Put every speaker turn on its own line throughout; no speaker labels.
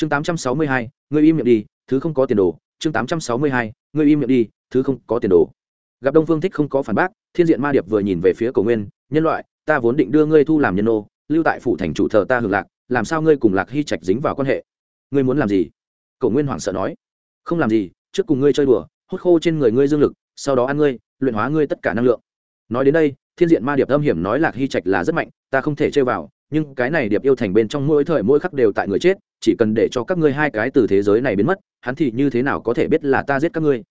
chương tám trăm sáu mươi hai, ngươi im miệng đi, thứ không có tiền đồ. Chương tám trăm sáu mươi hai, ngươi im miệng đi, thứ không có tiền đồ. Gặp đông phương thích không có phản bác, thiên diện ma điệp vừa nhìn về phía cầu nguyên, nhân loại, ta vốn định đưa ngươi thu làm nhân ô lưu tại phủ thành chủ thờ ta hưởng lạc, làm sao ngươi cùng lạc hy trạch dính vào quan hệ? Ngươi muốn làm gì? Cầu nguyên hoảng sợ nói. Không làm gì, trước cùng ngươi chơi đùa, hút khô trên người ngươi dương lực, sau đó ăn ngươi, luyện hóa ngươi tất cả năng lượng. Nói đến đây, thiên diện ma điệp âm hiểm nói lạc hy trạch là rất mạnh, ta không thể chơi vào, nhưng cái này điệp yêu thành bên trong mỗi thời mỗi khắc đều tại người chết chỉ cần để cho các ngươi hai cái từ thế giới này biến mất, hắn thì như thế nào có thể biết là ta giết các ngươi?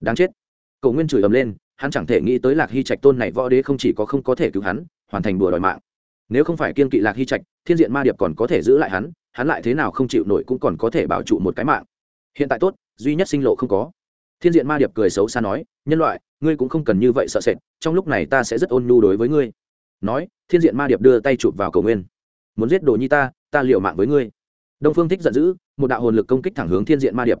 Đáng chết. Cầu nguyên chửi ầm lên, hắn chẳng thể nghĩ tới lạc hy trạch tôn này võ đế không chỉ có không có thể cứu hắn, hoàn thành bùa đòi mạng. Nếu không phải kiên kỵ lạc hy trạch, thiên diện ma điệp còn có thể giữ lại hắn hắn lại thế nào không chịu nổi cũng còn có thể bảo trụ một cái mạng. Hiện tại tốt, duy nhất sinh lộ không có. Thiên diện ma điệp cười xấu xa nói, nhân loại, ngươi cũng không cần như vậy sợ sệt, trong lúc này ta sẽ rất ôn nhu đối với ngươi. Nói, thiên diện ma điệp đưa tay chụp vào cầu nguyên. Muốn giết đồ nhi ta ta liệu mạng với ngươi đông phương thích giận dữ, một đạo hồn lực công kích thẳng hướng thiên diện ma điệp.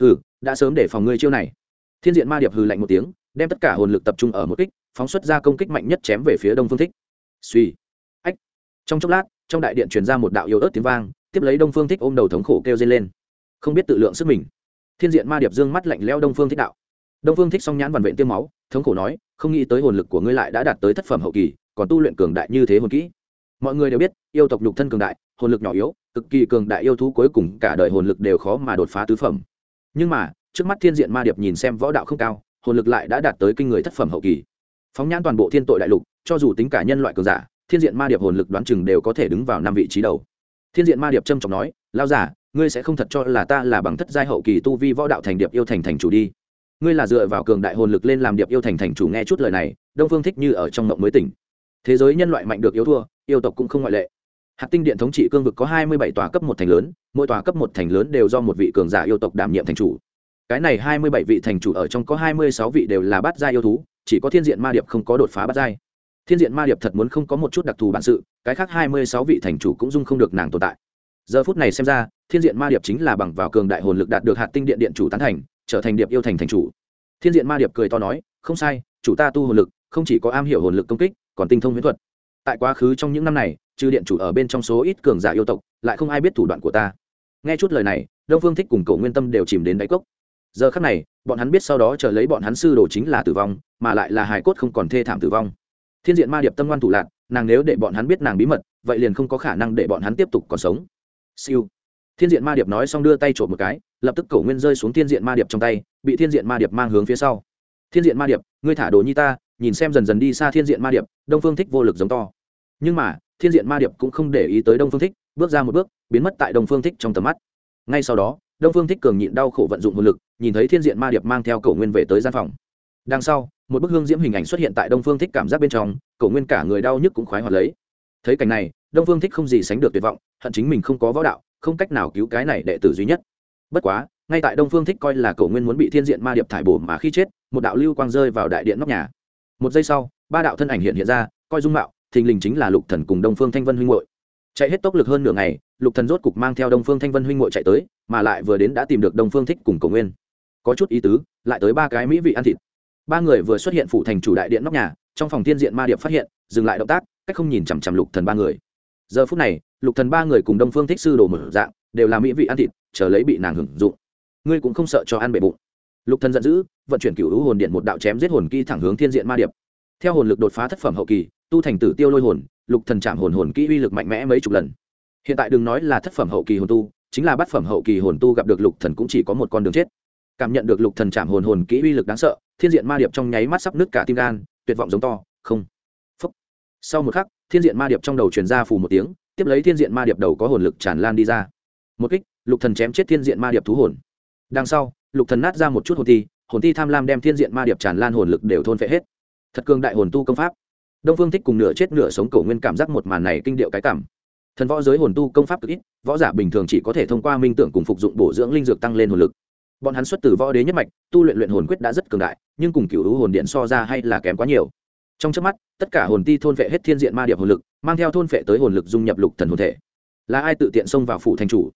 Hừ, đã sớm để phòng ngươi chiêu này. Thiên diện ma điệp hừ lạnh một tiếng, đem tất cả hồn lực tập trung ở một kích, phóng xuất ra công kích mạnh nhất chém về phía đông phương thích. Suy ách. Trong chốc lát, trong đại điện truyền ra một đạo yếu ớt tiếng vang, tiếp lấy đông phương thích ôm đầu thống khổ kêu dây lên. Không biết tự lượng sức mình. Thiên diện ma điệp dương mắt lạnh leo đông phương thích đạo. Đông phương thích song nhãn vằn vện tiêm máu, thống khổ nói, không nghĩ tới hồn lực của ngươi lại đã đạt tới thất phẩm hậu kỳ, còn tu luyện cường đại như thế hồn kỹ. Mọi người đều biết, yêu tộc nhục thân cường đại hồn lực nhỏ yếu, cực kỳ cường đại yêu thú cuối cùng cả đời hồn lực đều khó mà đột phá tứ phẩm. Nhưng mà, trước mắt thiên diện ma điệp nhìn xem võ đạo không cao, hồn lực lại đã đạt tới kinh người thất phẩm hậu kỳ. Phóng nhãn toàn bộ thiên tội đại lục, cho dù tính cả nhân loại cường giả, thiên diện ma điệp hồn lực đoán chừng đều có thể đứng vào năm vị trí đầu. Thiên diện ma điệp trâm trọng nói lao giả ngươi sẽ không thật cho là ta là bằng thất giai hậu kỳ tu vi võ đạo thành điệp yêu thành thành chủ đi. Ngươi là dựa vào cường đại hồn lực lên làm điệp yêu thành thành chủ nghe chút lời này, đông phương thích như ở trong mộng mới tỉnh. Thế giới nhân loại mạnh được yếu thua, yêu tộc cũng không ngoại lệ hạt tinh điện thống trị cương vực có hai mươi bảy tòa cấp một thành lớn, mỗi tòa cấp một thành lớn đều do một vị cường giả yêu tộc đảm nhiệm thành chủ. Cái này hai mươi bảy vị thành chủ ở trong có hai mươi sáu vị đều là bát gia yêu thú, chỉ có thiên diện ma điệp không có đột phá bát giai. Thiên diện ma điệp thật muốn không có một chút đặc thù bản sự, cái khác hai mươi sáu vị thành chủ cũng dung không được nàng tồn tại. Giờ phút này xem ra, thiên diện ma điệp chính là bằng vào cường đại hồn lực đạt được hạt tinh điện điện chủ tán thành, trở thành điệp yêu thành thành chủ. Thiên diện ma điệp cười to nói, không sai, chủ ta tu hồn lực, không chỉ có am hiểu hồn lực công kích, còn tinh thông huyễn thuật tại quá khứ trong những năm này, trừ điện chủ ở bên trong số ít cường giả yêu tộc, lại không ai biết thủ đoạn của ta. Nghe chút lời này, đông phương thích cùng cầu nguyên tâm đều chìm đến đáy cốc. Giờ khắc này, bọn hắn biết sau đó chờ lấy bọn hắn sư đồ chính là tử vong, mà lại là hài cốt không còn thê thảm tử vong. Thiên diện ma điệp tâm ngoan thủ lạc, nàng nếu để bọn hắn biết nàng bí mật, vậy liền không có khả năng để bọn hắn tiếp tục còn sống. Siêu. Thiên diện ma điệp nói xong đưa tay trộm một cái, lập tức cầu nguyên rơi xuống thiên diện ma điệp trong tay, bị thiên diện ma điệp mang hướng phía sau. Thiên diện ma điệp, ngươi thả đồ nhi ta nhìn xem dần dần đi xa thiên diện ma điệp, đông phương thích vô lực giống to. Nhưng mà, thiên diện ma điệp cũng không để ý tới đông phương thích, bước ra một bước, biến mất tại đông phương thích trong tầm mắt. Ngay sau đó, đông phương thích cường nhịn đau khổ vận dụng một lực, nhìn thấy thiên diện ma điệp mang theo cầu nguyên về tới gian phòng. Đằng sau, một bức hương diễm hình ảnh xuất hiện tại đông phương thích cảm giác bên trong cầu nguyên cả người đau nhức cũng khoái hoạt lấy. Thấy cảnh này, đông phương thích không gì sánh được tuyệt vọng, hận chính mình không có võ đạo, không cách nào cứu cái này đệ tử duy nhất. Bất quá, ngay tại đông phương thích coi là cầu nguyên muốn bị thiên diện ma điệp thải bổ mà khi chết, một đạo lưu quang rơi vào đại điện nóc nhà một giây sau, ba đạo thân ảnh hiện hiện ra, coi dung mạo, thình lình chính là lục thần cùng đông phương thanh vân huynh hội chạy hết tốc lực hơn nửa ngày, lục thần rốt cục mang theo đông phương thanh vân huynh hội chạy tới, mà lại vừa đến đã tìm được đông phương thích cùng cầu nguyên. Có chút ý tứ, lại tới ba cái mỹ vị ăn thịt. Ba người vừa xuất hiện phủ thành chủ đại điện nóc nhà, trong phòng tiên diện ma điệp phát hiện, dừng lại động tác, cách không nhìn chằm chằm lục thần ba người. Giờ phút này, lục thần ba người cùng đông phương thích sư đồ mở dạng, đều là mỹ vị ăn thịt, chờ lấy bị nàng hưởng dụng. Ngươi cũng không sợ cho ăn bể bụng lục thần giận dữ, vận chuyển cửu u hồn điện một đạo chém giết hồn kỹ thẳng hướng thiên diện ma điệp. Theo hồn lực đột phá thất phẩm hậu kỳ, tu thành tử tiêu lôi hồn, lục thần chạm hồn hồn kỹ uy lực mạnh mẽ mấy chục lần. Hiện tại đừng nói là thất phẩm hậu kỳ hồn tu, chính là bát phẩm hậu kỳ hồn tu gặp được lục thần cũng chỉ có một con đường chết. Cảm nhận được lục thần chạm hồn hồn kỹ uy lực đáng sợ, thiên diện ma điệp trong nháy mắt sắp nứt cả tim gan, tuyệt vọng giống to, không. Phúc. Sau một khắc, thiên diện ma điệp trong đầu truyền ra phù một tiếng, tiếp lấy thiên diện ma điệp đầu có hồn lực tràn lan đi ra. Một kích, lục thần chém chết thiên diện ma điệp thú hồn. Đằng sau lục thần nát ra một chút hồn ti hồn ti tham lam đem thiên diện ma điệp tràn lan hồn lực đều thôn phệ hết. Thật cường đại hồn tu công pháp. Đông phương thích cùng nửa chết nửa sống cổ nguyên cảm giác một màn này kinh điệu cái cảm. Thần võ giới hồn tu công pháp cực ít, võ giả bình thường chỉ có thể thông qua minh tưởng cùng phục dụng bổ dưỡng linh dược tăng lên hồn lực. Bọn hắn xuất từ võ đế nhất mạch, tu luyện luyện hồn quyết đã rất cường đại, nhưng cùng cựu hữu hồn điện so ra hay là kém quá nhiều. Trong trước mắt, tất cả hồn ti thôn vệ hết thiên diện ma điệp hồn lực, mang theo thôn vệ tới hồn lực dung nhập lục thần hồn thể. Là ai tự tiện xông vào phủ thành chủ?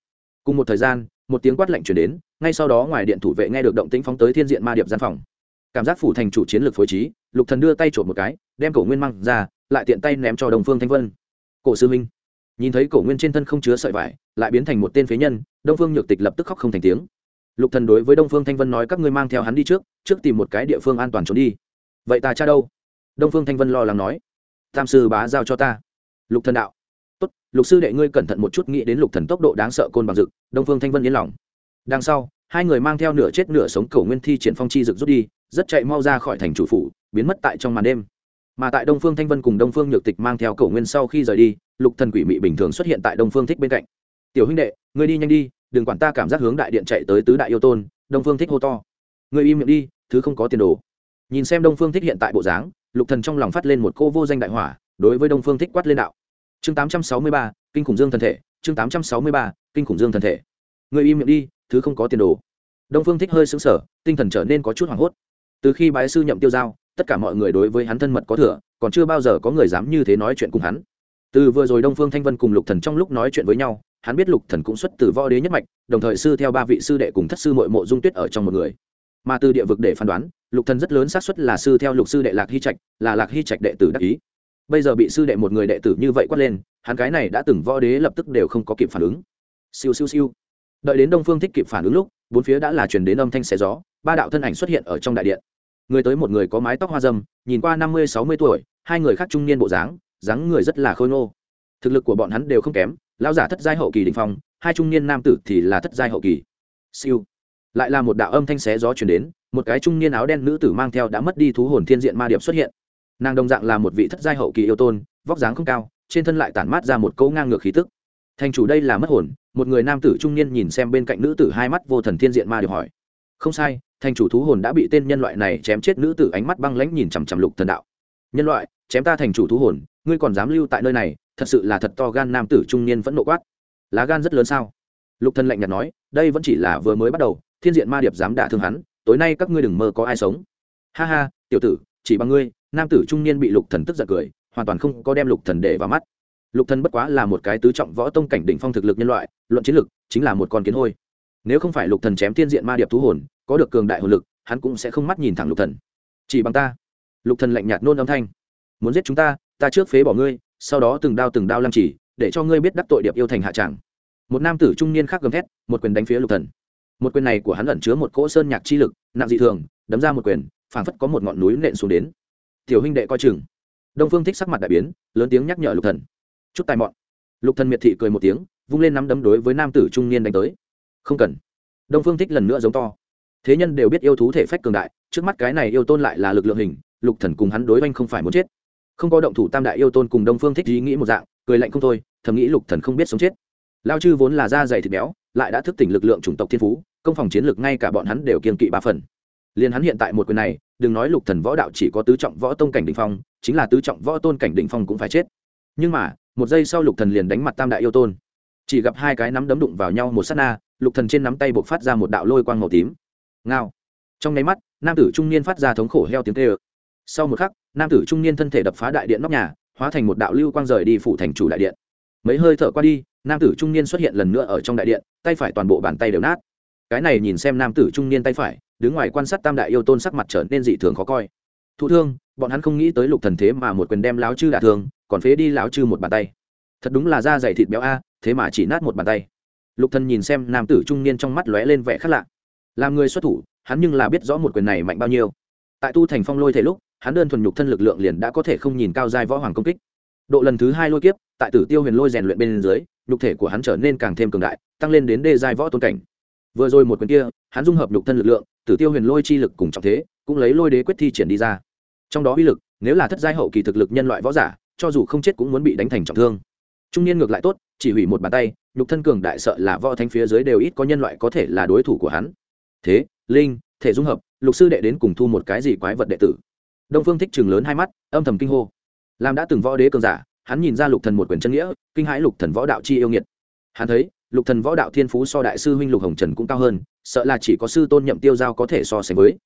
Cùng một thời gian một tiếng quát lạnh chuyển đến, ngay sau đó ngoài điện thủ vệ nghe được động tĩnh phóng tới thiên diện ma điệp gian phòng. Cảm giác phủ thành chủ chiến lược phối trí, lục thần đưa tay trộm một cái, đem cổ nguyên mang ra, lại tiện tay ném cho đồng phương thanh vân. Cổ sư minh nhìn thấy cổ nguyên trên thân không chứa sợi vải, lại biến thành một tên phế nhân, đông phương nhược tịch lập tức khóc không thành tiếng. Lục thần đối với đông phương thanh vân nói, các ngươi mang theo hắn đi trước trước tìm một cái địa phương an toàn trốn đi. Vậy ta cha đâu? Đông phương thanh vân lo lắng nói. Tam sư bá giao cho ta. Lục thần đạo lục sư đệ ngươi cẩn thận một chút nghĩ đến lục thần tốc độ đáng sợ côn bằng rực, đông phương thanh vân yên lòng. Đằng sau, hai người mang theo nửa chết nửa sống cổ nguyên thi triển phong chi rực rút đi, rất chạy mau ra khỏi thành chủ phủ, biến mất tại trong màn đêm. Mà tại đông phương thanh vân cùng đông phương nhược tịch mang theo cổ nguyên sau khi rời đi, lục thần quỷ mị bình thường xuất hiện tại đông phương thích bên cạnh. Tiểu huynh đệ, ngươi đi nhanh đi, đừng quản ta cảm giác hướng đại điện chạy tới tứ đại yêu tôn, đông phương thích hô to. Ngươi im miệng đi, thứ không có tiền đồ. Nhìn xem đông phương thích hiện tại bộ dáng, lục thần trong lòng phát lên một cô vô danh đại hỏa, đối với đông phương thích quát lên đạo chương 863, kinh khủng dương thần thể chương 863, kinh khủng dương thần thể. Ngươi im miệng đi thứ không có tiền đồ. Đông phương thích hơi sững sờ tinh thần trở nên có chút hoảng hốt. Từ khi bái sư nhậm tiêu giao tất cả mọi người đối với hắn thân mật có thừa còn chưa bao giờ có người dám như thế nói chuyện cùng hắn. Từ vừa rồi đông phương thanh vân cùng lục thần trong lúc nói chuyện với nhau hắn biết lục thần cũng xuất từ võ đế nhất mạch đồng thời sư theo ba vị sư đệ cùng thất sư mội mộ dung tuyết ở trong một người. Mà từ địa vực để phán đoán lục thần rất lớn xác suất là sư theo lục sư đệ lạc hy trạch là lạc hy trạch đệ tử đắc ý bây giờ bị sư đệ một người đệ tử như vậy quát lên, hắn cái này đã từng võ đế lập tức đều không có kịp phản ứng. Siêu siêu siêu. Đợi đến đông phương thích kịp phản ứng lúc, bốn phía đã là truyền đến âm thanh xé gió, ba đạo thân ảnh xuất hiện ở trong đại điện. Người tới một người có mái tóc hoa dâm, nhìn qua năm mươi, sáu mươi tuổi, hai người khác trung niên bộ dáng dáng người rất là khôi ngô. Thực lực của bọn hắn đều không kém, lão giả thất giai hậu kỳ đình phong, hai trung niên nam tử thì là thất giai hậu kỳ. Siêu. Lại là một đạo âm thanh xé gió chuyển đến, một cái trung niên áo đen nữ tử mang theo đã mất đi thú hồn thiên diện ma điệp xuất hiện nàng đồng dạng là một vị thất giai hậu kỳ yêu tôn, vóc dáng không cao, trên thân lại tản mát ra một cấu ngang ngược khí tức. Thành chủ đây là mất hồn, một người nam tử trung niên nhìn xem bên cạnh nữ tử hai mắt vô thần thiên diện ma điệp hỏi. Không sai thành chủ thú hồn đã bị tên nhân loại này chém chết nữ tử ánh mắt băng lãnh nhìn chằm chằm lục thần đạo. Nhân loại, chém ta thành chủ thú hồn, ngươi còn dám lưu tại nơi này, thật sự là thật to gan nam tử trung niên vẫn nộ quát. Lá gan rất lớn sao? Lục thần lạnh nhạt nói, đây vẫn chỉ là vừa mới bắt đầu, thiên diện ma điệp dám đả thương hắn, tối nay các ngươi đừng mơ có ai sống. Ha ha, tiểu tử chỉ bằng ngươi, nam tử trung niên bị lục thần tức giận cười, hoàn toàn không có đem lục thần để vào mắt. Lục thần bất quá là một cái tứ trọng võ tông cảnh đỉnh phong thực lực nhân loại, luận chiến lực, chính là một con kiến hôi. Nếu không phải lục thần chém thiên diện ma điệp thú hồn, có được cường đại hồn lực, hắn cũng sẽ không mắt nhìn thẳng lục thần. Chỉ bằng ta. Lục thần lạnh nhạt nôn âm thanh. Muốn giết chúng ta ta trước phế bỏ ngươi, sau đó từng đao từng đao lăng chỉ, để cho ngươi biết đắc tội điệp yêu thành hạ tràng một nam tử trung niên khác gầm thét, một quyền đánh phía lục thần. Một quyền này của hắn ẩn chứa một cỗ sơn nhạc chi lực, nặng dị thường, đấm ra một quyền phảng phất có một ngọn núi nện xuống đến. Tiểu huynh đệ coi chừng. Đông phương thích sắc mặt đại biến, lớn tiếng nhắc nhở lục thần. Chút tài mọn. Lục thần miệt thị cười một tiếng, vung lên nắm đấm đối với nam tử trung niên đánh tới. Không cần. Đông phương thích lần nữa giống to. Thế nhân đều biết yêu thú thể phách cường đại, trước mắt cái này yêu tôn lại là lực lượng hình, lục thần cùng hắn đối oanh không phải muốn chết. Không có động thủ tam đại yêu tôn cùng đông phương thích ý nghĩ một dạng, cười lạnh không thôi, thầm nghĩ lục thần không biết sống chết. Lao chư vốn là da dày thịt béo, lại đã thức tỉnh lực lượng chủng tộc thiên phú, công phòng chiến lược ngay cả bọn hắn đều kiên kỵ ba phần liền hắn hiện tại một quyền này, đừng nói lục thần võ đạo chỉ có tứ trọng võ tông cảnh đỉnh phong, chính là tứ trọng võ tôn cảnh đỉnh phong cũng phải chết. Nhưng mà, một giây sau lục thần liền đánh mặt tam đại yêu tôn. Chỉ gặp hai cái nắm đấm đụng vào nhau một sát na, lục thần trên nắm tay bộc phát ra một đạo lôi quang màu tím. Ngao. Trong nháy mắt, nam tử trung niên phát ra thống khổ heo tiếng kêu. Sau một khắc, nam tử trung niên thân thể đập phá đại điện nóc nhà, hóa thành một đạo lưu quang rời đi phủ thành chủ đại điện. Mấy hơi thở qua đi, nam tử trung niên xuất hiện lần nữa ở trong đại điện, tay phải toàn bộ bàn tay đều nát. Cái này nhìn xem nam tử trung niên tay phải đứng ngoài quan sát tam đại yêu tôn sắc mặt trở nên dị thường khó coi. Thụ thương, bọn hắn không nghĩ tới lục thần thế mà một quyền đem láo chư đả thương, còn phế đi láo chư một bàn tay. Thật đúng là da dày thịt béo a, thế mà chỉ nát một bàn tay. Lục thần nhìn xem nam tử trung niên trong mắt lóe lên vẻ khác lạ. Làm người xuất thủ, hắn nhưng là biết rõ một quyền này mạnh bao nhiêu. Tại tu thành phong lôi thể lúc, hắn đơn thuần nhục thân lực lượng liền đã có thể không nhìn cao giai võ hoàng công kích. Độ lần thứ hai lôi kiếp, tại tử tiêu huyền lôi rèn luyện bên dưới, nhục thể của hắn trở nên càng thêm cường đại, tăng lên đến đê giai võ tôn cảnh vừa rồi một quyền kia, hắn dung hợp nhục thân lực lượng, tử tiêu huyền lôi chi lực cùng trọng thế, cũng lấy lôi đế quyết thi triển đi ra. Trong đó uy lực, nếu là thất giai hậu kỳ thực lực nhân loại võ giả, cho dù không chết cũng muốn bị đánh thành trọng thương. Trung niên ngược lại tốt, chỉ hủy một bàn tay, nhục thân cường đại sợ là võ thanh phía dưới đều ít có nhân loại có thể là đối thủ của hắn. Thế, linh, thể dung hợp, lục sư đệ đến cùng thu một cái gì quái vật đệ tử? Đông phương thích chừng lớn hai mắt, âm thầm kinh hô. Làm đã từng võ đế cường giả, hắn nhìn ra lục thần một quyền chân nghĩa, kinh hãi lục thần võ đạo chi yêu nghiệt. Hắn thấy lục thần võ đạo thiên phú so đại sư huynh lục hồng trần cũng cao hơn, sợ là chỉ có sư tôn nhậm tiêu giao có thể so sánh với.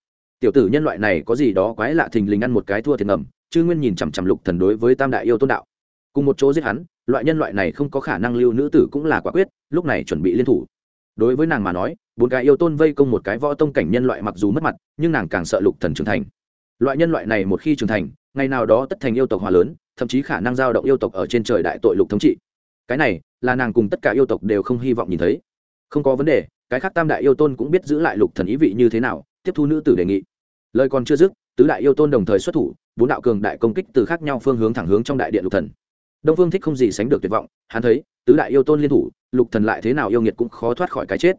Tiểu tử nhân loại này có gì đó quái lạ thình lình ăn một cái thua thiệt ngầm chư nguyên nhìn chằm chằm lục thần đối với tam đại yêu tôn đạo. Cùng một chỗ giết hắn, loại nhân loại này không có khả năng lưu nữ tử cũng là quả quyết, lúc này chuẩn bị liên thủ. Đối với nàng mà nói, bốn cái yêu tôn vây công một cái võ tông cảnh nhân loại mặc dù mất mặt, nhưng nàng càng sợ lục thần trưởng thành. Loại nhân loại này một khi trưởng thành, ngày nào đó tất thành yêu tộc hòa lớn, thậm chí khả năng giao động yêu tộc ở trên trời đại tội lục thống trị. Cái này là nàng cùng tất cả yêu tộc đều không hy vọng nhìn thấy. Không có vấn đề, cái khác tam đại yêu tôn cũng biết giữ lại lục thần ý vị như thế nào, tiếp thu nữ tử đề nghị. Lời còn chưa dứt, tứ đại yêu tôn đồng thời xuất thủ, bốn đạo cường đại công kích từ khác nhau phương hướng thẳng hướng trong đại điện lục thần. Đông phương thích không gì sánh được tuyệt vọng, hắn thấy, tứ đại yêu tôn liên thủ, lục thần lại thế nào yêu nghiệt cũng khó thoát khỏi cái chết.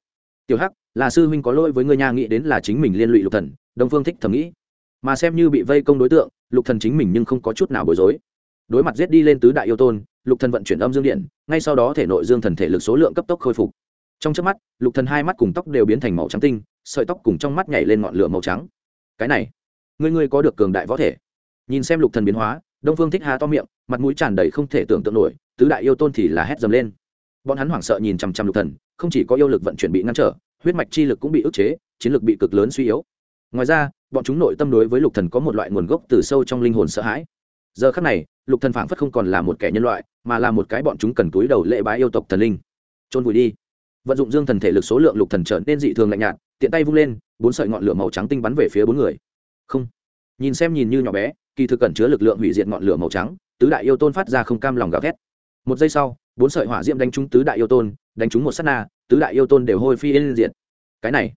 Tiểu hắc, là sư huynh có lỗi với ngươi nha, nghĩ đến là chính mình liên lụy lục thần. Đông phương thích thầm nghĩ. Mà xem như bị vây công đối tượng, lục thần chính mình nhưng không có chút nào bối rối. Đối mặt giết đi lên tứ đại yêu tôn lục thần vận chuyển âm dương điện, ngay sau đó thể nội dương thần thể lực số lượng cấp tốc khôi phục. Trong chớp mắt, lục thần hai mắt cùng tóc đều biến thành màu trắng tinh, sợi tóc cùng trong mắt nhảy lên ngọn lửa màu trắng. Cái này, ngươi ngươi có được cường đại võ thể? Nhìn xem lục thần biến hóa, đông phương thích Hà to miệng, mặt mũi tràn đầy không thể tưởng tượng nổi, tứ đại yêu tôn thì là hét dầm lên. Bọn hắn hoảng sợ nhìn chằm chằm lục thần, không chỉ có yêu lực vận chuyển bị ngăn trở, huyết mạch chi lực cũng bị ức chế, chiến lực bị cực lớn suy yếu. Ngoài ra, bọn chúng nội tâm đối với lục thần có một loại nguồn gốc từ sâu trong linh hồn sợ hãi giờ khắc này, lục thần phảng phất không còn là một kẻ nhân loại, mà là một cái bọn chúng cần túi đầu lễ bái yêu tộc thần linh. Trôn vùi đi. Vận dụng dương thần thể lực số lượng lục thần trở nên dị thường lạnh nhạt, tiện tay vung lên, bốn sợi ngọn lửa màu trắng tinh bắn về phía bốn người. Không. Nhìn xem nhìn như nhỏ bé, kỳ thực cẩn chứa lực lượng hủy diệt ngọn lửa màu trắng, tứ đại yêu tôn phát ra không cam lòng gào thét. Một giây sau, bốn sợi hỏa diễm đánh trúng tứ đại yêu tôn, đánh trúng một sát na, tứ đại yêu tôn đều hôi phi yên diệt. Cái này,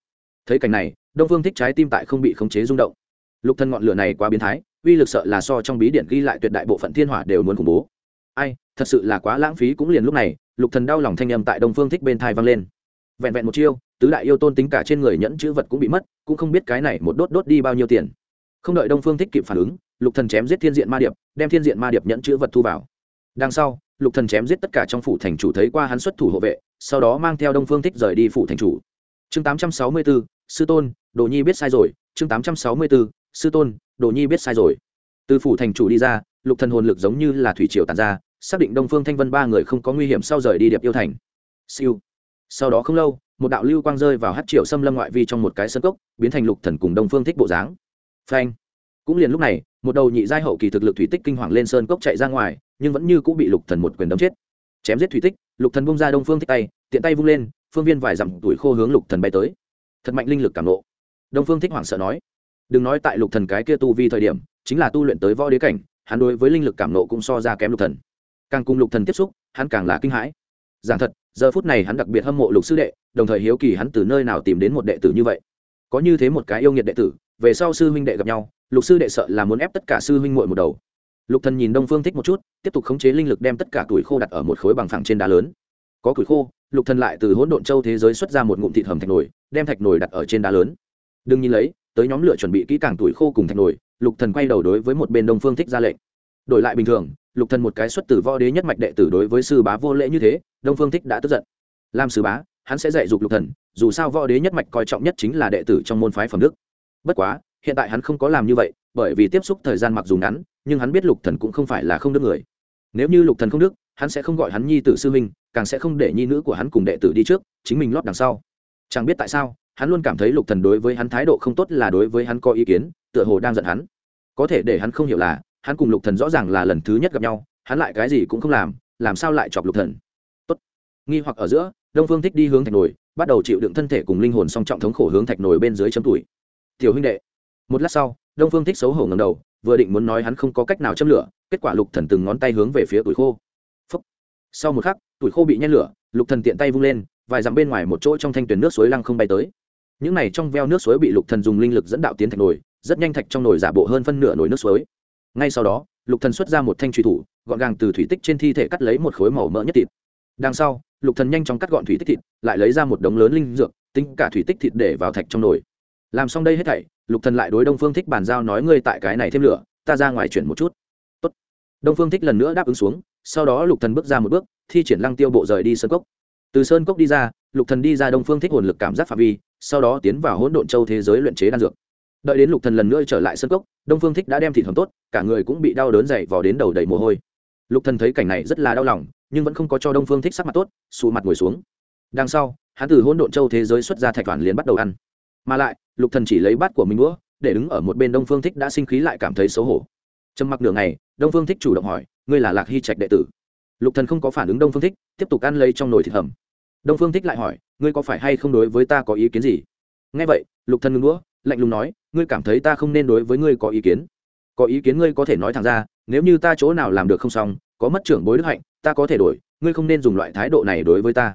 thấy cảnh này, đông phương thích trái tim tại không bị khống chế rung động. Lục thân ngọn lửa này quá biến thái uy lực sợ là so trong bí điện ghi lại tuyệt đại bộ phận thiên hỏa đều muốn khủng bố. Ai thật sự là quá lãng phí cũng liền lúc này lục thần đau lòng thanh âm tại đông phương thích bên thai vang lên. Vẹn vẹn một chiêu tứ đại yêu tôn tính cả trên người nhẫn chữ vật cũng bị mất cũng không biết cái này một đốt đốt đi bao nhiêu tiền. Không đợi đông phương thích kịp phản ứng lục thần chém giết thiên diện ma điệp đem thiên diện ma điệp nhẫn chữ vật thu vào. Đằng sau lục thần chém giết tất cả trong phủ thành chủ thấy qua hắn xuất thủ hộ vệ sau đó mang theo đông phương thích rời đi phủ thành chủ. Chương 864, sư tôn đồ nhi biết sai rồi chương 864, sư tôn, đồ nhi biết sai rồi. Từ phủ thành chủ đi ra, lục thần hồn lực giống như là thủy triều tàn ra, xác định đông phương thanh vân ba người không có nguy hiểm sau rời đi điệp yêu thành. Siêu. Sau đó không lâu, một đạo lưu quang rơi vào hát triệu xâm lâm ngoại vi trong một cái sân cốc, biến thành lục thần cùng đông phương thích bộ dáng. Phanh. Cũng liền lúc này, một đầu nhị giai hậu kỳ thực lực thủy tích kinh hoàng lên sơn cốc chạy ra ngoài, nhưng vẫn như cũng bị lục thần một quyền đấm chết. Chém giết thủy tích, lục thần bung ra đông phương thích tay, tiện tay vung lên, phương viên vài dặm tuổi khô hướng lục thần bay tới. Thật mạnh linh lực cảm nộ đông phương thích hoảng sợ nói đừng nói tại lục thần cái kia tu vi thời điểm, chính là tu luyện tới võ đế cảnh, hắn đối với linh lực cảm nộ cũng so ra kém lục thần. Càng cùng lục thần tiếp xúc, hắn càng là kinh hãi. Giảng thật, giờ phút này hắn đặc biệt hâm mộ lục sư đệ, đồng thời hiếu kỳ hắn từ nơi nào tìm đến một đệ tử như vậy. Có như thế một cái yêu nghiệt đệ tử, về sau sư huynh đệ gặp nhau, lục sư đệ sợ là muốn ép tất cả sư huynh muội một đầu. Lục thần nhìn đông phương thích một chút, tiếp tục khống chế linh lực đem tất cả tuổi khô đặt ở một khối bằng phẳng trên đá lớn. Có củi khô, lục thần lại từ hỗn độn châu thế giới xuất ra một ngụm thịt hầm thạch nồi, đem thạch nồi đặt ở trên đá lớn. Đừng nhìn lấy tới nhóm lửa chuẩn bị kỹ càng tuổi khô cùng thạch nổi lục thần quay đầu đối với một bên đông phương thích ra lệnh. Đổi lại bình thường, lục thần một cái xuất tử võ đế nhất mạch đệ tử đối với sư bá vô lễ như thế, đông phương thích đã tức giận. Làm sư bá, hắn sẽ dạy dục lục thần, dù sao võ đế nhất mạch coi trọng nhất chính là đệ tử trong môn phái phẩm đức. Bất quá, hiện tại hắn không có làm như vậy, bởi vì tiếp xúc thời gian mặc dù ngắn, nhưng hắn biết lục thần cũng không phải là không đức người. Nếu như lục thần không đức, hắn sẽ không gọi hắn nhi tử sư minh càng sẽ không để nhi nữ của hắn cùng đệ tử đi trước, chính mình lót đằng sau. Chẳng biết tại sao hắn luôn cảm thấy lục thần đối với hắn thái độ không tốt là đối với hắn có ý kiến, tựa hồ đang giận hắn. Có thể để hắn không hiểu là, hắn cùng lục thần rõ ràng là lần thứ nhất gặp nhau, hắn lại cái gì cũng không làm làm sao lại chọc lục thần? Tốt. Nghi hoặc ở giữa, đông phương thích đi hướng thạch nồi, bắt đầu chịu đựng thân thể cùng linh hồn song trọng thống khổ hướng thạch nồi bên dưới chấm tuổi. Tiểu huynh đệ. Một lát sau, đông phương thích xấu hổ ngầm đầu, vừa định muốn nói hắn không có cách nào châm lửa, kết quả lục thần từng ngón tay hướng về phía tuổi khô. Phúc. sau một khắc, tuổi khô bị nhen lửa, lục thần tiện tay vung lên, vài dặm bên ngoài một chỗ trong thanh tuyển nước suối lăng không bay tới những này trong veo nước suối bị lục thần dùng linh lực dẫn đạo tiến thạch nồi, rất nhanh thạch trong nồi giả bộ hơn phân nửa nồi nước suối. Ngay sau đó, lục thần xuất ra một thanh truy thủ, gọn gàng từ thủy tích trên thi thể cắt lấy một khối màu mỡ nhất thịt. Đằng sau, lục thần nhanh chóng cắt gọn thủy tích thịt, lại lấy ra một đống lớn linh dược, tính cả thủy tích thịt để vào thạch trong nồi. Làm xong đây hết thảy, lục thần lại đối đông phương thích bàn giao nói ngươi tại cái này thêm lửa, ta ra ngoài chuyển một chút. Tốt. đông phương thích lần nữa đáp ứng xuống, sau đó lục thần bước ra một bước, thi triển lăng tiêu bộ rời đi sơn cốc. Từ sơn cốc đi ra, lục thần đi ra đông phương thích hồn lực cảm giác phạm vi sau đó tiến vào hỗn độn châu thế giới luyện chế đan dược. Đợi đến lục thần lần nữa trở lại sân cốc, đông phương thích đã đem thịt hầm tốt, cả người cũng bị đau đớn dậy vào đến đầu đầy mồ hôi. Lục thần thấy cảnh này rất là đau lòng, nhưng vẫn không có cho đông phương thích sắc mặt tốt xù mặt ngồi xuống. Đằng sau, hắn từ hỗn độn châu thế giới xuất ra thạch toàn liền bắt đầu ăn. Mà lại, lục thần chỉ lấy bát của mình đũa, để đứng ở một bên đông phương thích đã sinh khí lại cảm thấy xấu hổ. Trầm mặc nửa ngày, đông phương thích chủ động hỏi, ngươi là lạc hy trạch đệ tử? Lục thần không có phản ứng đông phương thích, tiếp tục ăn lấy trong nồi thịt hầm đông phương thích lại hỏi, ngươi có phải hay không đối với ta có ý kiến gì? Nghe vậy, lục thần ngưng đũa, lạnh lùng nói, ngươi cảm thấy ta không nên đối với ngươi có ý kiến? Có ý kiến ngươi có thể nói thẳng ra, nếu như ta chỗ nào làm được không xong, có mất trưởng bối đức hạnh, ta có thể đổi, ngươi không nên dùng loại thái độ này đối với ta.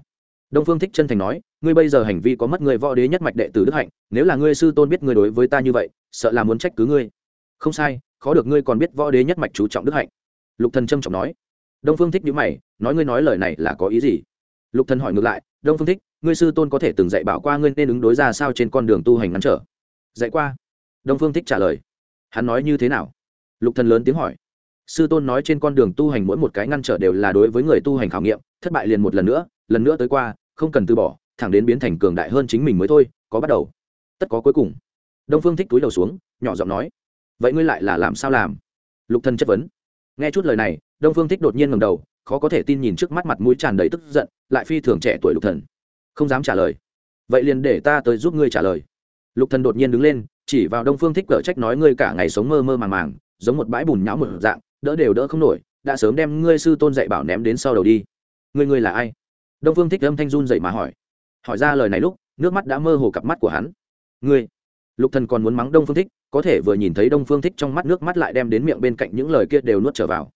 Đông phương thích chân thành nói, ngươi bây giờ hành vi có mất người võ đế nhất mạch đệ tử đức hạnh, nếu là ngươi sư tôn biết ngươi đối với ta như vậy, sợ là muốn trách cứ ngươi. Không sai, khó được ngươi còn biết võ đế nhất mạch chú trọng đức hạnh. Lục thần trâm trọng nói. Đông phương thích nhíu mày, nói, ngươi nói lời này là có ý gì? Lục thần hỏi ngược lại, đông phương thích, ngươi sư tôn có thể từng dạy bảo qua ngươi nên ứng đối ra sao trên con đường tu hành ngăn trở? Dạy qua? Đông phương thích trả lời. Hắn nói như thế nào? Lục thần lớn tiếng hỏi. Sư tôn nói trên con đường tu hành mỗi một cái ngăn trở đều là đối với người tu hành khảo nghiệm, thất bại liền một lần nữa lần nữa tới qua, không cần từ bỏ, thẳng đến biến thành cường đại hơn chính mình mới thôi, có bắt đầu. Tất có cuối cùng. Đông phương thích túi đầu xuống, nhỏ giọng nói. Vậy ngươi lại là làm sao làm? Lục thần chất vấn. Nghe chút lời này, đông phương thích đột nhiên ngẩng đầu khó có thể tin nhìn trước mắt mặt mũi tràn đầy tức giận, lại phi thường trẻ tuổi lục thần. Không dám trả lời. Vậy liền để ta tới giúp ngươi trả lời. Lục thần đột nhiên đứng lên, chỉ vào đông phương thích cở trách nói ngươi cả ngày sống mơ mơ màng màng, giống một bãi bùn nhão một dạng, đỡ đều đỡ không nổi, đã sớm đem ngươi sư tôn dạy bảo ném đến sau đầu đi. Ngươi ngươi là ai? Đông phương thích âm thanh run dậy mà hỏi. Hỏi ra lời này lúc, nước mắt đã mơ hồ cặp mắt của hắn. Ngươi? Lục thần còn muốn mắng đông phương thích, có thể vừa nhìn thấy đông phương thích trong mắt nước mắt lại đem đến miệng bên cạnh những lời kia đều nuốt trở vào.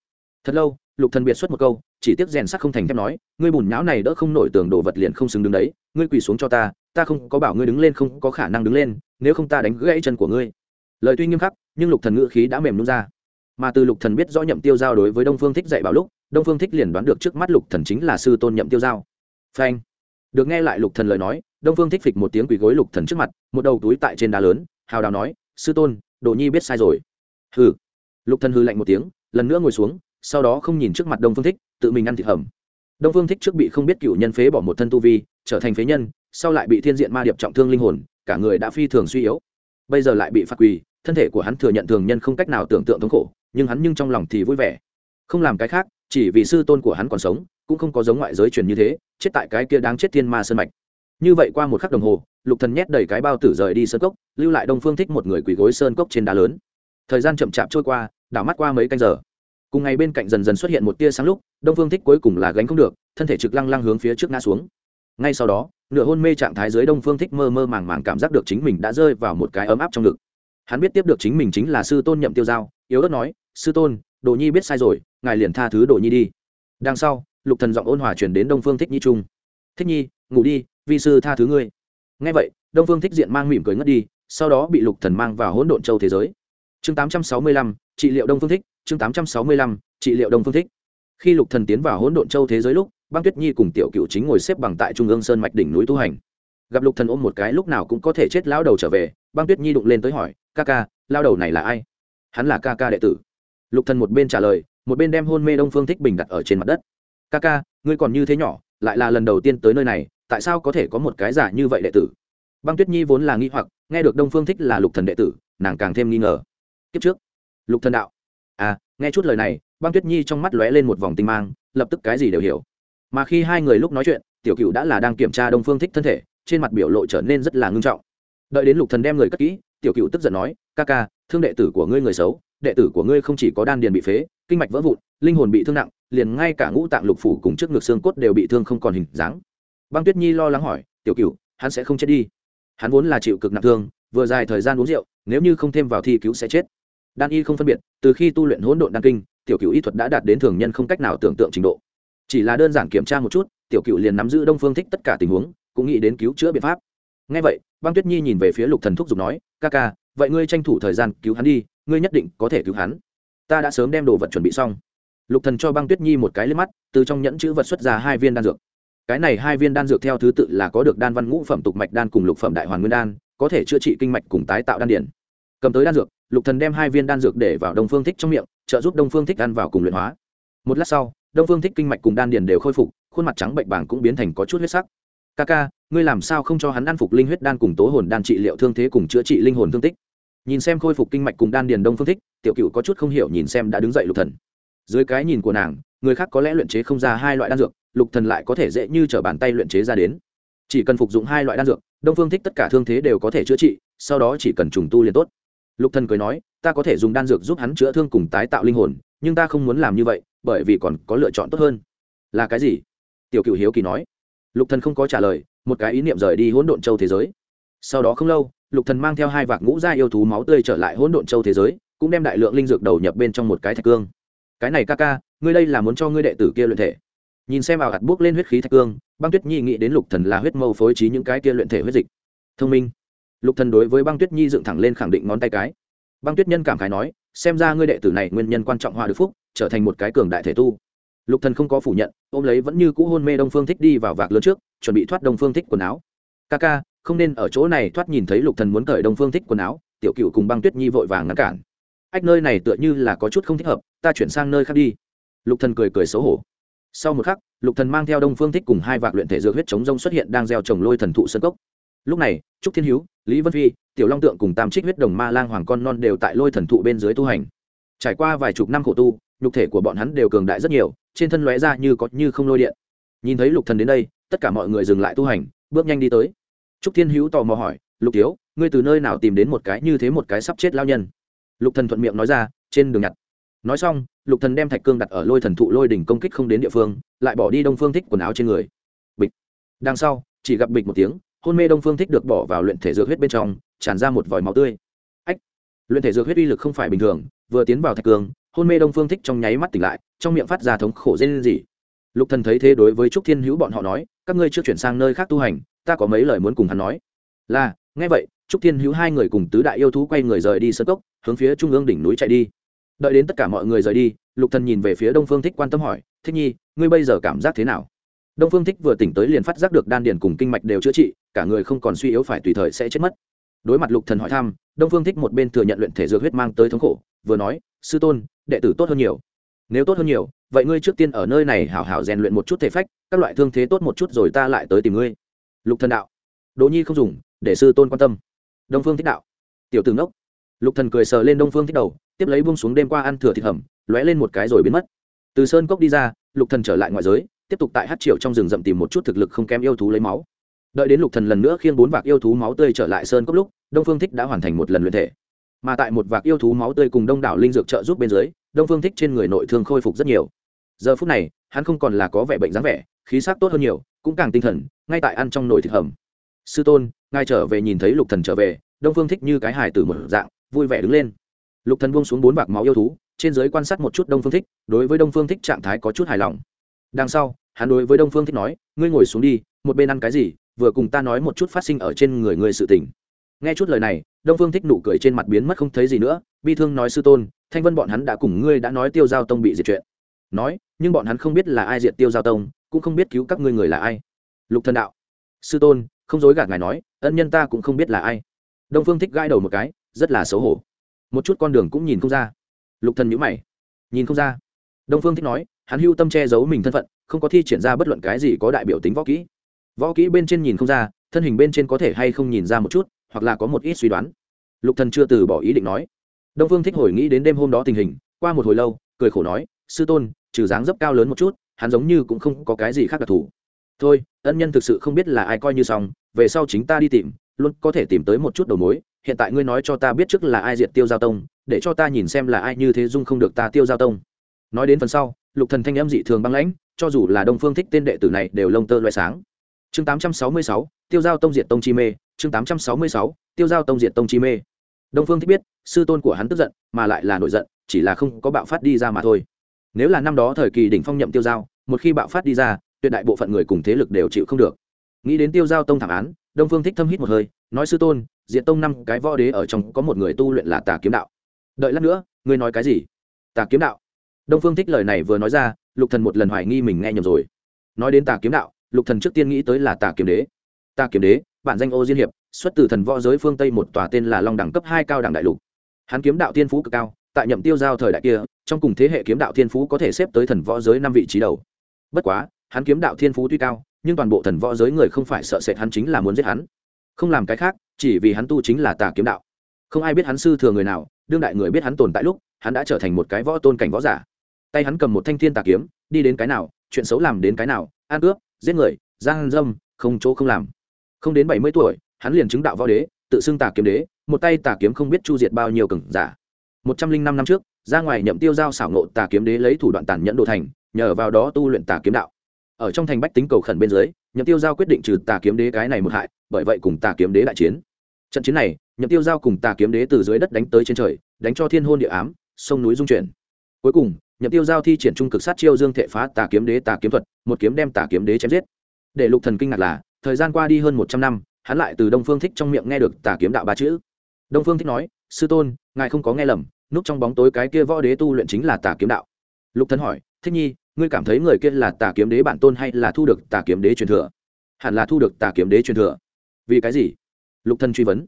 Thật lâu lục thần biệt xuất một câu, chỉ tiếc rèn sắc không thành thép nói, ngươi bùn nhão này đỡ không nổi tường đồ vật liền không xứng đứng đấy, ngươi quỳ xuống cho ta ta không có bảo ngươi đứng lên không có khả năng đứng lên, nếu không ta đánh gãy chân của ngươi. Lời tuy nghiêm khắc, nhưng lục thần ngữ khí đã mềm nung ra. Mà từ lục thần biết rõ nhậm tiêu giao đối với đông phương thích dạy bảo lúc, đông phương thích liền đoán được trước mắt lục thần chính là sư tôn nhậm tiêu giao. Phanh. Được nghe lại lục thần lời nói, đông phương thích phịch một tiếng quỳ gối lục thần trước mặt, một đầu túi tại trên đá lớn, hào đào nói, sư tôn, đồ nhi biết sai rồi. Hừ. Lục thần hừ lạnh một tiếng, lần nữa ngồi xuống sau đó không nhìn trước mặt đông phương thích, tự mình ăn thịt hầm. Đông phương thích trước bị không biết cựu nhân phế bỏ một thân tu vi, trở thành phế nhân, sau lại bị thiên diện ma điệp trọng thương linh hồn, cả người đã phi thường suy yếu. Bây giờ lại bị phạt quỳ, thân thể của hắn thừa nhận thường nhân không cách nào tưởng tượng thống khổ, nhưng hắn nhưng trong lòng thì vui vẻ. Không làm cái khác, chỉ vì sư tôn của hắn còn sống, cũng không có giống ngoại giới truyền như thế, chết tại cái kia đáng chết thiên ma sơn mạch. Như vậy qua một khắc đồng hồ, lục thần nhét đầy cái bao tử rời đi sơn cốc, lưu lại đông phương thích một người quỳ gối sơn cốc trên đá lớn. Thời gian chậm chạp trôi qua, đảo mắt qua mấy canh giờ cùng ngày bên cạnh dần dần xuất hiện một tia sáng lúc đông phương thích cuối cùng là gánh không được thân thể trực lăng lăng hướng phía trước ngã xuống. Ngay sau đó nửa hôn mê trạng thái dưới đông phương thích mơ mơ màng màng cảm giác được chính mình đã rơi vào một cái ấm áp trong ngực. Hắn biết tiếp được chính mình chính là sư tôn nhậm tiêu giao yếu ớt nói sư tôn đồ nhi biết sai rồi ngài liền tha thứ đồ nhi đi. Đằng sau lục thần giọng ôn hòa truyền đến đông phương thích nhi trung. Thích nhi ngủ đi vi sư tha thứ ngươi. Ngay vậy đông phương thích diện mang mỉm cười ngất đi sau đó bị lục thần mang vào hỗn độn châu thế giới. Chương 865, trị liệu đông phương thích chương 865, trị liệu đông phương thích. Khi lục thần tiến vào hỗn độn châu thế giới lúc băng tuyết nhi cùng tiểu cựu chính ngồi xếp bằng tại trung ương sơn mạch đỉnh núi tu hành. Gặp lục thần ôm một cái lúc nào cũng có thể chết lão đầu trở về băng tuyết nhi đụng lên tới hỏi ca ca lao đầu này là ai? Hắn là ca ca đệ tử. Lục thần một bên trả lời một bên đem hôn mê đông phương thích bình đặt ở trên mặt đất. Ca ca ngươi còn như thế nhỏ lại là lần đầu tiên tới nơi này tại sao có thể có một cái giả như vậy đệ tử? Băng tuyết nhi vốn là nghi hoặc nghe được đông phương thích là lục thần đệ tử nàng càng thêm nghi ngờ. Kiếp trước lục thần đạo à nghe chút lời này, băng tuyết nhi trong mắt lóe lên một vòng tinh mang, lập tức cái gì đều hiểu. Mà khi hai người lúc nói chuyện, tiểu cựu đã là đang kiểm tra đông phương thích thân thể, trên mặt biểu lộ trở nên rất là ngưng trọng. Đợi đến lục thần đem người cất kỹ, tiểu cựu tức giận nói, ca ca, thương đệ tử của ngươi người xấu, đệ tử của ngươi không chỉ có đan điền bị phế, kinh mạch vỡ vụn, linh hồn bị thương nặng, liền ngay cả ngũ tạng lục phủ cùng trước ngực xương cốt đều bị thương không còn hình dáng. Băng tuyết nhi lo lắng hỏi, tiểu cựu hắn sẽ không chết đi? Hắn vốn là chịu cực nặng thương, vừa dài thời gian uống rượu, nếu như không thêm vào thi cứu sẽ chết đan y không phân biệt, từ khi tu luyện hỗn độn đan kinh, tiểu cựu y thuật đã đạt đến thường nhân không cách nào tưởng tượng trình độ. Chỉ là đơn giản kiểm tra một chút, tiểu cựu liền nắm giữ đông phương thích tất cả tình huống, cũng nghĩ đến cứu chữa biện pháp. Ngay vậy, băng tuyết nhi nhìn về phía lục thần thúc giục nói, ca ca, vậy ngươi tranh thủ thời gian cứu hắn đi, ngươi nhất định có thể cứu hắn. Ta đã sớm đem đồ vật chuẩn bị xong. Lục thần cho băng tuyết nhi một cái lên mắt, từ trong nhẫn chữ vật xuất ra hai viên đan dược. Cái này hai viên đan dược theo thứ tự là có được đan văn ngũ phẩm tục mạch đan cùng lục phẩm đại hoàn nguyên đan, có thể chữa trị kinh mạch cùng tái tạo đan điển. Cầm tới đan dược lục thần đem hai viên đan dược để vào đông phương thích trong miệng, trợ giúp đông phương thích ăn vào cùng luyện hóa. Một lát sau, đông phương thích kinh mạch cùng đan điển đều khôi phục, khuôn mặt trắng bệnh bảng cũng biến thành có chút huyết sắc. Ca ca ngươi làm sao không cho hắn ăn phục linh huyết đan cùng tố hồn đan trị liệu thương thế cùng chữa trị linh hồn thương tích? Nhìn xem khôi phục kinh mạch cùng đan điền đông phương thích, tiểu cựu có chút không hiểu nhìn xem đã đứng dậy lục thần. Dưới cái nhìn của nàng, người khác có lẽ luyện chế không ra hai loại đan dược, lục thần lại có thể dễ như trở bàn tay luyện chế ra đến. Chỉ cần phục dụng hai loại đan dược, đông phương thích tất cả thương thế đều có thể chữa trị, sau đó chỉ cần trùng tu liền tốt lục thần cười nói, ta có thể dùng đan dược giúp hắn chữa thương cùng tái tạo linh hồn, nhưng ta không muốn làm như vậy, bởi vì còn có lựa chọn tốt hơn. Là cái gì? Tiểu cựu hiếu kỳ nói. Lục thần không có trả lời, một cái ý niệm rời đi hỗn độn châu thế giới. Sau đó không lâu, lục thần mang theo hai vạc ngũ gia yêu thú máu tươi trở lại hỗn độn châu thế giới, cũng đem đại lượng linh dược đầu nhập bên trong một cái thạch cương. Cái này ca ca, ngươi đây là muốn cho ngươi đệ tử kia luyện thể. Nhìn xem vào hạt buốc lên huyết khí thạch cương, băng tuyết nhi nghĩ đến lục thần là huyết mâu phối trí những cái kia luyện thể huyết dịch. Thông minh lục thần đối với băng tuyết nhi dựng thẳng lên khẳng định ngón tay cái. Băng tuyết nhân cảm khái nói, xem ra ngươi đệ tử này nguyên nhân quan trọng hòa được phúc, trở thành một cái cường đại thể tu. Lục thần không có phủ nhận, ôm lấy vẫn như cũ hôn mê đông phương thích đi vào vạc lớn trước, chuẩn bị thoát đông phương thích quần áo. Ca ca, không nên ở chỗ này thoát nhìn thấy lục thần muốn cởi đông phương thích quần áo. Tiểu cựu cùng băng tuyết nhi vội vàng ngăn cản. Ách, nơi này tựa như là có chút không thích hợp, ta chuyển sang nơi khác đi. Lục thần cười cười xấu hổ. Sau một khắc, lục thần mang theo đông phương thích cùng hai vạc luyện thể dược huyết chống rông xuất hiện đang gieo trồng lôi thần thụ sân cốc lúc này, trúc thiên hữu lý vân phi, tiểu long tượng cùng tam trích huyết đồng ma lang hoàng con non đều tại lôi thần thụ bên dưới tu hành. Trải qua vài chục năm khổ tu, nhục thể của bọn hắn đều cường đại rất nhiều, trên thân lóe ra như có như không lôi điện. Nhìn thấy lục thần đến đây, tất cả mọi người dừng lại tu hành, bước nhanh đi tới. Trúc thiên hữu tò mò hỏi, lục thiếu, ngươi từ nơi nào tìm đến một cái như thế một cái sắp chết lao nhân? Lục thần thuận miệng nói ra, trên đường nhặt. Nói xong, lục thần đem thạch cương đặt ở lôi thần thụ lôi đỉnh công kích không đến địa phương, lại bỏ đi đông phương thích quần áo trên người. Bịch. Đằng sau, chỉ gặp bịch một tiếng hôn mê đông phương thích được bỏ vào luyện thể dược huyết bên trong, tràn ra một vòi máu tươi. Ách, luyện thể dược huyết uy lực không phải bình thường, vừa tiến vào thạch cương, hôn mê đông phương thích trong nháy mắt tỉnh lại, trong miệng phát ra thống khổ dê lên gì lục thần thấy thế đối với trúc thiên hữu bọn họ nói, các ngươi chưa chuyển sang nơi khác tu hành, ta có mấy lời muốn cùng hắn nói. Là, nghe vậy, trúc thiên hữu hai người cùng tứ đại yêu thú quay người rời đi sân cốc, hướng phía trung ương đỉnh núi chạy đi. Đợi đến tất cả mọi người rời đi, lục thần nhìn về phía đông phương thích quan tâm hỏi, thích nhi, ngươi bây giờ cảm giác thế nào? Đông phương thích vừa tỉnh tới liền phát giác được đan điền cùng kinh mạch đều chữa trị cả người không còn suy yếu phải tùy thời sẽ chết mất. Đối mặt lục thần hỏi thăm, đông phương thích một bên thừa nhận luyện thể dược huyết mang tới thống khổ, vừa nói, sư tôn, đệ tử tốt hơn nhiều. Nếu tốt hơn nhiều, vậy ngươi trước tiên ở nơi này hảo hảo rèn luyện một chút thể phách, các loại thương thế tốt một chút rồi ta lại tới tìm ngươi. Lục thần đạo. Đỗ nhi không dùng, để sư tôn quan tâm. Đông phương thích đạo. Tiểu tử ngốc. Lục thần cười sờ lên đông phương thích đầu, tiếp lấy buông xuống đêm qua ăn thừa thịt hầm, lóe lên một cái rồi biến mất. Từ sơn cốc đi ra, lục thần trở lại ngoại giới, tiếp tục tại hát triệu trong rừng rậm tìm một chút thực lực không kém yêu thú lấy máu đợi đến lục thần lần nữa khiêng bốn vạc yêu thú máu tươi trở lại sơn cốc lúc, đông phương thích đã hoàn thành một lần luyện thể. Mà tại một vạc yêu thú máu tươi cùng đông đảo linh dược trợ giúp bên dưới, đông phương thích trên người nội thương khôi phục rất nhiều. Giờ phút này, hắn không còn là có vẻ bệnh dáng vẻ, khí sắc tốt hơn nhiều, cũng càng tinh thần, ngay tại ăn trong nồi thịt hầm. Sư tôn, ngài trở về nhìn thấy lục thần trở về. Đông phương thích như cái hài từ một dạng, vui vẻ đứng lên. Lục thần buông xuống bốn vạc máu yêu thú, trên dưới quan sát một chút đông phương thích, đối với đông phương thích trạng thái có chút hài lòng. Đằng sau, hắn đối với đông phương thích nói, ngươi ngồi xuống đi, một bên ăn cái gì vừa cùng ta nói một chút phát sinh ở trên người ngươi sự tình. Nghe chút lời này, đông phương thích nụ cười trên mặt biến mất không thấy gì nữa, bi thương nói sư tôn, thanh vân bọn hắn đã cùng ngươi đã nói tiêu giao tông bị diệt chuyện. Nói, nhưng bọn hắn không biết là ai diệt tiêu giao tông, cũng không biết cứu các ngươi người là ai. Lục thần đạo. Sư tôn, không dối gạt ngài nói, ân nhân ta cũng không biết là ai. Đông phương thích gãi đầu một cái, rất là xấu hổ. Một chút con đường cũng nhìn không ra. Lục thần nhíu mày. Nhìn không ra. Đông phương thích nói, hắn hưu tâm che giấu mình thân phận, không có thi triển ra bất luận cái gì có đại biểu tính võ kỹ võ kỹ bên trên nhìn không ra, thân hình bên trên có thể hay không nhìn ra một chút, hoặc là có một ít suy đoán. Lục thần chưa từ bỏ ý định nói. Đông phương thích hồi nghĩ đến đêm hôm đó tình hình, qua một hồi lâu, cười khổ nói, sư tôn, trừ dáng dấp cao lớn một chút, hắn giống như cũng không có cái gì khác đặc thù. Thôi, ân nhân thực sự không biết là ai coi như xong, về sau chính ta đi tìm, luôn có thể tìm tới một chút đầu mối, hiện tại ngươi nói cho ta biết trước là ai diệt tiêu giao tông, để cho ta nhìn xem là ai như thế dung không được ta tiêu giao tông. Nói đến phần sau, lục thần thanh âm dị thường băng lãnh, cho dù là đông phương thích tên đệ tử này đều lông tơ loại sáng chương 866, tiêu giao tông diệt tông chi mê chương 866, tiêu giao tông diệt tông chi mê. Đông phương thích biết sư tôn của hắn tức giận mà lại là nổi giận chỉ là không có bạo phát đi ra mà thôi. Nếu là năm đó thời kỳ đỉnh phong nhậm tiêu giao một khi bạo phát đi ra tuyệt đại bộ phận người cùng thế lực đều chịu không được. Nghĩ đến tiêu giao tông thảm án đông phương thích thâm hít một hơi nói sư tôn diện tông năm cái võ đế ở trong có một người tu luyện là tà kiếm đạo. Đợi lát nữa ngươi nói cái gì? Tà kiếm đạo. Đông phương thích lời này vừa nói ra lục thần một lần hoài nghi mình nghe nhầm rồi. Nói đến tà kiếm đạo lục thần trước tiên nghĩ tới là tà kiếm đế. Tà kiếm đế, bản danh ô diên hiệp, xuất từ thần võ giới phương tây một tòa tên là long đẳng cấp hai cao đẳng đại lục. Hắn kiếm đạo thiên phú cực cao, tại nhậm tiêu giao thời đại kia, trong cùng thế hệ kiếm đạo thiên phú có thể xếp tới thần võ giới năm vị trí đầu. Bất quá, hắn kiếm đạo thiên phú tuy cao, nhưng toàn bộ thần võ giới người không phải sợ sệt hắn chính là muốn giết hắn. Không làm cái khác, chỉ vì hắn tu chính là tà kiếm đạo. Không ai biết hắn sư thừa người nào, đương đại người biết hắn tồn tại lúc, hắn đã trở thành một cái võ tôn cảnh võ giả. Tay hắn cầm một thanh thiên tà kiếm, đi đến cái nào, chuyện xấu làm đến cái nào an cướp giết người, giang dâm, không chỗ không làm. Không đến bảy mươi tuổi, hắn liền chứng đạo võ đế, tự xưng tà kiếm đế, một tay tà kiếm không biết chu diệt bao nhiêu cừng giả. Một trăm linh năm năm trước, ra ngoài nhậm tiêu giao xảo nộ tà kiếm đế lấy thủ đoạn tàn nhẫn đồ thành, nhờ vào đó tu luyện tà kiếm đạo. Ở trong thành bách tính cầu khẩn bên dưới, nhậm tiêu giao quyết định trừ tà kiếm đế cái này một hại, bởi vậy cùng tà kiếm đế đại chiến. Trận chiến này, nhậm tiêu giao cùng tà kiếm đế từ dưới đất đánh tới trên trời, đánh cho thiên hôn địa ám, sông núi dung chuyển. Cuối cùng nhậm tiêu giao thi triển trung cực sát chiêu dương thệ phá tà kiếm đế tà kiếm thuật một kiếm đem tà kiếm đế chém giết để lục thần kinh ngạc là thời gian qua đi hơn một trăm năm hắn lại từ đông phương thích trong miệng nghe được tà kiếm đạo ba chữ đông phương thích nói sư tôn ngài không có nghe lầm núp trong bóng tối cái kia võ đế tu luyện chính là tà kiếm đạo lục thần hỏi thích nhi ngươi cảm thấy người kia là tà kiếm đế bản tôn hay là thu được tà kiếm đế truyền thừa hẳn là thu được tà kiếm đế truyền thừa vì cái gì lục thần truy vấn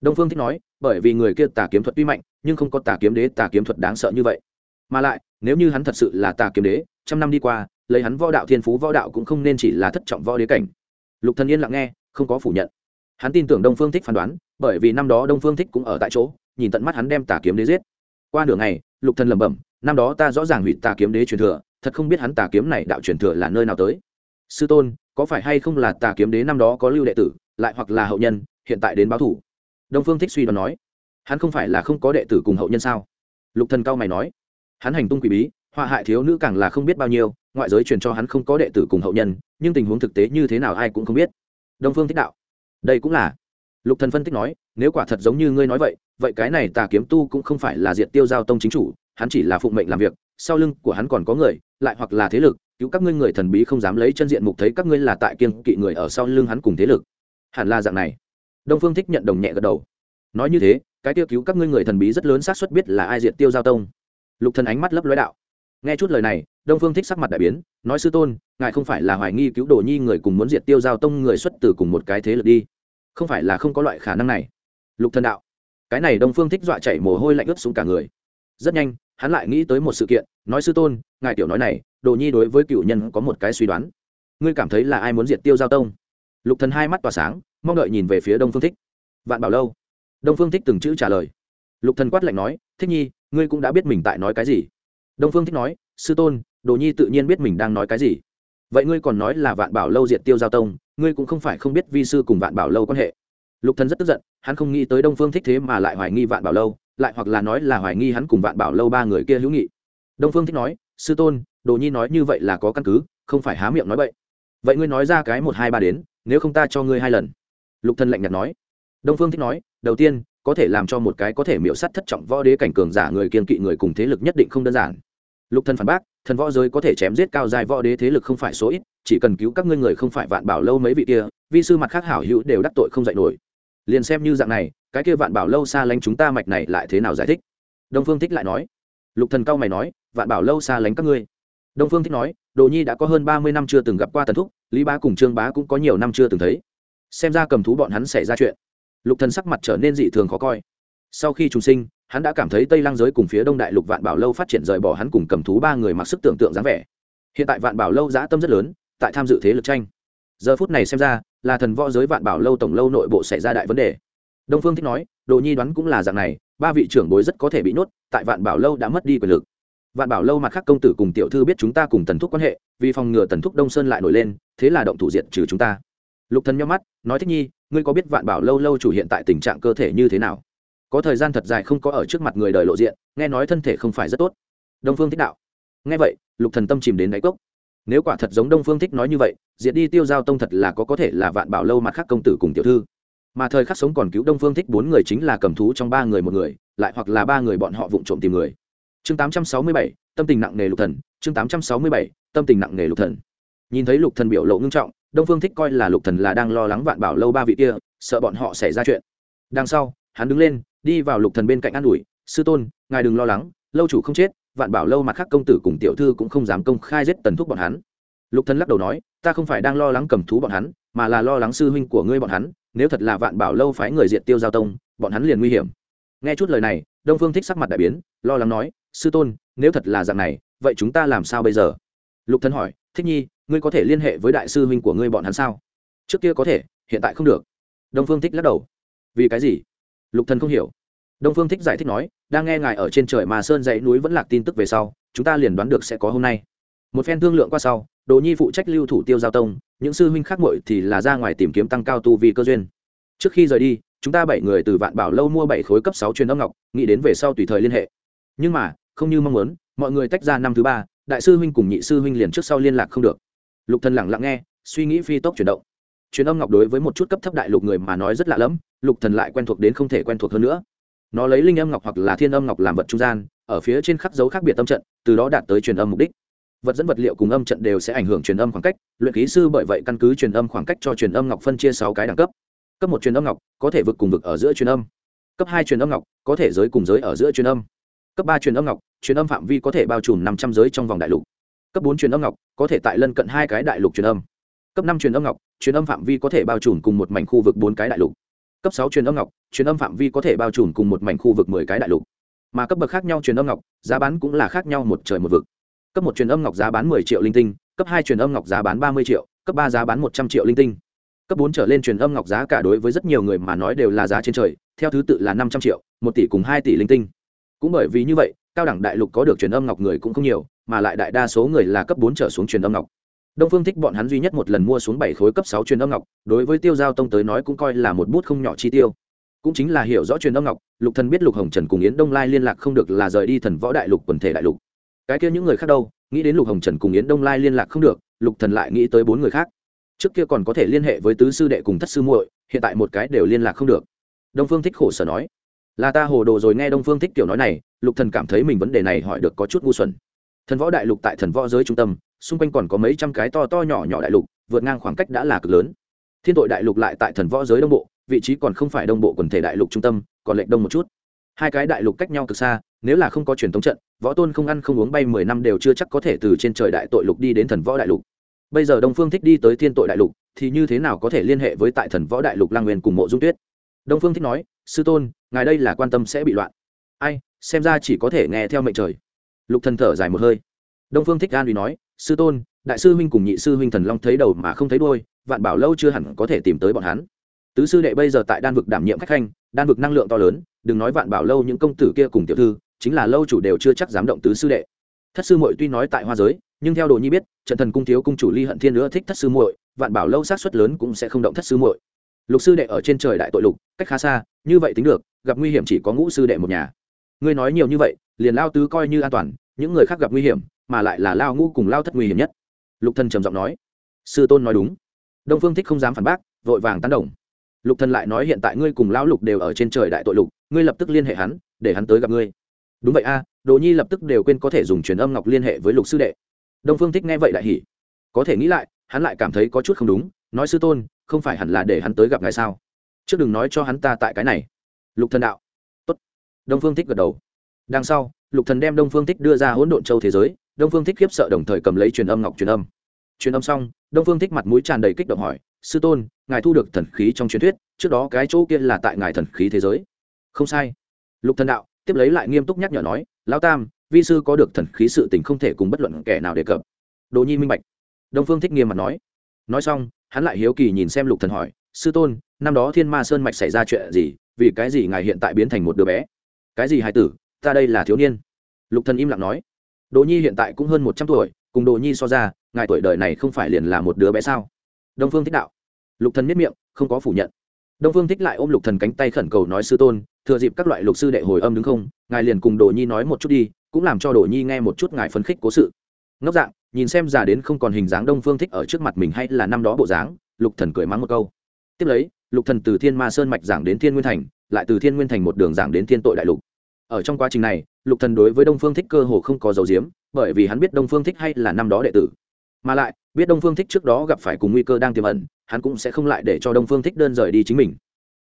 đông phương thích nói bởi vì người kia tà kiếm thuật tuy mạnh nhưng không có tà kiếm đế tà kiếm thuật đáng sợ như vậy mà lại nếu như hắn thật sự là tà kiếm đế, trăm năm đi qua, lấy hắn võ đạo thiên phú võ đạo cũng không nên chỉ là thất trọng võ đế cảnh. Lục thần yên lặng nghe, không có phủ nhận. Hắn tin tưởng đông phương thích phán đoán, bởi vì năm đó đông phương thích cũng ở tại chỗ, nhìn tận mắt hắn đem tà kiếm đế giết. Qua nửa ngày, lục thần lẩm bẩm, năm đó ta rõ ràng hủy tà kiếm đế truyền thừa, thật không biết hắn tà kiếm này đạo truyền thừa là nơi nào tới. Sư tôn, có phải hay không là tà kiếm đế năm đó có lưu đệ tử, lại hoặc là hậu nhân, hiện tại đến báo thủ? Đông phương thích suy đoán nói, hắn không phải là không có đệ tử cùng hậu nhân sao? Lục thần cao mày nói hắn hành tung quỷ bí, họa hại thiếu nữ càng là không biết bao nhiêu, ngoại giới truyền cho hắn không có đệ tử cùng hậu nhân, nhưng tình huống thực tế như thế nào ai cũng không biết. Đông phương thích đạo. Đây cũng là. Lục thần phân tích nói, nếu quả thật giống như ngươi nói vậy vậy cái này tà kiếm tu cũng không phải là diệt tiêu giao tông chính chủ, hắn chỉ là phụng mệnh làm việc, sau lưng của hắn còn có người, lại hoặc là thế lực, cứu các ngươi người thần bí không dám lấy chân diện mục thấy các ngươi là tại kiên kỵ người ở sau lưng hắn cùng thế lực. Hẳn là dạng này. Đông phương thích nhận đồng nhẹ gật đầu. Nói như thế, cái tiêu cứu các ngươi người thần bí rất lớn xác suất biết là ai diệt tiêu giao tông lục thần ánh mắt lấp lóe đạo. Nghe chút lời này, đông phương thích sắc mặt đại biến, nói sư tôn, ngài không phải là hoài nghi cứu đồ nhi người cùng muốn diệt tiêu giao tông người xuất từ cùng một cái thế lực đi. Không phải là không có loại khả năng này. Lục thần đạo. Cái này đông phương thích dọa chảy mồ hôi lạnh ướt xuống cả người. Rất nhanh, hắn lại nghĩ tới một sự kiện, nói sư tôn, ngài tiểu nói này, đồ nhi đối với cựu nhân có một cái suy đoán. Ngươi cảm thấy là ai muốn diệt tiêu giao tông? Lục thần hai mắt tỏa sáng, mong đợi nhìn về phía đông phương thích. Vạn bảo lâu. Đông phương thích từng chữ trả lời. Lục thần quát lạnh nói, thích nhi ngươi cũng đã biết mình tại nói cái gì. Đông phương thích nói, sư tôn, đồ nhi tự nhiên biết mình đang nói cái gì. Vậy ngươi còn nói là vạn bảo lâu diệt tiêu giao tông, ngươi cũng không phải không biết vi sư cùng vạn bảo lâu quan hệ. Lục thần rất tức giận, hắn không nghĩ tới đông phương thích thế mà lại hoài nghi vạn bảo lâu, lại hoặc là nói là hoài nghi hắn cùng vạn bảo lâu ba người kia hữu nghị. Đông phương thích nói, sư tôn, đồ nhi nói như vậy là có căn cứ, không phải há miệng nói vậy vậy ngươi nói ra cái một hai ba đến, nếu không ta cho ngươi hai lần. Lục thần lạnh nhạt nói. Đông phương thích nói, đầu tiên có thể làm cho một cái có thể miễu sát thất trọng võ đế cảnh cường giả người kiên kỵ người cùng thế lực nhất định không đơn giản. Lục thần phản bác, thần võ giới có thể chém giết cao dài võ đế thế lực không phải số ít, chỉ cần cứu các ngươi người không phải vạn bảo lâu mấy vị kia, vi sư mặt khác hảo hữu đều đắc tội không dạy nổi. Liền xem như dạng này, cái kia vạn bảo lâu xa lánh chúng ta mạch này lại thế nào giải thích? Đông phương thích lại nói. Lục thần cao mày nói, vạn bảo lâu xa lánh các ngươi. Đông phương thích nói, đồ nhi đã có hơn ba mươi năm chưa từng gặp qua tần thúc, lý bá cùng trương bá cũng có nhiều năm chưa từng thấy. Xem ra cầm thú bọn hắn xảy ra chuyện lục thần sắc mặt trở nên dị thường khó coi. Sau khi trùng sinh, hắn đã cảm thấy tây Lang giới cùng phía đông đại lục vạn bảo lâu phát triển rời bỏ hắn cùng cầm thú ba người mặc sức tưởng tượng dáng vẻ. Hiện tại vạn bảo lâu giã tâm rất lớn, tại tham dự thế lực tranh. Giờ phút này xem ra, là thần võ giới vạn bảo lâu tổng lâu nội bộ xảy ra đại vấn đề. Đông phương thích nói, đồ nhi đoán cũng là dạng này, ba vị trưởng bối rất có thể bị nhốt, tại vạn bảo lâu đã mất đi quyền lực. Vạn bảo lâu mặt khác công tử cùng tiểu thư biết chúng ta cùng tần thúc quan hệ, vì phòng ngừa tần thúc đông sơn lại nổi lên, thế là động thủ diện trừ chúng ta. Lục thần nhắm mắt, nói, thích nhi ngươi có biết vạn bảo lâu lâu chủ hiện tại tình trạng cơ thể như thế nào? Có thời gian thật dài không có ở trước mặt người đời lộ diện, nghe nói thân thể không phải rất tốt. Đông phương thích đạo. Nghe vậy, lục thần tâm chìm đến đáy cốc. Nếu quả thật giống đông phương thích nói như vậy, diệt đi tiêu giao tông thật là có có thể là vạn bảo lâu mặt khác công tử cùng tiểu thư. Mà thời khắc sống còn cứu đông phương thích bốn người chính là cầm thú trong ba người một người, lại hoặc là ba người bọn họ vụng trộm tìm người. Chương tám trăm sáu mươi bảy, tâm tình nặng nề lục thần. Chương tám trăm sáu mươi bảy, tâm tình nặng nề lục thần. Nhìn thấy lục thần biểu lộ ngưng trọng đông phương thích coi là lục thần là đang lo lắng vạn bảo lâu ba vị kia, sợ bọn họ xảy ra chuyện. Đằng sau, hắn đứng lên, đi vào lục thần bên cạnh an ủi, sư tôn, ngài đừng lo lắng, lâu chủ không chết, vạn bảo lâu mặt khác công tử cùng tiểu thư cũng không dám công khai giết tần thúc bọn hắn. Lục thần lắc đầu nói, ta không phải đang lo lắng cầm thú bọn hắn, mà là lo lắng sư huynh của ngươi bọn hắn, nếu thật là vạn bảo lâu phái người diệt tiêu giao tông, bọn hắn liền nguy hiểm. Nghe chút lời này, đông phương thích sắc mặt đại biến, lo lắng nói, sư tôn, nếu thật là dạng này, vậy chúng ta làm sao bây giờ? Lục thần hỏi, thích nhi ngươi có thể liên hệ với đại sư huynh của ngươi bọn hắn sao? Trước kia có thể, hiện tại không được. Đông phương thích lắc đầu. Vì cái gì? Lục thần không hiểu. Đông phương thích giải thích nói, đang nghe ngài ở trên trời mà sơn dãy núi vẫn lạc tin tức về sau, chúng ta liền đoán được sẽ có hôm nay. Một phen thương lượng qua sau đồ nhi phụ trách lưu thủ tiêu giao tông, những sư huynh khác muội thì là ra ngoài tìm kiếm tăng cao tu vì cơ duyên. Trước khi rời đi, chúng ta bảy người từ vạn bảo lâu mua bảy khối cấp sáu truyền âm ngọc, nghĩ đến về sau tùy thời liên hệ. Nhưng mà, không như mong muốn, mọi người tách ra năm thứ ba, đại sư huynh cùng nhị sư huynh liền trước sau liên lạc không được lục thần lặng lặng nghe, suy nghĩ phi tốc chuyển động. Truyền âm ngọc đối với một chút cấp thấp đại lục người mà nói rất lạ lẫm, lục thần lại quen thuộc đến không thể quen thuộc hơn nữa. Nó lấy linh âm ngọc hoặc là thiên âm ngọc làm vật trung gian, ở phía trên khắc dấu khác biệt âm trận, từ đó đạt tới truyền âm mục đích. Vật dẫn vật liệu cùng âm trận đều sẽ ảnh hưởng truyền âm khoảng cách, luyện k h í sư bởi vậy căn cứ truyền âm khoảng cách cho truyền âm ngọc phân chia sáu cái đẳng cấp. Cấp một truyền âm ngọc, có thể vực cùng vực ở giữa truyền âm. Cấp hai truyền âm ngọc, có thể giới cùng giới ở giữa truyền âm. Cấp ba truyền âm ngọc, truyền âm phạm vi có thể bao trùm năm trăm giới trong vòng đại lục cấp bốn truyền âm ngọc, có thể tại lân cận hai cái đại lục truyền âm. Cấp năm truyền âm ngọc, truyền âm phạm vi có thể bao trùm cùng một mảnh khu vực bốn cái đại lục. Cấp sáu truyền âm ngọc, truyền âm phạm vi có thể bao trùm cùng một mảnh khu vực mười cái đại lục. Mà cấp bậc khác nhau truyền âm ngọc, giá bán cũng là khác nhau một trời một vực. Cấp một truyền âm ngọc giá bán mười triệu linh tinh, cấp hai truyền âm ngọc giá bán ba mươi triệu, cấp ba giá bán một trăm triệu linh tinh. Cấp bốn trở lên truyền âm ngọc giá cả đối với rất nhiều người mà nói đều là giá trên trời, theo thứ tự là năm trăm triệu, một tỷ cùng hai tỷ linh tinh. Cũng bởi vì như vậy cao đẳng đại lục có được truyền âm ngọc người cũng không nhiều, mà lại đại đa số người là cấp bốn trở xuống truyền âm ngọc. Đông phương thích bọn hắn duy nhất một lần mua xuống bảy khối cấp sáu truyền âm ngọc, đối với tiêu giao tông tới nói cũng coi là một bút không nhỏ chi tiêu. Cũng chính là hiểu rõ truyền âm ngọc, lục thần biết lục hồng trần cùng yến đông lai liên lạc không được là rời đi thần võ đại lục quần thể đại lục. Cái kia những người khác đâu, nghĩ đến lục hồng trần cùng yến đông lai liên lạc không được, lục thần lại nghĩ tới bốn người khác. Trước kia còn có thể liên hệ với tứ sư đệ cùng thất sư muội, hiện tại một cái đều liên lạc không được. Đông phương thích khổ sở nói là ta hồ đồ rồi nghe đông phương thích tiểu nói này, lục thần cảm thấy mình vấn đề này hỏi được có chút ngu xuẩn. Thần võ đại lục tại thần võ giới trung tâm, xung quanh còn có mấy trăm cái to to nhỏ nhỏ đại lục, vượt ngang khoảng cách đã là cực lớn. Thiên tội đại lục lại tại thần võ giới đông bộ, vị trí còn không phải đông bộ quần thể đại lục trung tâm, còn lệch đông một chút. Hai cái đại lục cách nhau cực xa, nếu là không có truyền thống trận, võ tôn không ăn không uống bay mười năm đều chưa chắc có thể từ trên trời đại tội lục đi đến thần võ đại lục. Bây giờ đông phương thích đi tới thiên tội đại lục, thì như thế nào có thể liên hệ với tại thần võ đại lục lang nguyên cùng mộ dung tuyết? Đông phương thích nói sư tôn, ngài đây là quan tâm sẽ bị loạn. Ai, xem ra chỉ có thể nghe theo mệnh trời. Lục thần thở dài một hơi. Đông phương thích gan uy nói, sư tôn, đại sư huynh cùng nhị sư huynh thần long thấy đầu mà không thấy đôi vạn bảo lâu chưa hẳn có thể tìm tới bọn hắn. Tứ sư đệ bây giờ tại đan vực đảm nhiệm khách khanh, đan vực năng lượng to lớn, đừng nói vạn bảo lâu những công tử kia cùng tiểu thư, chính là lâu chủ đều chưa chắc dám động tứ sư đệ. Thất sư muội tuy nói tại hoa giới, nhưng theo đồ nhi biết, trận thần cung thiếu cung chủ ly hận thiên nữa thích thất sư muội, vạn bảo lâu sát suất lớn cũng sẽ không động thất sư muội lục sư đệ ở trên trời đại tội lục cách khá xa như vậy tính được gặp nguy hiểm chỉ có ngũ sư đệ một nhà. Ngươi nói nhiều như vậy liền lao tứ coi như an toàn những người khác gặp nguy hiểm mà lại là lao ngũ cùng lao thất nguy hiểm nhất. Lục thần trầm giọng nói. Sư tôn nói đúng. Đông phương thích không dám phản bác vội vàng tán đồng. Lục thần lại nói hiện tại ngươi cùng lão lục đều ở trên trời đại tội lục ngươi lập tức liên hệ hắn để hắn tới gặp ngươi. Đúng vậy a à, đồ nhi lập tức đều quên có thể dùng truyền âm ngọc liên hệ với lục sư đệ. Đông phương thích nghe vậy đại hỉ. Có thể nghĩ lại hắn lại cảm thấy có chút không đúng nói sư tôn không phải hẳn là để hắn tới gặp ngài sao? Trước đừng nói cho hắn ta tại cái này. Lục thần đạo. Tốt. Đông phương thích gật đầu. Đằng sau, lục thần đem đông phương thích đưa ra hỗn độn châu thế giới. Đông phương thích khiếp sợ đồng thời cầm lấy truyền âm ngọc truyền âm. Truyền âm xong, đông phương thích mặt mũi tràn đầy kích động hỏi, sư tôn, ngài thu được thần khí trong truyền thuyết, trước đó cái chỗ kia là tại ngài thần khí thế giới. Không sai. Lục thần đạo, tiếp lấy lại nghiêm túc nhắc nhở nói, lão tam, vi sư có được thần khí sự tình không thể cùng bất luận kẻ nào đề cập. Đồ nhi minh bạch. Đông phương thích nghiêm mặt nói. Nói xong hắn lại hiếu kỳ nhìn xem lục thần hỏi, sư tôn, năm đó thiên ma sơn mạch xảy ra chuyện gì? Vì cái gì ngài hiện tại biến thành một đứa bé? Cái gì hài tử? Ta đây là thiếu niên. Lục thần im lặng nói đồ nhi hiện tại cũng hơn một trăm tuổi, cùng đồ nhi so ra, ngài tuổi đời này không phải liền là một đứa bé sao? Đông phương thích đạo. Lục thần miết miệng, không có phủ nhận. Đông phương thích lại ôm lục thần cánh tay khẩn cầu nói, sư tôn, thừa dịp các loại lục sư đệ hồi âm đứng không, ngài liền cùng đồ nhi nói một chút đi, cũng làm cho đồ nhi nghe một chút ngài phấn khích cố sự. Ngốc dạng nhìn xem già đến không còn hình dáng đông phương thích ở trước mặt mình hay là năm đó bộ dáng, lục thần cười mắng một câu. Tiếp lấy, lục thần từ thiên ma sơn mạch giảng đến thiên nguyên thành, lại từ thiên nguyên thành một đường giảng đến thiên tội đại lục. Ở trong quá trình này, lục thần đối với đông phương thích cơ hồ không có dấu diếm bởi vì hắn biết đông phương thích hay là năm đó đệ tử. Mà lại, biết đông phương thích trước đó gặp phải cùng nguy cơ đang tiềm ẩn, hắn cũng sẽ không lại để cho đông phương thích đơn rời đi chính mình.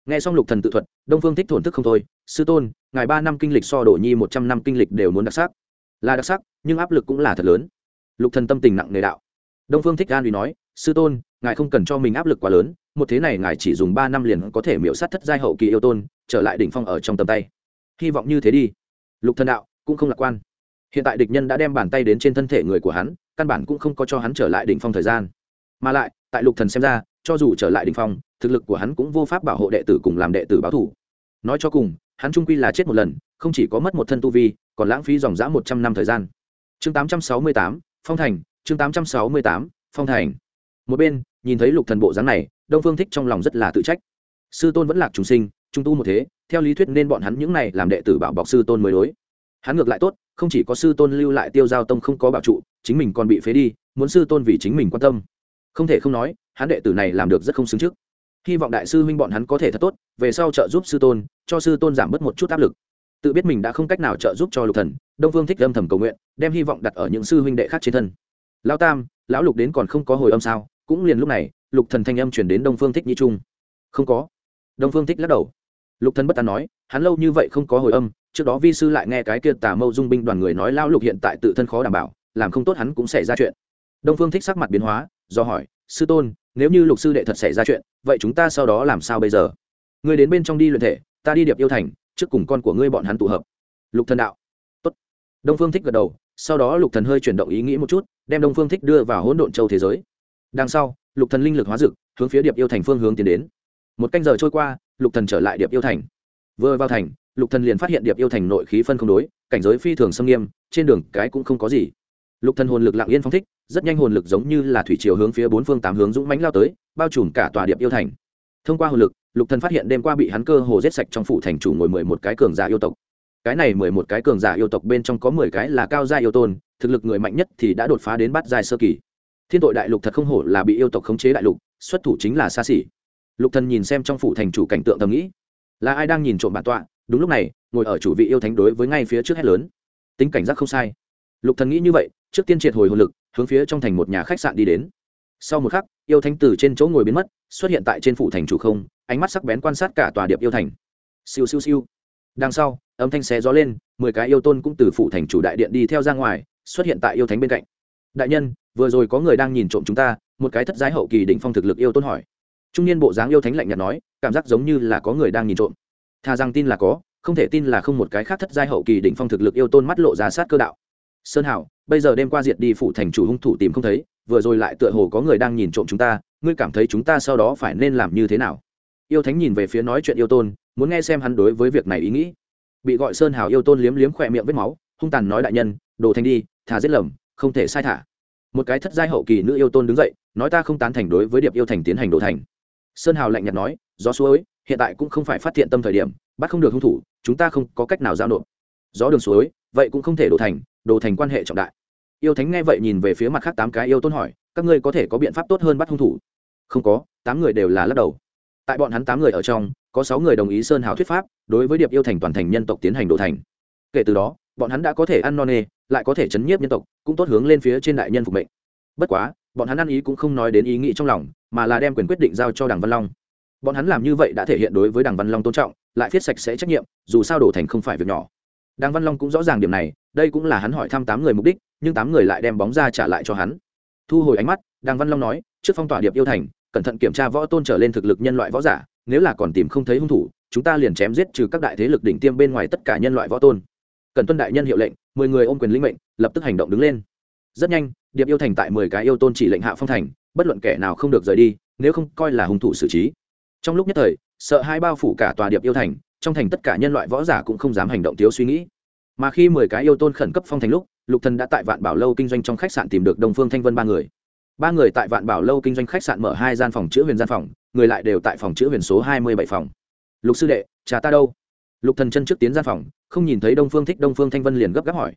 Nghe xong lục thần tự thuật, đông phương thích thổn thức không thôi, sư tôn, ngài ba năm kinh lịch so đổ nhi một trăm năm kinh lịch đều muốn đặc sắc. Là đặc sắc, nhưng áp lực cũng là thật lớn lục thần tâm tình nặng nề đạo. Đông phương thích an uy nói, sư tôn, ngài không cần cho mình áp lực quá lớn, một thế này ngài chỉ dùng ba năm liền có thể miễu sát thất giai hậu kỳ yêu tôn, trở lại đỉnh phong ở trong tầm tay. Hy vọng như thế đi. Lục thần đạo cũng không lạc quan. Hiện tại địch nhân đã đem bàn tay đến trên thân thể người của hắn, căn bản cũng không có cho hắn trở lại đỉnh phong thời gian. Mà lại, tại lục thần xem ra, cho dù trở lại đỉnh phong, thực lực của hắn cũng vô pháp bảo hộ đệ tử cùng làm đệ tử báo thủ nói cho cùng, hắn trung quy là chết một lần, không chỉ có mất một thân tu vi, còn lãng phí dòng dã một trăm năm thời gian. Chương tám trăm sáu mươi tám phong thành, chương tám trăm sáu mươi tám, phong thành. Một bên, nhìn thấy lục thần bộ dáng này, đông phương thích trong lòng rất là tự trách. Sư tôn vẫn lạc trùng sinh, trung tu một thế, theo lý thuyết nên bọn hắn những này làm đệ tử bảo bọc sư tôn mới đối. Hắn ngược lại tốt, không chỉ có sư tôn lưu lại tiêu giao tông không có bảo trụ, chính mình còn bị phế đi, muốn sư tôn vì chính mình quan tâm. Không thể không nói, hắn đệ tử này làm được rất không xứng trước. Hy vọng đại sư huynh bọn hắn có thể thật tốt, về sau trợ giúp sư tôn, cho sư tôn giảm bớt một chút áp lực. Tự biết mình đã không cách nào trợ giúp cho lục thần đông phương thích âm thầm cầu nguyện, đem hy vọng đặt ở những sư huynh đệ khác trên thân. Lão tam, lão lục đến còn không có hồi âm sao? Cũng liền lúc này, lục thần thanh âm chuyển đến đông phương thích nhi trung. Không có. Đông phương thích lắc đầu. Lục thần bất an nói, hắn lâu như vậy không có hồi âm, trước đó vi sư lại nghe cái kia tà mâu dung binh đoàn người nói lão lục hiện tại tự thân khó đảm bảo, làm không tốt hắn cũng xảy ra chuyện. Đông phương thích sắc mặt biến hóa, do hỏi, sư tôn, nếu như lục sư đệ thật xảy ra chuyện, vậy chúng ta sau đó làm sao bây giờ? Ngươi đến bên trong đi luyện thể, ta đi điệp yêu thành, trước cùng con của ngươi bọn hắn tụ hợp. Lục thần đạo đông phương thích gật đầu, sau đó lục thần hơi chuyển động ý nghĩ một chút, đem đông phương thích đưa vào hỗn độn châu thế giới. Đằng sau, lục thần linh lực hóa dực hướng phía điệp yêu thành phương hướng tiến đến. Một canh giờ trôi qua, lục thần trở lại điệp yêu thành. Vừa vào thành, lục thần liền phát hiện điệp yêu thành nội khí phân không đối, cảnh giới phi thường xâm nghiêm, trên đường cái cũng không có gì. Lục thần hồn lực lặng yên phong thích, rất nhanh hồn lực giống như là thủy chiều hướng phía bốn phương tám hướng dũng mãnh lao tới, bao trùm cả tòa điệp yêu thành. Thông qua hồn lực, lục thần phát hiện đêm qua bị hắn cơ hồ giết sạch trong phủ thành chủ ngồi mười một cái cường giả yêu tộc cái này mười một cái cường giả yêu tộc bên trong có mười cái là cao gia yêu tôn, thực lực người mạnh nhất thì đã đột phá đến bát giai sơ kỳ. Thiên tội đại lục thật không hổ là bị yêu tộc khống chế đại lục, xuất thủ chính là xa xỉ. Lục thần nhìn xem trong phủ thành chủ cảnh tượng thầm nghĩ, là ai đang nhìn trộm bản tọa? Đúng lúc này, ngồi ở chủ vị yêu thánh đối với ngay phía trước hết lớn. Tính cảnh giác không sai. Lục thần nghĩ như vậy, trước tiên triệt hồi hồn lực, hướng phía trong thành một nhà khách sạn đi đến. Sau một khắc, yêu thánh từ trên chỗ ngồi biến mất, xuất hiện tại trên phủ thành chủ không, ánh mắt sắc bén quan sát cả tòa điệp yêu thành. Siêu siêu siêu. Đằng sau âm thanh xé gió lên, mười cái yêu tôn cũng từ phủ thành chủ đại điện đi theo ra ngoài, xuất hiện tại yêu thánh bên cạnh. Đại nhân, vừa rồi có người đang nhìn trộm chúng ta, một cái thất giái hậu kỳ đỉnh phong thực lực yêu tôn hỏi. Trung niên bộ dáng yêu thánh lạnh nhạt nói, cảm giác giống như là có người đang nhìn trộm. Thà rằng tin là có, không thể tin là không một cái khác thất giai hậu kỳ đỉnh phong thực lực yêu tôn mắt lộ ra sát cơ đạo. Sơn hảo, bây giờ đêm qua diệt đi phủ thành chủ hung thủ tìm không thấy, vừa rồi lại tựa hồ có người đang nhìn trộm chúng ta, ngươi cảm thấy chúng ta sau đó phải nên làm như thế nào? Yêu thánh nhìn về phía nói chuyện yêu tôn, muốn nghe xem hắn đối với việc này ý nghĩ bị gọi sơn hào yêu tôn liếm liếm khỏe miệng vết máu, hung tàn nói đại nhân, đồ thành đi, thả giết lầm, không thể sai thả. Một cái thất giai hậu kỳ nữ yêu tôn đứng dậy, nói ta không tán thành đối với điệp yêu thành tiến hành đồ thành. Sơn hào lạnh nhạt nói, gió suối, hiện tại cũng không phải phát hiện tâm thời điểm, bắt không được hung thủ, chúng ta không có cách nào giao nộp. Gió đường suối, vậy cũng không thể đổ thành, đồ thành quan hệ trọng đại. Yêu thánh nghe vậy nhìn về phía mặt khác tám cái yêu tôn hỏi, các ngươi có thể có biện pháp tốt hơn bắt hung thủ? Không có, tám người đều là lắc đầu. Tại bọn hắn tám người ở trong có sáu người đồng ý sơn hào thuyết pháp, đối với điệp yêu thành toàn thành nhân tộc tiến hành đổ thành. Kể từ đó, bọn hắn đã có thể ăn no nê, lại có thể chấn nhiếp nhân tộc, cũng tốt hướng lên phía trên đại nhân phục mệnh. Bất quá, bọn hắn ăn ý cũng không nói đến ý nghĩ trong lòng, mà là đem quyền quyết định giao cho đảng văn long. Bọn hắn làm như vậy đã thể hiện đối với đảng văn long tôn trọng, lại viết sạch sẽ trách nhiệm, dù sao đổ thành không phải việc nhỏ. Đảng văn long cũng rõ ràng điểm này, đây cũng là hắn hỏi thăm tám người mục đích, nhưng tám người lại đem bóng ra trả lại cho hắn. Thu hồi ánh mắt đàng văn long nói, trước phong tỏa điệp yêu thành, cẩn thận kiểm tra võ tôn trở lên thực lực nhân loại võ giả nếu là còn tìm không thấy hung thủ, chúng ta liền chém giết trừ các đại thế lực đỉnh tiêm bên ngoài tất cả nhân loại võ tôn. Cần tuân đại nhân hiệu lệnh, mười người ôm quyền linh mệnh, lập tức hành động đứng lên. Rất nhanh, điệp yêu thành tại mười cái yêu tôn chỉ lệnh hạ phong thành, bất luận kẻ nào không được rời đi, nếu không coi là hung thủ xử trí. Trong lúc nhất thời, sợ hai bao phủ cả tòa điệp yêu thành, trong thành tất cả nhân loại võ giả cũng không dám hành động thiếu suy nghĩ. Mà khi mười cái yêu tôn khẩn cấp phong thành lúc, lục thần đã tại vạn bảo lâu kinh doanh trong khách sạn tìm được đông phương thanh vân ba người. Ba người tại vạn bảo lâu kinh doanh khách sạn mở hai gian phòng chữa huyền gian phòng người lại đều tại phòng chữa huyền số hai mươi bảy phòng. Lục sư đệ, cha ta đâu? Lục thần chân trước tiến ra phòng, không nhìn thấy đông phương thích, đông phương thanh vân liền gấp gáp hỏi.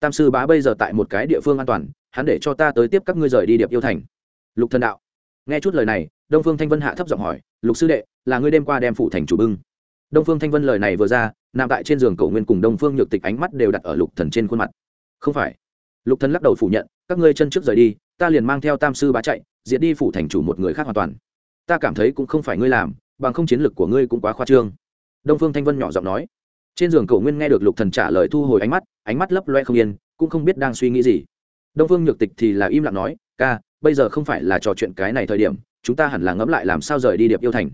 Tam sư bá bây giờ tại một cái địa phương an toàn, hắn để cho ta tới tiếp các ngươi rời đi điệp yêu thành. Lục thần đạo. Nghe chút lời này, đông phương thanh vân hạ thấp giọng hỏi, lục sư đệ, là ngươi đêm qua đem phụ thành chủ bưng? Đông phương thanh vân lời này vừa ra, nằm tại trên giường cậu nguyên cùng đông phương nhược tịch ánh mắt đều đặt ở lục thần trên khuôn mặt. Không phải. Lục thần lắc đầu phủ nhận, các ngươi chân trước rời đi, ta liền mang theo tam sư bá chạy, diệt đi phủ thành chủ một người khác hoàn toàn ta cảm thấy cũng không phải ngươi làm, bằng không chiến lực của ngươi cũng quá khoa trương. Đông phương thanh vân nhỏ giọng nói. Trên giường cầu nguyên nghe được lục thần trả lời thu hồi ánh mắt ánh mắt lấp loe không yên, cũng không biết đang suy nghĩ gì. Đông phương nhược tịch thì là im lặng nói, ca, bây giờ không phải là trò chuyện cái này thời điểm, chúng ta hẳn là ngẫm lại làm sao rời đi điệp yêu thành.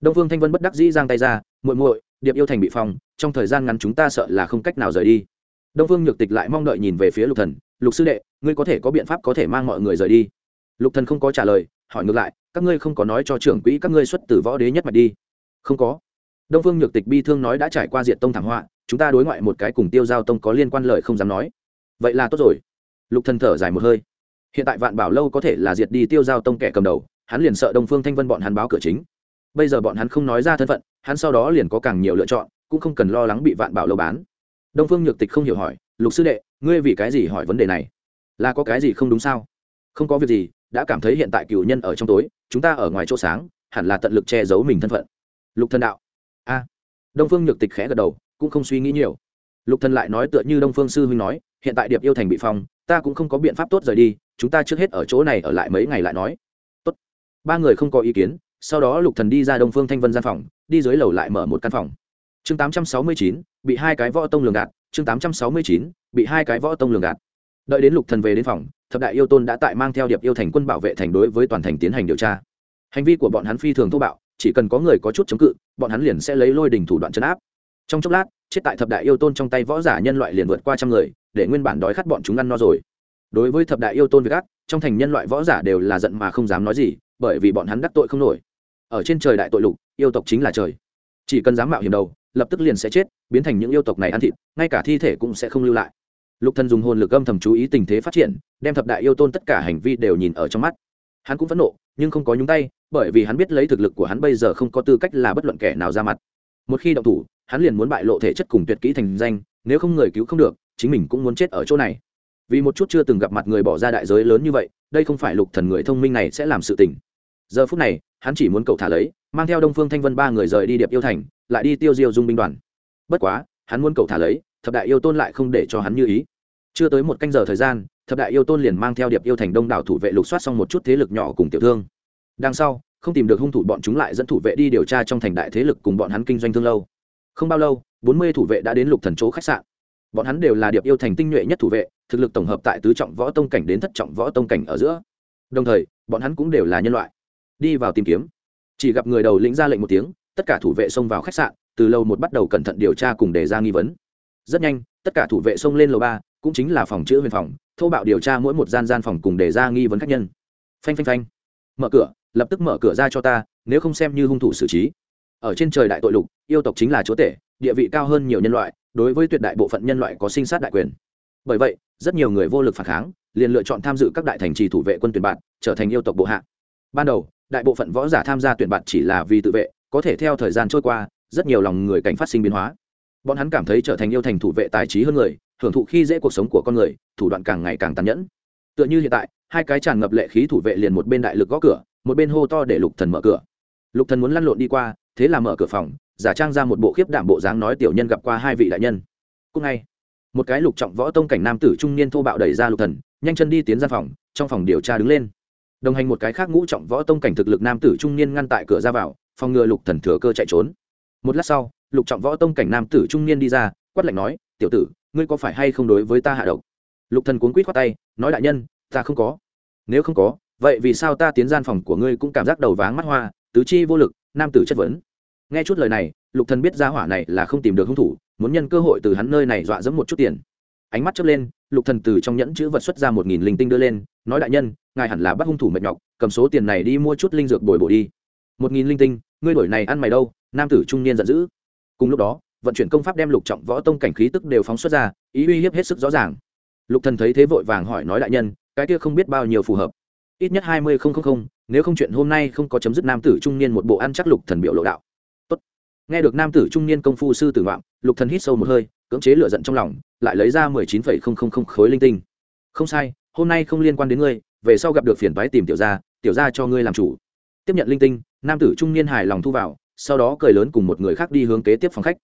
Đông phương thanh vân bất đắc dĩ giang tay ra, muội muội, điệp yêu thành bị phong, trong thời gian ngắn chúng ta sợ là không cách nào rời đi. Đông phương nhược tịch lại mong đợi nhìn về phía lục thần, lục sư đệ, ngươi có thể có biện pháp có thể mang mọi người rời đi. Lục thần không có trả lời hỏi ngược lại, các ngươi không có nói cho trưởng quỹ các ngươi xuất từ võ đế nhất mạch đi? Không có. Đông phương nhược tịch bi thương nói đã trải qua diệt tông thảm họa, chúng ta đối ngoại một cái cùng tiêu giao tông có liên quan lời không dám nói. Vậy là tốt rồi. Lục thần thở dài một hơi. Hiện tại vạn bảo lâu có thể là diệt đi tiêu giao tông kẻ cầm đầu, hắn liền sợ đông phương thanh vân bọn hắn báo cửa chính. Bây giờ bọn hắn không nói ra thân phận, hắn sau đó liền có càng nhiều lựa chọn, cũng không cần lo lắng bị vạn bảo lâu bán. Đông phương nhược tịch không hiểu hỏi, lục sư đệ, ngươi vì cái gì hỏi vấn đề này? Là có cái gì không đúng sao? Không có việc gì đã cảm thấy hiện tại cựu nhân ở trong tối chúng ta ở ngoài chỗ sáng hẳn là tận lực che giấu mình thân phận. Lục thần đạo. A. Đông phương nhược tịch khẽ gật đầu cũng không suy nghĩ nhiều. Lục thần lại nói tựa như đông phương sư huynh nói hiện tại điệp yêu thành bị phong ta cũng không có biện pháp tốt rời đi chúng ta trước hết ở chỗ này ở lại mấy ngày lại nói. Tốt. Ba người không có ý kiến sau đó lục thần đi ra đông phương thanh vân gian phòng đi dưới lầu lại mở một căn phòng. Chương 869, bị hai cái võ tông lường gạt chương 869, bị hai cái võ tông lường gạt. Đợi đến lục thần về đến phòng thập đại yêu tôn đã tại mang theo điệp yêu thành quân bảo vệ thành đối với toàn thành tiến hành điều tra. Hành vi của bọn hắn phi thường thô bạo, chỉ cần có người có chút chống cự, bọn hắn liền sẽ lấy lôi đình thủ đoạn chấn áp. Trong chốc lát, chết tại thập đại yêu tôn trong tay võ giả nhân loại liền vượt qua trăm người, để nguyên bản đói khát bọn chúng ăn no rồi. Đối với thập đại yêu tôn với ác, trong thành nhân loại võ giả đều là giận mà không dám nói gì, bởi vì bọn hắn đắc tội không nổi. Ở trên trời đại tội lục, yêu tộc chính là trời. Chỉ cần dám mạo hiểm đầu, lập tức liền sẽ chết, biến thành những yêu tộc này ăn thịt, ngay cả thi thể cũng sẽ không lưu lại lục thần dùng hồn lực âm thầm chú ý tình thế phát triển, đem thập đại yêu tôn tất cả hành vi đều nhìn ở trong mắt. Hắn cũng phẫn nộ, nhưng không có nhúng tay, bởi vì hắn biết lấy thực lực của hắn bây giờ không có tư cách là bất luận kẻ nào ra mặt. Một khi động thủ, hắn liền muốn bại lộ thể chất cùng tuyệt kỹ thành danh, nếu không người cứu không được, chính mình cũng muốn chết ở chỗ này. Vì một chút chưa từng gặp mặt người bỏ ra đại giới lớn như vậy, đây không phải lục thần người thông minh này sẽ làm sự tình. Giờ phút này, hắn chỉ muốn cầu thả lấy, mang theo đông phương thanh vân ba người rời đi điệp yêu thành, lại đi tiêu diêu dung binh đoàn. Bất quá, hắn muốn cầu thả lấy thập đại yêu tôn lại không để cho hắn như ý. Chưa tới một canh giờ thời gian, thập đại yêu tôn liền mang theo điệp yêu thành đông đảo thủ vệ lục soát xong một chút thế lực nhỏ cùng tiểu thương. Đằng sau, không tìm được hung thủ bọn chúng lại dẫn thủ vệ đi điều tra trong thành đại thế lực cùng bọn hắn kinh doanh thương lâu. Không bao lâu, bốn mươi thủ vệ đã đến lục thần chỗ khách sạn. Bọn hắn đều là điệp yêu thành tinh nhuệ nhất thủ vệ, thực lực tổng hợp tại tứ trọng võ tông cảnh đến thất trọng võ tông cảnh ở giữa. Đồng thời, bọn hắn cũng đều là nhân loại. Đi vào tìm kiếm. Chỉ gặp người đầu lĩnh ra lệnh một tiếng, tất cả thủ vệ xông vào khách sạn, từ lâu một bắt đầu cẩn thận điều tra cùng đề ra nghi vấn rất nhanh, tất cả thủ vệ xông lên lầu ba, cũng chính là phòng chữ huyền phòng, thô bạo điều tra mỗi một gian gian phòng cùng đề ra nghi vấn khách nhân. Phanh phanh phanh. Mở cửa, lập tức mở cửa ra cho ta, nếu không xem như hung thủ xử trí. Ở trên trời đại tội lục, yêu tộc chính là chúa tể, địa vị cao hơn nhiều nhân loại, đối với tuyệt đại bộ phận nhân loại có sinh sát đại quyền. Bởi vậy, rất nhiều người vô lực phản kháng, liền lựa chọn tham dự các đại thành trì thủ vệ quân tuyển bạn, trở thành yêu tộc bộ hạ. Ban đầu, đại bộ phận võ giả tham gia tuyển bạn chỉ là vì tự vệ, có thể theo thời gian trôi qua, rất nhiều lòng người cảnh phát sinh biến hóa bọn hắn cảm thấy trở thành yêu thành thủ vệ tài trí hơn người, hưởng thụ khi dễ cuộc sống của con người, thủ đoạn càng ngày càng tàn nhẫn. Tựa như hiện tại, hai cái tràn ngập lệ khí thủ vệ liền một bên đại lực gõ cửa, một bên hô to để lục thần mở cửa. Lục thần muốn lăn lộn đi qua, thế là mở cửa phòng, giả trang ra một bộ khiếp đảm bộ dáng nói tiểu nhân gặp qua hai vị đại nhân. Cũng ngay, một cái lục trọng võ tông cảnh nam tử trung niên thô bạo đẩy ra lục thần, nhanh chân đi tiến ra phòng, trong phòng điều tra đứng lên. Đồng hành một cái khác ngũ trọng võ tông cảnh thực lực nam tử trung niên ngăn tại cửa ra vào, phòng ngừa lục thần thừa cơ chạy trốn. Một lát sau lục trọng võ tông cảnh nam tử trung niên đi ra, quát lạnh nói, tiểu tử, ngươi có phải hay không đối với ta hạ độc? Lục thần cuốn quýt khoát tay, nói, đại nhân, ta không có. Nếu không có, vậy vì sao ta tiến gian phòng của ngươi cũng cảm giác đầu váng mắt hoa, tứ chi vô lực, nam tử chất vấn? Nghe chút lời này, lục thần biết ra hỏa này là không tìm được hung thủ, muốn nhân cơ hội từ hắn nơi này dọa dẫm một chút tiền. Ánh mắt chớp lên, lục thần từ trong nhẫn chữ vật xuất ra một nghìn linh tinh đưa lên, nói, đại nhân, ngài hẳn là bắt hung thủ mệt nhọc, cầm số tiền này đi mua chút linh dược bồi bổ đi. Một nghìn linh tinh, ngươi đổi này ăn mày đâu? Nam tử trung niên giận dữ cùng lúc đó, vận chuyển công pháp đem lục trọng võ tông cảnh khí tức đều phóng xuất ra, ý uy hiếp hết sức rõ ràng. Lục thần thấy thế vội vàng hỏi nói đại nhân, cái kia không biết bao nhiêu phù hợp. Ít nhất hai mươi không nếu không chuyện hôm nay không có chấm dứt nam tử trung niên một bộ ăn chắc lục thần biểu lộ đạo. Tốt. nghe được nam tử trung niên công phu sư tử vọng, lục thần hít sâu một hơi, cưỡng chế lửa giận trong lòng, lại lấy ra mười chín phẩy không không không khối linh tinh. Không sai, hôm nay không liên quan đến ngươi, về sau gặp được phiền toái tìm tiểu gia tiểu gia cho ngươi làm chủ. Tiếp nhận linh tinh, nam tử trung niên hài lòng thu vào sau đó cười lớn cùng một người khác đi hướng kế tiếp phòng khách.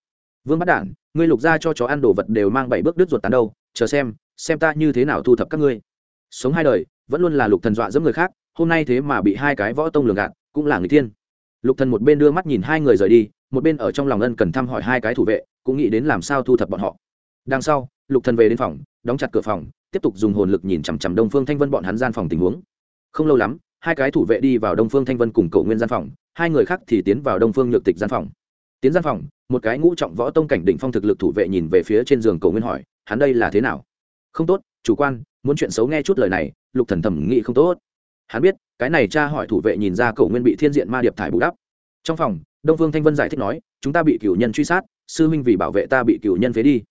Vương bắt đản, ngươi lục ra cho chó ăn đồ vật đều mang bảy bước đứt ruột tán đâu, chờ xem xem ta như thế nào thu thập các ngươi. Sống hai đời, vẫn luôn là lục thần dọa dẫm người khác, hôm nay thế mà bị hai cái võ tông lường gạt, cũng là người thiên. Lục thần một bên đưa mắt nhìn hai người rời đi, một bên ở trong lòng ân cần thăm hỏi hai cái thủ vệ, cũng nghĩ đến làm sao thu thập bọn họ. Đằng sau, lục thần về đến phòng, đóng chặt cửa phòng, tiếp tục dùng hồn lực nhìn chằm chằm đông phương thanh vân bọn hắn gian phòng tình huống. Không lâu lắm hai cái thủ vệ đi vào đông phương thanh vân cùng cậu nguyên gian phòng, hai người khác thì tiến vào đông phương nhược tịch gian phòng. Tiến gian phòng, một cái ngũ trọng võ tông cảnh đỉnh phong thực lực thủ vệ nhìn về phía trên giường cầu nguyên hỏi, hắn đây là thế nào? Không tốt, chủ quan, muốn chuyện xấu nghe chút lời này, lục thần thẩm nghĩ không tốt. Hắn biết, cái này cha hỏi thủ vệ nhìn ra cầu nguyên bị thiên diện ma điệp thải bù đắp. Trong phòng, đông phương thanh vân giải thích nói, chúng ta bị cửu nhân truy sát, sư huynh vì bảo vệ ta bị cửu nhân phế đi.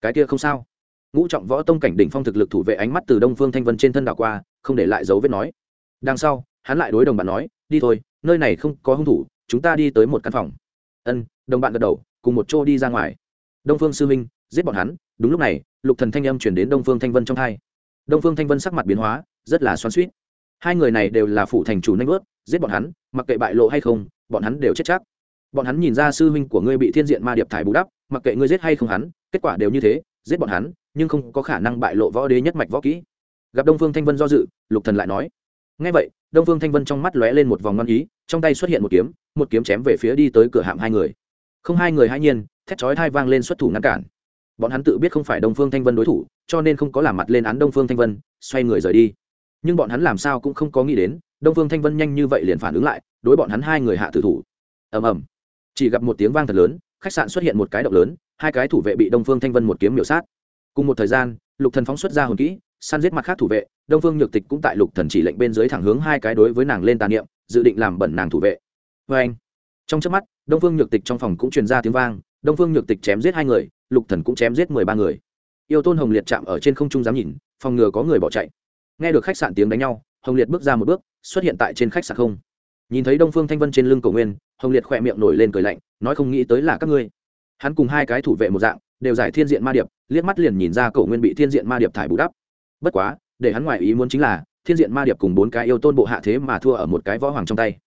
Cái kia không sao. Ngũ trọng võ tông cảnh đỉnh phong thực lực thủ vệ ánh mắt từ đông phương thanh vân trên thân đảo qua, không để lại dấu vết nói đằng sau, hắn lại đối đồng bạn nói, đi thôi, nơi này không có hung thủ, chúng ta đi tới một căn phòng. Ân, đồng bạn gật đầu, cùng một chỗ đi ra ngoài. Đông phương sư minh giết bọn hắn, đúng lúc này, lục thần thanh âm chuyển đến đông phương thanh vân trong hai. Đông phương thanh vân sắc mặt biến hóa, rất là xoắn suýt hai người này đều là phụ thành chủ nanh vớt, giết bọn hắn, mặc kệ bại lộ hay không, bọn hắn đều chết chắc. Bọn hắn nhìn ra sư huynh của ngươi bị thiên diện ma điệp thải bù đắp, mặc kệ ngươi giết hay không hắn, kết quả đều như thế, giết bọn hắn, nhưng không có khả năng bại lộ võ đế nhất mạch võ kỹ. Gặp đông phương thanh vân do dự, lục thần lại nói ngay vậy, đông phương thanh vân trong mắt lóe lên một vòng ngon ý, trong tay xuất hiện một kiếm một kiếm chém về phía đi tới cửa hạm hai người. Không hai người hai nhiên, thét chói thai vang lên xuất thủ ngăn cản. Bọn hắn tự biết không phải đông phương thanh vân đối thủ, cho nên không có làm mặt lên án đông phương thanh vân, xoay người rời đi. Nhưng bọn hắn làm sao cũng không có nghĩ đến, đông phương thanh vân nhanh như vậy liền phản ứng lại, đối bọn hắn hai người hạ tử thủ. Ầm ầm. Chỉ gặp một tiếng vang thật lớn, khách sạn xuất hiện một cái động lớn, hai cái thủ vệ bị đông phương thanh vân một kiếm miểu sát. Cùng một thời gian, lục thần phóng xuất ra hồn kỹ, săn giết mặt khác thủ vệ đông phương nhược tịch cũng tại lục thần chỉ lệnh bên dưới thẳng hướng hai cái đối với nàng lên tàn niệm, dự định làm bẩn nàng thủ vệ. Vê anh, trong chớp mắt, đông phương nhược tịch trong phòng cũng truyền ra tiếng vang, đông phương nhược tịch chém giết hai người, lục thần cũng chém giết mười ba người. Yêu tôn hồng liệt chạm ở trên không trung dám nhìn, phòng ngừa có người bỏ chạy. Nghe được khách sạn tiếng đánh nhau, hồng liệt bước ra một bước, xuất hiện tại trên khách sạn không. Nhìn thấy đông phương thanh vân trên lưng cầu nguyên, hồng liệt khỏe miệng nổi lên cười lạnh, nói không nghĩ tới là các ngươi. Hắn cùng hai cái thủ vệ một dạng, đều giải thiên diện ma điệp, liếc mắt liền nhìn ra cầu nguyên bị thiên diện ma điệp thải bù đắp. Bất quá để hắn ngoài ý muốn chính là, thiên diện ma điệp cùng bốn cái yêu tôn bộ hạ thế mà thua ở một cái võ hoàng trong tay.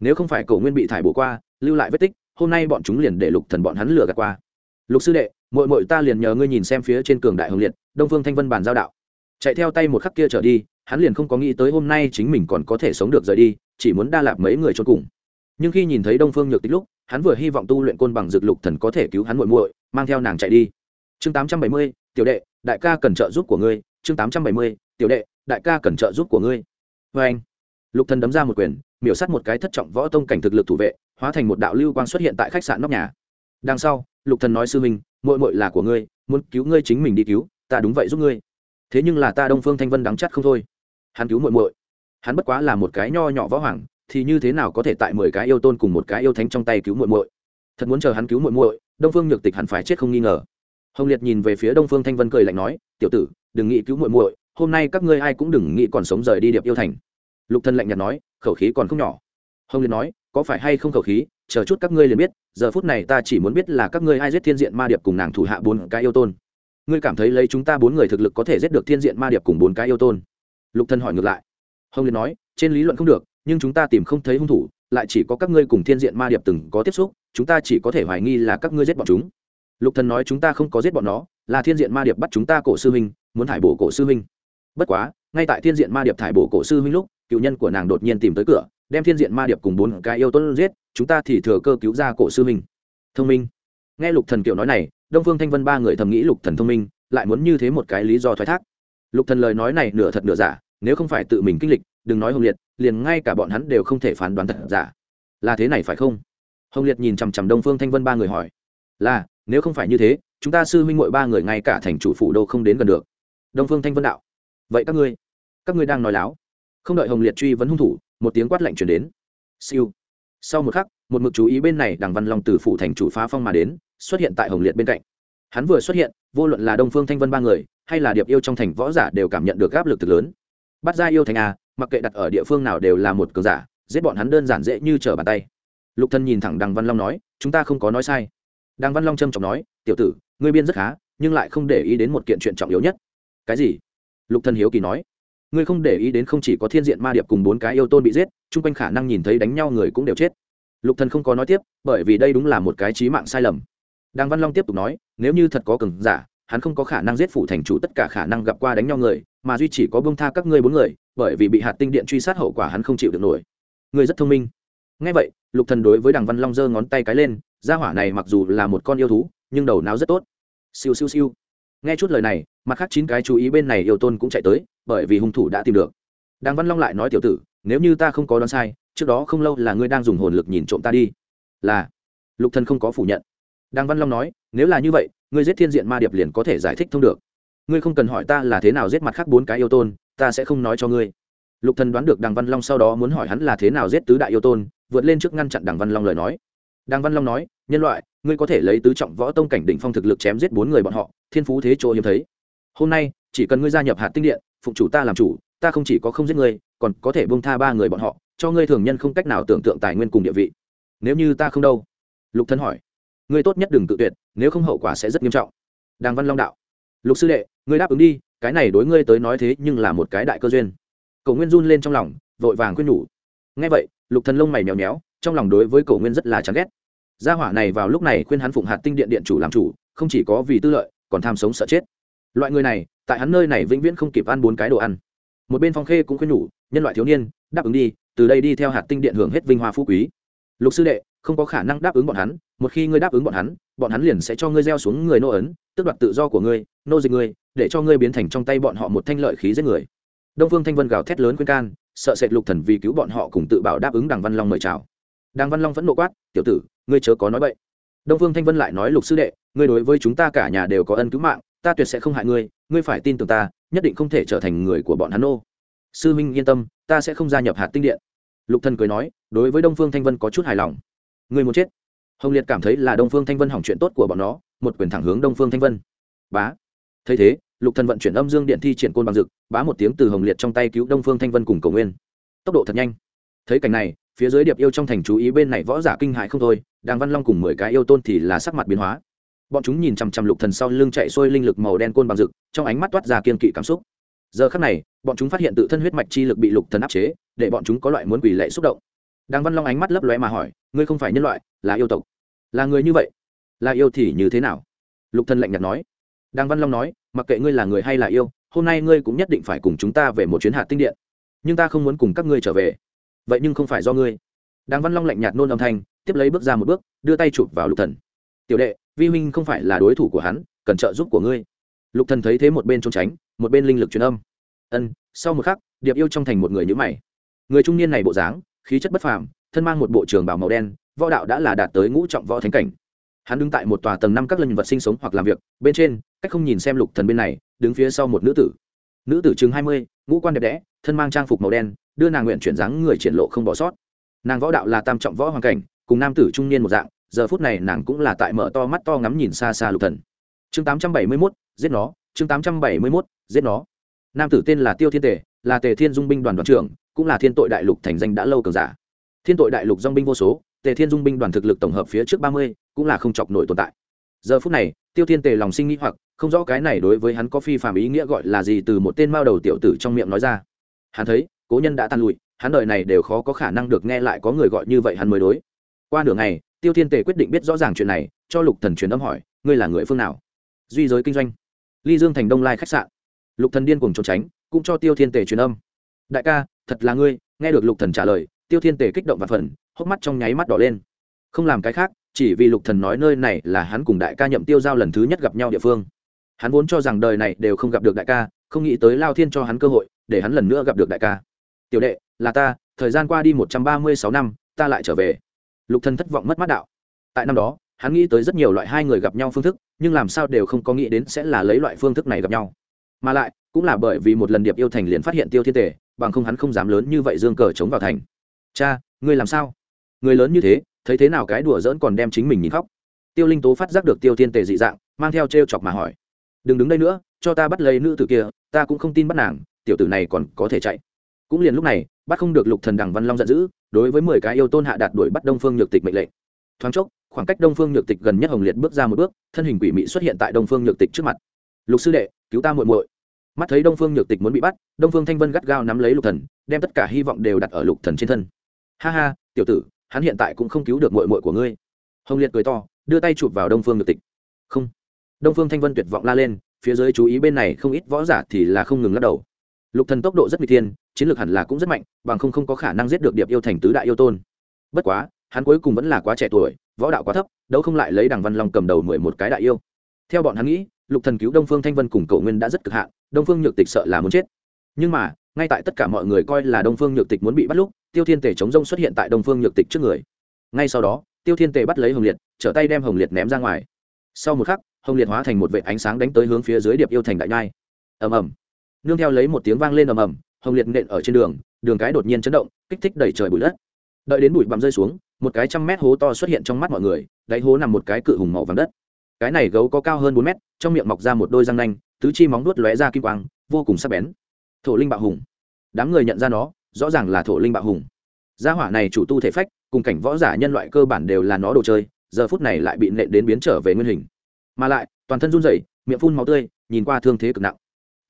Nếu không phải cổ nguyên bị thải bổ qua, lưu lại vết tích, hôm nay bọn chúng liền để lục thần bọn hắn lừa gạt qua. Lục sư đệ, muội muội ta liền nhờ ngươi nhìn xem phía trên cường đại hồng liệt, đông phương thanh vân bàn giao đạo. Chạy theo tay một khắc kia trở đi, hắn liền không có nghĩ tới hôm nay chính mình còn có thể sống được rời đi, chỉ muốn đa lạp mấy người cho cùng. Nhưng khi nhìn thấy đông phương nhược tích lúc, hắn vừa hy vọng tu luyện côn bằng dược lục thần có thể cứu hắn muội muội, mang theo nàng chạy đi. Chương tám trăm bảy mươi, tiểu đệ, đại ca cần trợ giúp của ngươi, chương tám trăm bảy mươi tiểu đệ, đại ca cần trợ giúp của ngươi. Vê anh, lục thần đấm ra một quyền, miểu sát một cái thất trọng võ tông cảnh thực lực thủ vệ, hóa thành một đạo lưu quang xuất hiện tại khách sạn nóc nhà. Đằng sau, lục thần nói sư minh muội muội là của ngươi, muốn cứu ngươi chính mình đi cứu, ta đúng vậy giúp ngươi. Thế nhưng là ta đông phương thanh vân đắng chắt không thôi. Hắn cứu muội muội. Hắn bất quá là một cái nho nhỏ võ hoàng, thì như thế nào có thể tại mười cái yêu tôn cùng một cái yêu thánh trong tay cứu muội muội? Thật muốn chờ hắn cứu muội muội, đông phương nhược tịch hẳn phải chết không nghi ngờ. Hồng liệt nhìn về phía đông phương thanh vân cười lạnh nói, tiểu tử, đừng nghĩ cứu muội muội hôm nay các ngươi ai cũng đừng nghĩ còn sống rời đi điệp yêu thành. Lục thân lạnh nhạt nói, khẩu khí còn không nhỏ. Hồng Liên nói, có phải hay không khẩu khí, chờ chút các ngươi liền biết, giờ phút này ta chỉ muốn biết là các ngươi ai giết thiên diện ma điệp cùng nàng thủ hạ bốn cái yêu tôn. Ngươi cảm thấy lấy chúng ta bốn người thực lực có thể giết được thiên diện ma điệp cùng bốn cái yêu tôn? Lục thân hỏi ngược lại. Hồng Liên nói, trên lý luận không được, nhưng chúng ta tìm không thấy hung thủ, lại chỉ có các ngươi cùng thiên diện ma điệp từng có tiếp xúc, chúng ta chỉ có thể hoài nghi là các ngươi giết bọn chúng. Lục thần nói chúng ta không có giết bọn nó, là thiên diện ma điệp bắt chúng ta cổ sư huynh, muốn thải bổ cổ sư huynh bất quá, ngay tại thiên diện ma điệp thải bổ cổ sư huynh lúc, cựu nhân của nàng đột nhiên tìm tới cửa, đem thiên diện ma điệp cùng bốn cái yêu tuấn giết, chúng ta thì thừa cơ cứu ra cổ sư huynh. Thông minh. Nghe lục thần kiều nói này, đông phương thanh vân ba người thầm nghĩ lục thần thông minh, lại muốn như thế một cái lý do thoái thác. Lục thần lời nói này nửa thật nửa giả, nếu không phải tự mình kinh lịch, đừng nói hồng liệt, liền ngay cả bọn hắn đều không thể phán đoán thật giả. Là thế này phải không? Hồng liệt nhìn chằm chằm đông phương thanh vân ba người hỏi. Là, nếu không phải như thế, chúng ta sư huynh muội ba người ngay cả thành chủ phủ đô không đến gần được. Đông phương thanh vân đạo vậy các ngươi các ngươi đang nói láo. Không đợi hồng liệt truy vấn hung thủ, một tiếng quát lạnh chuyển đến. Siêu. Sau một khắc, một mực chú ý bên này đằng văn long từ phủ thành chủ phá phong mà đến, xuất hiện tại hồng liệt bên cạnh. Hắn vừa xuất hiện, vô luận là đông phương thanh vân ba người, hay là điệp yêu trong thành võ giả đều cảm nhận được áp lực thực lớn. Bắt ra yêu thành a, mặc kệ đặt ở địa phương nào đều là một cường giả, giết bọn hắn đơn giản dễ như trở bàn tay. Lục thân nhìn thẳng đằng văn long nói, chúng ta không có nói sai. Đằng văn long trâm trọng nói, tiểu tử, ngươi biên rất khá, nhưng lại không để ý đến một kiện chuyện trọng yếu nhất. Cái gì? Lục Thần hiếu kỳ nói, ngươi không để ý đến không chỉ có thiên diện ma điệp cùng bốn cái yêu tôn bị giết, chung quanh khả năng nhìn thấy đánh nhau người cũng đều chết. Lục thần không có nói tiếp, bởi vì đây đúng là một cái trí mạng sai lầm. Đàng văn long tiếp tục nói, nếu như thật có cường giả, hắn không có khả năng giết phủ thành chủ, tất cả khả năng gặp qua đánh nhau người, mà duy chỉ có bông tha các ngươi bốn người, bởi vì bị hạt tinh điện truy sát hậu quả hắn không chịu được nổi. Ngươi rất thông minh. Ngay vậy, lục thần đối với đàng văn long giơ ngón tay cái lên, gia hỏa này mặc dù là một con yêu thú, nhưng đầu não rất tốt. Siêu siêu siêu nghe chút lời này, mặt khác chín cái chú ý bên này yêu tôn cũng chạy tới, bởi vì hung thủ đã tìm được. Đàng văn long lại nói tiểu tử, nếu như ta không có đoán sai, trước đó không lâu là ngươi đang dùng hồn lực nhìn trộm ta đi. Là. Lục thần không có phủ nhận. Đàng văn long nói, nếu là như vậy, ngươi giết thiên diện ma điệp liền có thể giải thích thông được. Ngươi không cần hỏi ta là thế nào giết mặt khác bốn cái yêu tôn, ta sẽ không nói cho ngươi. Lục thần đoán được đàng văn long sau đó muốn hỏi hắn là thế nào giết tứ đại yêu tôn, vượt lên trước ngăn chặn đàng văn long lời nói. Đàng văn long nói, nhân loại ngươi có thể lấy tứ trọng võ tông cảnh đỉnh phong thực lực chém giết bốn người bọn họ, thiên phú thế chỗ hiếm thấy. Hôm nay, chỉ cần ngươi gia nhập hạt tinh điện, phụng chủ ta làm chủ, ta không chỉ có không giết ngươi, còn có thể buông tha ba người bọn họ, cho ngươi thường nhân không cách nào tưởng tượng tài nguyên cùng địa vị. Nếu như ta không đâu? Lục thân hỏi. Ngươi tốt nhất đừng tự tuyệt, nếu không hậu quả sẽ rất nghiêm trọng. Đàng văn long đạo. Lục sư đệ, ngươi đáp ứng đi, cái này đối ngươi tới nói thế nhưng là một cái đại cơ duyên. Cầu nguyên run lên trong lòng, vội vàng khuyên nhủ. Nghe vậy, lục thần lông mày mèo méo, trong lòng đối với cầu nguyên rất là chán ghét gia hỏa này vào lúc này khuyên hắn phụng hạt tinh điện điện chủ làm chủ, không chỉ có vì tư lợi, còn tham sống sợ chết. Loại người này, tại hắn nơi này vĩnh viễn không kịp ăn bốn cái đồ ăn. Một bên phong khê cũng khuyên nhủ, nhân loại thiếu niên, đáp ứng đi, từ đây đi theo hạt tinh điện hưởng hết vinh hoa phú quý. Lục sư đệ, không có khả năng đáp ứng bọn hắn, một khi ngươi đáp ứng bọn hắn bọn hắn liền sẽ cho ngươi gieo xuống người nô ấn, tước đoạt tự do của ngươi, nô dịch ngươi, để cho ngươi biến thành trong tay bọn họ một thanh lợi khí giết người. Đông phương thanh vân gào thét lớn khuyên can, sợ sệt lục thần vì cứu bọn họ cùng tự bảo đáp ứng đằng văn long mời chào đàng văn long vẫn nộ quát, tiểu tử, ngươi chớ có nói bậy. Đông phương thanh vân lại nói, lục sư đệ, ngươi đối với chúng ta cả nhà đều có ân cứu mạng, ta tuyệt sẽ không hại ngươi ngươi phải tin tưởng ta, nhất định không thể trở thành người của bọn hắn nô. Sư minh, yên tâm, ta sẽ không gia nhập hạt tinh điện. Lục thần cười nói, đối với đông phương thanh vân có chút hài lòng. Ngươi muốn chết? Hồng liệt cảm thấy là đông phương thanh vân hỏng chuyện tốt của bọn nó, một quyền thẳng hướng đông phương thanh vân. Bá. Thấy thế, lục thần vận chuyển âm dương điện thi triển côn bằng dực, bá một tiếng từ hồng liệt trong tay cứu đông phương thanh vân cùng cầu nguyên. Tốc độ thật nhanh. Thấy cảnh này phía dưới điệp yêu trong thành chú ý bên này võ giả kinh hại không thôi đang văn long cùng mười cái yêu tôn thì là sắc mặt biến hóa. Bọn chúng nhìn chằm chằm lục thần sau lưng chạy xuôi linh lực màu đen côn bằng rực, trong ánh mắt toát ra kiên kỵ cảm xúc. Giờ khắc này, bọn chúng phát hiện tự thân huyết mạch chi lực bị lục thần áp chế, để bọn chúng có loại muốn quỳ lệ xúc động. Đang văn long ánh mắt lấp lóe mà hỏi, ngươi không phải nhân loại, là yêu tộc? Là người như vậy? Là yêu thì như thế nào? Lục thần lạnh nhạt nói. Đang văn long nói, mặc kệ ngươi là người hay là yêu, hôm nay ngươi cũng nhất định phải cùng chúng ta về một chuyến hạt tinh điện. Nhưng ta không muốn cùng các ngươi trở về vậy nhưng không phải do ngươi. Đang văn long lạnh nhạt nôn âm thanh, tiếp lấy bước ra một bước, đưa tay chụp vào lục thần. Tiểu đệ, vi huynh không phải là đối thủ của hắn, cần trợ giúp của ngươi. Lục thần thấy thế một bên trốn tránh, một bên linh lực truyền âm. Ân, sau một khắc, điệp yêu trong thành một người nhữ mày. Người trung niên này bộ dáng, khí chất bất phàm, thân mang một bộ trường bào màu đen, võ đạo đã là đạt tới ngũ trọng võ thánh cảnh. Hắn đứng tại một tòa tầng năm các lần vật sinh sống hoặc làm việc, bên trên, cách không nhìn xem lục thần bên này, đứng phía sau một nữ tử nữ tử chừng hai mươi ngũ quan đẹp đẽ thân mang trang phục màu đen đưa nàng nguyện chuyển dáng người triển lộ không bỏ sót. Nàng võ đạo là tam trọng võ hoàng cảnh cùng nam tử trung niên một dạng giờ phút này nàng cũng là tại mở to mắt to ngắm nhìn xa xa lục thần. Chương tám trăm bảy mươi 871, giết nó chương tám trăm bảy mươi 871, giết nó. Nam tử tên là tiêu thiên tề là tề thiên dung binh đoàn đoàn trưởng cũng là thiên tội đại lục thành danh đã lâu cường giả. Thiên tội đại lục dong binh vô số tề thiên dung binh đoàn thực lực tổng hợp phía trước ba mươi cũng là không chọc nổi tồn tại. Giờ phút này tiêu thiên tề lòng sinh nghĩ hoặc không rõ cái này đối với hắn có phi phạm ý nghĩa gọi là gì từ một tên mao đầu tiểu tử trong miệng nói ra. Hắn thấy, cố nhân đã tan lụi, hắn đời này đều khó có khả năng được nghe lại có người gọi như vậy hắn mới đối. Qua nửa ngày, tiêu thiên tề quyết định biết rõ ràng chuyện này, cho lục thần truyền âm hỏi, ngươi là người phương nào? Duy giới kinh doanh. Ly dương thành đông lai khách sạn. Lục thần điên cùng trốn tránh, cũng cho tiêu thiên tề truyền âm. Đại ca, thật là ngươi. Nghe được lục thần trả lời, tiêu thiên tề kích động và phần hốc mắt trong nháy mắt đỏ lên. Không làm cái khác, chỉ vì lục thần nói nơi này là hắn cùng đại ca nhậm tiêu giao lần thứ nhất gặp nhau địa phương hắn vốn cho rằng đời này đều không gặp được đại ca, không nghĩ tới lao thiên cho hắn cơ hội, để hắn lần nữa gặp được đại ca. Tiểu đệ, là ta, thời gian qua đi một trăm ba mươi sáu năm, ta lại trở về. Lục thần thất vọng mất mắt đạo. Tại năm đó, hắn nghĩ tới rất nhiều loại hai người gặp nhau phương thức, nhưng làm sao đều không có nghĩ đến sẽ là lấy loại phương thức này gặp nhau. Mà lại, cũng là bởi vì một lần điệp yêu thành liền phát hiện tiêu thiên tề, bằng không hắn không dám lớn như vậy dương cờ chống vào thành. Cha, ngươi làm sao? Người lớn như thế, thấy thế nào cái đùa dỡn còn đem chính mình nhìn khóc? Tiêu linh tố phát giác được tiêu thiên tề dị dạng, mang theo t r e o chọc mà hỏi đừng đứng đây nữa, cho ta bắt lấy nữ tử kia, ta cũng không tin bắt nàng, tiểu tử này còn có thể chạy. Cũng liền lúc này, bắt không được lục thần đằng văn long giận dữ, đối với mười cái yêu tôn hạ đạt đuổi bắt đông phương nhược tịch mệnh lệnh. Thoáng chốc, khoảng cách đông phương nhược tịch gần nhất hồng liệt bước ra một bước, thân hình quỷ mị xuất hiện tại đông phương nhược tịch trước mặt. Lục sư đệ, cứu ta muội muội. Mắt thấy đông phương nhược tịch muốn bị bắt, đông phương thanh vân gắt gao nắm lấy lục thần, đem tất cả hy vọng đều đặt ở lục thần trên thân. Ha ha, tiểu tử, hắn hiện tại cũng không cứu được muội muội của ngươi. Hồng liệt cười to, đưa tay chụp vào đông phương nhược tịch. Không đông phương thanh vân tuyệt vọng la lên, phía dưới chú ý bên này không ít võ giả thì là không ngừng lắc đầu. Lục thần tốc độ rất nguy thiên, chiến lược hẳn là cũng rất mạnh, bằng không không có khả năng giết được điệp yêu thành tứ đại yêu tôn. Bất quá, hắn cuối cùng vẫn là quá trẻ tuổi, võ đạo quá thấp đâu không lại lấy đằng văn long cầm đầu mười một cái đại yêu. Theo bọn hắn nghĩ, lục thần cứu đông phương thanh vân cùng cậu nguyên đã rất cực hạn, đông phương nhược tịch sợ là muốn chết. Nhưng mà, ngay tại tất cả mọi người coi là đông phương nhược tịch muốn bị bắt lúc, tiêu thiên Tề chống rông xuất hiện tại đông phương nhược tịch trước người. Ngay sau đó, tiêu thiên Tề bắt lấy hồng liệt, trở tay đem hồng liệt ném ra ngoài. Sau một khắc hồng liệt hóa thành một vệ ánh sáng đánh tới hướng phía dưới điệp yêu thành đại nhai. Ầm ầm. Nương theo lấy một tiếng vang lên ầm ầm, hồng liệt nện ở trên đường đường cái đột nhiên chấn động, kích thích đẩy trời bụi đất. Đợi đến bụi bặm rơi xuống, một cái trăm mét hố to xuất hiện trong mắt mọi người, đáy hố nằm một cái cự hùng màu vàng đất. Cái này gấu có cao hơn bốn mét, trong miệng mọc ra một đôi răng nanh, tứ chi móng đuốt lóe ra kim quang, vô cùng sắc bén. Thổ linh bạo hùng. Đám người nhận ra nó, rõ ràng là thổ linh bạo hùng. Gia hỏa này chủ tu thể phách, cùng cảnh võ giả nhân loại cơ bản đều là nó đồ chơi, giờ phút này lại bị nện đến biến trở về nguyên hình mà lại, toàn thân run rẩy, miệng phun máu tươi, nhìn qua thương thế cực nặng.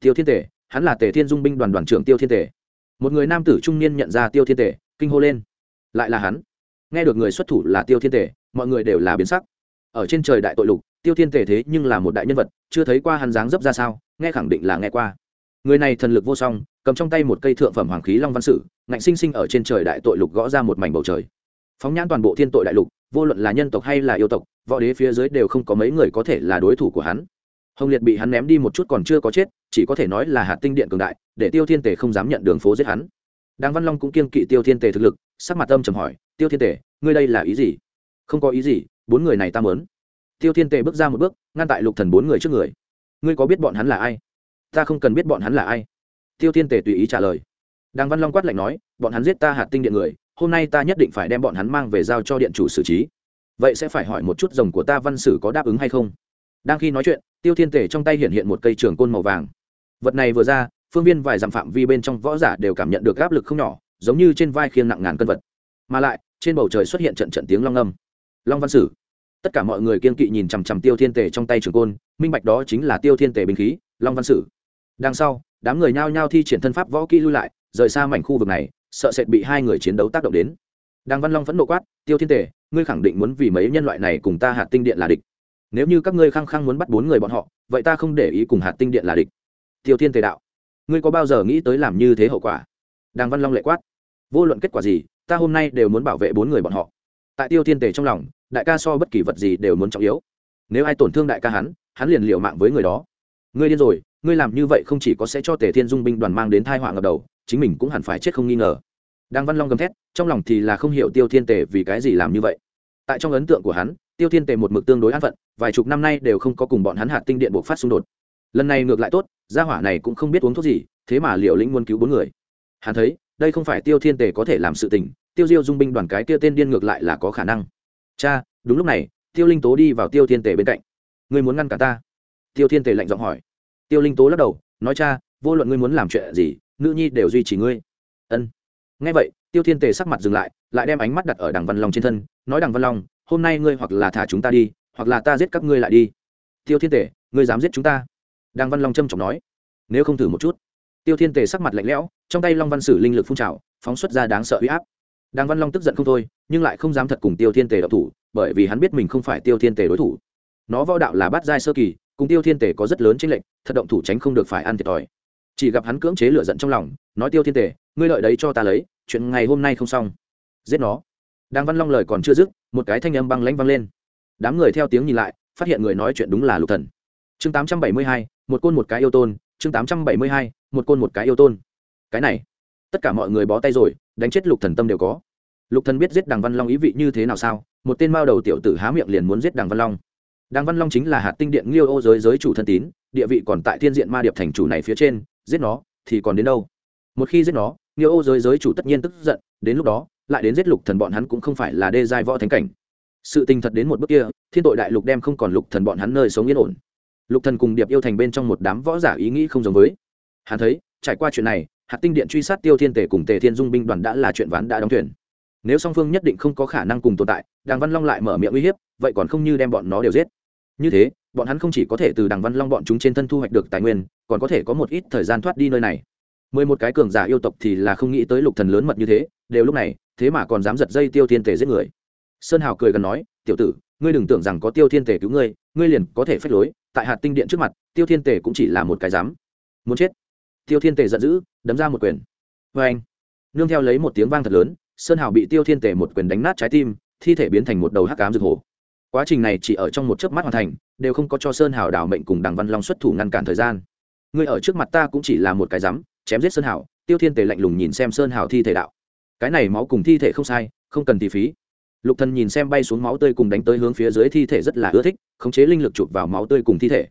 Tiêu thiên tể hắn là tề thiên dung binh đoàn đoàn trưởng tiêu thiên tể một người nam tử trung niên nhận ra tiêu thiên tể kinh hô lên. Lại là hắn. Nghe được người xuất thủ là tiêu thiên tể mọi người đều là biến sắc. Ở trên trời đại tội lục, tiêu thiên tề thế nhưng là một đại nhân vật, chưa thấy qua hắn dáng dấp ra sao, nghe khẳng định là nghe qua. Người này thần lực vô song, cầm trong tay một cây thượng phẩm hoàng khí long văn sử, ngạnh sinh sinh ở trên trời đại tội lục gõ ra một mảnh bầu trời. Phóng nhãn toàn bộ thiên tội đại lục vô luận là nhân tộc hay là yêu tộc, võ đế phía dưới đều không có mấy người có thể là đối thủ của hắn. Hồng liệt bị hắn ném đi một chút còn chưa có chết, chỉ có thể nói là hạt tinh điện cường đại, để tiêu thiên tề không dám nhận đường phố giết hắn. Đàng văn long cũng kiên kỵ tiêu thiên tề thực lực, sắc mặt tâm trầm hỏi, tiêu thiên tề, ngươi đây là ý gì? Không có ý gì, bốn người này ta mớn tiêu thiên tề bước ra một bước, ngăn tại lục thần bốn người trước người. Ngươi có biết bọn hắn là ai? Ta không cần biết bọn hắn là ai. Tiêu thiên tề tùy ý trả lời. Đàng văn long quát lạnh nói, bọn hắn giết ta hạt tinh điện người hôm nay ta nhất định phải đem bọn hắn mang về giao cho điện chủ xử trí. Vậy sẽ phải hỏi một chút rồng của ta văn sử có đáp ứng hay không? Đang khi nói chuyện, tiêu thiên tể trong tay hiện hiện một cây trường côn màu vàng. Vật này vừa ra, phương viên vài dặm phạm vi bên trong võ giả đều cảm nhận được áp lực không nhỏ, giống như trên vai khiêng nặng ngàn cân vật. Mà lại, trên bầu trời xuất hiện trận trận tiếng long âm. Long văn sử. Tất cả mọi người kiên kỵ nhìn chằm chằm tiêu thiên tể trong tay trường côn, minh bạch đó chính là tiêu thiên tể binh khí, long văn sử. Đằng sau, đám người nhao nhao thi triển thân pháp võ kỹ lui lại, rời xa mảnh khu vực này sợ sệt bị hai người chiến đấu tác động đến. Đàng văn long vẫn nộ quát tiêu thiên Tề, ngươi khẳng định muốn vì mấy nhân loại này cùng ta hạt tinh điện là địch. Nếu như các ngươi khăng khăng muốn bắt bốn người bọn họ vậy ta không để ý cùng hạt tinh điện là địch. Tiêu thiên tề đạo ngươi có bao giờ nghĩ tới làm như thế hậu quả? Đàng văn long lệ quát vô luận kết quả gì ta hôm nay đều muốn bảo vệ bốn người bọn họ. Tại tiêu thiên tề trong lòng đại ca so bất kỳ vật gì đều muốn trọng yếu. Nếu ai tổn thương đại ca hắn hắn liền liều mạng với người đó. Ngươi điên rồi ngươi làm như vậy không chỉ có sẽ cho tề thiên dung binh đoàn mang đến thai họa ngập đầu chính mình cũng hẳn phải chết không nghi ngờ. Đang văn long gầm thét, trong lòng thì là không hiểu tiêu thiên tề vì cái gì làm như vậy. Tại trong ấn tượng của hắn, tiêu thiên tề một mực tương đối an phận, vài chục năm nay đều không có cùng bọn hắn hạt tinh điện buộc phát xung đột. Lần này ngược lại tốt, gia hỏa này cũng không biết uống thuốc gì, thế mà liệu lĩnh muốn cứu bốn người. Hắn thấy, đây không phải tiêu thiên tề có thể làm sự tình, tiêu diêu dung binh đoàn cái tiêu tên điên ngược lại là có khả năng. Cha, đúng lúc này, tiêu linh tố đi vào tiêu thiên tề bên cạnh. Ngươi muốn ngăn cả ta? Tiêu thiên tề lạnh giọng hỏi. Tiêu linh tố lắc đầu, nói, cha, vô luận ngươi muốn làm chuyện gì nữ nhi đều duy trì ngươi. Ân. Ngay vậy, tiêu thiên tề sắc mặt dừng lại lại đem ánh mắt đặt ở đằng văn long trên thân, nói đằng văn long, hôm nay ngươi hoặc là thả chúng ta đi, hoặc là ta giết các ngươi lại đi. Tiêu thiên tề, ngươi dám giết chúng ta? Đằng văn long trâm trọng nói. Nếu không thử một chút. Tiêu thiên tề sắc mặt lạnh lẽo, trong tay long văn sử linh lực phun trào, phóng xuất ra đáng sợ huy áp. Đằng văn long tức giận không thôi, nhưng lại không dám thật cùng tiêu thiên tề đậu thủ, bởi vì hắn biết mình không phải tiêu thiên tề đối thủ. Nó võ đạo là bát giai sơ kỳ, cùng tiêu thiên tề có rất lớn chênh lệnh thật động thủ tránh không được phải ăn thiệt thòi chỉ gặp hắn cưỡng chế lửa giận trong lòng, nói tiêu thiên tề, ngươi lợi đấy cho ta lấy, chuyện ngày hôm nay không xong. Giết nó. Đang văn long lời còn chưa dứt, một cái thanh âm băng lãnh vang lên. Đám người theo tiếng nhìn lại, phát hiện người nói chuyện đúng là lục thần. Chương tám trăm bảy mươi hai, một côn một cái yêu tôn, chương tám trăm bảy mươi hai, một côn một cái yêu tôn. Cái này, tất cả mọi người bó tay rồi, đánh chết lục thần tâm đều có. Lục thần biết giết đằng văn long ý vị như thế nào sao, một tên mao đầu tiểu tử há miệng liền muốn giết đằng văn long. Đằng văn long chính là hạt tinh điện nghiêu ô giới giới chủ thân tín, địa vị còn tại thiên diện ma điệp thành chủ này phía trên giết nó thì còn đến đâu? Một khi giết nó nghiêu ô giới giới chủ tất nhiên tức giận, đến lúc đó, lại đến giết lục thần bọn hắn cũng không phải là đê giai võ thánh cảnh. Sự tình thật đến một bước kia, thiên tội đại lục đem không còn lục thần bọn hắn nơi sống yên ổn. Lục thần cùng điệp yêu thành bên trong một đám võ giả ý nghĩ không giống với. Hắn thấy, trải qua chuyện này, hạt tinh điện truy sát tiêu thiên tề cùng tề thiên dung binh đoàn đã là chuyện ván đã đóng thuyền. Nếu song phương nhất định không có khả năng cùng tồn tại, đàng văn long lại mở miệng uy hiếp, vậy còn không như đem bọn nó đều giết như thế, bọn hắn không chỉ có thể từ Đằng văn long bọn chúng trên thân thu hoạch được tài nguyên, còn có thể có một ít thời gian thoát đi nơi này. Mười một cái cường giả yêu tộc thì là không nghĩ tới lục thần lớn mật như thế, đều lúc này, thế mà còn dám giật dây tiêu thiên tề giết người. Sơn hào cười gần nói, tiểu tử, ngươi đừng tưởng rằng có tiêu thiên tề cứu ngươi ngươi liền có thể phép lối, tại hạt tinh điện trước mặt, tiêu thiên tề cũng chỉ là một cái dám muốn chết. Tiêu thiên tề giận dữ, đấm ra một quyền. Vê anh nương theo lấy một tiếng vang thật lớn, sơn hào bị tiêu thiên tề một quyền đánh nát trái tim, thi thể biến thành một đầu hắc cám rực hồ quá trình này chỉ ở trong một chớp mắt hoàn thành, đều không có cho sơn hào đảo mệnh cùng đằng văn long xuất thủ ngăn cản thời gian. Ngươi ở trước mặt ta cũng chỉ là một cái rắm chém giết sơn hào, tiêu thiên tề lạnh lùng nhìn xem sơn hào thi thể đạo. Cái này máu cùng thi thể không sai, không cần tỷ phí. Lục thần nhìn xem bay xuống máu tươi cùng đánh tới hướng phía dưới thi thể rất là ưa thích, khống chế linh lực chụp vào máu tươi cùng thi thể.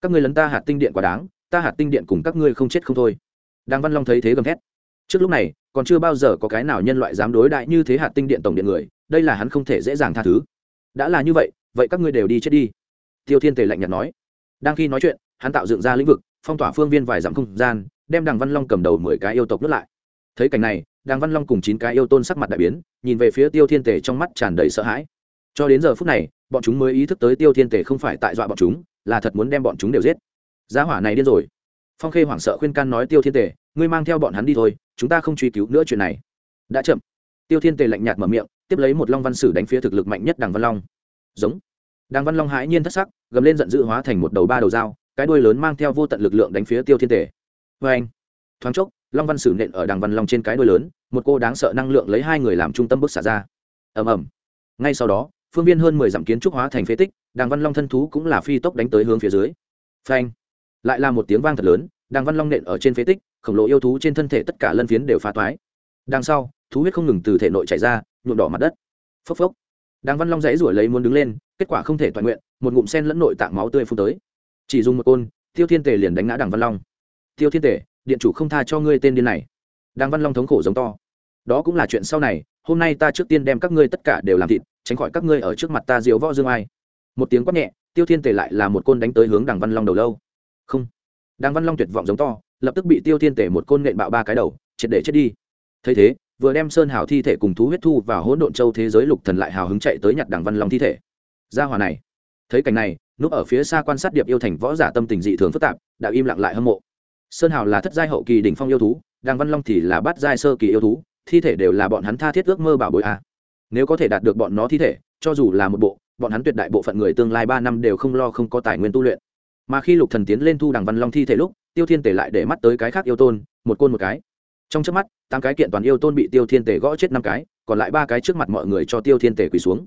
Các ngươi lấn ta hạt tinh điện quá đáng, ta hạt tinh điện cùng các ngươi không chết không thôi. Đang văn long thấy thế gầm thét. Trước lúc này, còn chưa bao giờ có cái nào nhân loại dám đối đại như thế hạt tinh điện tổng điện người, đây là hắn không thể dễ dàng tha thứ đã là như vậy vậy các ngươi đều đi chết đi. Tiêu thiên tề lạnh nhạt nói. Đang khi nói chuyện, hắn tạo dựng ra lĩnh vực, phong tỏa phương viên vài dặm không gian, đem đằng văn long cầm đầu mười cái yêu tộc nuốt lại. Thấy cảnh này đàng văn long cùng chín cái yêu tôn sắc mặt đại biến, nhìn về phía tiêu thiên tề trong mắt tràn đầy sợ hãi. Cho đến giờ phút này, bọn chúng mới ý thức tới tiêu thiên tề không phải tại dọa bọn chúng, là thật muốn đem bọn chúng đều giết. Giá hỏa này điên rồi. Phong khê hoảng sợ khuyên can nói tiêu thiên tề, ngươi mang theo bọn hắn đi thôi, chúng ta không truy cứu nữa chuyện này. Đã chậm tiêu thiên tề lạnh nhạt mở miệng, tiếp lấy một long văn sử đánh phía thực lực mạnh nhất đằng văn long. Giống. Đằng văn long hãi nhiên thất sắc, gầm lên giận dữ hóa thành một đầu ba đầu dao, cái đuôi lớn mang theo vô tận lực lượng đánh phía tiêu thiên tề. Vê anh, thoáng chốc, long văn sử nện ở đằng văn long trên cái đuôi lớn, một cô đáng sợ năng lượng lấy hai người làm trung tâm bức xả ra. Ầm ầm. Ngay sau đó, phương viên hơn mười dặm kiến trúc hóa thành phế tích, đằng văn long thân thú cũng là phi tốc đánh tới hướng phía dưới. Phanh lại là một tiếng vang thật lớn, đằng văn long nện ở trên phế tích, khổng lồ yêu thú trên thân thể tất cả lân phiến đều phá toái. Đằng sau thú huyết không ngừng từ thể nội chảy ra, nhuộm đỏ mặt đất. Phốc phốc. Đằng văn long dãy rủi lấy muốn đứng lên, kết quả không thể toàn nguyện, một ngụm sen lẫn nội tạng máu tươi phun tới. Chỉ dùng một côn, tiêu thiên tề liền đánh ngã đằng văn long. Tiêu thiên tề, điện chủ không tha cho ngươi tên điên này. Đằng văn long thống khổ giống to. Đó cũng là chuyện sau này, hôm nay ta trước tiên đem các ngươi tất cả đều làm thịt, tránh khỏi các ngươi ở trước mặt ta diều võ dương ai. Một tiếng quát nhẹ, tiêu thiên tề lại là một côn đánh tới hướng đằng văn long đầu lâu. Không. Đằng văn long tuyệt vọng giống to, lập tức bị tiêu thiên tề một côn nện bạo ba cái đầu, triệt để chết đi. Thấy thế vừa đem sơn hào thi thể cùng thú huyết thu vào hỗn độn châu thế giới lục thần lại hào hứng chạy tới nhặt đằng văn long thi thể. Gia hòa này. Thấy cảnh này, núp ở phía xa quan sát điệp yêu thành võ giả tâm tình dị thường phức tạp, đã im lặng lại hâm mộ. Sơn hào là thất giai hậu kỳ đỉnh phong yêu thú, đằng văn long thì là bát giai sơ kỳ yêu thú, thi thể đều là bọn hắn tha thiết ước mơ bảo bối a. Nếu có thể đạt được bọn nó thi thể, cho dù là một bộ, bọn hắn tuyệt đại bộ phận người tương lai ba năm đều không lo không có tài nguyên tu luyện. Mà khi lục thần tiến lên thu đằng văn long thi thể lúc, tiêu thiên tể lại để mắt tới cái khác yêu tôn, một côn một cái trong trước mắt, tám cái kiện toàn yêu tôn bị tiêu thiên tề gõ chết năm cái, còn lại ba cái trước mặt mọi người cho tiêu thiên tề quỳ xuống.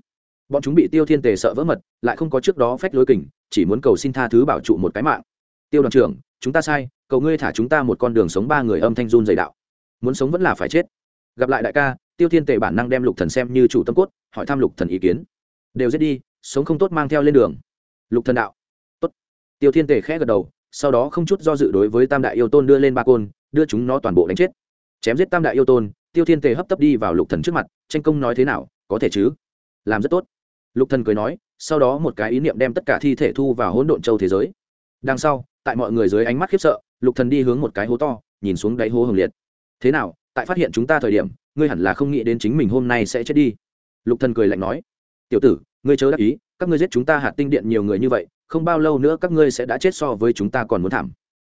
Bọn chúng bị tiêu thiên tề sợ vỡ mật, lại không có trước đó phách lối kình, chỉ muốn cầu xin tha thứ bảo trụ một cái mạng. Tiêu đoàn trưởng, chúng ta sai, cầu ngươi thả chúng ta một con đường sống ba người âm thanh run dày đạo. Muốn sống vẫn là phải chết. Gặp lại đại ca, tiêu thiên tề bản năng đem lục thần xem như chủ tâm cốt, hỏi thăm lục thần ý kiến. Đều giết đi, sống không tốt mang theo lên đường. Lục thần đạo. Tốt. Tiêu thiên tề khẽ gật đầu, sau đó không chút do dự đối với tam đại yêu tôn đưa lên ba côn, đưa chúng nó toàn bộ đánh chết chém giết tam đại yêu tôn, tiêu thiên tề hấp tấp đi vào lục thần trước mặt, tranh công nói thế nào, có thể chứ? Làm rất tốt. Lục thần cười nói, sau đó một cái ý niệm đem tất cả thi thể thu vào hỗn độn châu thế giới. Đằng sau, tại mọi người dưới ánh mắt khiếp sợ, lục thần đi hướng một cái hố to, nhìn xuống đáy hố hồng liệt. Thế nào, tại phát hiện chúng ta thời điểm, ngươi hẳn là không nghĩ đến chính mình hôm nay sẽ chết đi. Lục thần cười lạnh nói, tiểu tử, ngươi chớ đắc ý, các ngươi giết chúng ta hạt tinh điện nhiều người như vậy, không bao lâu nữa các ngươi sẽ đã chết so với chúng ta còn muốn thảm.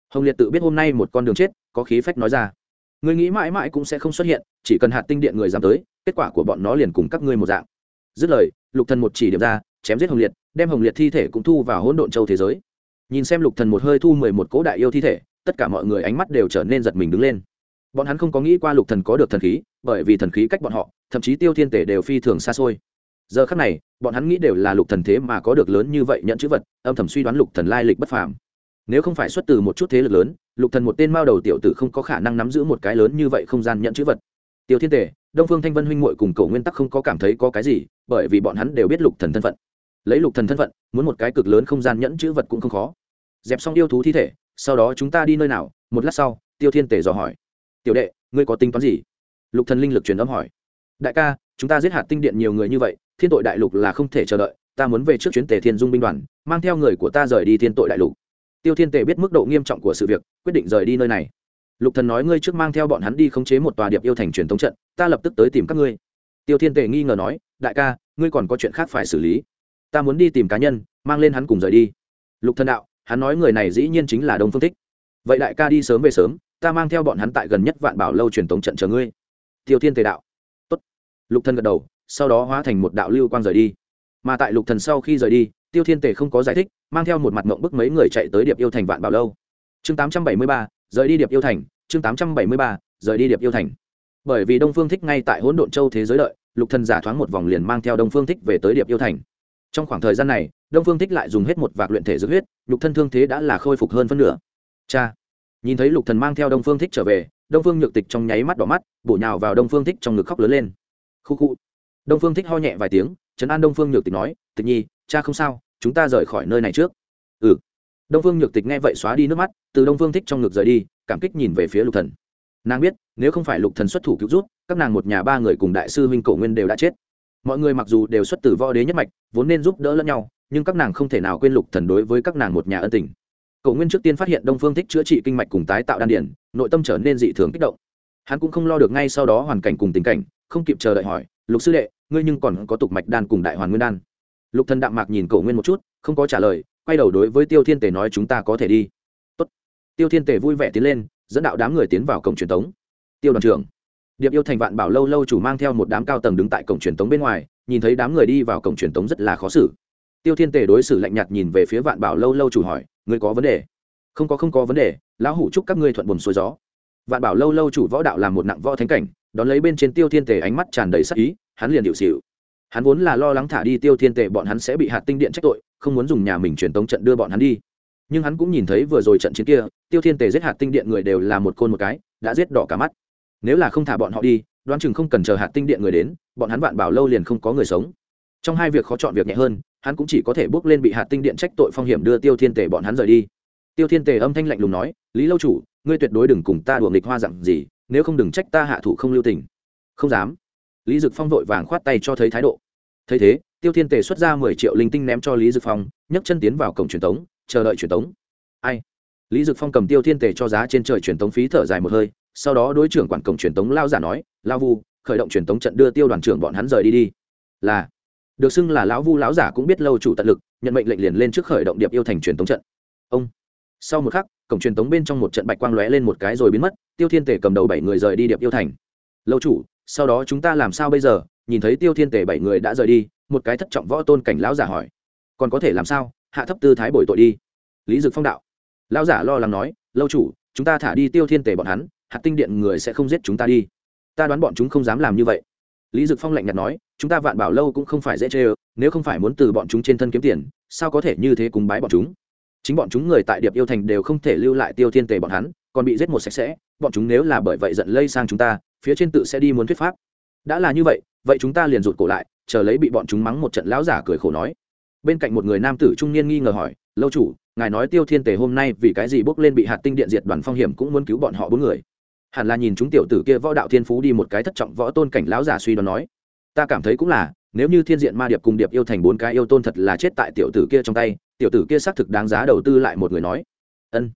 Hồng liệt tự biết hôm nay một con đường chết, có khí phách nói ra ngươi nghĩ mãi mãi cũng sẽ không xuất hiện, chỉ cần hạt tinh điện người dám tới, kết quả của bọn nó liền cùng các ngươi một dạng. Dứt lời, lục thần một chỉ điểm ra, chém giết hồng liệt, đem hồng liệt thi thể cũng thu vào hỗn độn châu thế giới. Nhìn xem lục thần một hơi thu mười một cỗ đại yêu thi thể, tất cả mọi người ánh mắt đều trở nên giật mình đứng lên. Bọn hắn không có nghĩ qua lục thần có được thần khí, bởi vì thần khí cách bọn họ, thậm chí tiêu thiên tể đều phi thường xa xôi. Giờ khắc này, bọn hắn nghĩ đều là lục thần thế mà có được lớn như vậy nhận chữ vật, âm thầm suy đoán lục thần lai lịch bất phàm nếu không phải xuất từ một chút thế lực lớn lục thần một tên mao đầu tiểu tử không có khả năng nắm giữ một cái lớn như vậy không gian nhận chữ vật. Tiêu thiên Tề, đông phương thanh vân huynh muội cùng cầu nguyên tắc không có cảm thấy có cái gì bởi vì bọn hắn đều biết lục thần thân phận. Lấy lục thần thân phận muốn một cái cực lớn không gian nhẫn chữ vật cũng không khó. Dẹp xong yêu thú thi thể sau đó chúng ta đi nơi nào? Một lát sau tiêu thiên Tề dò hỏi. Tiểu đệ ngươi có tính toán gì? Lục thần linh lực truyền âm hỏi. Đại ca chúng ta giết hạt tinh điện nhiều người như vậy thiên tội đại lục là không thể chờ đợi ta muốn về trước chuyến tề thiên dung binh đoàn mang theo người của ta rời đi thiên tội đại lục tiêu thiên tề biết mức độ nghiêm trọng của sự việc, quyết định rời đi nơi này. Lục thần nói, ngươi trước mang theo bọn hắn đi khống chế một tòa điệp yêu thành truyền thống trận, ta lập tức tới tìm các ngươi. Tiêu thiên tề nghi ngờ nói, đại ca, ngươi còn có chuyện khác phải xử lý. Ta muốn đi tìm cá nhân, mang lên hắn cùng rời đi. Lục thần đạo, hắn nói, người này dĩ nhiên chính là đông phương tích vậy đại ca đi sớm về sớm, ta mang theo bọn hắn tại gần nhất vạn bảo lâu truyền thống trận chờ ngươi. Tiêu thiên tề đạo, tốt. Lục thần gật đầu, sau đó hóa thành một đạo lưu quang rời đi. Mà tại lục thần sau khi rời đi tiêu thiên tề không có giải thích mang theo một mặt mộng bức mấy người chạy tới điệp yêu thành vạn bảo lâu. Chương 873, rời đi điệp yêu thành. Chương 873, rời đi điệp yêu thành. Bởi vì đông phương thích ngay tại hỗn độn châu thế giới lợi lục thần giả thoáng một vòng liền mang theo đông phương thích về tới điệp yêu thành. Trong khoảng thời gian này đông phương thích lại dùng hết một vạc luyện thể dưỡng huyết lục thân thương thế đã là khôi phục hơn phân nửa. Cha nhìn thấy lục thần mang theo đông phương thích trở về đông phương nhược tịch trong nháy mắt đỏ mắt bổ nhào vào đông phương thích trong ngực khóc lớn lên. Khu khu. Đông phương thích ho nhẹ vài tiếng trấn an đông phương nhược tịch nói tịch nhi cha không sao, chúng ta rời khỏi nơi này trước. Ừ. Đông phương nhược tịch nghe vậy xóa đi nước mắt, từ đông phương thích trong ngực rời đi, cảm kích nhìn về phía lục thần. Nàng biết, nếu không phải lục thần xuất thủ cứu rút các nàng một nhà ba người cùng đại sư huynh cổ nguyên đều đã chết. Mọi người mặc dù đều xuất từ võ đế nhất mạch, vốn nên giúp đỡ lẫn nhau, nhưng các nàng không thể nào quên lục thần đối với các nàng một nhà ân tình. Cổ nguyên trước tiên phát hiện đông phương thích chữa trị kinh mạch cùng tái tạo đan điển nội tâm trở nên dị thường kích động. Hắn cũng không lo được ngay sau đó hoàn cảnh cùng tình cảnh, không kịp chờ đợi hỏi, lục sư đệ, ngươi nhưng còn có tục mạch đan cùng đại hoàn nguyên đan? Lục thần đạm mạc nhìn cổ nguyên một chút, không có trả lời, quay đầu đối với tiêu thiên tề nói, chúng ta có thể đi. Tốt. tiêu thiên tề vui vẻ tiến lên, dẫn đạo đám người tiến vào cổng truyền thống tiêu đoàn trưởng. Điệp yêu thành vạn bảo lâu lâu chủ mang theo một đám cao tầng đứng tại cổng truyền thống bên ngoài, nhìn thấy đám người đi vào cổng truyền thống rất là khó xử. Tiêu thiên tề đối xử lạnh nhạt nhìn về phía vạn bảo lâu lâu chủ hỏi, ngươi có vấn đề? Không có không có vấn đề, lão hủ chúc các ngươi thuận buồm xuôi gió. Vạn bảo lâu lâu chủ võ đạo làm một nặng võ thánh cảnh, đón lấy bên trên tiêu thiên tề ánh mắt tràn đầy sắc ý, hắn liền điệu xịu hắn vốn là lo lắng thả đi tiêu thiên tề, bọn hắn sẽ bị hạt tinh điện trách tội, không muốn dùng nhà mình truyền tống trận đưa bọn hắn đi. Nhưng hắn cũng nhìn thấy vừa rồi trận chiến kia, tiêu thiên tề giết hạt tinh điện người đều là một côn một cái, đã giết đỏ cả mắt. Nếu là không thả bọn họ đi, đoán chừng không cần chờ hạt tinh điện người đến, bọn hắn bạn bảo lâu liền không có người sống. Trong hai việc khó chọn việc nhẹ hơn, hắn cũng chỉ có thể bước lên bị hạt tinh điện trách tội phong hiểm đưa tiêu thiên tề bọn hắn rời đi. Tiêu thiên tề âm thanh lạnh lùng nói, lý lâu chủ, ngươi tuyệt đối đừng cùng ta đùa nghịch hoa dặn gì, nếu không đừng trách ta hạ thủ không lưu tình. Không dám lý dực phong vội vàng khoát tay cho thấy thái độ. Thấy thế, tiêu thiên tề xuất ra mười triệu linh tinh ném cho lý dực phong, nhấc chân tiến vào cổng truyền tống, chờ đợi truyền tống. Ai? Lý dực phong cầm tiêu thiên tề cho giá trên trời truyền tống phí thở dài một hơi, sau đó đối trưởng quản cổng truyền tống lao giả nói lao vu, khởi động truyền tống trận đưa tiêu đoàn trưởng bọn hắn rời đi đi. Là, được xưng là lão vu lão giả cũng biết lâu chủ tận lực, nhận mệnh lệnh liền lên trước khởi động điệp yêu thành truyền tống trận. Ông. Sau một khắc, cổng truyền tống bên trong một trận bạch quang lóe lên một cái rồi biến mất, tiêu thiên tề cầm đầu bảy người rời đi điệp yêu thành. Lâu chủ sau đó chúng ta làm sao bây giờ? Nhìn thấy tiêu thiên tề bảy người đã rời đi, một cái thất trọng võ tôn cảnh lão giả hỏi. Còn có thể làm sao? Hạ thấp tư thái bồi tội đi. Lý dực phong đạo. Lão giả lo lắng nói, lâu chủ, chúng ta thả đi tiêu thiên tề bọn hắn, hạt tinh điện người sẽ không giết chúng ta đi. Ta đoán bọn chúng không dám làm như vậy. Lý dực phong lạnh nhạt nói, chúng ta vạn bảo lâu cũng không phải dễ chê ơ, nếu không phải muốn từ bọn chúng trên thân kiếm tiền, sao có thể như thế cùng bái bọn chúng? Chính bọn chúng người tại điệp yêu thành đều không thể lưu lại tiêu thiên tề bọn hắn, còn bị giết một sạch sẽ, bọn chúng nếu là bởi vậy giận lây sang chúng ta phía trên tự sẽ đi muốn thuyết pháp. Đã là như vậy vậy chúng ta liền rụt cổ lại, chờ lấy bị bọn chúng mắng một trận lão giả cười khổ nói. Bên cạnh một người nam tử trung niên nghi ngờ hỏi, lâu chủ, ngài nói tiêu thiên tề hôm nay vì cái gì bốc lên bị hạt tinh điện diệt đoàn phong hiểm cũng muốn cứu bọn họ bốn người? Hẳn là nhìn chúng tiểu tử kia võ đạo thiên phú đi một cái thất trọng võ tôn cảnh lão giả suy đoán nói. Ta cảm thấy cũng là, nếu như thiên diện ma điệp cùng điệp yêu thành bốn cái yêu tôn thật là chết tại tiểu tử kia trong tay, tiểu tử kia xác thực đáng giá đầu tư lại một người nói. Ân.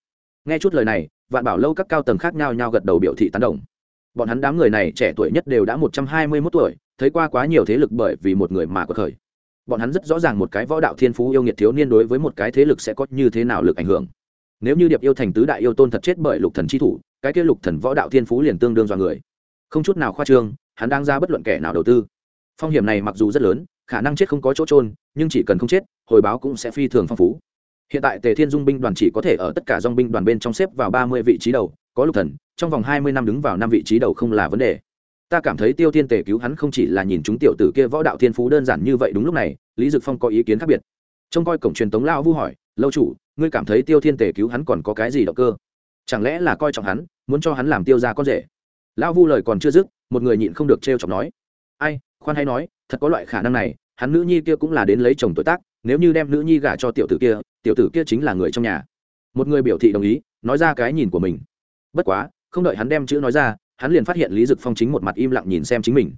Nghe chút lời này, vạn bảo lâu các cao tầng khác nhau nhau gật đầu biểu thị tán đồng bọn hắn đám người này trẻ tuổi nhất đều đã một trăm hai mươi mốt tuổi, thấy qua quá nhiều thế lực bởi vì một người mà có khởi. Bọn hắn rất rõ ràng một cái võ đạo thiên phú yêu nghiệt thiếu niên đối với một cái thế lực sẽ có như thế nào lực ảnh hưởng. Nếu như điệp yêu thành tứ đại yêu tôn thật chết bởi lục thần chi thủ, cái kia lục thần võ đạo thiên phú liền tương đương do người. Không chút nào khoa trương, hắn đang ra bất luận kẻ nào đầu tư. Phong hiểm này mặc dù rất lớn, khả năng chết không có chỗ trôn nhưng chỉ cần không chết, hồi báo cũng sẽ phi thường phong phú. Hiện tại tề thiên dung binh đoàn chỉ có thể ở tất cả dong binh đoàn bên trong xếp vào ba mươi vị trí đầu có lục thần, trong vòng hai mươi năm đứng vào năm vị trí đầu không là vấn đề. Ta cảm thấy tiêu thiên tề cứu hắn không chỉ là nhìn chúng tiểu tử kia võ đạo thiên phú đơn giản như vậy đúng lúc này, lý dực phong có ý kiến khác biệt. Trông coi cổng truyền tống lao vu hỏi, lâu chủ, ngươi cảm thấy tiêu thiên tề cứu hắn còn có cái gì động cơ? Chẳng lẽ là coi trọng hắn, muốn cho hắn làm tiêu ra con rể? Lão vu lời còn chưa dứt, một người nhịn không được trêu chọc nói, ai, khoan hay nói, thật có loại khả năng này, hắn nữ nhi kia cũng là đến lấy chồng tuổi tác, nếu như đem nữ nhi gả cho tiểu tử kia, tiểu tử kia chính là người trong nhà. Một người biểu thị đồng ý, nói ra cái nhìn của mình bất quá, không đợi hắn đem chữ nói ra, hắn liền phát hiện lý dực phong chính một mặt im lặng nhìn xem chính mình.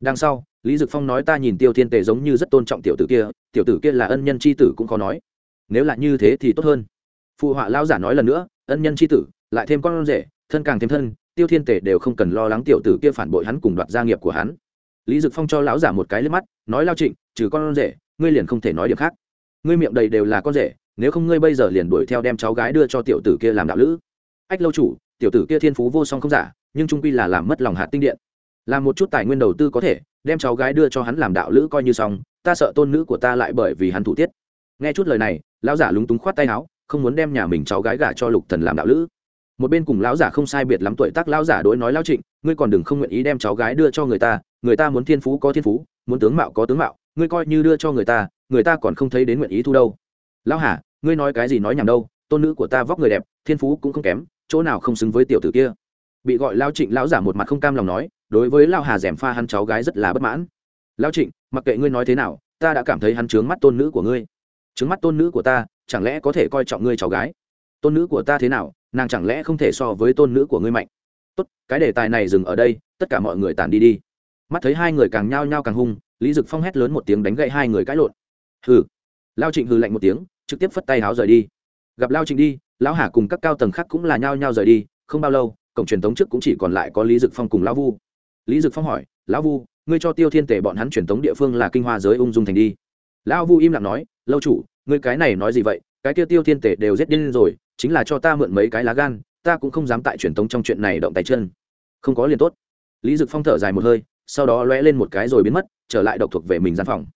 Đằng sau, lý dực phong nói ta nhìn tiêu thiên tề giống như rất tôn trọng tiểu tử kia, tiểu tử kia là ân nhân c h i tử cũng khó nói. Nếu là như thế thì tốt hơn. Phụ họa lao giả nói lần nữa, ân nhân c h i tử, lại thêm con rể, thân càng thêm thân, tiêu thiên tề đều không cần lo lắng tiểu tử kia phản bội hắn cùng đoạt gia nghiệp của hắn. Lý dực phong cho lão giả một cái lên mắt, nói lao trịnh, trừ con rể, ngươi liền không thể nói điểm khác. Ngươi miệng đầy đều là con rể, nếu không ngươi bây giờ liền đuổi theo đem cháu gái đưa cho tiểu tử kia làm đạo lữ. Ách lâu chủ tiểu tử kia thiên phú vô song không giả, nhưng trung quy là làm mất lòng hạt tinh điện. Làm một chút tài nguyên đầu tư có thể, đem cháu gái đưa cho hắn làm đạo lữ coi như xong, ta sợ tôn nữ của ta lại bởi vì hắn thủ tiết. Nghe chút lời này, lão giả lúng túng khoát tay áo, không muốn đem nhà mình cháu gái gả cho lục thần làm đạo lữ. Một bên cùng lão giả không sai biệt lắm tuổi tác lão giả đối nói lão trịnh, ngươi còn đừng không nguyện ý đem cháu gái đưa cho người ta người ta muốn thiên phú có thiên phú, muốn tướng mạo có tướng mạo, ngươi coi như đưa cho người ta người ta còn không thấy đến nguyện ý thu đâu. Lão hà, ngươi nói cái gì nói nhảm đâu, tôn nữ của ta vóc người đẹp, thiên phú cũng không kém chỗ nào không xứng với tiểu tử kia. Bị gọi lao trịnh lão giả một mặt không cam lòng nói, đối với lao hà rèm pha hắn cháu gái rất là bất mãn. Lao trịnh, mặc kệ ngươi nói thế nào, ta đã cảm thấy hắn trướng mắt tôn nữ của ngươi. Trướng mắt tôn nữ của ta, chẳng lẽ có thể coi trọng ngươi cháu gái? Tôn nữ của ta thế nào, nàng chẳng lẽ không thể so với tôn nữ của ngươi mạnh? Tốt, cái đề tài này dừng ở đây, tất cả mọi người tàn đi đi. Mắt thấy hai người càng nhao nhao càng hung, lý dực phong hét lớn một tiếng đánh gậy hai người cãi lộn. Hừ. Lao trịnh hừ lạnh một tiếng, trực tiếp phất tay háo rời đi. Gặp lao trịnh đi lão hà cùng các cao tầng khác cũng là nhao nhao rời đi, không bao lâu, cổng truyền thống trước cũng chỉ còn lại có lý dực phong cùng lão vu. Lý dực phong hỏi, lão vu, ngươi cho tiêu thiên tể bọn hắn truyền thống địa phương là kinh hoa giới ung dung thành đi. Lão vu im lặng nói, lâu chủ, ngươi cái này nói gì vậy? Cái kia tiêu thiên tể đều giết điên rồi, chính là cho ta mượn mấy cái lá gan, ta cũng không dám tại truyền thống trong chuyện này động tay chân. Không có liền tốt. Lý dực phong thở dài một hơi, sau đó lóe lên một cái rồi biến mất, trở lại độc thuộc về mình gian phòng.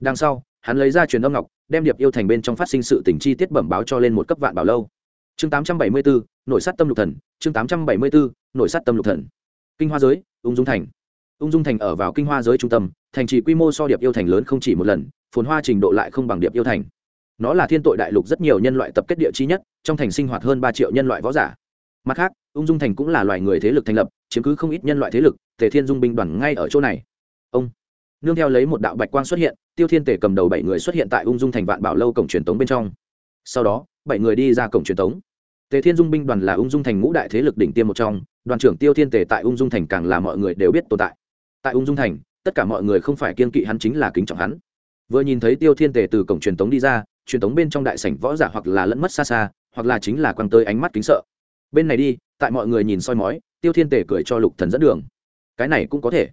Đằng sau, hắn lấy ra truyền âm ngọc, đem điệp yêu thành bên trong phát sinh sự tình chi tiết bẩm báo cho lên một cấp vạn bảo lâu chương 874, nội sát tâm lục thần chương 874, nội sát tâm lục thần. Kinh hoa giới ung dung thành. Ung dung thành ở vào kinh hoa giới trung tâm thành trì quy mô so điệp yêu thành lớn không chỉ một lần phồn hoa trình độ lại không bằng điệp yêu thành. Nó là thiên tội đại lục rất nhiều nhân loại tập kết địa chi nhất trong thành sinh hoạt hơn ba triệu nhân loại võ giả. Mặt khác ung dung thành cũng là loài người thế lực thành lập chiếm cứ không ít nhân loại thế lực tề thiên dung binh đoàn ngay ở chỗ này. Ông. Nương theo lấy một đạo bạch quang xuất hiện tiêu thiên Tề cầm đầu bảy người xuất hiện tại ung dung thành vạn bảo lâu cổng truyền tống bên trong. Sau đó bảy người đi ra cổng truyền tống tề thiên dung binh đoàn là ung dung thành ngũ đại thế lực đỉnh tiêm một trong, đoàn trưởng tiêu thiên tề tại ung dung thành càng là mọi người đều biết tồn tại. Tại ung dung thành, tất cả mọi người không phải kiên kỵ hắn chính là kính trọng hắn. Vừa nhìn thấy tiêu thiên tề từ cổng truyền tống đi ra, truyền tống bên trong đại sảnh võ giả hoặc là lẫn mất xa xa, hoặc là chính là quăng tới ánh mắt kính sợ. Bên này đi, tại mọi người nhìn soi mói, tiêu thiên tề cười cho lục thần dẫn đường. Cái này cũng có thể.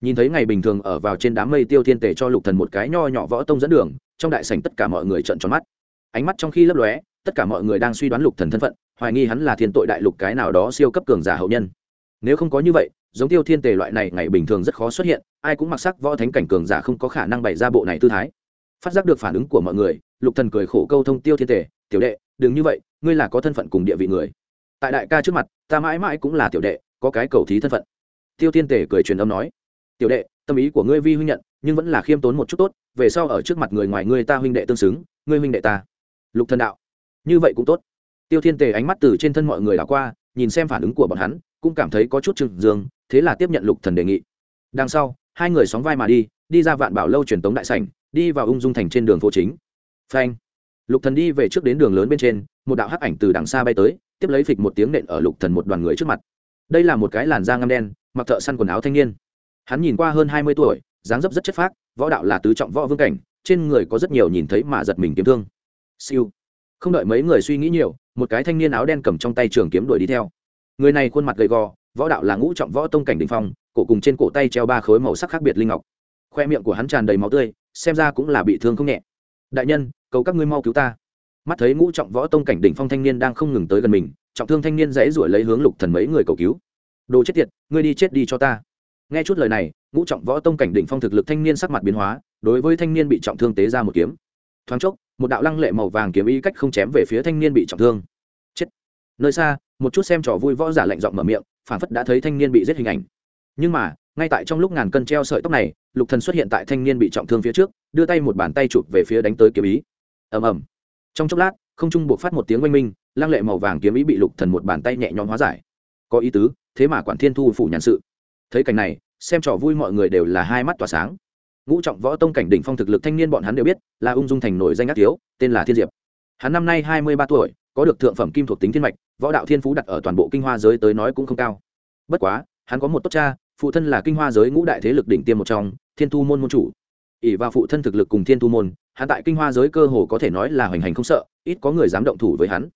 Nhìn thấy ngày bình thường ở vào trên đám mây tiêu thiên tề cho lục thần một cái nho nhỏ võ tông dẫn đường, trong đại sảnh tất cả mọi người trợn tròn mắt. Ánh mắt trong khi lấp lóe tất cả mọi người đang suy đoán lục thần thân phận, hoài nghi hắn là thiên tội đại lục cái nào đó siêu cấp cường giả hậu nhân. Nếu không có như vậy, giống tiêu thiên tề loại này ngày bình thường rất khó xuất hiện, ai cũng mặc sắc võ thánh cảnh cường giả không có khả năng bày ra bộ này tư thái. Phát giác được phản ứng của mọi người, lục thần cười khổ câu thông tiêu thiên tề, tiểu đệ, đừng như vậy, ngươi là có thân phận cùng địa vị người. Tại đại ca trước mặt, ta mãi mãi cũng là tiểu đệ, có cái cầu thí thân phận. Tiêu thiên tề cười truyền âm nói, tiểu đệ, tâm ý của ngươi vi huynh nhận, nhưng vẫn là khiêm tốn một chút tốt, về sau ở trước mặt người ngoài ngươi ta huynh đệ tương xứng, ngươi huynh đệ ta. Lục thần đạo như vậy cũng tốt. Tiêu thiên tề ánh mắt từ trên thân mọi người đảo qua, nhìn xem phản ứng của bọn hắn, cũng cảm thấy có chút trừng dương, thế là tiếp nhận lục thần đề nghị. Đằng sau, hai người sóng vai mà đi đi ra vạn bảo lâu truyền tống đại sảnh, đi vào ung dung thành trên đường phố chính. Phanh! Lục thần đi về trước đến đường lớn bên trên, một đạo hắc ảnh từ đằng xa bay tới, tiếp lấy phịch một tiếng nện ở lục thần một đoàn người trước mặt. Đây là một cái làn da ngăm đen, mặc thợ săn quần áo thanh niên. Hắn nhìn qua hơn hai mươi tuổi, dáng dấp rất chất phác, võ đạo là tứ trọng võ vương cảnh, trên người có rất nhiều nhìn thấy mà giật mình kiếm thương. Siêu! Không đợi mấy người suy nghĩ nhiều, một cái thanh niên áo đen cầm trong tay trường kiếm đuổi đi theo. Người này khuôn mặt gầy gò, võ đạo là ngũ trọng võ tông cảnh đình phong, cổ cùng trên cổ tay treo ba khối màu sắc khác biệt linh ngọc. Khoe miệng của hắn tràn đầy máu tươi, xem ra cũng là bị thương không nhẹ. Đại nhân, cầu các ngươi mau cứu ta. Mắt thấy ngũ trọng võ tông cảnh đỉnh phong thanh niên đang không ngừng tới gần mình, trọng thương thanh niên dãy ruổi lấy hướng lục thần mấy người cầu cứu. Đồ chết tiệt, ngươi đi chết đi cho ta. Nghe chút lời này, ngũ trọng võ tông cảnh đỉnh phong thực lực thanh niên sắc mặt biến hóa, đối với thanh niên bị trọng thương tế ra một kiếm. Thoáng chốc một đạo lăng lệ màu vàng kiếm ý cách không chém về phía thanh niên bị trọng thương. Chết. Nơi xa, một chút xem trò vui võ giả lạnh giọng mở miệng phản phất đã thấy thanh niên bị giết hình ảnh. Nhưng mà, ngay tại trong lúc ngàn cân treo sợi tóc này, lục thần xuất hiện tại thanh niên bị trọng thương phía trước, đưa tay một bàn tay chụp về phía đánh tới kiếm ý. Ầm ầm. Trong chốc lát, không trung buộc phát một tiếng oanh minh, lăng lệ màu vàng kiếm ý bị lục thần một bàn tay nhẹ nhõm hóa giải. Có ý tứ, thế mà quản thiên thu phủ nhàn sự. Thấy cảnh này, xem trò vui mọi người đều là hai mắt tỏa sáng ngũ trọng võ tông cảnh đỉnh phong thực lực thanh niên bọn hắn đều biết, là ung dung thành nổi danh ác thiếu, tên là thiên diệp. Hắn năm nay hai mươi ba tuổi, có được thượng phẩm kim thuộc tính thiên mạch, võ đạo thiên phú đặt ở toàn bộ kinh hoa giới tới nói cũng không cao. Bất quá, hắn có một tốt cha, phụ thân là kinh hoa giới ngũ đại thế lực đỉnh tiêm một trong, thiên thu môn môn chủ. Ỷ và phụ thân thực lực cùng thiên thu môn, hắn tại kinh hoa giới cơ hồ có thể nói là hoành hành không sợ, ít có người dám động thủ với hắn.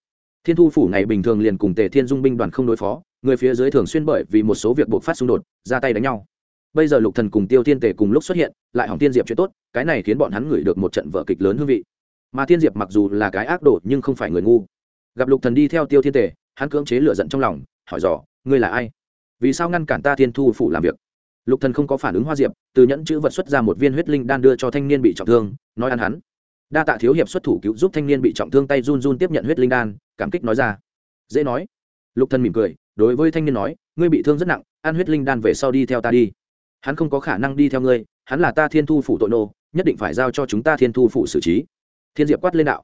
Thiên thu phủ ngày bình thường liền cùng tề thiên dung binh đoàn không đối phó, người phía dưới thường xuyên bởi vì một số việc buộc phát xung đột, ra tay đánh nhau bây giờ lục thần cùng tiêu thiên tề cùng lúc xuất hiện, lại hỏng tiên diệp chuyện tốt, cái này khiến bọn hắn ngửi được một trận vở kịch lớn hương vị. Mà thiên diệp mặc dù là cái ác đồ, nhưng không phải người ngu. Gặp lục thần đi theo tiêu thiên tề, hắn cưỡng chế lửa giận trong lòng, hỏi dò, ngươi là ai? Vì sao ngăn cản ta thiên thu phủ làm việc? Lục thần không có phản ứng hoa diệp, từ nhẫn chữ vật xuất ra một viên huyết linh đan đưa cho thanh niên bị trọng thương, nói ăn hắn. Đa tạ thiếu hiệp xuất thủ cứu giúp thanh niên bị trọng thương tay run run tiếp nhận huyết linh đan, cảm kích nói ra. Dễ nói. Lục thần mỉm cười, đối với thanh niên nói, ngươi bị thương rất nặng, ăn huyết linh đan về sau đi theo ta đi hắn không có khả năng đi theo ngươi, hắn là ta thiên thu phủ tội nô, nhất định phải giao cho chúng ta thiên thu phủ xử trí. Thiên diệp quát lên đạo.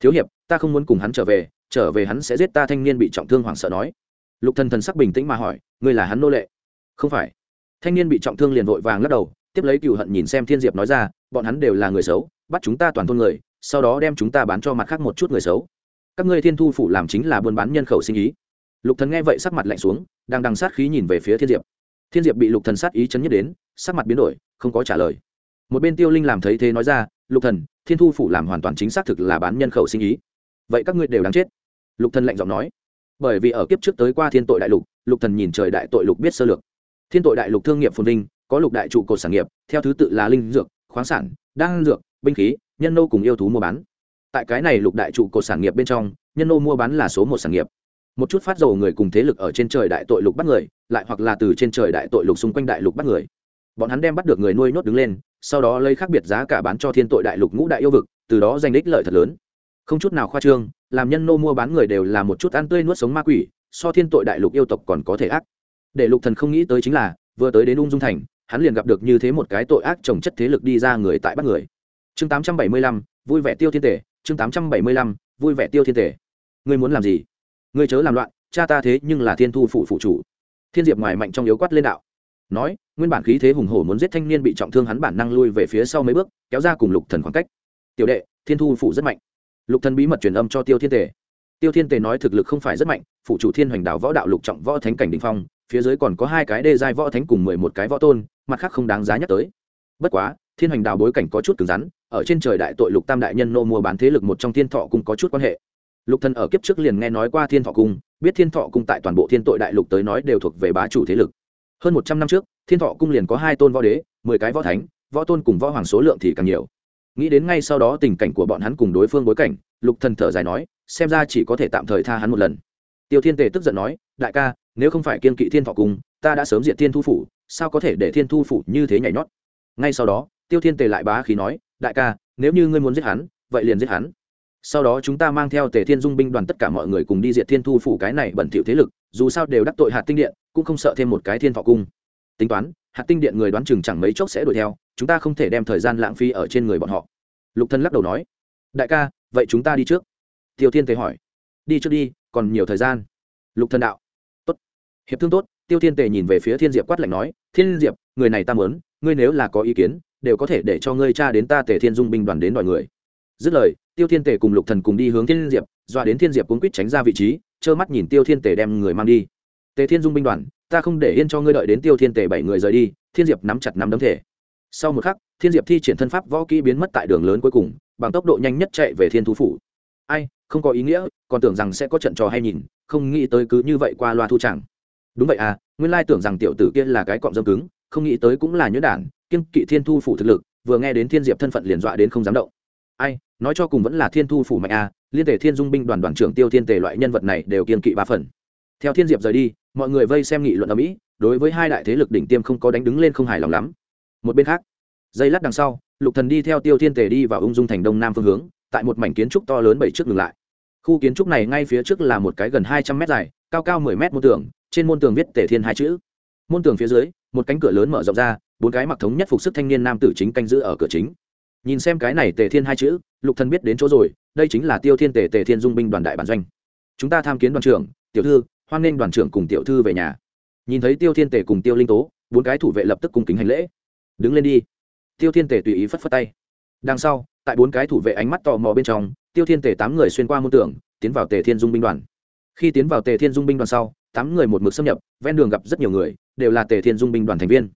Thiếu hiệp, ta không muốn cùng hắn trở về trở về hắn sẽ giết ta thanh niên bị trọng thương hoảng sợ nói. Lục thần thần sắc bình tĩnh mà hỏi, ngươi là hắn nô lệ? Không phải. Thanh niên bị trọng thương liền vội vàng lắc đầu, tiếp lấy cựu hận nhìn xem thiên diệp nói ra, bọn hắn đều là người xấu, bắt chúng ta toàn thôn người, sau đó đem chúng ta bán cho mặt khác một chút người xấu. Các ngươi thiên thu phủ làm chính là buôn bán nhân khẩu sinh ý. Lục thần nghe vậy sắc mặt lạnh xuống, đang đằng sát khí nhìn về phía thiên diệp thiên diệp bị lục thần sát ý chấn nhất đến, sắc mặt biến đổi, không có trả lời. Một bên tiêu linh làm thấy thế nói ra, lục thần, thiên thu phủ làm hoàn toàn chính xác thực là bán nhân khẩu sinh ý. Vậy các ngươi đều đáng chết. Lục thần lạnh giọng nói. Bởi vì ở kiếp trước tới qua thiên tội đại lục lục thần nhìn trời đại tội lục biết sơ lược. Thiên tội đại lục thương nghiệp phồn vinh, có lục đại trụ cột sản nghiệp, theo thứ tự là linh dược, khoáng sản, đan dược, binh khí, nhân nô cùng yêu thú mua bán. Tại cái này lục đại trụ cột sản nghiệp bên trong, nhân nô mua bán là số một sản nghiệp một chút phát dầu người cùng thế lực ở trên trời đại tội lục bắt người lại hoặc là từ trên trời đại tội lục xung quanh đại lục bắt người. Bọn hắn đem bắt được người nuôi nhốt đứng lên sau đó lấy khác biệt giá cả bán cho thiên tội đại lục ngũ đại yêu vực từ đó giành đích lợi thật lớn. Không chút nào khoa trương làm nhân nô mua bán người đều là một chút ăn tươi nuốt sống ma quỷ so thiên tội đại lục yêu tộc còn có thể ác. Để lục thần không nghĩ tới chính là vừa tới đến ung dung thành hắn liền gặp được như thế một cái tội ác trồng chất thế lực đi ra người tại bắt người. Chương 875, vui vẻ tiêu thiên tể chương 875, vui vẻ tiêu thiên tể. Ngươi muốn làm gì? Ngươi chớ làm loạn, cha ta thế nhưng là thiên thu phụ phụ chủ. Thiên diệp ngoài mạnh trong yếu quát lên đạo. Nói, nguyên bản khí thế hùng hổ muốn giết thanh niên bị trọng thương hắn bản năng lui về phía sau mấy bước, kéo ra cùng lục thần khoảng cách. Tiểu đệ, thiên thu phụ rất mạnh. Lục thần bí mật truyền âm cho tiêu thiên tề. Tiêu thiên tề nói thực lực không phải rất mạnh, phụ chủ thiên hoành đạo võ đạo lục trọng võ thánh cảnh đỉnh phong, phía dưới còn có hai cái đê giai võ thánh cùng mười một cái võ tôn, mặt khác không đáng giá nhắc tới. Bất quá, thiên hoành đạo bối cảnh có chút cứng rắn, ở trên trời đại tội lục tam đại nhân nô mua bán thế lực một trong thiên thọ cũng có chút quan hệ lục thần ở kiếp trước liền nghe nói qua thiên thọ cung, biết thiên thọ cung tại toàn bộ thiên tội đại lục tới nói đều thuộc về bá chủ thế lực. Hơn một trăm năm trước, thiên thọ cung liền có hai tôn võ đế, mười cái võ thánh, võ tôn cùng võ hoàng số lượng thì càng nhiều. Nghĩ đến ngay sau đó tình cảnh của bọn hắn cùng đối phương bối cảnh, lục thần thở dài nói, xem ra chỉ có thể tạm thời tha hắn một lần. Tiêu thiên tề tức giận nói, đại ca, nếu không phải kiên kỵ thiên thọ cung, ta đã sớm diệt thiên thu phủ, sao có thể để thiên thu phủ như thế nhảy nhót? Ngay sau đó, tiêu thiên tề lại bá khí nói, đại ca, nếu như ngươi muốn giết hắn, vậy liền giết hắn sau đó chúng ta mang theo tề thiên dung binh đoàn tất cả mọi người cùng đi diệt thiên thu phủ cái này bẩn thỉu thế lực, dù sao đều đắc tội hạt tinh điện, cũng không sợ thêm một cái thiên thọ cung. Tính toán, hạt tinh điện người đoán chừng chẳng mấy chốc sẽ đuổi theo, chúng ta không thể đem thời gian lãng phí ở trên người bọn họ. Lục thân lắc đầu nói. Đại ca, vậy chúng ta đi trước. Tiêu thiên tế hỏi. Đi trước đi, còn nhiều thời gian. Lục thân đạo. Tốt. Hiệp thương tốt. Tiêu thiên tề nhìn về phía thiên diệp quát lạnh nói. Thiên diệp, người này ta mớn ngươi nếu là có ý kiến, đều có thể để cho ngươi cha đến ta tề thiên dung binh đoàn đến đòi người. Dứt lời tiêu thiên tề cùng lục thần cùng đi hướng thiên diệp, dọa đến thiên diệp cuống quýt tránh ra vị trí, trơ mắt nhìn tiêu thiên tề đem người mang đi. Tề thiên dung binh đoàn, ta không để yên cho ngươi đợi đến tiêu thiên tề bảy người rời đi. Thiên diệp nắm chặt nắm đấm thể. Sau một khắc, thiên diệp thi triển thân pháp võ kỹ biến mất tại đường lớn cuối cùng, bằng tốc độ nhanh nhất chạy về thiên thú phủ. Ai, không có ý nghĩa, còn tưởng rằng sẽ có trận trò hay nhìn, không nghĩ tới cứ như vậy qua loa thu chẳng. Đúng vậy à nguyên lai tưởng rằng tiểu tử kia là cái cọm dâm cứng, không nghĩ tới cũng là nhuyễn đản kiên kỵ thiên thu phủ thực lực, vừa nghe đến thiên diệp thân phận liền dọa đến không dám động ai, nói cho cùng vẫn là thiên thu phủ mạnh a, liên tề thiên dung binh đoàn đoàn trưởng tiêu thiên tề loại nhân vật này đều kiên kỵ ba phần. Theo thiên diệp rời đi, mọi người vây xem nghị luận ở mỹ, đối với hai đại thế lực đỉnh tiêm không có đánh đứng lên không hài lòng lắm. Một bên khác dây lát đằng sau, lục thần đi theo tiêu thiên tề đi vào ung dung thành đông nam phương hướng, tại một mảnh kiến trúc to lớn bảy trước ngừng lại. Khu kiến trúc này ngay phía trước là một cái gần hai trăm mét dài, cao cao mười mét môn tường, trên môn tường viết tề thiên hai chữ. Môn tường phía dưới, một cánh cửa lớn mở rộng ra, bốn cái mặc thống nhất phục sức thanh niên nam tử chính canh giữ ở cửa chính nhìn xem cái này tề thiên hai chữ, lục thần biết đến chỗ rồi, đây chính là tiêu thiên tề tề thiên dung binh đoàn đại bản doanh. Chúng ta tham kiến đoàn trưởng, tiểu thư, hoan nghênh đoàn trưởng cùng tiểu thư về nhà. Nhìn thấy tiêu thiên tề cùng tiêu linh tố, bốn cái thủ vệ lập tức cùng kính hành lễ. Đứng lên đi. Tiêu thiên tề tùy ý phất phất tay. Đằng sau, tại bốn cái thủ vệ ánh mắt tò mò bên trong, tiêu thiên tề tám người xuyên qua môn tưởng tiến vào tề thiên dung binh đoàn. Khi tiến vào tề thiên dung binh đoàn sau, tám người một mực xâm nhập, ven đường gặp rất nhiều người, đều là tề thiên dung binh đoàn thành viên.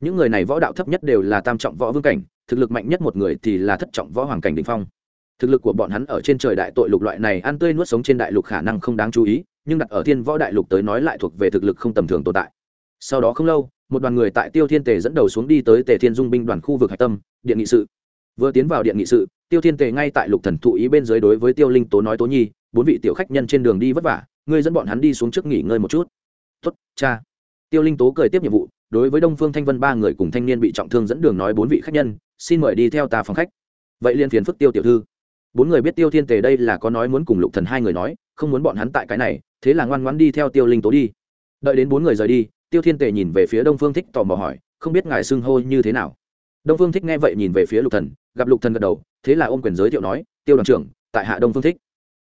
Những người này võ đạo thấp nhất đều là tam trọng võ vương cảnh thực lực mạnh nhất một người thì là thất trọng võ hoàng cảnh đình phong. Thực lực của bọn hắn ở trên trời đại tội lục loại này ăn tươi nuốt sống trên đại lục khả năng không đáng chú ý, nhưng đặt ở thiên võ đại lục tới nói lại thuộc về thực lực không tầm thường tồn tại. Sau đó không lâu, một đoàn người tại tiêu thiên tề dẫn đầu xuống đi tới tề thiên dung binh đoàn khu vực hạch tâm, điện nghị sự. Vừa tiến vào điện nghị sự, tiêu thiên tề ngay tại lục thần thụ ý bên dưới đối với tiêu linh tố nói tố nhi, bốn vị tiểu khách nhân trên đường đi vất vả, ngươi dẫn bọn hắn đi xuống trước nghỉ ngơi một chút. Tốt, cha. Tiêu linh tố cười tiếp nhiệm vụ, đối với đông phương thanh vân ba người cùng thanh niên bị trọng thương dẫn đường nói bốn vị khách nhân xin mời đi theo ta phòng khách. Vậy liên phiền phức tiêu tiểu thư. Bốn người biết tiêu thiên tề đây là có nói muốn cùng lục thần hai người nói, không muốn bọn hắn tại cái này, thế là ngoan ngoãn đi theo tiêu linh tố đi. Đợi đến bốn người rời đi, tiêu thiên tề nhìn về phía đông phương thích tò mò hỏi, không biết ngài xưng hô như thế nào? Đông phương thích nghe vậy nhìn về phía lục thần, gặp lục thần gật đầu, thế là ôm quyền giới thiệu nói, tiêu đoàn trưởng, tại hạ đông phương thích.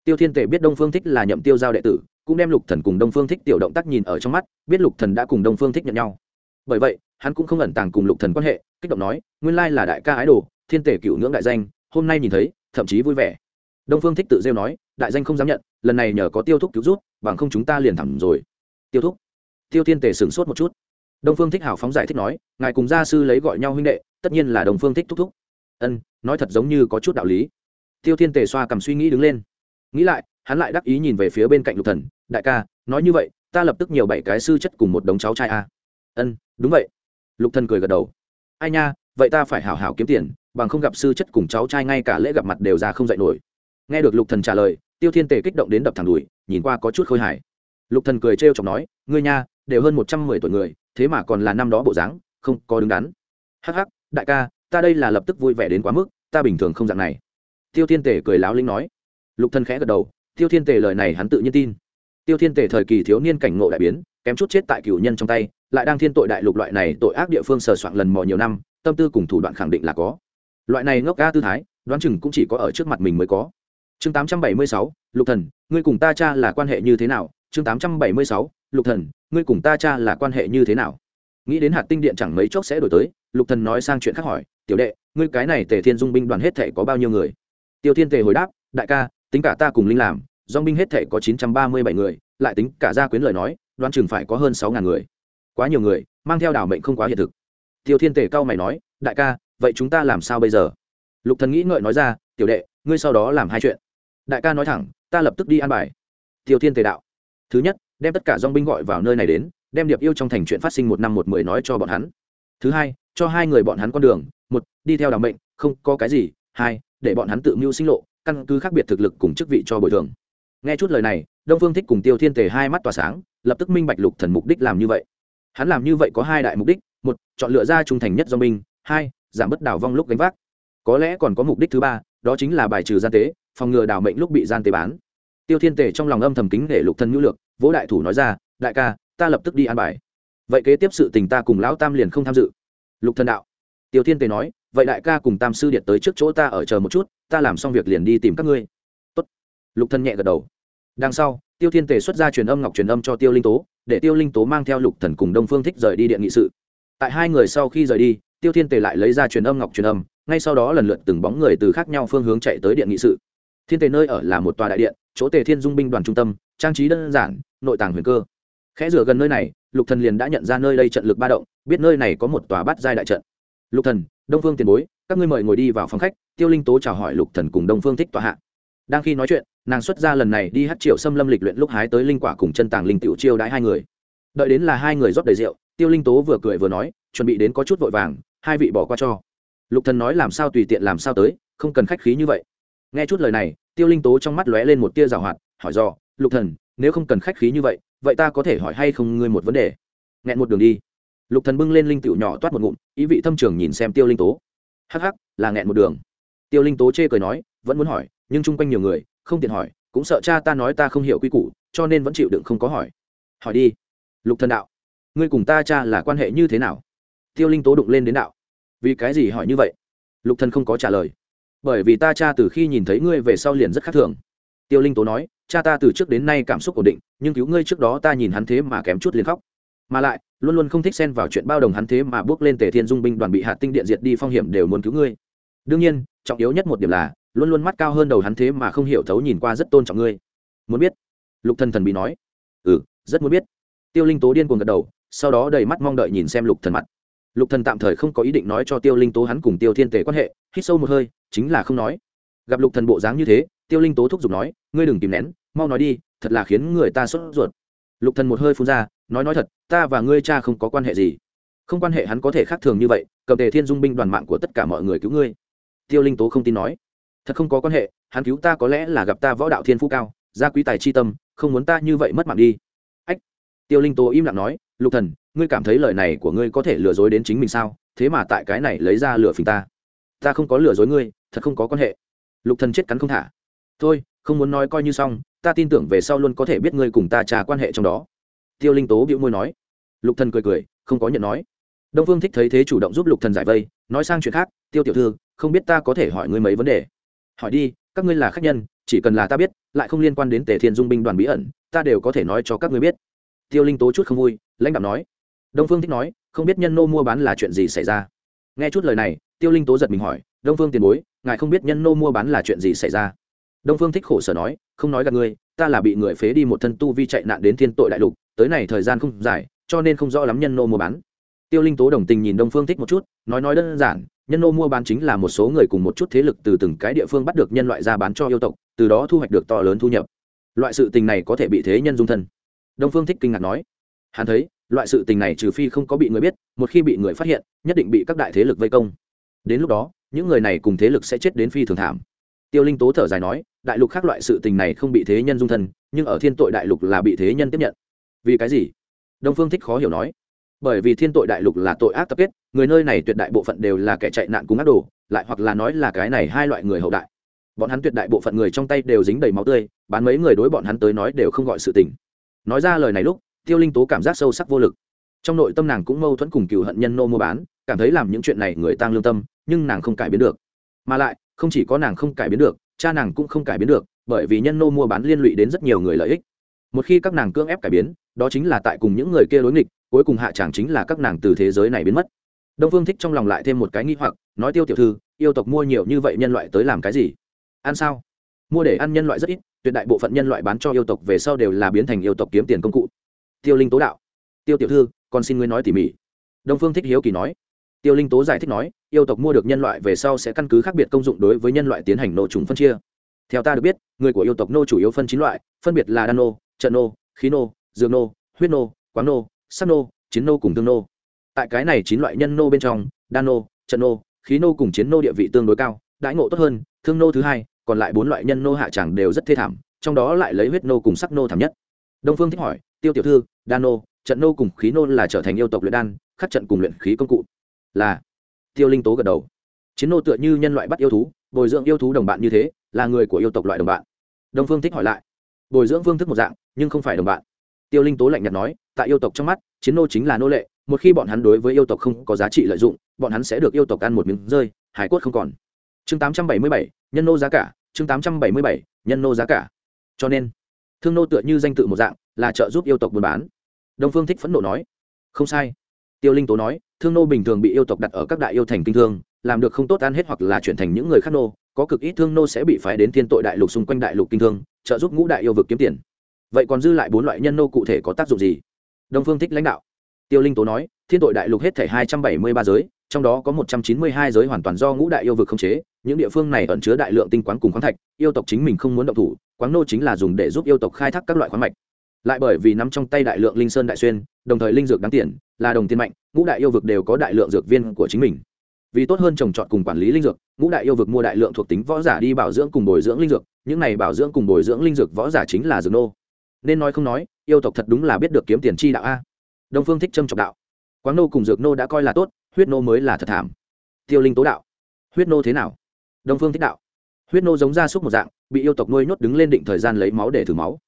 Tiêu thiên tề biết đông phương thích là nhậm tiêu giao đệ tử, cũng đem lục thần cùng đông phương thích tiểu động tác nhìn ở trong mắt, biết lục thần đã cùng đông phương thích nhận nhau. Bởi vậy hắn cũng không ẩn tàng cùng lục thần quan hệ, kích động nói, nguyên lai là đại ca ái đồ, thiên tể cựu ngưỡng đại danh, hôm nay nhìn thấy, thậm chí vui vẻ. Đông phương thích tự rêu nói, đại danh không dám nhận, lần này nhờ có tiêu thúc cứu rút, bằng không chúng ta liền thẳng rồi. Tiêu thúc? Tiêu thiên tể sửng sốt một chút. Đông phương thích hào phóng giải thích nói, ngài cùng gia sư lấy gọi nhau huynh đệ, tất nhiên là đồng phương thích thúc thúc. Ân, nói thật giống như có chút đạo lý. Tiêu thiên tể xoa cầm suy nghĩ đứng lên. Nghĩ lại, hắn lại đắc ý nhìn về phía bên cạnh lục thần, đại ca, nói như vậy, ta lập tức nhiều bảy cái sư chất cùng một đống cháu trai a ân, đúng vậy lục thần cười gật đầu. Ai nha, vậy ta phải hảo hảo kiếm tiền, bằng không gặp sư chất cùng cháu trai ngay cả lễ gặp mặt đều ra không dạy nổi. Nghe được lục thần trả lời, tiêu thiên tề kích động đến đập thẳng đùi, nhìn qua có chút khôi hài. Lục thần cười trêu chọc nói, ngươi nha, đều hơn một trăm mười tuổi người, thế mà còn là năm đó bộ dáng, không có đứng đắn. Hắc hắc, đại ca, ta đây là lập tức vui vẻ đến quá mức, ta bình thường không dạng này. Tiêu thiên Tề cười láo linh nói. Lục thần khẽ gật đầu, tiêu thiên Tề lời này hắn tự nhiên tin. Tiêu thiên Tề thời kỳ thiếu niên cảnh ngộ đại biến, kém chút chết tại cửu nhân trong tay lại đang thiên tội đại lục loại này tội ác địa phương sờ soạn lần mò nhiều năm tâm tư cùng thủ đoạn khẳng định là có. Loại này ngốc ga tư thái đoán chừng cũng chỉ có ở trước mặt mình mới có. Chương 876, lục thần ngươi cùng ta cha là quan hệ như thế nào? Chương 876, lục thần ngươi cùng ta cha là quan hệ như thế nào? Nghĩ đến hạt tinh điện chẳng mấy chốc sẽ đổi tới lục thần nói sang chuyện khác hỏi tiểu đệ ngươi cái này tề thiên dung binh đoàn hết thể có bao nhiêu người? Tiêu thiên tề hồi đáp đại ca tính cả ta cùng linh làm dong binh hết thể có chín trăm ba mươi bảy người lại tính cả gia quyến lời nói đoán chừng phải có hơn sáu ngàn người quá nhiều người, mang theo đảo mệnh không quá hiện thực. Tiêu thiên tề cao mày nói, đại ca, vậy chúng ta làm sao bây giờ? Lục thần nghĩ ngợi nói ra, tiểu đệ, ngươi sau đó làm hai chuyện. Đại ca nói thẳng, ta lập tức đi an bài. Tiêu thiên tề đạo, thứ nhất, đem tất cả dong binh gọi vào nơi này đến, đem điệp yêu trong thành chuyện phát sinh một năm một mười nói cho bọn hắn. Thứ hai, cho hai người bọn hắn con đường, một, đi theo đ mệnh, không có cái gì, hai, để bọn hắn tự mưu sinh lộ, căn cứ khác biệt thực lực cùng chức vị cho bồi thường. Nghe chút lời này, đông phương thích cùng tiêu thiên tề hai mắt tỏa sáng, lập tức minh bạch lục thần mục đích làm như vậy hắn làm như vậy có hai đại mục đích, một, chọn lựa ra trung thành nhất do binh hai, giảm bớt đảo vong lúc gánh vác. Có lẽ còn có mục đích thứ ba, đó chính là bài trừ gian tế, phòng ngừa đảo mệnh lúc bị gian tế bán. Tiêu thiên tề trong lòng âm thầm kính để lục thần nhu lược, vỗ đại thủ nói ra, đại ca, ta lập tức đi an bài. Vậy kế tiếp sự tình ta cùng lão tam liền không tham dự. Lục thần đạo. Tiêu thiên tề nói, vậy đại ca cùng tam sư điện tới trước chỗ ta ở chờ một chút, ta làm xong việc liền đi tìm các ngươi. Tốt. lục thần nhẹ gật đầu. Đằng sau, tiêu thiên tề xuất ra truyền âm ngọc truyền âm cho tiêu linh tố để tiêu linh tố mang theo lục thần cùng đông phương thích rời đi điện nghị sự. Tại hai người sau khi rời đi, tiêu thiên tề lại lấy ra truyền âm ngọc truyền âm, ngay sau đó lần lượt từng bóng người từ khác nhau phương hướng chạy tới điện nghị sự. Thiên tề nơi ở là một tòa đại điện, chỗ tề thiên dung binh đoàn trung tâm, trang trí đơn giản, nội tàng huyền cơ. Khẽ rửa gần nơi này, lục thần liền đã nhận ra nơi đây trận lực ba động, biết nơi này có một tòa bát giai đại trận. Lục thần, đông phương tiền bối, các ngươi mời ngồi đi vào phòng khách. Tiêu linh tố chào hỏi lục thần cùng đông phương thích tòa hạ đang khi nói chuyện, nàng xuất ra lần này đi hát triệu xâm lâm lịch luyện lúc hái tới linh quả cùng chân tàng linh tiểu chiêu đãi hai người. Đợi đến là hai người rót đầy rượu, tiêu linh tố vừa cười vừa nói, chuẩn bị đến có chút vội vàng, hai vị bỏ qua cho. Lục thần nói làm sao tùy tiện làm sao tới, không cần khách khí như vậy. Nghe chút lời này, tiêu linh tố trong mắt lóe lên một tia rào hoạt, hỏi do lục thần, nếu không cần khách khí như vậy vậy ta có thể hỏi hay không ngươi một vấn đề? Nghẹn một đường đi. Lục thần bưng lên linh tiểu nhỏ toát một ngụm, ý vị thâm trường nhìn xem tiêu linh tố. Hắc hắc, là nghẹn một đường. Tiêu linh tố chê cười nói, vẫn muốn hỏi nhưng chung quanh nhiều người, không tiện hỏi, cũng sợ cha ta nói ta không hiểu quy củ, cho nên vẫn chịu đựng không có hỏi. Hỏi đi. Lục thần đạo, ngươi cùng ta cha là quan hệ như thế nào? Tiêu linh tố đụng lên đến đạo. Vì cái gì hỏi như vậy? Lục thần không có trả lời. Bởi vì ta cha từ khi nhìn thấy ngươi về sau liền rất khác thường. Tiêu linh tố nói, cha ta từ trước đến nay cảm xúc ổn định, nhưng cứu ngươi trước đó ta nhìn hắn thế mà kém chút liền khóc. Mà lại, luôn luôn không thích xen vào chuyện bao đồng hắn thế mà bước lên tề thiên dung binh đoàn bị hạt tinh điện diệt đi phong hiểm đều muốn cứu ngươi. Đương nhiên, trọng yếu nhất một điểm là luôn luôn mắt cao hơn đầu hắn thế mà không hiểu thấu nhìn qua rất tôn trọng ngươi. Muốn biết? Lục thần thần bị nói. Ừ rất muốn biết. Tiêu linh tố điên cuồng gật đầu, sau đó đầy mắt mong đợi nhìn xem lục thần mặt. Lục thần tạm thời không có ý định nói cho tiêu linh tố hắn cùng tiêu thiên tề quan hệ, hít sâu một hơi, chính là không nói. Gặp lục thần bộ dáng như thế, tiêu linh tố thúc giục nói, ngươi đừng tìm nén, mau nói đi, thật là khiến người ta sốt ruột. Lục thần một hơi phun ra, nói nói thật, ta và ngươi cha không có quan hệ gì. Không quan hệ hắn có thể khác thường như vậy, cầm tề thiên dung binh đoàn mạng của tất cả mọi người cứu ngươi. Tiêu linh tố không tin nói thật không có quan hệ, hắn cứu ta có lẽ là gặp ta võ đạo thiên phú cao, gia quý tài chi tâm, không muốn ta như vậy mất mạng đi. Ách. Tiêu linh tố im lặng nói, lục thần, ngươi cảm thấy lời này của ngươi có thể lừa dối đến chính mình sao? Thế mà tại cái này lấy ra lừa phình ta. Ta không có lừa dối ngươi, thật không có quan hệ. Lục thần chết cắn không thả. Thôi, không muốn nói coi như xong, ta tin tưởng về sau luôn có thể biết ngươi cùng ta trà quan hệ trong đó. Tiêu linh tố bĩu môi nói. Lục thần cười cười, không có nhận nói. Đông phương thích thấy thế chủ động giúp lục thần giải vây, nói sang chuyện khác, tiêu tiểu thư, không biết ta có thể hỏi ngươi mấy vấn đề hỏi đi, các ngươi là khách nhân, chỉ cần là ta biết, lại không liên quan đến tề thiên dung binh đoàn bí ẩn, ta đều có thể nói cho các ngươi biết. Tiêu linh tố chút không vui, lãnh đạo nói. Đông phương thích nói, không biết nhân nô mua bán là chuyện gì xảy ra? Nghe chút lời này, tiêu linh tố giật mình hỏi, đông phương tiền bối, ngài không biết nhân nô mua bán là chuyện gì xảy ra? Đông phương thích khổ sở nói, không nói gặp ngươi, ta là bị người phế đi một thân tu vi chạy nạn đến thiên tội đại lục, tới này thời gian không dài, cho nên không rõ lắm nhân nô mua bán tiêu linh tố đồng tình nhìn đông phương thích một chút, nói nói đơn giản, nhân nô mua bán chính là một số người cùng một chút thế lực từ từng cái địa phương bắt được nhân loại ra bán cho yêu tộc, từ đó thu hoạch được to lớn thu nhập. Loại sự tình này có thể bị thế nhân dung thân. Đông phương thích kinh ngạc nói. Hắn thấy, loại sự tình này trừ phi không có bị người biết, một khi bị người phát hiện, nhất định bị các đại thế lực vây công. Đến lúc đó, những người này cùng thế lực sẽ chết đến phi thường thảm. Tiêu linh tố thở dài nói, đại lục khác loại sự tình này không bị thế nhân dung thân, nhưng ở thiên tội đại lục là bị thế nhân tiếp nhận. Vì cái gì? Đông phương thích khó hiểu nói bởi vì thiên tội đại lục là tội ác tập kết, người nơi này tuyệt đại bộ phận đều là kẻ chạy nạn cùng ác đồ, lại hoặc là nói là cái này hai loại người hậu đại. Bọn hắn tuyệt đại bộ phận người trong tay đều dính đầy máu tươi, bán mấy người đối bọn hắn tới nói đều không gọi sự tình. Nói ra lời này lúc, tiêu linh tố cảm giác sâu sắc vô lực. Trong nội tâm nàng cũng mâu thuẫn cùng cựu hận nhân nô mua bán, cảm thấy làm những chuyện này người tăng lương tâm, nhưng nàng không cải biến được. Mà lại, không chỉ có nàng không cải biến được, cha nàng cũng không cải biến được, bởi vì nhân nô mua bán liên lụy đến rất nhiều người lợi ích. Một khi các nàng cưỡng ép cải biến, đó chính là tại cùng những người kia đối nghịch cuối cùng hạ chẳng chính là các nàng từ thế giới này biến mất. Đông phương thích trong lòng lại thêm một cái nghi hoặc, nói tiêu tiểu thư, yêu tộc mua nhiều như vậy nhân loại tới làm cái gì? Ăn sao? Mua để ăn nhân loại rất ít, tuyệt đại bộ phận nhân loại bán cho yêu tộc về sau đều là biến thành yêu tộc kiếm tiền công cụ. Tiêu linh tố đạo, tiêu tiểu thư còn xin ngươi nói tỉ mỉ. Đông phương thích hiếu kỳ nói. Tiêu linh tố giải thích nói, yêu tộc mua được nhân loại về sau sẽ căn cứ khác biệt công dụng đối với nhân loại tiến hành nô trùng phân chia. Theo ta được biết, người của yêu tộc nô chủ yếu phân chín loại, phân biệt là đan nô, trận nô, khí nô, dược nô, huyết nô quán nô sắc nô, chiến nô cùng tương nô. Tại cái này chín loại nhân nô bên trong, đan nô, trận nô, khí nô cùng chiến nô địa vị tương đối cao, đãi ngộ tốt hơn, thương nô thứ hai, còn lại bốn loại nhân nô hạ tràng đều rất thê thảm, trong đó lại lấy huyết nô cùng sắc nô thảm nhất. Đông phương thích hỏi, tiêu tiểu thư, đan nô, trận nô cùng khí nô là trở thành yêu tộc luyện đan, khắc trận cùng luyện khí công cụ? Là. Tiêu linh tố gật đầu. Chiến nô tựa như nhân loại bắt yêu thú, bồi dưỡng yêu thú đồng bạn như thế, là người của yêu tộc loại đồng bạn. Đông phương thích hỏi lại. Bồi dưỡng phương thức một dạng, nhưng không phải đồng bạn. Tiêu linh tố lạnh nhạt nói tại yêu tộc trong mắt, chiến nô chính là nô lệ, một khi bọn hắn đối với yêu tộc không có giá trị lợi dụng, bọn hắn sẽ được yêu tộc ăn một miếng rơi, hải cốt không còn. Chương tám trăm bảy mươi bảy, nhân nô giá cả, chương tám trăm bảy mươi bảy, nhân nô giá cả. Cho nên, thương nô tựa như danh tự một dạng, là trợ giúp yêu tộc buôn bán. Đông phương thích phẫn nộ nói, không sai. Tiêu linh tố nói, thương nô bình thường bị yêu tộc đặt ở các đại yêu thành kinh thương, làm được không tốt ăn hết hoặc là chuyển thành những người khác nô, có cực ít thương nô sẽ bị phái đến thiên tội đại lục xung quanh đại lục kinh thương, trợ giúp ngũ đại yêu vực kiếm tiền. Vậy còn dư lại bốn loại nhân nô cụ thể có tác dụng gì? Đông phương thích lãnh đạo. Tiêu linh tố nói, thiên tội đại lục hết thể hai trăm bảy mươi ba giới, trong đó có một trăm chín mươi hai giới hoàn toàn do ngũ đại yêu vực khống chế, những địa phương này ẩn chứa đại lượng tinh quán cùng khoáng thạch, yêu tộc chính mình không muốn động thủ, quáng nô chính là dùng để giúp yêu tộc khai thác các loại khoáng mạch. Lại bởi vì nắm trong tay đại lượng linh sơn đại xuyên, đồng thời linh dược đáng tiền, là đồng tiền mạnh, ngũ đại yêu vực đều có đại lượng dược viên của chính mình. Vì tốt hơn trồng trọt cùng quản lý linh dược, ngũ đại yêu vực mua đại lượng thuộc tính võ giả đi bảo dưỡng cùng bồi dưỡng linh dược, những này bảo dưỡng cùng bồi dưỡng linh dược võ giả chính là dược nô nên nói không nói, yêu tộc thật đúng là biết được kiếm tiền chi đạo a. Đông phương thích trâm trọng đạo. Quáng nô cùng dược nô đã coi là tốt, huyết nô mới là thật thảm. Tiêu linh tố đạo. Huyết nô thế nào? Đông phương thích đạo. Huyết nô giống r a súc một dạng, bị yêu tộc nuôi nhốt đứng lên định thời gian lấy máu để thử máu.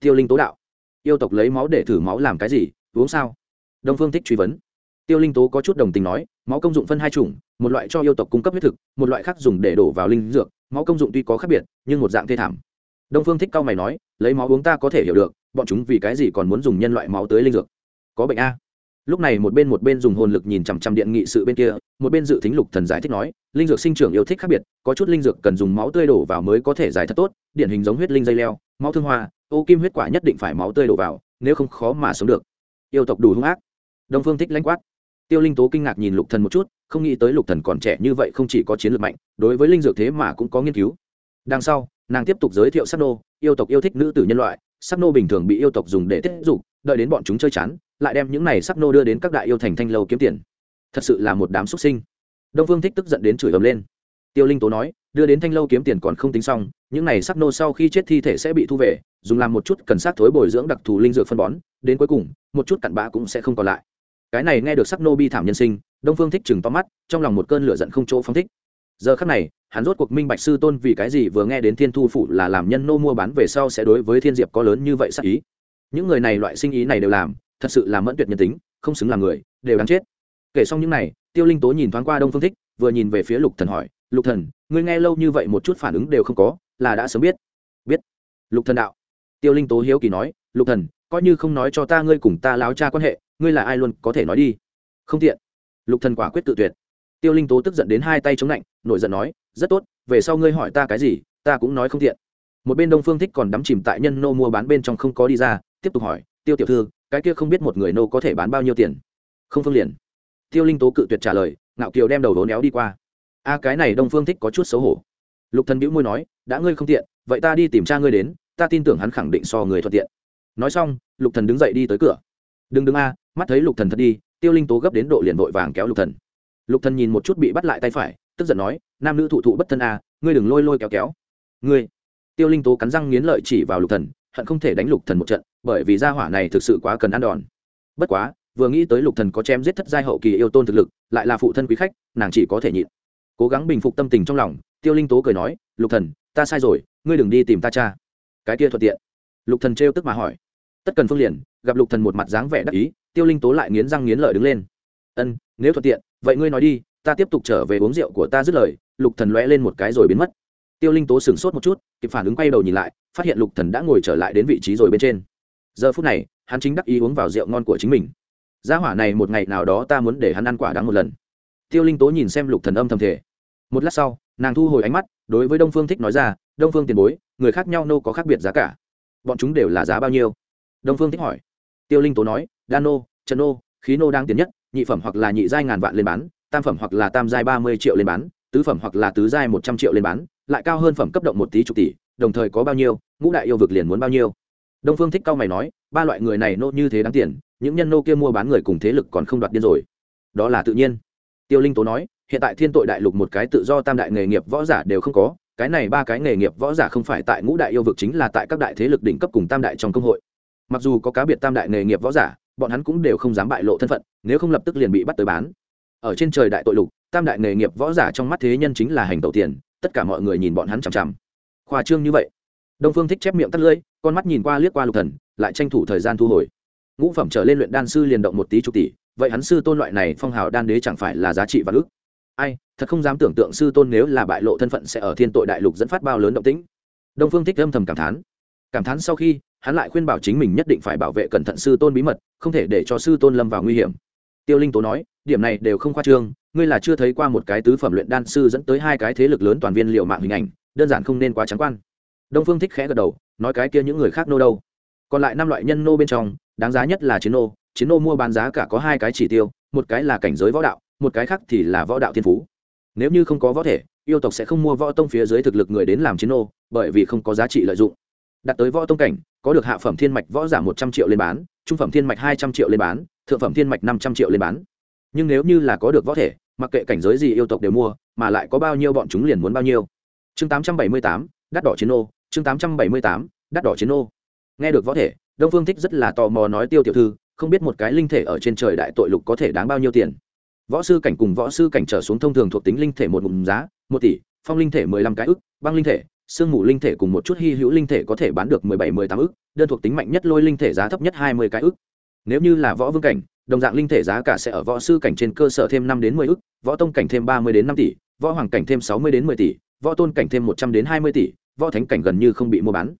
Tiêu linh tố đạo. Yêu tộc lấy máu để thử máu làm cái gì, uống sao? Đông phương thích truy vấn. Tiêu linh tố có chút đồng tình nói, máu công dụng phân hai chủng, một loại cho yêu tộc cung cấp huyết thực, một loại khác dùng để đổ vào linh dược, máu công dụng tuy có khác biệt, nhưng một dạng thê thảm đông phương thích cao mày nói, lấy máu uống ta có thể hiểu được, bọn chúng vì cái gì còn muốn dùng nhân loại máu tới linh dược? Có bệnh a. Lúc này một bên một bên dùng hồn lực nhìn chằm chằm điện nghị sự bên kia, một bên dự tính lục thần giải thích nói, linh dược sinh trưởng yêu thích khác biệt, có chút linh dược cần dùng máu tươi đổ vào mới có thể giải thật tốt, điển hình giống huyết linh dây leo, máu thương hoa, ô kim huyết quả nhất định phải máu tươi đổ vào, nếu không khó mà sống được. Yêu tộc đủ hung ác. Đông phương thích lãnh quát. Tiêu linh tố kinh ngạc nhìn lục thần một chút, không nghĩ tới lục thần còn trẻ như vậy không chỉ có chiến lược mạnh, đối với linh dược thế mà cũng có nghiên cứu. Đằng sau nàng tiếp tục giới thiệu sắc nô, yêu tộc yêu thích nữ tử nhân loại. Sắc nô bình thường bị yêu tộc dùng để tiết dục, đợi đến bọn chúng chơi chán, lại đem những này sắc nô đưa đến các đại yêu thành thanh lâu kiếm tiền. Thật sự là một đám xuất sinh. Đông phương thích tức giận đến chửi ầm lên. Tiêu linh tố nói, đưa đến thanh lâu kiếm tiền còn không tính xong, những này sắc nô sau khi chết thi thể sẽ bị thu về, dùng làm một chút cần sát thối bồi dưỡng đặc thù linh dược phân bón, đến cuối cùng, một chút cặn bã cũng sẽ không còn lại. Cái này nghe được sắc nô bi thảm nhân sinh, đông phương thích chừng to mắt, trong lòng một cơn lửa giận không chỗ phong thích giờ khắc này, hắn rốt cuộc minh bạch sư tôn vì cái gì vừa nghe đến thiên thu phụ là làm nhân nô mua bán về sau sẽ đối với thiên diệp có lớn như vậy sắc ý. Những người này loại sinh ý này đều làm, thật sự là mẫn tuyệt nhân tính, không xứng làm người, đều đáng chết. Kể xong những này, tiêu linh tố nhìn thoáng qua đông phương thích, vừa nhìn về phía lục thần hỏi, lục thần, ngươi nghe lâu như vậy một chút phản ứng đều không có, là đã sớm biết. Biết. Lục thần đạo. Tiêu linh tố hiếu kỳ nói, lục thần, coi như không nói cho ta ngươi cùng ta láo cha quan hệ, ngươi là ai luôn có thể nói đi. Không tiện. Lục thần quả quyết tự tuyệt tiêu linh tố tức giận đến hai tay chống lạnh, nổi giận nói, rất tốt, về sau ngươi hỏi ta cái gì, ta cũng nói không tiện. Một bên đông phương thích còn đắm chìm tại nhân nô mua bán bên trong không có đi ra, tiếp tục hỏi, tiêu tiểu thư, cái kia không biết một người nô có thể bán bao nhiêu tiền? Không phương liền. Tiêu linh tố cự tuyệt trả lời, ngạo kiều đem đầu đố néo đi qua. A, cái này đông phương thích có chút xấu hổ. Lục thần bĩu môi nói, đã ngươi không tiện, vậy ta đi tìm cha ngươi đến, ta tin tưởng hắn khẳng định so người thuận tiện. Nói xong, lục thần đứng dậy đi tới cửa. Đừng đứng a, mắt thấy lục thần thật đi. Tiêu linh tố gấp đến độ liền vội vàng kéo lục thần lục thần nhìn một chút bị bắt lại tay phải, tức giận nói, nam nữ thụ thụ bất thân à? ngươi đừng lôi lôi kéo kéo. Ngươi? Tiêu linh tố cắn răng nghiến lợi chỉ vào lục thần, hận không thể đánh lục thần một trận, bởi vì gia hỏa này thực sự quá cần ăn đòn. Bất quá, vừa nghĩ tới lục thần có chém giết thất giai hậu kỳ yêu tôn thực lực, lại là phụ thân quý khách, nàng chỉ có thể nhịn. Cố gắng bình phục tâm tình trong lòng, tiêu linh tố cười nói, lục thần, ta sai rồi, ngươi đừng đi tìm ta cha. Cái kia thuận tiện. Lục thần trêu tức mà hỏi. Tất cần phương liền, gặp lục thần một mặt dáng vẻ đắc ý, tiêu linh tố lại nghiến răng nghiến lợi đứng lên. Ân, nếu thuận tiện vậy ngươi nói đi, ta tiếp tục trở về uống rượu của ta dứt lời, lục thần lóe lên một cái rồi biến mất. Tiêu linh tố sửng sốt một chút, kịp phản ứng quay đầu nhìn lại, phát hiện lục thần đã ngồi trở lại đến vị trí rồi bên trên. Giờ phút này, hắn chính đắc ý uống vào rượu ngon của chính mình. Gia hỏa này một ngày nào đó ta muốn để hắn ăn quả đắng một lần. Tiêu linh tố nhìn xem lục thần âm thầm thể một lát sau, nàng thu hồi ánh mắt, đối với đông phương thích nói ra, đông phương tiền bối, người khác nhau nô có khác biệt giá cả. Bọn chúng đều là giá bao nhiêu? Đông phương thích hỏi. Tiêu linh tố nói, đan nô, trần nô, khí nô đang tiền nhất nhị phẩm hoặc là nhị giai ngàn vạn lên bán, tam phẩm hoặc là tam giai ba mươi triệu lên bán, tứ phẩm hoặc là tứ giai một trăm triệu lên bán, lại cao hơn phẩm cấp động một tí chục tỷ, đồng thời có bao nhiêu, ngũ đại yêu vực liền muốn bao nhiêu. Đông phương thích cao mày nói, ba loại người này nô như thế đáng tiền, những nhân nô kia mua bán người cùng thế lực còn không đoạt điên rồi. Đó là tự nhiên. Tiêu linh tố nói, hiện tại thiên tội đại lục một cái tự do tam đại nghề nghiệp võ giả đều không có, cái này ba cái nghề nghiệp võ giả không phải tại ngũ đại yêu vực chính là tại các đại thế lực đỉnh cấp cùng tam đại trong công hội. Mặc dù có cá biệt tam đại nghề nghiệp võ giả bọn hắn cũng đều không dám bại lộ thân phận, nếu không lập tức liền bị bắt tới bán. Ở trên trời đại tội lục, tam đại nghề nghiệp võ giả trong mắt thế nhân chính là hành tẩu tiền, tất cả mọi người nhìn bọn hắn chằm chằm. Khoa trương như vậy. Đông phương thích chép miệng tắt lưỡi, con mắt nhìn qua liếc qua lục thần, lại tranh thủ thời gian thu hồi. Ngũ phẩm trở lên luyện đan sư liền động một tí chục tỷ, vậy hắn sư tôn loại này phong hào đan đế chẳng phải là giá trị và ước ai, thật không dám tưởng tượng sư tôn nếu là bại lộ thân phận sẽ ở thiên tội đại lục dẫn phát bao lớn động tĩnh. Đông phương thích âm thầm cảm thán. Cảm thán sau khi hắn lại khuyên bảo chính mình nhất định phải bảo vệ cẩn thận sư tôn bí mật, không thể để cho sư tôn lâm vào nguy hiểm. Tiêu linh tố nói, điểm này đều không khoa trương, ngươi là chưa thấy qua một cái tứ phẩm luyện đan sư dẫn tới hai cái thế lực lớn toàn viên liệu mạng hình ảnh, đơn giản không nên quá trắng quan. Đông phương thích khẽ gật đầu, nói cái kia những người khác nô đâu? Còn lại năm loại nhân nô bên trong, đáng giá nhất là chiến nô chiến nô mua bán giá cả có hai cái chỉ tiêu, một cái là cảnh giới võ đạo, một cái khác thì là võ đạo thiên phú. Nếu như không có võ thể, yêu tộc sẽ không mua võ tông phía dưới thực lực người đến làm chiến nô, bởi vì không có giá trị lợi dụng. Đặt tới võ tông cảnh có được hạ phẩm thiên mạch võ giả một trăm triệu lên bán trung phẩm thiên mạch hai trăm triệu lên bán thượng phẩm thiên mạch năm trăm triệu lên bán. Nhưng nếu như là có được võ thể mặc kệ cảnh giới gì yêu tộc đều mua mà lại có bao nhiêu bọn chúng liền muốn bao nhiêu. Chương tám trăm bảy mươi tám đắt đỏ chiến ô, chương tám trăm bảy mươi tám đắt đỏ chiến ô. nghe được võ thể đông phương thích rất là tò mò nói tiêu tiểu thư không biết một cái linh thể ở trên trời đại tội lục có thể đáng bao nhiêu tiền? Võ sư cảnh cùng võ sư cảnh trở xuống thông thường thuộc tính linh thể một ngụm giá một tỷ phong linh thể mười lăm cái ức băng linh thể sương mù linh thể cùng một chút hy hữu linh thể có thể bán được mười bảy, mười tám ức, đơn thuộc tính mạnh nhất lôi linh thể giá thấp nhất hai mươi cái ức. Nếu như là võ vương cảnh, đồng dạng linh thể giá cả sẽ ở võ sư cảnh trên cơ sở thêm năm đến mười ức, võ tông cảnh thêm ba mươi đến năm tỷ, võ hoàng cảnh thêm sáu mươi đến mười tỷ, võ tôn cảnh thêm một trăm đến hai mươi tỷ, võ thánh cảnh gần như không bị mua bán.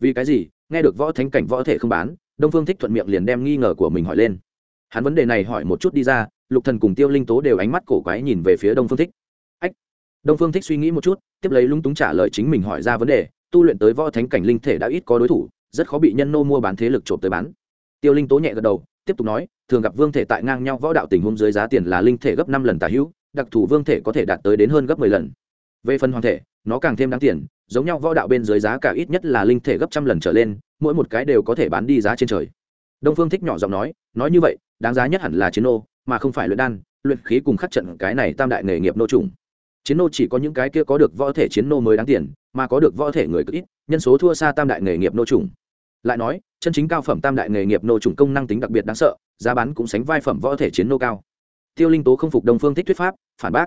Vì cái gì? Nghe được võ thánh cảnh võ thể không bán, đông phương thích thuận miệng liền đem nghi ngờ của mình hỏi lên. Hắn vấn đề này hỏi một chút đi ra, lục thần cùng tiêu linh tố đều ánh mắt cổ quái nhìn về phía đông phương thích đông phương thích suy nghĩ một chút, tiếp lấy lung túng trả lời chính mình hỏi ra vấn đề, tu luyện tới võ thánh cảnh linh thể đã ít có đối thủ, rất khó bị nhân nô mua bán thế lực trộm tới bán. Tiêu linh tố nhẹ gật đầu, tiếp tục nói, thường gặp vương thể tại ngang nhau võ đạo tình huống dưới giá tiền là linh thể gấp năm lần tả hữu, đặc thù vương thể có thể đạt tới đến hơn gấp mười lần. Về phần hoàng thể, nó càng thêm đáng tiền, giống nhau võ đạo bên dưới giá cả ít nhất là linh thể gấp trăm lần trở lên, mỗi một cái đều có thể bán đi giá trên trời. Đông phương thích nhỏ giọng nói nói như vậy, đáng giá nhất hẳn là chiến nô, mà không phải luyện đan, luyện khí cùng khắc trận cái này tam đại nghề nghiệp nô trùng chiến nô chỉ có những cái kia có được võ thể chiến nô mới đáng tiền, mà có được võ thể người cực ít, nhân số thua xa tam đại nghề nghiệp nô trùng lại nói, chân chính cao phẩm tam đại nghề nghiệp nô trùng công năng tính đặc biệt đáng sợ, giá bán cũng sánh vai phẩm võ thể chiến nô cao. Tiêu linh tố không phục đông phương thích thuyết pháp, phản bác.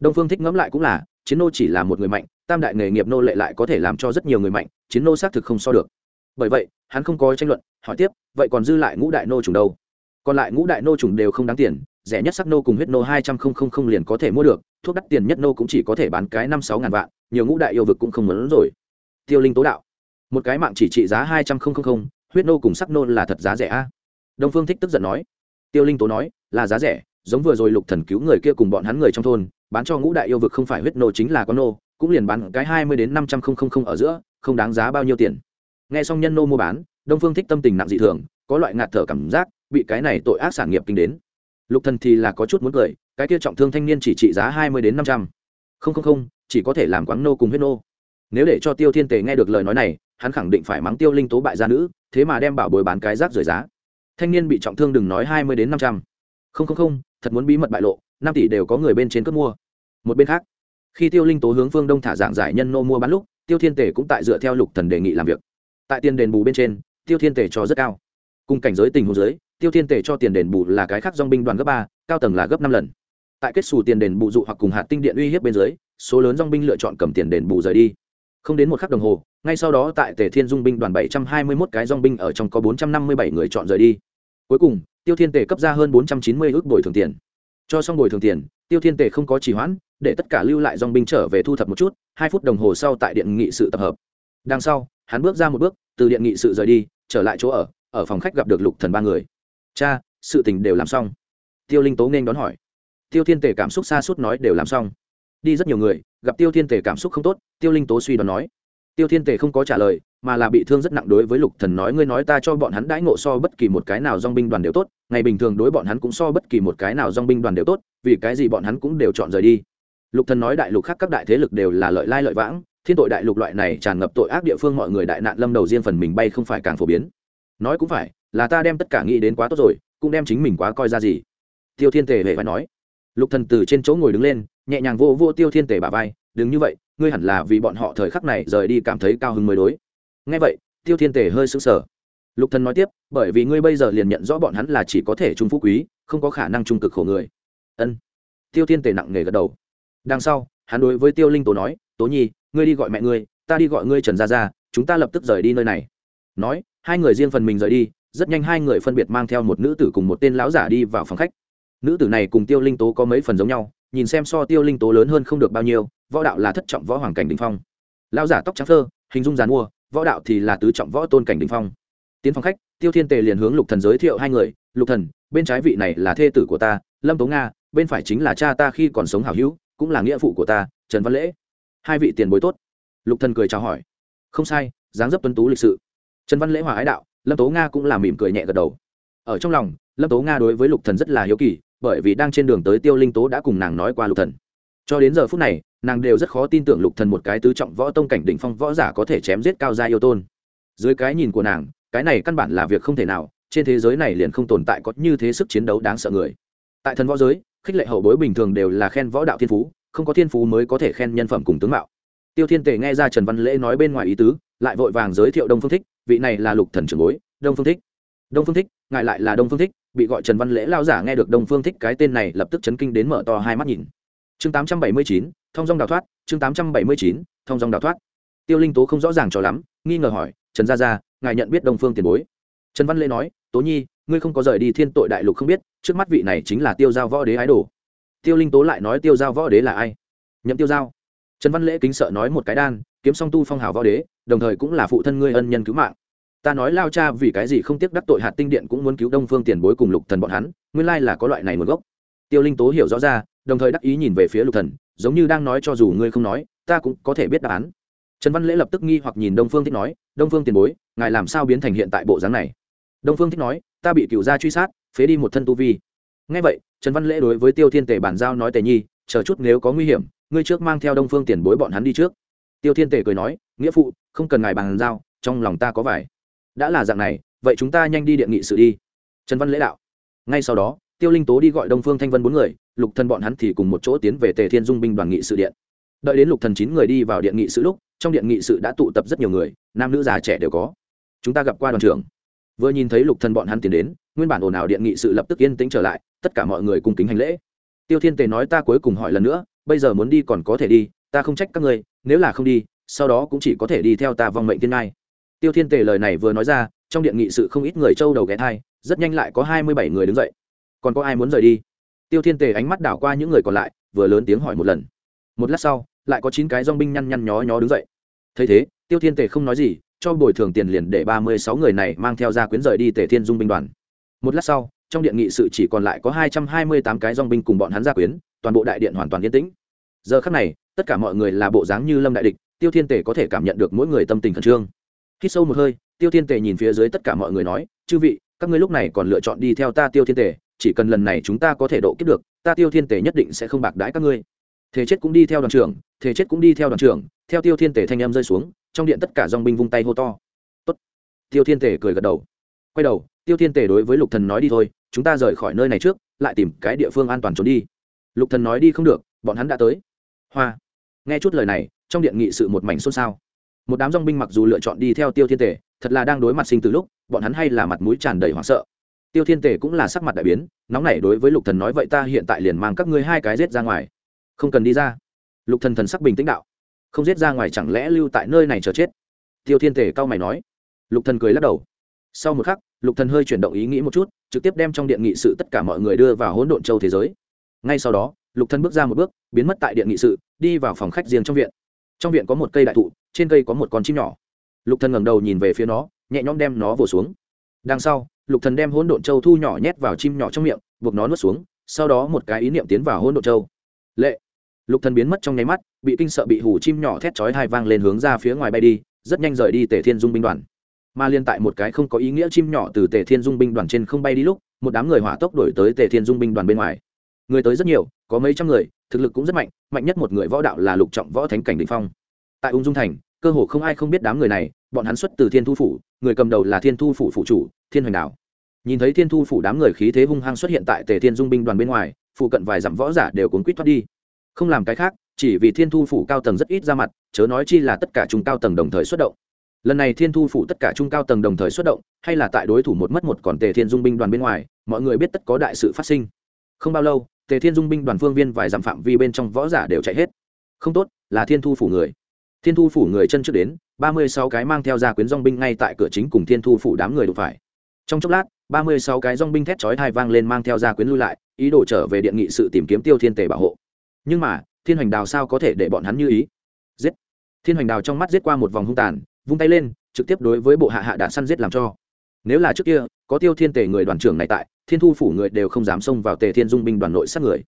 Đông phương thích ngẫm lại cũng là, chiến nô chỉ là một người mạnh, tam đại nghề nghiệp nô lệ lại có thể làm cho rất nhiều người mạnh, chiến nô xác thực không so được. Bởi vậy, hắn không có tranh luận, hỏi tiếp, vậy còn dư lại ngũ đại nô trùng đâu? Còn lại ngũ đại nô trùng đều không đáng tiền, rẻ nhất sắc nô cùng huyết nô hai trăm linh liền có thể mua được thuốc đắt tiền nhất nô cũng chỉ có thể bán cái năm sáu ngàn vạn, nhiều ngũ đại yêu vực cũng không muốn rồi. Tiêu linh tố đạo, một cái mạng chỉ trị giá hai trăm linh huyết nô cùng sắc nô là thật giá rẻ a. Đông phương thích tức giận nói, tiêu linh tố nói, là giá rẻ, giống vừa rồi lục thần cứu người kia cùng bọn hắn người trong thôn, bán cho ngũ đại yêu vực không phải huyết nô chính là con nô, cũng liền bán cái hai mươi đến năm trăm linh ở giữa, không đáng giá bao nhiêu tiền. Nghe xong nhân nô mua bán, đông phương thích tâm tình nặng dị thường, có loại ngạt thở cảm giác, bị cái này tội ác sản nghiệp kinh đến. Lục thần thì là có chút muốn cười cái kia trọng thương thanh niên chỉ trị giá hai mươi đến năm trăm. Không không không, chỉ có thể làm quáng nô cùng huyết nô. Nếu để cho tiêu thiên tề nghe được lời nói này, hắn khẳng định phải mắng tiêu linh tố bại gia nữ, thế mà đem bảo bồi bán cái rác rời giá. Thanh niên bị trọng thương đừng nói hai mươi đến năm trăm. Không không không, thật muốn bí mật bại lộ, năm tỷ đều có người bên trên cướp mua. Một bên khác, khi tiêu linh tố hướng phương đông thả dạng giải nhân nô mua bán lúc, tiêu thiên tề cũng tại dựa theo lục thần đề nghị làm việc. Tại tiền đền bù bên trên, tiêu thiên tề cho rất cao. Cùng cảnh giới tình huống giới tiêu thiên tề cho tiền đền bù là cái khác dong binh đoàn gấp ba, cao tầng là gấp năm lần tại kết xù tiền đền bù dụ hoặc cùng hạt tinh điện uy hiếp bên dưới, số lớn dong binh lựa chọn cầm tiền đền bù rời đi. Không đến một khắc đồng hồ, ngay sau đó tại tề thiên dung binh đoàn bảy trăm hai mươi mốt cái dong binh ở trong có bốn trăm năm mươi bảy người chọn rời đi. Cuối cùng, tiêu thiên tề cấp ra hơn bốn trăm chín mươi ước bồi thường tiền. Cho xong bồi thường tiền, tiêu thiên tề không có trì hoãn, để tất cả lưu lại dong binh trở về thu thập một chút, hai phút đồng hồ sau tại điện nghị sự tập hợp. Đằng sau, hắn bước ra một bước, từ điện nghị sự rời đi, trở lại chỗ ở ở phòng khách gặp được lục thần ba người. Cha, sự tình đều làm xong. Tiêu linh tố nên đón hỏi tiêu thiên tề cảm xúc xa suốt nói đều làm xong. Đi rất nhiều người, gặp tiêu thiên tề cảm xúc không tốt, tiêu linh tố suy đoán nói. Tiêu thiên tề không có trả lời, mà là bị thương rất nặng đối với lục thần nói, ngươi nói ta cho bọn hắn đãi ngộ so bất kỳ một cái nào dong binh đoàn đều tốt, ngày bình thường đối bọn hắn cũng so bất kỳ một cái nào dong binh đoàn đều tốt, vì cái gì bọn hắn cũng đều chọn rời đi. Lục thần nói đại lục khác các đại thế lực đều là lợi lai lợi vãng, thiên tội đại lục loại này tràn ngập tội ác địa phương mọi người đại nạn lâm đầu riêng phần mình bay không phải càng phổ biến. Nói cũng phải, là ta đem tất cả nghĩ đến quá tốt rồi, cũng đem chính mình quá coi ra gì. Tiêu thiên tề hề phải nói lục thần từ trên chỗ ngồi đứng lên, nhẹ nhàng vô vô tiêu thiên tề bả vai đứng như vậy, ngươi hẳn là vì bọn họ thời khắc này rời đi cảm thấy cao hứng mới đối. Nghe vậy, tiêu thiên tề hơi sững sờ. Lục thần nói tiếp, bởi vì ngươi bây giờ liền nhận rõ bọn hắn là chỉ có thể trung phú quý, không có khả năng trung cực khổ người. Ân. Tiêu thiên tề nặng nề gật đầu. Đằng sau, hắn đối với tiêu linh tố nói, tố nhi, ngươi đi gọi mẹ ngươi, ta đi gọi ngươi trần gia gia, chúng ta lập tức rời đi nơi này. Nói, hai người riêng phần mình rời đi, rất nhanh hai người phân biệt mang theo một nữ tử cùng một tên lão giả đi vào phòng khách nữ tử này cùng tiêu linh tố có mấy phần giống nhau, nhìn xem so tiêu linh tố lớn hơn không được bao nhiêu, võ đạo là thất trọng võ hoàng cảnh đình phong. Lao giả tóc trắng thơ hình dung giàn mua, võ đạo thì là tứ trọng võ tôn cảnh đình phong. Tiến phòng khách, tiêu thiên tề liền hướng lục thần giới thiệu hai người, lục thần, bên trái vị này là thê tử của ta, lâm tố nga, bên phải chính là cha ta khi còn sống hảo hữu, cũng là nghĩa phụ của ta, trần văn lễ. Hai vị tiền bối tốt. Lục thần cười chào hỏi. Không sai, dáng dấp tuấn tú lịch sự. Trần văn lễ hòa ái đạo, lâm tố nga cũng là mỉm cười nhẹ gật đầu. Ở trong lòng, lâm tố nga đối với lục thần rất là hiếu kỳ bởi vì đang trên đường tới tiêu linh tố đã cùng nàng nói qua lục thần. Cho đến giờ phút này, nàng đều rất khó tin tưởng lục thần một cái tứ trọng võ tông cảnh đỉnh phong võ giả có thể chém giết cao gia yêu tôn. Dưới cái nhìn của nàng, cái này căn bản là việc không thể nào, trên thế giới này liền không tồn tại có như thế sức chiến đấu đáng sợ người. Tại thần võ giới, khích lệ hậu bối bình thường đều là khen võ đạo thiên phú, không có thiên phú mới có thể khen nhân phẩm cùng tướng mạo. Tiêu thiên tề nghe ra trần văn lễ nói bên ngoài ý tứ, lại vội vàng giới thiệu đông phương thích, vị này là lục thần trưởng bối, đông phương thích. Đông phương thích, ngài lại là đông phương thích bị gọi trần văn lễ lao giả nghe được đông phương thích cái tên này lập tức chấn kinh đến mở to hai mắt nhìn. Chương tám trăm bảy mươi chín, thông dong đào thoát, chương tám trăm bảy mươi chín, thông dong đào thoát. Tiêu linh tố không rõ ràng cho lắm, nghi ngờ hỏi, trần gia gia, ngài nhận biết đông phương tiền bối? Trần văn lễ nói, tố nhi, ngươi không có rời đi thiên tội đại lục không biết, trước mắt vị này chính là tiêu giao võ đế ái đồ. Tiêu linh tố lại nói, tiêu giao võ đế là ai? Nhậm tiêu giao. Trần văn lễ kính sợ nói một cái đan, kiếm song tu phong hào võ đế, đồng thời cũng là phụ thân ngươi ân nhân cứu mạng ta nói lao cha vì cái gì không tiếc đắc tội hạt tinh điện cũng muốn cứu đông phương tiền bối cùng lục thần bọn hắn, nguyên lai là có loại này nguồn gốc. Tiêu linh tố hiểu rõ ra, đồng thời đắc ý nhìn về phía lục thần, giống như đang nói cho dù ngươi không nói, ta cũng có thể biết đáp án. Trần văn lễ lập tức nghi hoặc nhìn đông phương thích nói, đông phương tiền bối, ngài làm sao biến thành hiện tại bộ dáng này? Đông phương thích nói, ta bị cựu gia truy sát, phế đi một thân tu vi. Ngay vậy, trần văn lễ đối với tiêu thiên tề bàn giao nói, tề nhi, chờ chút nếu có nguy hiểm, ngươi trước mang theo đông phương tiền bối bọn hắn đi trước. Tiêu thiên tề cười nói, nghĩa phụ, không cần ngài bàn giao, trong lòng ta có vải đã là dạng này, vậy chúng ta nhanh đi điện nghị sự đi. Trần văn lễ đạo. Ngay sau đó, tiêu linh tố đi gọi đông phương thanh vân bốn người, lục thần bọn hắn thì cùng một chỗ tiến về tề thiên dung binh đoàn nghị sự điện. Đợi đến lục thần chín người đi vào điện nghị sự lúc, trong điện nghị sự đã tụ tập rất nhiều người, nam nữ già trẻ đều có. Chúng ta gặp qua đoàn trưởng. Vừa nhìn thấy lục thần bọn hắn tiến đến, nguyên bản ồn ào điện nghị sự lập tức yên tĩnh trở lại, tất cả mọi người cùng kính hành lễ. Tiêu thiên tề nói ta cuối cùng hỏi lần nữa, bây giờ muốn đi còn có thể đi, ta không trách các ngươi, nếu là không đi, sau đó cũng chỉ có thể đi theo ta vong mệnh thiên ngai tiêu thiên tề lời này vừa nói ra, trong điện nghị sự không ít người trâu đầu ghé thai, rất nhanh lại có hai mươi bảy người đứng dậy. Còn có ai muốn rời đi? Tiêu thiên tề ánh mắt đảo qua những người còn lại, vừa lớn tiếng hỏi một lần. Một lát sau, lại có chín cái dong binh nhăn nhăn nhó nhó đứng dậy. Thấy thế, tiêu thiên tề không nói gì, cho bồi thường tiền liền để ba mươi sáu người này mang theo gia quyến rời đi tề thiên dung binh đoàn. Một lát sau, trong điện nghị sự chỉ còn lại có hai trăm hai mươi tám cái dong binh cùng bọn hắn gia quyến, toàn bộ đại điện hoàn toàn yên tĩnh. Giờ khắc này, tất cả mọi người là bộ dáng như lâm đại địch, tiêu thiên tề có thể cảm nhận được mỗi người tâm tình khẩn trương hít sâu một hơi, tiêu thiên tề nhìn phía dưới tất cả mọi người nói, chư vị, các ngươi lúc này còn lựa chọn đi theo ta tiêu thiên tề, chỉ cần lần này chúng ta có thể độ kiếp được, ta tiêu thiên tề nhất định sẽ không bạc đãi các ngươi. Thế chết cũng đi theo đoàn trưởng, thế chết cũng đi theo đoàn trưởng, theo tiêu thiên tề thanh em rơi xuống, trong điện tất cả dong binh vung tay hô to. Tốt. tiêu thiên tề cười gật đầu. Quay đầu, tiêu thiên tề đối với lục thần nói đi thôi, chúng ta rời khỏi nơi này trước, lại tìm cái địa phương an toàn trốn đi. Lục thần nói đi không được, bọn hắn đã tới. Hoa. Nghe chút lời này, trong điện nghị sự một mảnh xôn xao một đám dong binh mặc dù lựa chọn đi theo tiêu thiên tề, thật là đang đối mặt sinh từ lúc, bọn hắn hay là mặt mũi tràn đầy hoảng sợ. Tiêu thiên tề cũng là sắc mặt đại biến, nóng nảy đối với lục thần nói, vậy ta hiện tại liền mang các ngươi hai cái giết ra ngoài. Không cần đi ra. Lục thần thần sắc bình tĩnh đạo. Không giết ra ngoài chẳng lẽ lưu tại nơi này chờ chết? Tiêu thiên tề cao mày nói. Lục thần cười lắc đầu. Sau một khắc, lục thần hơi chuyển động ý nghĩ một chút, trực tiếp đem trong điện nghị sự tất cả mọi người đưa vào hỗn độn châu thế giới. Ngay sau đó, lục thần bước ra một bước, biến mất tại điện nghị sự, đi vào phòng khách riêng trong viện. Trong viện có một cây đại thụ trên cây có một con chim nhỏ. Lục thần ngẩng đầu nhìn về phía nó, nhẹ nhõm đem nó vồ xuống. Đằng sau, lục thần đem hỗn độn châu thu nhỏ nhét vào chim nhỏ trong miệng, buộc nó nuốt xuống, sau đó một cái ý niệm tiến vào hỗn độn châu. Lệ! Lục thần biến mất trong nháy mắt, bị kinh sợ bị hủ chim nhỏ thét chói hai vang lên hướng ra phía ngoài bay đi, rất nhanh rời đi tề thiên dung binh đoàn. Mà liên tại một cái không có ý nghĩa chim nhỏ từ tề thiên dung binh đoàn trên không bay đi lúc, một đám người hỏa tốc đổi tới tề thiên dung binh đoàn bên ngoài. Người tới rất nhiều, có mấy trăm người, thực lực cũng rất mạnh mạnh nhất một người võ đạo là lục trọng võ thánh cảnh định phong tại ung dung thành, cơ hồ không ai không biết đám người này, bọn hắn xuất từ thiên thu phủ, người cầm đầu là thiên thu phủ phụ chủ, thiên hoành Đảo. nhìn thấy thiên thu phủ đám người khí thế hung hăng xuất hiện tại tề thiên dung binh đoàn bên ngoài, phụ cận vài dặm võ giả đều cuốn quýt thoát đi. Không làm cái khác, chỉ vì thiên thu phủ cao tầng rất ít ra mặt, chớ nói chi là tất cả trung cao tầng đồng thời xuất động. Lần này thiên thu phủ tất cả trung cao tầng đồng thời xuất động, hay là tại đối thủ một mất một còn tề thiên dung binh đoàn bên ngoài, mọi người biết tất có đại sự phát sinh. Không bao lâu, tề thiên dung binh đoàn phương viên vài dặm phạm vi bên trong võ giả đều chạy hết. Không tốt, là thiên thu phủ người thiên thu phủ người chân trước đến, ba mươi sáu cái mang theo gia quyến dong binh ngay tại cửa chính cùng thiên thu phủ đám người đụng phải. Trong chốc lát, ba mươi sáu cái dong binh thét chói thai vang lên mang theo gia quyến lui lại, ý đồ trở về điện nghị sự tìm kiếm tiêu thiên tề bảo hộ. Nhưng mà, thiên hoành đào sao có thể để bọn hắn như ý? Giết! Thiên hoành đào trong mắt giết qua một vòng hung tàn, vung tay lên, trực tiếp đối với bộ hạ hạ đã săn giết làm cho. Nếu là trước kia, có tiêu thiên tề người đoàn trưởng này tại, thiên thu phủ người đều không dám xông vào tề thiên dung binh đoàn nội sát người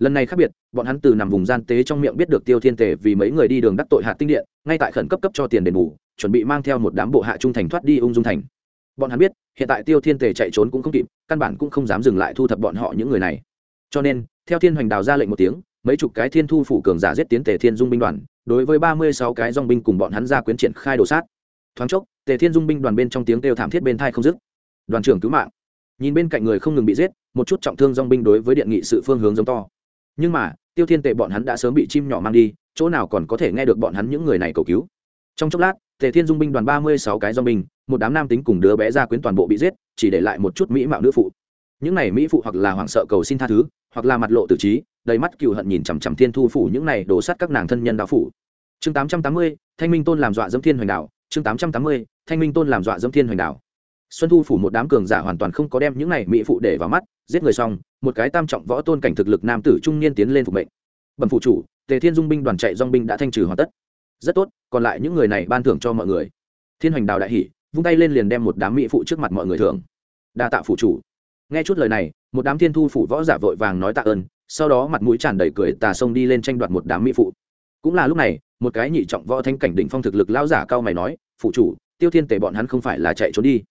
lần này khác biệt, bọn hắn từ nằm vùng gian tế trong miệng biết được tiêu thiên tề vì mấy người đi đường đắc tội hạt tinh điện, ngay tại khẩn cấp cấp cho tiền đền bù, chuẩn bị mang theo một đám bộ hạ trung thành thoát đi ung dung thành. Bọn hắn biết, hiện tại tiêu thiên tề chạy trốn cũng không kịp, căn bản cũng không dám dừng lại thu thập bọn họ những người này. Cho nên, theo thiên hoành đào ra lệnh một tiếng, mấy chục cái thiên thu phủ cường giả giết tiến tề thiên dung binh đoàn, đối với ba mươi sáu cái dong binh cùng bọn hắn ra quyến triển khai đồ sát. Thoáng chốc, tề thiên dung binh đoàn bên trong tiếng kêu thảm thiết bên thai không dứt. Đoàn trưởng cứu mạng. Nhìn bên cạnh người không ngừng bị giết, một chút trọng thương dong binh đối với điện nghị sự phương hướng giống to nhưng mà, tiêu thiên tề bọn hắn đã sớm bị chim nhỏ mang đi, chỗ nào còn có thể nghe được bọn hắn những người này cầu cứu. Trong chốc lát, tề thiên dung binh đoàn ba mươi sáu cái do mình một đám nam tính cùng đứa bé ra quyến toàn bộ bị giết, chỉ để lại một chút mỹ mạo nữ phụ. Những này mỹ phụ hoặc là hoảng sợ cầu xin tha thứ, hoặc là mặt lộ tử trí, đầy mắt cựu hận nhìn chằm chằm thiên thu phủ những này đổ sát các nàng thân nhân đạo phủ. Chương tám trăm tám mươi, thanh minh tôn làm dọa dẫm thiên hoành đạo chương tám trăm tám mươi, thanh minh tôn làm dọa dẫm thiên hoành đạo xuân thu phủ một đám cường giả hoàn toàn không có đem những này mỹ phụ để vào mắt giết người xong một cái tam trọng võ tôn cảnh thực lực nam tử trung niên tiến lên phục mệnh. Bẩm phụ chủ tề thiên dung binh đoàn chạy dong binh đã thanh trừ hoàn tất. Rất tốt còn lại những người này ban thưởng cho mọi người. Thiên hoành đào đại hỉ, vung tay lên liền đem một đám mỹ phụ trước mặt mọi người thưởng. Đa tạ phụ chủ. Nghe chút lời này một đám thiên thu phủ võ giả vội vàng nói tạ ơn sau đó mặt mũi tràn đầy cười tà sông đi lên tranh đoạt một đám mỹ phụ. Cũng là lúc này một cái nhị trọng võ thanh cảnh đỉnh phong thực lực lao giả cao mày nói phụ chủ tiêu thiên tề bọn hắn không phải là chạy trốn đi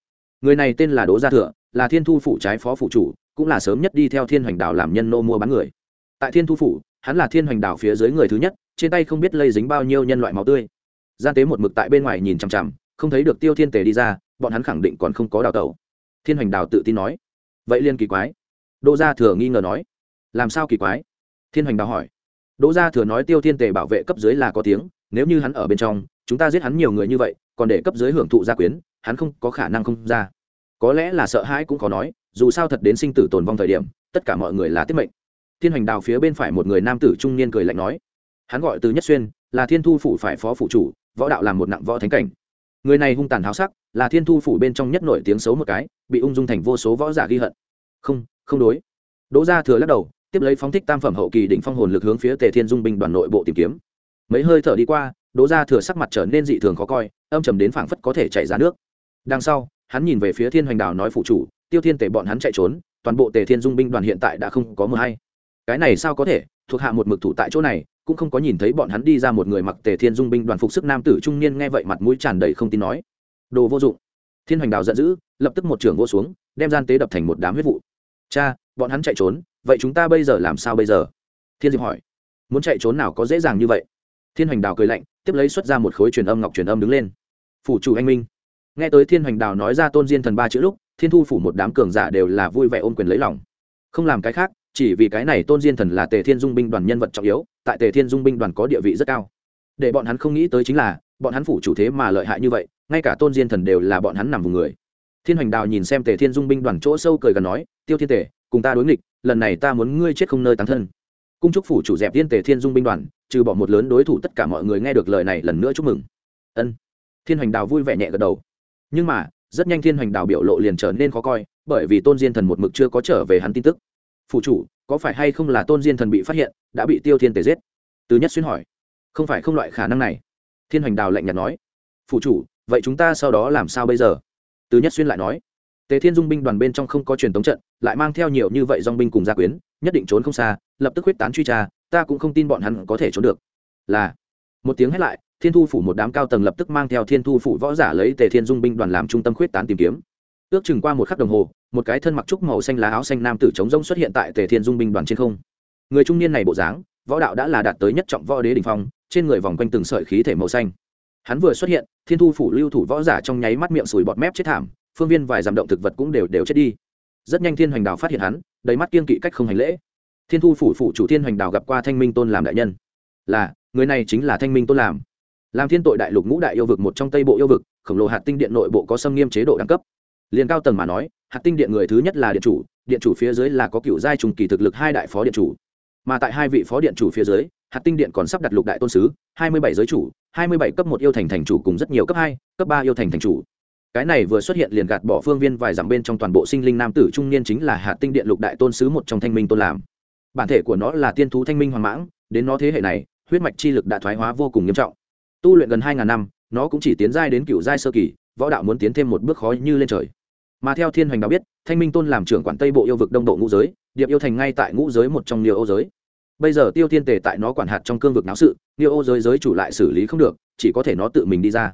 người này tên là đỗ gia thừa là thiên thu phủ trái phó phụ chủ, cũng là sớm nhất đi theo thiên hoành đảo làm nhân nô mua bán người. Tại thiên thu phủ, hắn là thiên hoành đảo phía dưới người thứ nhất, trên tay không biết lây dính bao nhiêu nhân loại máu tươi. Gian tế một mực tại bên ngoài nhìn chằm chằm, không thấy được tiêu thiên tề đi ra, bọn hắn khẳng định còn không có đào tẩu. Thiên hoành đào tự tin nói. Vậy liên kỳ quái. Đỗ gia thừa nghi ngờ nói. Làm sao kỳ quái? Thiên hoành đào hỏi. Đỗ gia thừa nói tiêu thiên tề bảo vệ cấp dưới là có tiếng, nếu như hắn ở bên trong, chúng ta giết hắn nhiều người như vậy, còn để cấp dưới hưởng thụ gia quyến hắn không có khả năng không ra. Có lẽ là sợ hãi cũng khó nói, dù sao thật đến sinh tử tồn vong thời điểm, tất cả mọi người là tiết mệnh. Thiên hoành đào phía bên phải một người nam tử trung niên cười lạnh nói, hắn gọi từ nhất xuyên, là thiên thu phủ phải phó phụ chủ, võ đạo làm một nặng võ thánh cảnh. Người này hung tàn háo sắc, là thiên thu phủ bên trong nhất nổi tiếng xấu một cái, bị ung dung thành vô số võ giả ghi hận. Không không đối. Đỗ gia thừa lắc đầu, tiếp lấy phóng thích tam phẩm hậu kỳ đỉnh phong hồn lực hướng phía tề thiên dung binh đoàn nội bộ tìm kiếm. Mấy hơi thở đi qua, đỗ gia thừa sắc mặt trở nên dị thường khó coi, âm trầm đến phảng phất có thể chảy ra nước đằng sau, hắn nhìn về phía thiên hoành đào nói phụ chủ, tiêu thiên tề bọn hắn chạy trốn, toàn bộ tề thiên dung binh đoàn hiện tại đã không có mờ hay. Cái này sao có thể? Thuộc hạ một mực thủ tại chỗ này, cũng không có nhìn thấy bọn hắn đi ra một người mặc tề thiên dung binh đoàn phục sức nam tử trung niên nghe vậy mặt mũi tràn đầy không tin nói. Đồ vô dụng. Thiên hoành đào giận dữ, lập tức một trưởng vô xuống, đem gian tế đập thành một đám huyết vụ. Cha, bọn hắn chạy trốn, vậy chúng ta bây giờ làm sao bây giờ? Thiên diệp hỏi. Muốn chạy trốn nào có dễ dàng như vậy? Thiên hoành đào cười lạnh, tiếp lấy xuất ra một khối truyền âm ngọc truyền âm đứng lên. Phủ chủ anh minh nghe tới thiên hoành đào nói ra tôn diên thần ba chữ lúc, thiên thu phủ một đám cường giả đều là vui vẻ ôm quyền lấy lòng. Không làm cái khác, chỉ vì cái này tôn diên thần là tề thiên dung binh đoàn nhân vật trọng yếu, tại tề thiên dung binh đoàn có địa vị rất cao. Để bọn hắn không nghĩ tới chính là, bọn hắn phủ chủ thế mà lợi hại như vậy, ngay cả tôn diên thần đều là bọn hắn nằm vùng người. Thiên hoành đào nhìn xem tề thiên dung binh đoàn chỗ sâu cười gần nói, tiêu thiên tề, cùng ta đối nghịch, lần này ta muốn ngươi chết không nơi tán thân. Cung trúc phủ chủ dẹp thiên tề thiên dung binh đoàn, trừ bỏ một lớn đối thủ tất cả mọi người nghe được lời này lần nữa chúc mừng. Ân. Thiên hoành đào vui vẻ nhẹ gật đầu nhưng mà, rất nhanh thiên hoành đào biểu lộ liền trở nên khó coi, bởi vì tôn diên thần một mực chưa có trở về hắn tin tức. Phụ chủ, có phải hay không là tôn diên thần bị phát hiện, đã bị tiêu thiên tề giết? Từ nhất xuyên hỏi. Không phải không loại khả năng này. Thiên hoành đào lạnh nhạt nói. Phụ chủ, vậy chúng ta sau đó làm sao bây giờ? Từ nhất xuyên lại nói. Tề thiên dung binh đoàn bên trong không có truyền tống trận, lại mang theo nhiều như vậy dong binh cùng gia quyến, nhất định trốn không xa, lập tức huyết tán truy tra, ta cũng không tin bọn hắn có thể trốn được. Là, một tiếng hét lại thiên thu phủ một đám cao tầng lập tức mang theo thiên thu phủ võ giả lấy tề thiên dung binh đoàn làm trung tâm khuyết tán tìm kiếm. Ước chừng qua một khắc đồng hồ, một cái thân mặc trúc màu xanh lá áo xanh nam tử chống rông xuất hiện tại tề thiên dung binh đoàn trên không. Người trung niên này bộ dáng, võ đạo đã là đạt tới nhất trọng võ đế đình phong, trên người vòng quanh từng sợi khí thể màu xanh. Hắn vừa xuất hiện, thiên thu phủ lưu thủ võ giả trong nháy mắt miệng sùi bọt mép chết thảm, phương viên vài dặm động thực vật cũng đều đều chết đi. Rất nhanh thiên hoành đào phát hiện hắn, đầy mắt kiên kỵ cách không hành lễ. Thiên thu phủ phủ chủ thiên hoành đào gặp qua thanh minh tôn làm đại nhân. Là, người này chính là thanh minh tôn làm làm thiên tội đại lục ngũ đại yêu vực một trong tây bộ yêu vực, khổng lồ hạt tinh điện nội bộ có xâm nghiêm chế độ đẳng cấp. Liền cao tầng mà nói, hạt tinh điện người thứ nhất là điện chủ điện chủ phía dưới là có cựu giai trùng kỳ thực lực hai đại phó điện chủ. Mà tại hai vị phó điện chủ phía dưới, hạt tinh điện còn sắp đặt lục đại tôn sứ, hai mươi bảy giới chủ, hai mươi bảy cấp một yêu thành thành chủ cùng rất nhiều cấp hai, cấp ba yêu thành thành chủ. Cái này vừa xuất hiện liền gạt bỏ phương viên vài dặm bên trong toàn bộ sinh linh nam tử trung niên chính là hạt tinh điện lục đại tôn sứ một trong thanh minh tôn làm. Bản thể của nó là tiên thú thanh minh hoàng mãng, đến nó thế hệ này, huyết mạch chi lực đã thoái hóa vô cùng nghiêm trọng tu luyện gần hai ngàn năm, nó cũng chỉ tiến giai đến cựu giai sơ kỳ, võ đạo muốn tiến thêm một bước khó như lên trời. Mà theo thiên hoành đạo biết, thanh minh tôn làm trưởng quản tây bộ yêu vực đông độ ngũ giới, điệp yêu thành ngay tại ngũ giới một trong nhiều ô giới. Bây giờ tiêu thiên tề tại nó quản hạt trong cương vực náo sự nhiều ô giới giới chủ lại xử lý không được, chỉ có thể nó tự mình đi ra.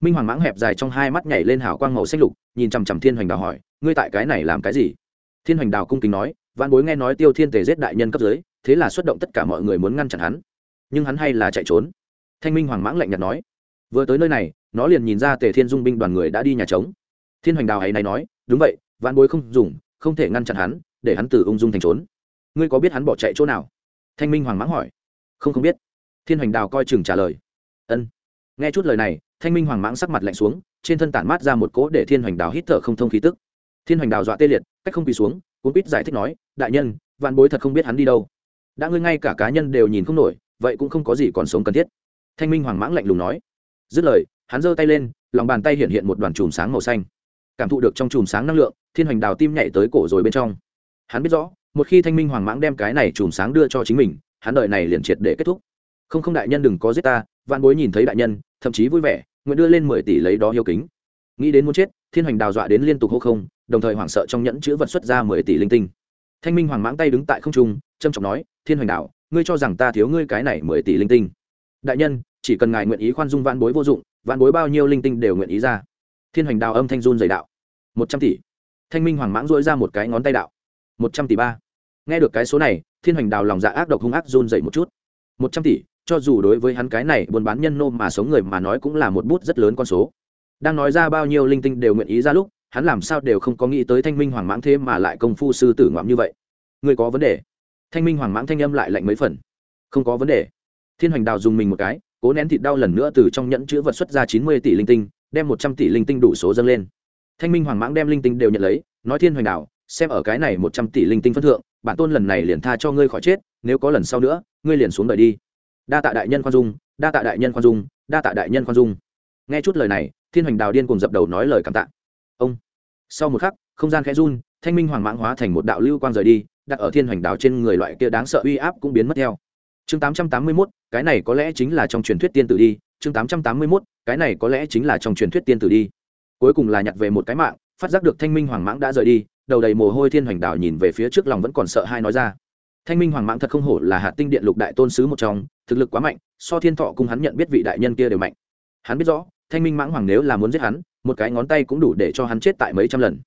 Minh hoàng mãng hẹp dài trong hai mắt nhảy lên hào quang màu xanh lục, nhìn chằm chằm thiên hoành đào hỏi, ngươi tại cái này làm cái gì? Thiên hoành đào cung kính nói văn bối nghe nói tiêu thiên tề giết đại nhân cấp dưới, thế là xuất động tất cả mọi người muốn ngăn chặn hắn. Nhưng hắn hay là chạy trốn thanh minh hoàng mãng lạnh nhạt nói, vừa tới nơi này, nó liền nhìn ra tề thiên dung binh đoàn người đã đi nhà trống. Thiên hoành đào ấy này nói, đúng vậy, vạn bối không dùng, không thể ngăn chặn hắn, để hắn từ ung dung thành trốn. Ngươi có biết hắn bỏ chạy chỗ nào? Thanh minh hoàng mãng hỏi. Không không biết. Thiên hoành đào coi chừng trả lời. Ân. Nghe chút lời này, thanh minh hoàng mãng sắc mặt lạnh xuống, trên thân tản mát ra một cỗ để thiên hoành đào hít thở không thông khí tức. Thiên hoành đào dọa tê liệt, cách không quỳ xuống, cuốn quýt giải thích nói, đại nhân, vạn bối thật không biết hắn đi đâu. Đã ngươi ngay cả cá nhân đều nhìn không nổi, vậy cũng không có gì còn sống cần thiết thanh minh hoàng mãng lạnh lùng nói. Dứt lời, hắn giơ tay lên, lòng bàn tay hiện hiện một đoàn chùm sáng màu xanh. Cảm thụ được trong chùm sáng năng lượng, thiên hoành đào tim nhảy tới cổ rồi bên trong. Hắn biết rõ, một khi thanh minh hoàng mãng đem cái này chùm sáng đưa cho chính mình, hắn đợi này liền triệt để kết thúc. Không không đại nhân đừng có giết ta, vạn bối nhìn thấy đại nhân, thậm chí vui vẻ, nguyện đưa lên mười tỷ lấy đó yêu kính. Nghĩ đến muốn chết, thiên hoành đào dọa đến liên tục hô không, đồng thời hoảng sợ trong nhẫn chữ vật xuất ra mười tỷ linh tinh. Thanh minh hoàng mãng tay đứng tại không trung trâm trọng nói, thiên hoành đào, ngươi cho rằng ta thiếu ngươi cái này mười tỷ linh tinh? Đại nhân, chỉ cần ngài nguyện ý khoan dung vạn bối vô dụng vạn bối bao nhiêu linh tinh đều nguyện ý ra. Thiên hoành đào âm thanh run dày đạo. Một trăm tỷ. Thanh minh hoàng mãng dỗi ra một cái ngón tay đạo. Một trăm tỷ ba. Nghe được cái số này, thiên hoành đào lòng dạ ác độc hung ác run dày một chút. Một trăm tỷ, cho dù đối với hắn cái này buôn bán nhân nô mà sống người mà nói cũng là một bút rất lớn con số. Đang nói ra bao nhiêu linh tinh đều nguyện ý ra lúc, hắn làm sao đều không có nghĩ tới thanh minh hoàng mãng thế mà lại công phu sư tử ngoạm như vậy. Người có vấn đề? Thanh minh hoàng mãng thanh âm lại lạnh mấy phần. Không có vấn đề thiên hoành đào dùng mình một cái, cố nén thịt đau lần nữa từ trong nhẫn chữ vật xuất ra chín mươi tỷ linh tinh, đem một trăm tỷ linh tinh đủ số dâng lên. Thanh minh hoàng mãng đem linh tinh đều nhận lấy, nói thiên hoành đào, xem ở cái này một trăm tỷ linh tinh phân thượng, bản tôn lần này liền tha cho ngươi khỏi chết, nếu có lần sau nữa, ngươi liền xuống đời đi. Đa tạ đại nhân khoan dung, đa tạ đại nhân khoan dung, đa tạ đại nhân khoan dung. Nghe chút lời này, thiên hoành đào điên cùng dập đầu nói lời cảm tạ. Ông. Sau một khắc, không gian khẽ run, thanh minh hoàng mãng hóa thành một đạo lưu quang rời đi, đặt ở thiên hoành đào trên người loại kia đáng sợ uy áp cũng biến mất theo. Chương tám trăm tám mươi mốt cái này có lẽ chính là trong truyền thuyết tiên tử đi, chương tám trăm tám mươi mốt, cái này có lẽ chính là trong truyền thuyết tiên tử đi. Cuối cùng là nhặt về một cái mạng, phát giác được thanh minh hoàng mãng đã rời đi, đầu đầy mồ hôi thiên hoành đảo nhìn về phía trước lòng vẫn còn sợ hai nói ra. Thanh minh hoàng mãng thật không hổ là hạt tinh điện lục đại tôn sứ một trong, thực lực quá mạnh, so thiên thọ cung hắn nhận biết vị đại nhân kia đều mạnh. Hắn biết rõ, thanh minh mãng hoàng nếu là muốn giết hắn, một cái ngón tay cũng đủ để cho hắn chết tại mấy trăm lần.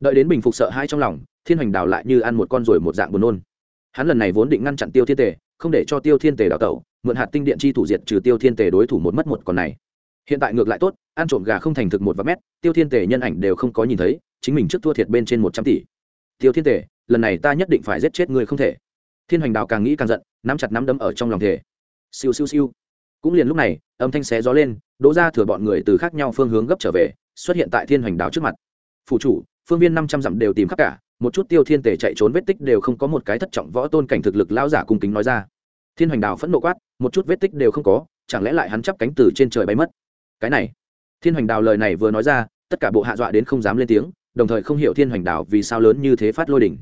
Đợi đến bình phục sợ hai trong lòng, thiên hoành đào lại như ăn một con ruồi một dạng buồn nôn. Hắn lần này vốn định ngăn chặn tiêu thiên tề, không để cho tiêu thiên tề đào tẩu mượn hạt tinh điện chi thủ diệt trừ tiêu thiên tề đối thủ một mất một còn này. Hiện tại ngược lại tốt, ăn trộm gà không thành thực một vạn mét, tiêu thiên tề nhân ảnh đều không có nhìn thấy, chính mình trước thua thiệt bên trên một trăm tỷ. Tiêu thiên tề, lần này ta nhất định phải giết chết người không thể. Thiên hoành đào càng nghĩ càng giận, nắm chặt nắm đấm ở trong lòng thể siêu siêu siêu. Cũng liền lúc này, âm thanh xé gió lên, đỗ ra thừa bọn người từ khác nhau phương hướng gấp trở về, xuất hiện tại thiên hoành đào trước mặt. Phụ chủ, phương viên năm trăm dặm đều tìm khắp cả, một chút tiêu thiên tề chạy trốn vết tích đều không có một cái thất trọng võ tôn cảnh thực lực lão giả cung kính nói ra. Thiên hoành đào phẫn nộ quát một chút vết tích đều không có, chẳng lẽ lại hắn chắp cánh từ trên trời bay mất? Cái này, thiên hoành đào lời này vừa nói ra, tất cả bộ hạ dọa đến không dám lên tiếng, đồng thời không hiểu thiên hoành đào vì sao lớn như thế phát lôi đỉnh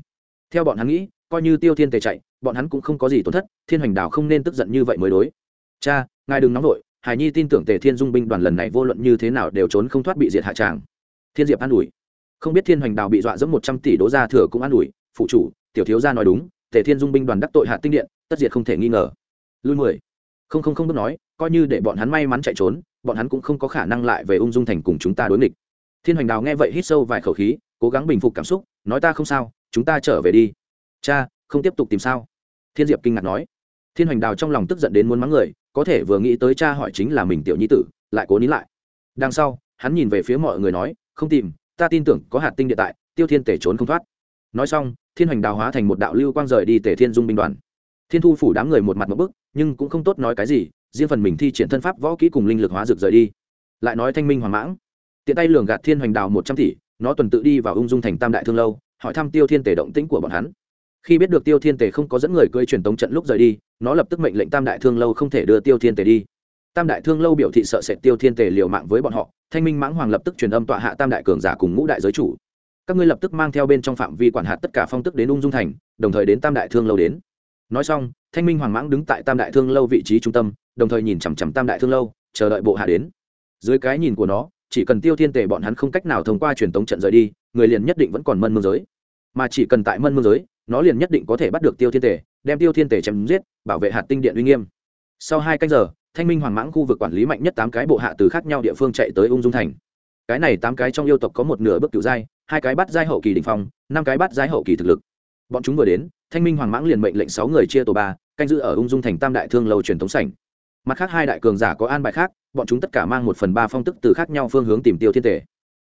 theo bọn hắn nghĩ, coi như tiêu thiên tề chạy, bọn hắn cũng không có gì tổn thất, thiên hoành đào không nên tức giận như vậy mới đối. Cha, ngài đừng nóng vội, hải nhi tin tưởng tề thiên dung binh đoàn lần này vô luận như thế nào đều trốn không thoát bị diệt hạ tràng. Thiên diệp an ủi. Không biết thiên hoành đào bị dọa dẫm một trăm tỷ đố gia thừa cũng an ủi, phụ chủ, tiểu thiếu gia nói đúng, tề thiên dung binh đoàn đắc tội hạ tinh điện, tất diệt không thể nghi ngờ. Lui mười không không không bước nói, coi như để bọn hắn may mắn chạy trốn, bọn hắn cũng không có khả năng lại về ung dung thành cùng chúng ta đối nghịch. Thiên hoành đào nghe vậy hít sâu vài khẩu khí, cố gắng bình phục cảm xúc, nói ta không sao, chúng ta trở về đi. Cha, không tiếp tục tìm sao? Thiên diệp kinh ngạc nói. Thiên hoành đào trong lòng tức giận đến muốn mắng người, có thể vừa nghĩ tới cha hỏi chính là mình tiểu nhi tử, lại cố nín lại. Đằng sau, hắn nhìn về phía mọi người nói, không tìm, ta tin tưởng có hạt tinh địa tại, tiêu thiên tể trốn không thoát. Nói xong, thiên hoành đào hóa thành một đạo lưu quang rời đi tể thiên dung binh đoàn. Thiên thu phủ đám người một mặt một bức nhưng cũng không tốt nói cái gì, riêng phần mình thi triển thân pháp võ kỹ cùng linh lực hóa rực rời đi. Lại nói thanh minh hoàng mãng. Tiện tay lường gạt thiên hoành đào một trăm tỷ, nó tuần tự đi vào ung dung thành tam đại thương lâu, hỏi thăm tiêu thiên tể động tĩnh của bọn hắn. Khi biết được tiêu thiên tể không có dẫn người cưỡi truyền tống trận lúc rời đi, nó lập tức mệnh lệnh tam đại thương lâu không thể đưa tiêu thiên tể đi. Tam đại thương lâu biểu thị sợ sệt tiêu thiên tể liều mạng với bọn họ, thanh minh mãng hoàng lập tức truyền âm tọa hạ tam đại cường giả cùng ngũ đại giới chủ. Các ngươi lập tức mang theo bên trong phạm vi quản hạt tất cả phong tức đến ung dung thành, đồng thời đến tam đại thương lâu đến nói xong, thanh minh hoàng mãng đứng tại tam đại thương lâu vị trí trung tâm, đồng thời nhìn chằm chằm tam đại thương lâu, chờ đợi bộ hạ đến. Dưới cái nhìn của nó, chỉ cần tiêu thiên tề bọn hắn không cách nào thông qua truyền tống trận rời đi, người liền nhất định vẫn còn mân mương giới. Mà chỉ cần tại mân mương giới, nó liền nhất định có thể bắt được tiêu thiên tề, đem tiêu thiên tề chém giết, bảo vệ hạt tinh điện uy nghiêm. Sau hai canh giờ, thanh minh hoàng mãng khu vực quản lý mạnh nhất tám cái bộ hạ từ khác nhau địa phương chạy tới ung dung thành. Cái này tám cái trong yêu tộc có một nửa bước cựu giai, hai cái bắt giai hậu kỳ đình phong, năm cái bắt giai hậu kỳ thực lực bọn chúng vừa đến, thanh minh hoàng mãng liền mệnh lệnh sáu người chia tổ ba, canh giữ ở ung dung thành tam đại thương lầu truyền thống sảnh. Mặt khác hai đại cường giả có an bài khác, bọn chúng tất cả mang một phần ba phong tức từ khác nhau phương hướng tìm tiêu thiên tể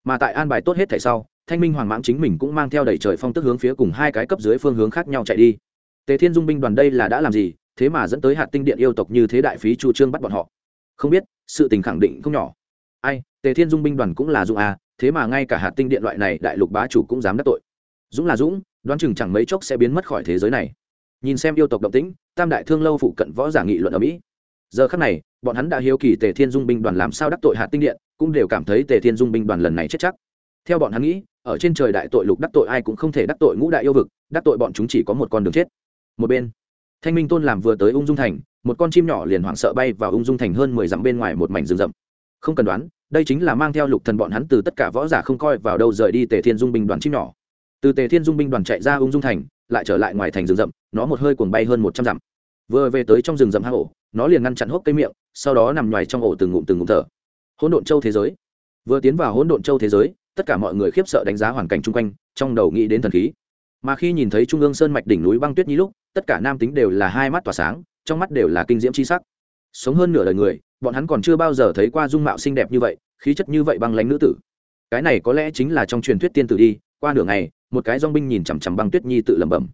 mà tại an bài tốt hết thể sau, thanh minh hoàng mãng chính mình cũng mang theo đầy trời phong tức hướng phía cùng hai cái cấp dưới phương hướng khác nhau chạy đi. Tề thiên dung binh đoàn đây là đã làm gì, thế mà dẫn tới hạt tinh điện yêu tộc như thế đại phí chu trương bắt bọn họ. Không biết, sự tình khẳng định không nhỏ. Ai, tề thiên dung binh đoàn cũng là dũng à thế mà ngay cả hạt tinh điện loại này đại lục bá chủ cũng dám đắc tội. Dũng là dũng đoán chừng chẳng mấy chốc sẽ biến mất khỏi thế giới này. Nhìn xem yêu tộc động tĩnh, tam đại thương lâu phụ cận võ giả nghị luận ở mỹ. Giờ khắc này, bọn hắn đã hiếu kỳ tề thiên dung binh đoàn làm sao đắc tội hạt tinh điện, cũng đều cảm thấy tề thiên dung binh đoàn lần này chết chắc. Theo bọn hắn nghĩ, ở trên trời đại tội lục đắc tội ai cũng không thể đắc tội ngũ đại yêu vực, đắc tội bọn chúng chỉ có một con đường chết. Một bên, thanh minh tôn làm vừa tới ung dung thành, một con chim nhỏ liền hoảng sợ bay vào ung dung thành hơn mười dặm bên ngoài một mảnh rừng rậm. Không cần đoán, đây chính là mang theo lục thần bọn hắn từ tất cả võ giả không coi vào đâu rời đi tề thiên dung binh đoàn chim nhỏ từ tề thiên dung binh đoàn chạy ra ung dung thành, lại trở lại ngoài thành rừng rậm, nó một hơi cuồng bay hơn một trăm dặm. Vừa về tới trong rừng rậm hang ổ, nó liền ngăn chặn hốc cây miệng, sau đó nằm ngoài trong ổ từng ngụm từng ngụm thở. Hỗn độn châu thế giới. Vừa tiến vào hỗn độn châu thế giới, tất cả mọi người khiếp sợ đánh giá hoàn cảnh chung quanh, trong đầu nghĩ đến thần khí. Mà khi nhìn thấy trung ương sơn mạch đỉnh núi băng tuyết nhi lúc, tất cả nam tính đều là hai mắt tỏa sáng, trong mắt đều là kinh diễm c h i sắc. Sống hơn nửa đời người, bọn hắn còn chưa bao giờ thấy qua dung mạo xinh đẹp như vậy, khí chất như vậy băng lánh nữ tử. Cái này có lẽ chính là trong truyền thuyết tiên tử đi qua nửa ngày, một cái dong binh nhìn chằm chằm băng tuyết nhi tự lẩm bẩm.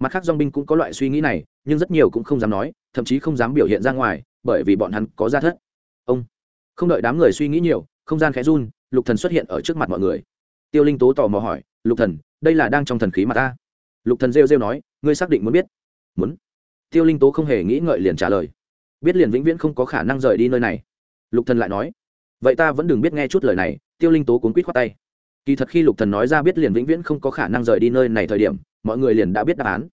Mặt khác dong binh cũng có loại suy nghĩ này, nhưng rất nhiều cũng không dám nói, thậm chí không dám biểu hiện ra ngoài, bởi vì bọn hắn có gia thất. Ông, không đợi đám người suy nghĩ nhiều, không gian khẽ run, lục thần xuất hiện ở trước mặt mọi người. Tiêu linh tố tò mò hỏi, lục thần, đây là đang trong thần khí mà ta? Lục thần rêu rêu nói, ngươi xác định muốn biết. Muốn? Tiêu linh tố không hề nghĩ ngợi liền trả lời. Biết liền vĩnh viễn không có khả năng rời đi nơi này. Lục thần lại nói, vậy ta vẫn đừng biết nghe chút lời này. Tiêu linh tố cuốn quýt khoát tay kỳ thật khi lục thần nói ra biết liền vĩnh viễn không có khả năng rời đi nơi này thời điểm, mọi người liền đã biết đáp án.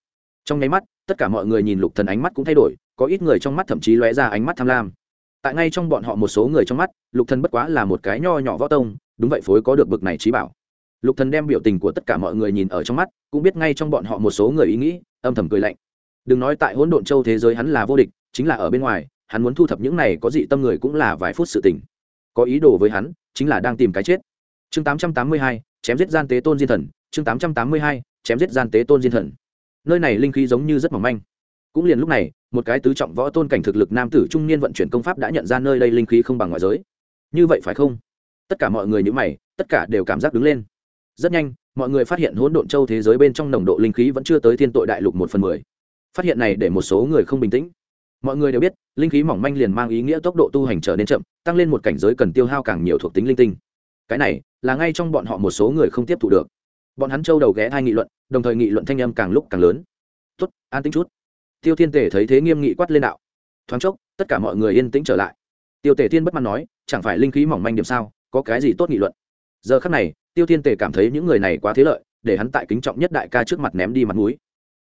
Trong nháy mắt, tất cả mọi người nhìn lục thần ánh mắt cũng thay đổi, có ít người trong mắt thậm chí lóe ra ánh mắt tham lam. Tại ngay trong bọn họ một số người trong mắt, lục thần bất quá là một cái nho nhỏ võ tông, đúng vậy phối có được bực này trí bảo. Lục thần đem biểu tình của tất cả mọi người nhìn ở trong mắt, cũng biết ngay trong bọn họ một số người ý nghĩ, âm thầm cười lạnh. Đừng nói tại hỗn độn châu thế giới hắn là vô địch, chính là ở bên ngoài, hắn muốn thu thập những này có dị tâm người cũng là vài phút sự tình. Có ý đồ với hắn, chính là đang tìm cái chết chương 882, chém giết gian tế tôn diên thần. Chương 882, chém giết gian tế tôn diên thần. Nơi này linh khí giống như rất mỏng manh. Cũng liền lúc này một cái tứ trọng võ tôn cảnh thực lực nam tử trung niên vận chuyển công pháp đã nhận ra nơi đây linh khí không bằng ngoại giới. Như vậy phải không? Tất cả mọi người nhữ mày tất cả đều cảm giác đứng lên. Rất nhanh mọi người phát hiện hỗn độn châu thế giới bên trong nồng độ linh khí vẫn chưa tới thiên tội đại lục một phần mười. Phát hiện này để một số người không bình tĩnh. Mọi người đều biết linh khí mỏng manh liền mang ý nghĩa tốc độ tu hành trở nên chậm tăng lên một cảnh giới cần tiêu hao càng nhiều thuộc tính linh tinh. Cái này là ngay trong bọn họ một số người không tiếp thu được. Bọn hắn trâu đầu ghé hai nghị luận, đồng thời nghị luận thanh âm càng lúc càng lớn. Tốt, an tĩnh chút. Tiêu thiên tể thấy thế nghiêm nghị quát lên đạo. Thoáng chốc, tất cả mọi người yên tĩnh trở lại. Tiêu tể thiên bất mãn nói, chẳng phải linh khí mỏng manh điểm sao, có cái gì tốt nghị luận? Giờ khắc này, tiêu thiên tể cảm thấy những người này quá thế lợi, để hắn tại kính trọng nhất đại ca trước mặt ném đi mặt mũi.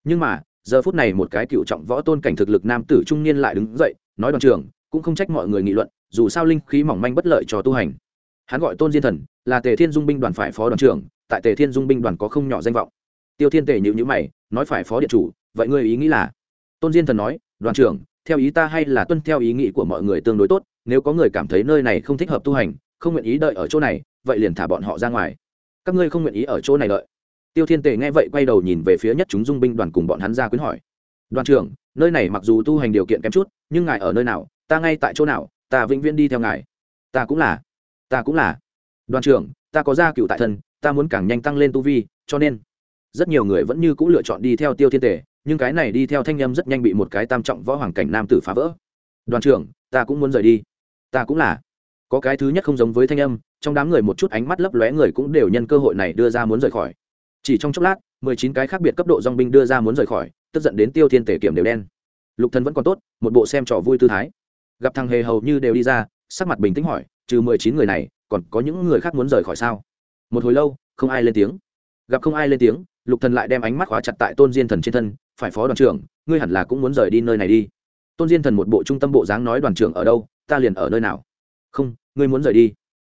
Nhưng mà, giờ phút này một cái cựu trọng võ tôn cảnh thực lực nam tử trung niên lại đứng dậy, nói đoàn trường cũng không trách mọi người nghị luận, dù sao linh khí mỏng manh bất lợi cho tu hành hắn gọi tôn diên thần, là tề thiên dung binh đoàn phải phó đoàn trưởng, tại tề thiên dung binh đoàn có không nhỏ danh vọng. Tiêu thiên tề nhịu nhữ mày, nói phải phó điện chủ, vậy ngươi ý nghĩ là? Tôn diên thần nói, đoàn trưởng, theo ý ta hay là tuân theo ý nghĩ của mọi người tương đối tốt, nếu có người cảm thấy nơi này không thích hợp tu hành, không nguyện ý đợi ở chỗ này, vậy liền thả bọn họ ra ngoài. Các ngươi không nguyện ý ở chỗ này đợi. Tiêu thiên tề nghe vậy quay đầu nhìn về phía nhất chúng dung binh đoàn cùng bọn hắn ra quyến hỏi. Đoàn trưởng, nơi này mặc dù tu hành điều kiện kém chút, nhưng ngài ở nơi nào, ta ngay tại chỗ nào, ta vĩnh viễn đi theo ngài. Ta cũng là ta cũng là. Đoàn trưởng ta có gia cựu tại thân ta muốn càng nhanh tăng lên tu vi cho nên rất nhiều người vẫn như c ũ lựa chọn đi theo tiêu thiên tể, nhưng cái này đi theo thanh â m rất nhanh bị một cái tam trọng võ hoàng cảnh nam tử phá vỡ. Đoàn trưởng ta cũng muốn rời đi. Ta cũng là. Có cái thứ nhất không giống với thanh âm trong đám người một chút ánh mắt lấp lóe người cũng đều nhân cơ hội này đưa ra muốn rời khỏi. Chỉ trong chốc lát mười chín cái khác biệt cấp độ dong binh đưa ra muốn rời khỏi tức giận đến tiêu thiên tể kiểm đều đen. Lục thần vẫn còn tốt một bộ xem trò vui tư thái. Gặp thằng hề hầu như đều đi ra sắc mặt bình tĩnh hỏi trừ mười chín người này, còn có những người khác muốn rời khỏi sao? Một hồi lâu, không ai lên tiếng. Gặp không ai lên tiếng, lục thần lại đem ánh mắt khóa chặt tại tôn diên thần trên thân, phải phó đoàn trưởng, ngươi hẳn là cũng muốn rời đi nơi này đi. Tôn diên thần một bộ trung tâm bộ dáng nói, đoàn trưởng ở đâu? Ta liền ở nơi nào? Không, ngươi muốn rời đi.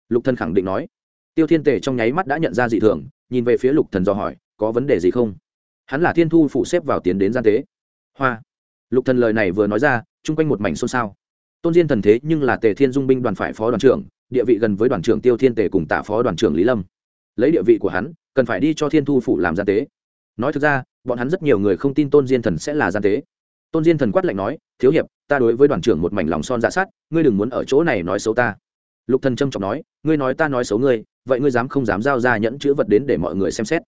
Lục thần khẳng định nói. Tiêu thiên tề trong nháy mắt đã nhận ra dị thường, nhìn về phía lục thần do hỏi, có vấn đề gì không? Hắn là thiên thu phụ xếp vào tiến đến gian tế. Hoa. Lục thần lời này vừa nói ra, chung quanh một mảnh xôn xao tôn diên thần thế nhưng là tề thiên dung binh đoàn phải phó đoàn trưởng, địa vị gần với đoàn trưởng tiêu thiên tề cùng tạ phó đoàn trưởng lý lâm. Lấy địa vị của hắn, cần phải đi cho thiên thu phụ làm gian tế. Nói thực ra, bọn hắn rất nhiều người không tin tôn diên thần sẽ là gian tế. Tôn diên thần quát lạnh nói, thiếu hiệp, ta đối với đoàn trưởng một mảnh lòng son dạ sát ngươi đừng muốn ở chỗ này nói xấu ta. Lục thần trâm trọng nói, ngươi nói ta nói xấu ngươi, vậy ngươi dám không dám giao ra nhẫn chữ vật đến để mọi người xem xét?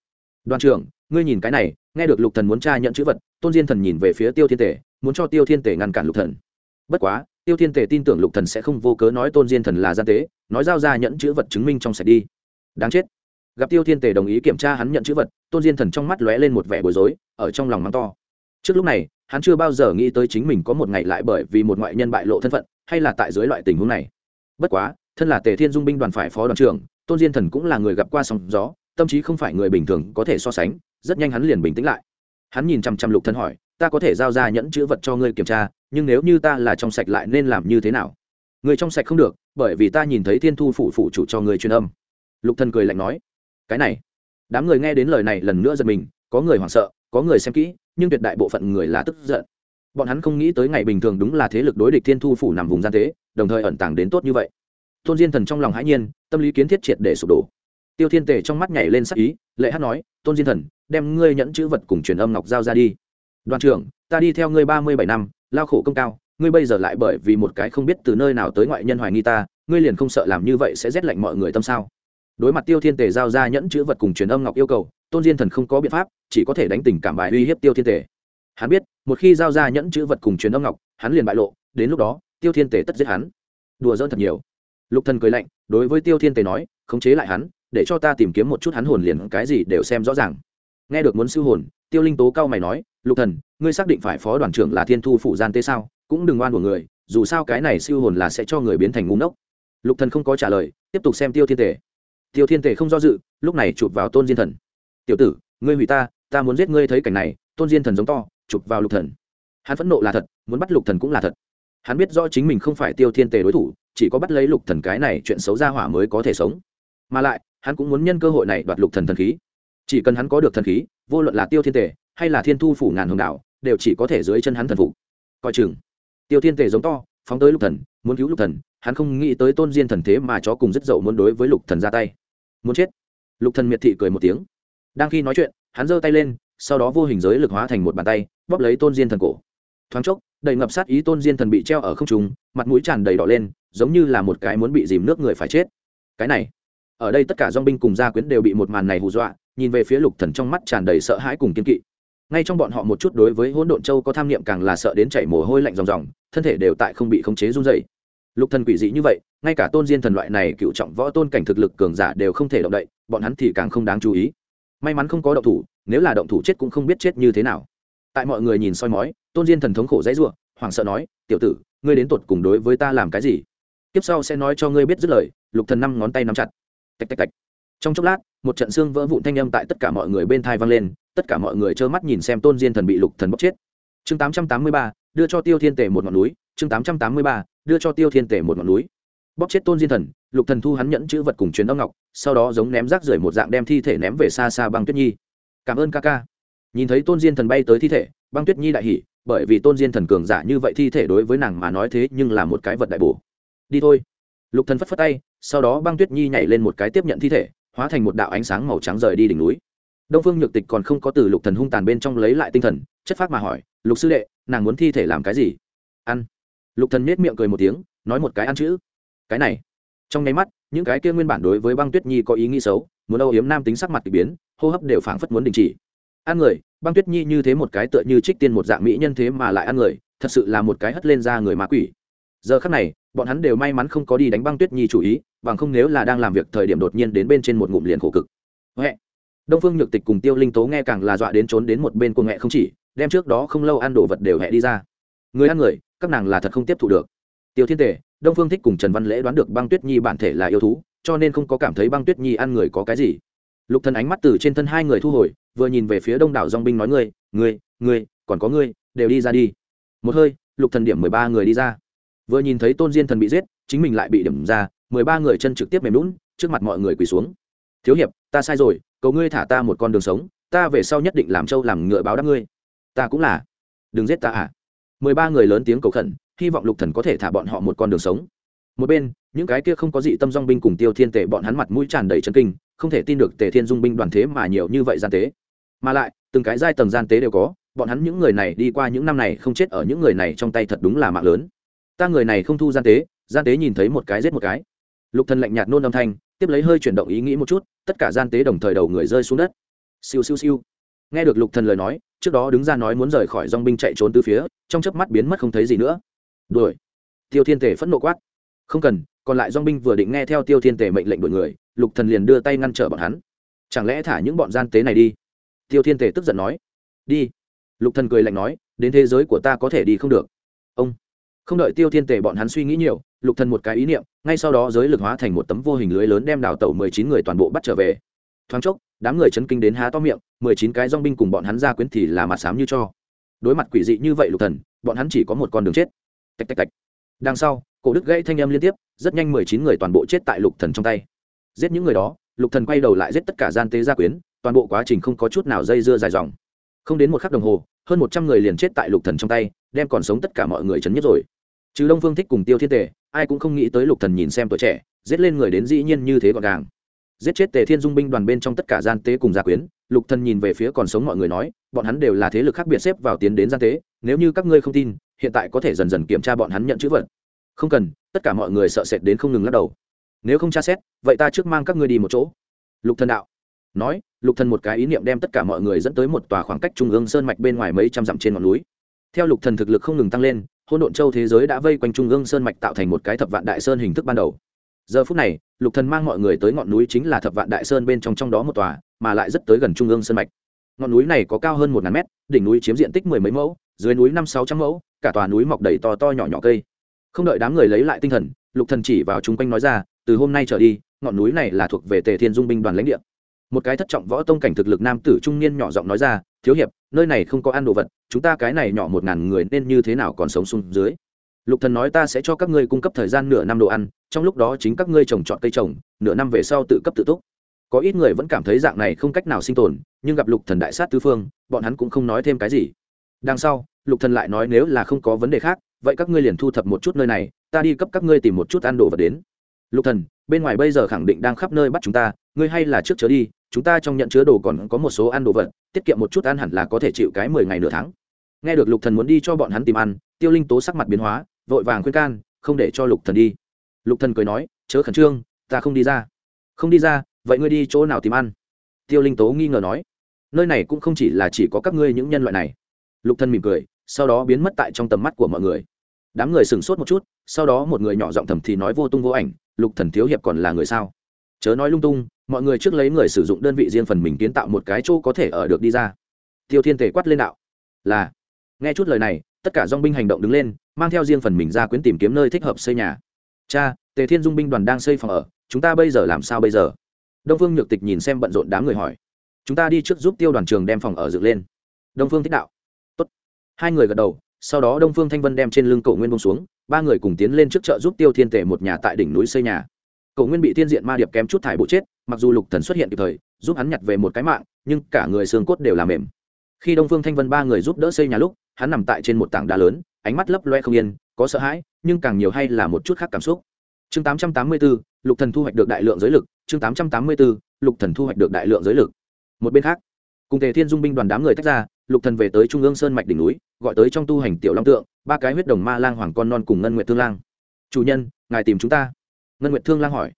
Đoàn trưởng, ngươi nhìn cái này, nghe được lục thần muốn tra nhẫn chữ vật, tôn diên thần nhìn về phía tiêu thiên tể muốn cho tiêu thiên tể ngăn cản lục thần. Bất quá tiêu thiên Tề tin tưởng lục thần sẽ không vô cớ nói tôn diên thần là gian tế, nói giao ra nhẫn chữ vật chứng minh trong sạch đi. Đáng chết. Gặp tiêu thiên Tề đồng ý kiểm tra hắn nhận chữ vật, tôn diên thần trong mắt lóe lên một vẻ bối rối, ở trong lòng mắng to. Trước lúc này, hắn chưa bao giờ nghĩ tới chính mình có một ngày lại bởi vì một ngoại nhân bại lộ thân phận, hay là tại dưới loại tình huống này. Bất quá, thân là tề thiên dung binh đoàn phải phó đoàn trưởng, tôn diên thần cũng là người gặp qua sóng gió, tâm trí không phải người bình thường có thể so sánh, rất nhanh hắn liền bình tĩnh lại. Hắn nhìn chằm chằm lục thân hỏi, ta có thể giao ra nhẫn chữ vật cho ngươi kiểm tra nhưng nếu như ta là trong sạch lại nên làm như thế nào? Người trong sạch không được, bởi vì ta nhìn thấy thiên thu phủ phụ chủ cho người truyền âm. Lục thần cười lạnh nói. Cái này. Đám người nghe đến lời này lần nữa giật mình, có người hoảng sợ, có người xem kỹ, nhưng tuyệt đại bộ phận người là tức giận. Bọn hắn không nghĩ tới ngày bình thường đúng là thế lực đối địch thiên thu phủ nằm vùng gian tế, đồng thời ẩn tàng đến tốt như vậy. Tôn diên thần trong lòng hãi nhiên, tâm lý kiến thiết triệt để sụp đổ. Tiêu thiên tề trong mắt nhảy lên sắc ý, lệ hát nói, tôn diên thần, đem ngươi nhẫn chữ vật cùng truyền âm ngọc giao ra đi. Đoàn trưởng, ta đi theo ngươi ba mươi bảy năm lao khổ công cao, ngươi bây giờ lại bởi vì một cái không biết từ nơi nào tới ngoại nhân hoài nghi ta, ngươi liền không sợ làm như vậy sẽ rét lạnh mọi người tâm sao? Đối mặt tiêu thiên tề giao ra nhẫn chữ vật cùng truyền âm ngọc yêu cầu, tôn diên thần không có biện pháp, chỉ có thể đánh tình cảm bài uy hiếp tiêu thiên tề. Hắn biết, một khi giao ra nhẫn chữ vật cùng truyền âm ngọc, hắn liền bại lộ, đến lúc đó, tiêu thiên tề tất giết hắn. Đùa dỡn thật nhiều. Lục thần cười lạnh, đối với tiêu thiên tề nói, khống chế lại hắn, để cho ta tìm kiếm một chút hắn hồn liền, cái gì đều xem rõ ràng. Nghe được muốn siêu hồn, tiêu linh tố cao mày nói lục thần, ngươi xác định phải phó đoàn trưởng là thiên thu phụ gian tế sao? Cũng đừng oan của người, dù sao cái này siêu hồn là sẽ cho người biến thành ngu ngốc. Lục thần không có trả lời, tiếp tục xem tiêu thiên tề. Tiêu thiên tề không do dự, lúc này chụp vào tôn diên thần. Tiểu tử, ngươi hủy ta ta muốn giết ngươi thấy cảnh này. Tôn diên thần giống to, chụp vào lục thần. Hắn phẫn nộ là thật, muốn bắt lục thần cũng là thật. Hắn biết rõ chính mình không phải tiêu thiên tề đối thủ, chỉ có bắt lấy lục thần cái này chuyện xấu ra hỏa mới có thể sống. Mà lại, hắn cũng muốn nhân cơ hội này đoạt lục thần thần khí. Chỉ cần hắn có được thần khí, vô luận là tiêu thiên tề hay là thiên thu phủ ngàn hồng đạo đều chỉ có thể dưới chân hắn thần phục. Coi chừng. Tiêu thiên tề giống to, phóng tới lục thần, muốn cứu lục thần, hắn không nghĩ tới tôn diên thần thế mà chó cùng rất dậu muốn đối với lục thần ra tay. Muốn chết. Lục thần miệt thị cười một tiếng. Đang khi nói chuyện, hắn giơ tay lên, sau đó vô hình giới lực hóa thành một bàn tay, bóp lấy tôn diên thần cổ. Thoáng chốc, đầy ngập sát ý tôn diên thần bị treo ở không trung, mặt mũi tràn đầy đỏ lên, giống như là một cái muốn bị dìm nước người phải chết. Cái này. Ở đây tất cả dong binh cùng gia quyến đều bị một màn này hù dọa, nhìn về phía lục thần trong mắt tràn đầy sợ hãi cùng kiên kỵ ngay trong bọn họ một chút đối với hỗn độn châu có tham niệm càng là sợ đến chảy mồ hôi lạnh ròng ròng, thân thể đều tại không bị khống chế run rẩy. Lục thần quỷ dị như vậy, ngay cả tôn diên thần loại này cựu trọng võ tôn cảnh thực lực cường giả đều không thể động đậy, bọn hắn thì càng không đáng chú ý. May mắn không có động thủ, nếu là động thủ chết cũng không biết chết như thế nào. Tại mọi người nhìn soi mói, tôn diên thần thống khổ dãy ruộng hoảng sợ nói, tiểu tử, ngươi đến tột cùng đối với ta làm cái gì? Tiếp sau sẽ nói cho ngươi biết dứt lời. Lục thần năm ngón tay nắm chặt. Tạch tạch tạch trong chốc lát một trận xương vỡ vụn thanh âm tại tất cả mọi người bên thai vang lên tất cả mọi người trơ mắt nhìn xem tôn diên thần bị lục thần bóc chết. Chương 883, đưa cho tiêu thiên tể một ngọn núi. Chương 883, đưa cho tiêu thiên tể một ngọn núi. Bóc chết tôn diên thần lục thần thu hắn nhẫn chữ vật cùng truyền âm ngọc sau đó giống ném rác rưởi một dạng đem thi thể ném về xa xa băng tuyết nhi. Cảm ơn ca ca. Nhìn thấy tôn diên thần bay tới thi thể băng tuyết nhi đại hỉ bởi vì tôn diên thần cường giả như vậy thi thể đối với nàng mà nói thế nhưng là một cái vật đại bổ. Đi thôi. Lục thần phất phất tay sau đó băng tuyết nhi nhảy lên một cái tiếp nhận thi thể hóa thành một đạo ánh sáng màu trắng rời đi đỉnh núi. Đông phương nhược tịch còn không có từ lục thần hung tàn bên trong lấy lại tinh thần, chất phát mà hỏi, lục sư đệ, nàng muốn thi thể làm cái gì? Ăn. Lục thần nết miệng cười một tiếng, nói một cái ăn chữ. Cái này. Trong nháy mắt, những cái kia nguyên bản đối với băng tuyết nhi có ý nghĩ xấu, muốn âu yếm nam tính sắc mặt k ỳ biến, hô hấp đều phảng phất muốn đình chỉ. Ăn người, băng tuyết nhi như thế một cái tựa như trích tiên một dạng mỹ nhân thế mà lại ăn người, thật sự là một cái hất lên ra người ma quỷ. Giờ khắc này bọn hắn đều may mắn không có đi đánh băng tuyết nhi chủ ý, bằng không nếu là đang làm việc thời điểm đột nhiên đến bên trên một ngụm liền khổ cực. Huệ. Đông phương nhược tịch cùng tiêu linh tố nghe càng là dọa đến trốn đến một bên cuồng hẹ không chỉ, đem trước đó không lâu ăn đồ vật đều hẹ đi ra. Người ăn người, các nàng là thật không tiếp thu được. Tiêu thiên tể đông phương thích cùng trần văn lễ đoán được băng tuyết nhi bản thể là yêu thú, cho nên không có cảm thấy băng tuyết nhi ăn người có cái gì. Lục thần ánh mắt từ trên thân hai người thu hồi, vừa nhìn về phía đông đảo dong binh nói ngươi ngươi ngươi, còn có ngươi, đều đi ra đi. Một hơi, lục thần điểm mười ba người đi ra vừa nhìn thấy tôn diên thần bị giết, chính mình lại bị điểm ra, mười ba người chân trực tiếp mềm lún trước mặt mọi người quỳ xuống. Thiếu hiệp, ta sai rồi, cầu ngươi thả ta một con đường sống, ta về sau nhất định làm trâu làm ngựa báo đáp ngươi. Ta cũng là. Đừng giết ta à? Mười ba người lớn tiếng cầu khẩn, hy vọng lục thần có thể thả bọn họ một con đường sống. Một bên, những cái kia không có gì tâm dong binh cùng tiêu thiên tể bọn hắn mặt mũi tràn đầy chân kinh, không thể tin được tề thiên dung binh đoàn thế mà nhiều như vậy gian tế. Mà lại, từng cái giai tầng gian tế đều có, bọn hắn những người này đi qua những năm này không chết ở những người này trong tay thật đúng là mạng lớn ta người này không thu gian tế gian tế nhìn thấy một cái giết một cái. Lục thần lạnh nhạt nôn âm thanh, tiếp lấy hơi chuyển động ý nghĩ một chút, tất cả gian tế đồng thời đầu người rơi xuống đất. Siêu siêu siêu. Nghe được lục thần lời nói, trước đó đứng ra nói muốn rời khỏi dòng binh chạy trốn từ phía, trong chớp mắt biến mất không thấy gì nữa. Đuổi. Tiêu thiên tể phẫn nộ quát. Không cần, còn lại dòng binh vừa định nghe theo tiêu thiên tể mệnh lệnh đuổi người, lục thần liền đưa tay ngăn trở bọn hắn. Chẳng lẽ thả những bọn gian tế này đi? Tiêu thiên tể tức giận nói. Đi. Lục thần cười lạnh nói, đến thế giới của ta có thể đi không được. Ông không đợi tiêu thiên tề bọn hắn suy nghĩ nhiều, lục thần một cái ý niệm, ngay sau đó giới lực hóa thành một tấm vô hình lưới lớn đem đào tẩu mười chín người toàn bộ bắt trở về. Thoáng chốc, đám người chấn kinh đến há to miệng, mười chín cái dong binh cùng bọn hắn ra quyến thì là mặt sám như cho. Đối mặt quỷ dị như vậy lục thần, bọn hắn chỉ có một con đường chết. Tạch tạch tạch. Đằng sau, cổ đức gãy thanh âm liên tiếp, rất nhanh mười chín người toàn bộ chết tại lục thần trong tay. Giết những người đó, lục thần quay đầu lại giết tất cả gian tế gia quyến, toàn bộ quá trình không có chút nào dây dưa dài dòng. Không đến một khắc đồng hồ, hơn một trăm người liền chết tại lục thần trong tay, đem còn sống tất cả mọi người chấn nhất rồi trừ đông phương thích cùng tiêu thiên tề, ai cũng không nghĩ tới lục thần nhìn xem tuổi trẻ, giết lên người đến dĩ nhiên như thế gọn gàng. Giết chết tề thiên dung binh đoàn bên trong tất cả gian tế cùng gia quyến, lục thần nhìn về phía còn sống mọi người nói, bọn hắn đều là thế lực khác biệt xếp vào tiến đến gian tế, nếu như các ngươi không tin, hiện tại có thể dần dần kiểm tra bọn hắn nhận chữ vật. Không cần, tất cả mọi người sợ sệt đến không ngừng lắc đầu. Nếu không tra xét, vậy ta trước mang các ngươi đi một chỗ. Lục thần đạo. Nói, lục thần một cái ý niệm đem tất cả mọi người dẫn tới một tòa khoảng cách trung ương sơn mạch bên ngoài mấy trăm dặm trên ngọn núi. Theo lục thần thực lực không ngừng tăng lên hỗn độn châu thế giới đã vây quanh trung ương sơn mạch tạo thành một cái thập vạn đại sơn hình thức ban đầu. Giờ phút này, lục thần mang mọi người tới ngọn núi chính là thập vạn đại sơn bên trong trong đó một tòa, mà lại rất tới gần trung ương sơn mạch. Ngọn núi này có cao hơn một ngàn mét, đỉnh núi chiếm diện tích mười mấy mẫu, dưới núi năm sáu trăm mẫu, cả tòa núi mọc đầy to to nhỏ nhỏ cây. Không đợi đám người lấy lại tinh thần, lục thần chỉ vào chung quanh nói ra, từ hôm nay trở đi, ngọn núi này là thuộc về tề thiên dung binh đoàn lãnh địa một cái thất trọng võ tông cảnh thực lực nam tử trung niên nhỏ giọng nói ra, thiếu hiệp, nơi này không có ăn đồ vật, chúng ta cái này nhỏ một ngàn người nên như thế nào còn sống xuống dưới? Lục thần nói, ta sẽ cho các ngươi cung cấp thời gian nửa năm đồ ăn, trong lúc đó chính các ngươi trồng trọt cây trồng, nửa năm về sau tự cấp tự túc. Có ít người vẫn cảm thấy dạng này không cách nào sinh tồn, nhưng gặp lục thần đại sát tứ phương, bọn hắn cũng không nói thêm cái gì. Đằng sau, lục thần lại nói, nếu là không có vấn đề khác, vậy các ngươi liền thu thập một chút nơi này, ta đi cấp các ngươi tìm một chút ăn đồ vật đến. Lục thần, bên ngoài bây giờ khẳng định đang khắp nơi bắt chúng ta, ngươi hay là trước chớ đi chúng ta trong nhận chứa đồ còn có một số ăn đồ vật, tiết kiệm một chút ăn hẳn là có thể chịu cái mười ngày nửa tháng. Nghe được lục thần muốn đi cho bọn hắn tìm ăn, tiêu linh tố sắc mặt biến hóa, vội vàng khuyên can, không để cho lục thần đi. Lục thần cười nói, chớ khẩn trương, ta không đi ra. Không đi ra, vậy ngươi đi chỗ nào tìm ăn? Tiêu linh tố nghi ngờ nói, nơi này cũng không chỉ là chỉ có các ngươi những nhân loại này. Lục thần mỉm cười, sau đó biến mất tại trong tầm mắt của mọi người. Đám người sửng sốt một chút, sau đó một người nhỏ giọng thầm thì nói vô tung vô ảnh, lục thần thiếu hiệp còn là người sao? Chớ nói lung tung mọi người trước lấy người sử dụng đơn vị riêng phần mình kiến tạo một cái chỗ có thể ở được đi ra. Tiêu thiên tề quát lên đạo, là. Nghe chút lời này, tất cả dong binh hành động đứng lên, mang theo riêng phần mình ra quyến tìm kiếm nơi thích hợp xây nhà. Cha, tề thiên dung binh đoàn đang xây phòng ở, chúng ta bây giờ làm sao bây giờ? Đông phương nhược tịch nhìn xem bận rộn đám người hỏi. Chúng ta đi trước giúp tiêu đoàn trường đem phòng ở dựng lên. Đông phương thích đạo, Tốt. hai người gật đầu, sau đó đông phương thanh vân đem trên lưng cổ nguyên bông xuống, ba người cùng tiến lên trước chợ giúp tiêu thiên tề một nhà tại đỉnh núi xây nhà cổ nguyên bị thiên diện ma điệp kém chút thải bộ chết mặc dù lục thần xuất hiện kịp thời giúp hắn nhặt về một cái mạng nhưng cả người xương cốt đều làm mềm. Khi đông phương thanh vân ba người giúp đỡ xây nhà lúc hắn nằm tại trên một tảng đá lớn ánh mắt lấp loe không yên có sợ hãi nhưng càng nhiều hay là một chút khác cảm xúc. Chương 884, lục thần thu hoạch được đại lượng giới lực chương 884, lục thần thu hoạch được đại lượng giới lực. Một bên khác cùng tề thiên dung binh đoàn đám người tách ra lục thần về tới trung ương sơn mạch đỉnh núi gọi tới trong tu hành tiểu long tượng ba cái huyết đồng ma lang hoàng con non cùng ngân nguyệt thương lang. Chủ nhân ngài tìm chúng ta ngân nguyệt thương lang hỏi.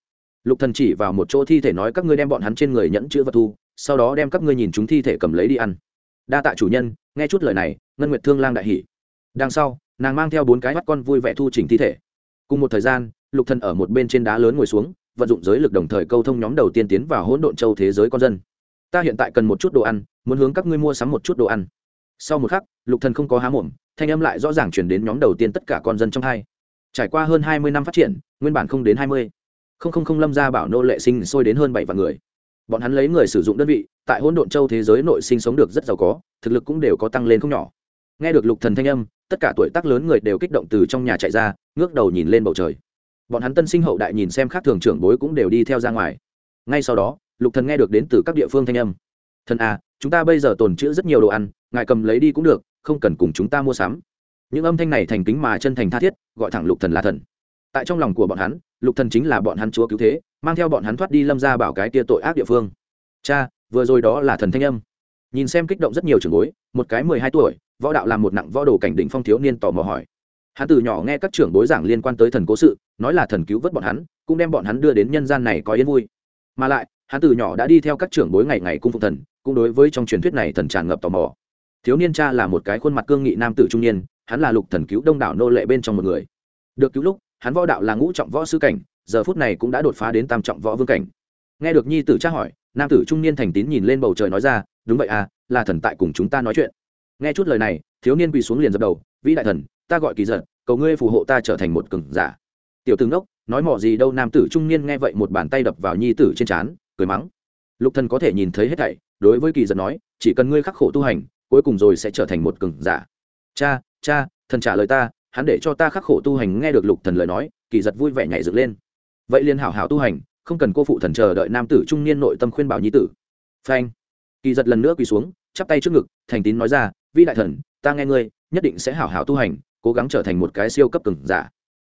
Lục thần chỉ vào một chỗ thi thể nói các ngươi đem bọn hắn trên người nhẫn chữ vật thu, sau đó đem các ngươi nhìn chúng thi thể cầm lấy đi ăn. Đa tạ chủ nhân, nghe chút lời này, ngân nguyệt thương lang đại hỉ. Đằng sau, nàng mang theo bốn cái mắt con vui vẻ thu chỉnh thi thể. Cùng một thời gian, lục thần ở một bên trên đá lớn ngồi xuống, vận dụng giới lực đồng thời câu thông nhóm đầu tiên tiến vào hỗn độn châu thế giới con dân. Ta hiện tại cần một chút đồ ăn, muốn hướng các ngươi mua sắm một chút đồ ăn. Sau một khắc, lục thần không có há mồm, thanh âm lại rõ ràng chuyển đến nhóm đầu tiên tất cả con dân trong hai. Trải qua hơn hai mươi năm phát triển nguyên bản không đến hai mươi. Không không không lâm gia bảo nô lệ sinh sôi đến hơn bảy vạn người. Bọn hắn lấy người sử dụng đơn vị, tại hỗn độn châu thế giới nội sinh sống được rất giàu có, thực lực cũng đều có tăng lên không nhỏ. Nghe được lục thần thanh âm, tất cả tuổi tác lớn người đều kích động từ trong nhà chạy ra, ngước đầu nhìn lên bầu trời. Bọn hắn tân sinh hậu đại nhìn xem khác thường trưởng bối cũng đều đi theo ra ngoài. Ngay sau đó, lục thần nghe được đến từ các địa phương thanh âm. Thần à chúng ta bây giờ tồn trữ rất nhiều đồ ăn, ngài cầm lấy đi cũng được, không cần cùng chúng ta mua sắm. Những âm thanh này thành kính mà chân thành tha thiết, gọi thẳng lục thần là thần tại trong lòng của bọn hắn, lục thần chính là bọn hắn chúa cứu thế, mang theo bọn hắn thoát đi lâm ra bảo cái tia tội ác địa phương. Cha, vừa rồi đó là thần thanh âm. Nhìn xem kích động rất nhiều trường bối, một cái mười hai tuổi, võ đạo làm một nặng võ đồ cảnh đỉnh phong thiếu niên tò mò hỏi. Hắn từ nhỏ nghe các trưởng bối giảng liên quan tới thần cố sự, nói là thần cứu vớt bọn hắn, cũng đem bọn hắn đưa đến nhân gian này có yên vui. Mà lại, hắn từ nhỏ đã đi theo các trưởng bối ngày ngày cung phục thần, cũng đối với trong truyền thuyết này thần tràn ngập tò mò. Thiếu niên cha là một cái khuôn mặt cương nghị nam tử trung niên, hắn là lục thần cứu đông đảo nô lệ bên trong một người. Được cứu lúc hắn võ đạo là ngũ trọng võ sư cảnh, giờ phút này cũng đã đột phá đến tam trọng võ vương cảnh. Nghe được nhi tử tra hỏi, nam tử trung niên thành tín nhìn lên bầu trời nói ra, đúng vậy à là thần tại cùng chúng ta nói chuyện. Nghe chút lời này, thiếu niên quỳ xuống liền dập đầu, vĩ đại thần, ta gọi kỳ giật, cầu ngươi phù hộ ta trở thành một cường giả. Tiểu tướng đốc, nói mỏ gì đâu, nam tử trung niên nghe vậy một bàn tay đập vào nhi tử trên trán, cười mắng. Lục thần có thể nhìn thấy hết thảy, đối với kỳ giật nói, chỉ cần ngươi khắc khổ tu hành, cuối cùng rồi sẽ trở thành một cường giả. Cha cha, thần trả lời ta hắn để cho ta khắc khổ tu hành nghe được lục thần lời nói, kỳ giật vui vẻ nhảy dựng lên. Vậy liền hảo hảo tu hành, không cần cô phụ thần chờ đợi nam tử trung niên nội tâm khuyên bảo nhi tử. Phanh. Kỳ giật lần nữa quỳ xuống, chắp tay trước ngực, thành tín nói ra, vi đại thần, ta nghe ngươi, nhất định sẽ hảo hảo tu hành, cố gắng trở thành một cái siêu cấp cường giả.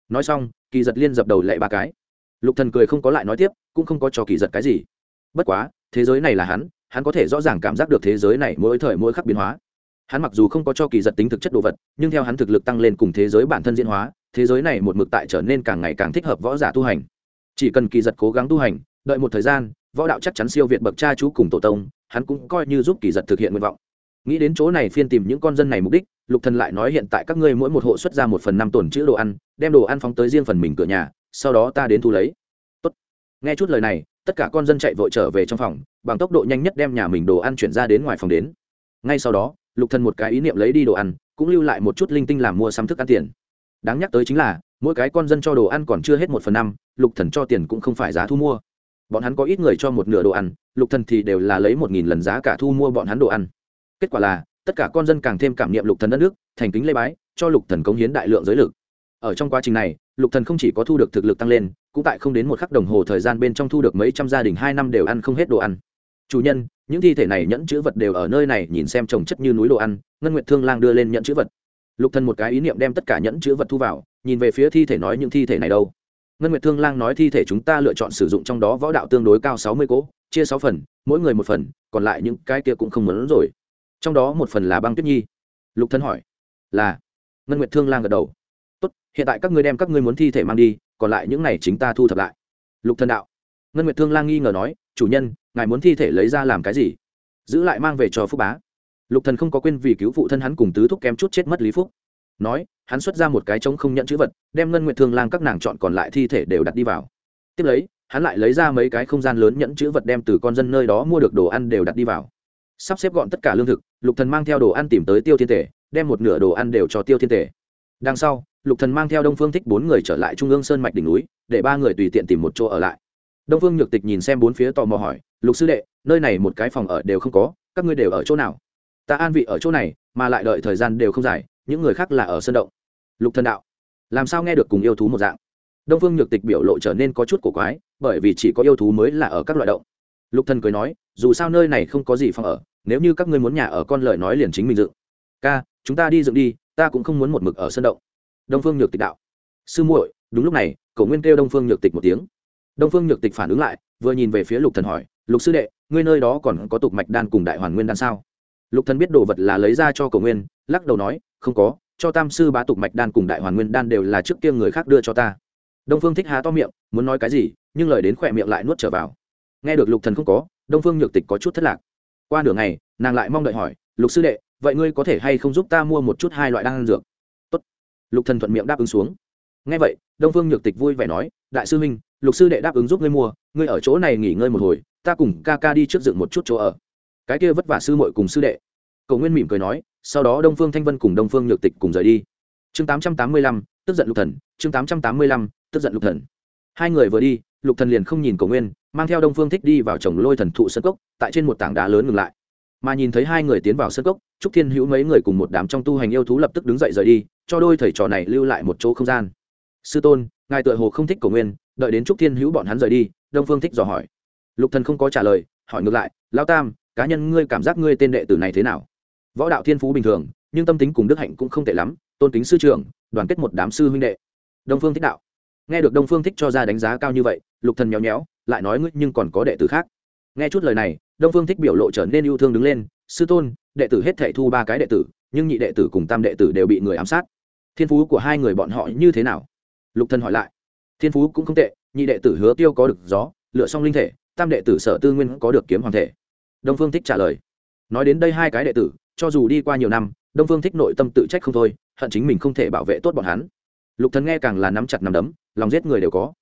Nói xong, kỳ giật liên dập đầu lệ ba cái. Lục thần cười không có lại nói tiếp, cũng không có cho kỳ giật cái gì. Bất quá, thế giới này là hắn hắn có thể rõ ràng cảm giác được thế giới này mỗi thời mỗi khắc biến hóa hắn mặc dù không có cho kỳ giật tính thực chất đồ vật, nhưng theo hắn thực lực tăng lên cùng thế giới bản thân diễn hóa, thế giới này một mực tại trở nên càng ngày càng thích hợp võ giả tu hành. Chỉ cần kỳ giật cố gắng tu hành, đợi một thời gian, võ đạo chắc chắn siêu việt bậc cha chú cùng tổ tông, hắn cũng coi như giúp kỳ giật thực hiện nguyện vọng. Nghĩ đến chỗ này phiên tìm những con dân này mục đích, lục thần lại nói hiện tại các ngươi mỗi một hộ xuất ra một phần năm tổn chữ đồ ăn, đem đồ ăn phóng tới riêng phần mình cửa nhà, sau đó ta đến thu lấy. Tốt. Nghe chút lời này, tất cả con dân chạy vội trở về trong phòng, bằng tốc độ nhanh nhất đem nhà mình đồ ăn chuyển ra đến ngoài phòng đến. Ngay sau đó lục thần một cái ý niệm lấy đi đồ ăn, cũng lưu lại một chút linh tinh làm mua sắm thức ăn tiền. Đáng nhắc tới chính là, mỗi cái con dân cho đồ ăn còn chưa hết một phần năm, lục thần cho tiền cũng không phải giá thu mua. Bọn hắn có ít người cho một nửa đồ ăn, lục thần thì đều là lấy một nghìn lần giá cả thu mua bọn hắn đồ ăn. Kết quả là, tất cả con dân càng thêm cảm nghiệm lục thần đất nước, thành kính lê bái, cho lục thần cống hiến đại lượng giới lực. Ở trong quá trình này, lục thần không chỉ có thu được thực lực tăng lên, cũng tại không đến một khắc đồng hồ thời gian bên trong thu được mấy trăm gia đình hai năm đều ăn không hết đồ ăn. Chủ nhân những thi thể này nhẫn chữ vật đều ở nơi này nhìn xem trồng chất như núi đồ ăn, ngân nguyệt thương lang đưa lên nhẫn chữ vật. Lục thần một cái ý niệm đem tất cả nhẫn chữ vật thu vào, nhìn về phía thi thể nói những thi thể này đâu. Ngân nguyệt thương lang nói thi thể chúng ta lựa chọn sử dụng trong đó võ đạo tương đối cao sáu mươi cỗ chia sáu phần, mỗi người một phần, còn lại những cái kia cũng không muốn rồi. Trong đó một phần là băng tuyết nhi. Lục Thần hỏi, là? Ngân nguyệt thương lang gật đầu, tốt, hiện tại các ngươi đem các ngươi muốn thi thể mang đi, còn lại những này chính ta thu thập lại. Lục Thần đạo, ngân nguyệt thương lang nghi ngờ nói, chủ nhân ngài muốn thi thể lấy ra làm cái gì? Giữ lại mang về cho phúc bá. Lục thần không có quên vì cứu phụ thân hắn cùng tứ thúc kém chút chết mất lý phúc. Nói, hắn xuất ra một cái trống không nhận chữ vật, đem ngân nguyệt thương lang các nàng chọn còn lại thi thể đều đặt đi vào. Tiếp lấy, hắn lại lấy ra mấy cái không gian lớn nhẫn chữ vật đem từ con dân nơi đó mua được đồ ăn đều đặt đi vào. Sắp xếp gọn tất cả lương thực, lục thần mang theo đồ ăn tìm tới tiêu thiên tể, đem một nửa đồ ăn đều cho tiêu thiên tể. Đằng sau, lục thần mang theo đông phương thích bốn người trở lại trung ương sơn mạch đỉnh núi, để ba người tùy tiện tìm một chỗ ở lại. Đông phương nhược tịch nhìn xem bốn phía tò mò hỏi lục sư đệ, nơi này một cái phòng ở đều không có, các ngươi đều ở chỗ nào? Ta an vị ở chỗ này, mà lại đợi thời gian đều không dài, những người khác là ở sân động. Lục thần đạo, làm sao nghe được cùng yêu thú một dạng? Đông phương nhược tịch biểu lộ trở nên có chút cổ quái, bởi vì chỉ có yêu thú mới là ở các loại động. Lục thần cười nói, dù sao nơi này không có gì phòng ở, nếu như các ngươi muốn nhà ở con lời nói liền chính mình dựng. Ca, chúng ta đi dựng đi, ta cũng không muốn một mực ở sân động. Đông phương nhược tịch đạo, sư muội, đúng lúc này, cổ nguyên kêu đông phương nhược tịch một tiếng. Đông phương nhược tịch phản ứng lại, vừa nhìn về phía lục thần hỏi lục sư đệ, ngươi nơi đó còn có tục mạch đan cùng đại hoàn nguyên đan sao? Lục thần biết đồ vật là lấy ra cho cổ nguyên, lắc đầu nói, không có, cho tam sư bá tục mạch đan cùng đại hoàn nguyên đan đều là trước kia người khác đưa cho ta. Đông phương thích há to miệng, muốn nói cái gì, nhưng lời đến khỏe miệng lại nuốt trở vào. Nghe được lục thần không có, đông phương nhược tịch có chút thất lạc. Qua nửa ngày, nàng lại mong đợi hỏi, lục sư đệ, vậy ngươi có thể hay không giúp ta mua một chút hai loại đan dược? Tốt. Lục thần thuận miệng đáp ứng xuống. Nghe vậy, đông phương nhược tịch vui vẻ nói, đại sư huynh, lục sư đệ đáp ứng giúp ngươi mua, ngươi ở chỗ này nghỉ ngơi một hồi ta cùng ca ca đi trước dựng một chút chỗ ở. Cái kia vất vả sư muội cùng sư đệ. Cầu nguyên mỉm cười nói, sau đó đông phương thanh vân cùng đông phương nhược tịch cùng rời đi. Chương tám trăm tám mươi lăm, tức giận lục thần. Chương tám trăm tám mươi lăm, tức giận lục thần. Hai người vừa đi, lục thần liền không nhìn cầu nguyên, mang theo đông phương thích đi vào trồng lôi thần thụ sân cốc, tại trên một tảng đá lớn ngừng lại. Mà nhìn thấy hai người tiến vào sân cốc, trúc thiên hữu mấy người cùng một đám trong tu hành yêu thú lập tức đứng dậy rời đi, cho đôi thầy trò này lưu lại một chỗ không gian. Sư tôn, ngài tựa hồ không thích cầu nguyên, đợi đến trúc thiên hữu bọn hắn rời đi, đông phương thích dò hỏi lục thần không có trả lời, hỏi ngược lại lao tam, cá nhân ngươi cảm giác ngươi tên đệ tử này thế nào? Võ đạo thiên phú bình thường, nhưng tâm tính cùng đức hạnh cũng không tệ lắm, tôn kính sư trưởng, đoàn kết một đám sư huynh đệ. Đông phương thích đạo. Nghe được đông phương thích cho ra đánh giá cao như vậy, lục thần nhéo nhéo, lại nói ngươi nhưng còn có đệ tử khác. Nghe chút lời này, đông phương thích biểu lộ trở nên yêu thương đứng lên, sư tôn, đệ tử hết thệ thu ba cái đệ tử, nhưng nhị đệ tử cùng tam đệ tử đều bị người ám sát. Thiên phú của hai người bọn họ như thế nào? Lục thần hỏi lại. Thiên phú cũng không tệ, nhị đệ tử hứa tiêu có được gió, lựa xong linh thể tam đệ tử sở tư nguyên có được kiếm hoàng thể. Đông phương thích trả lời. Nói đến đây hai cái đệ tử, cho dù đi qua nhiều năm, đông phương thích nội tâm tự trách không thôi, hận chính mình không thể bảo vệ tốt bọn hắn. Lục thần nghe càng là nắm chặt nắm đấm, lòng giết người đều có.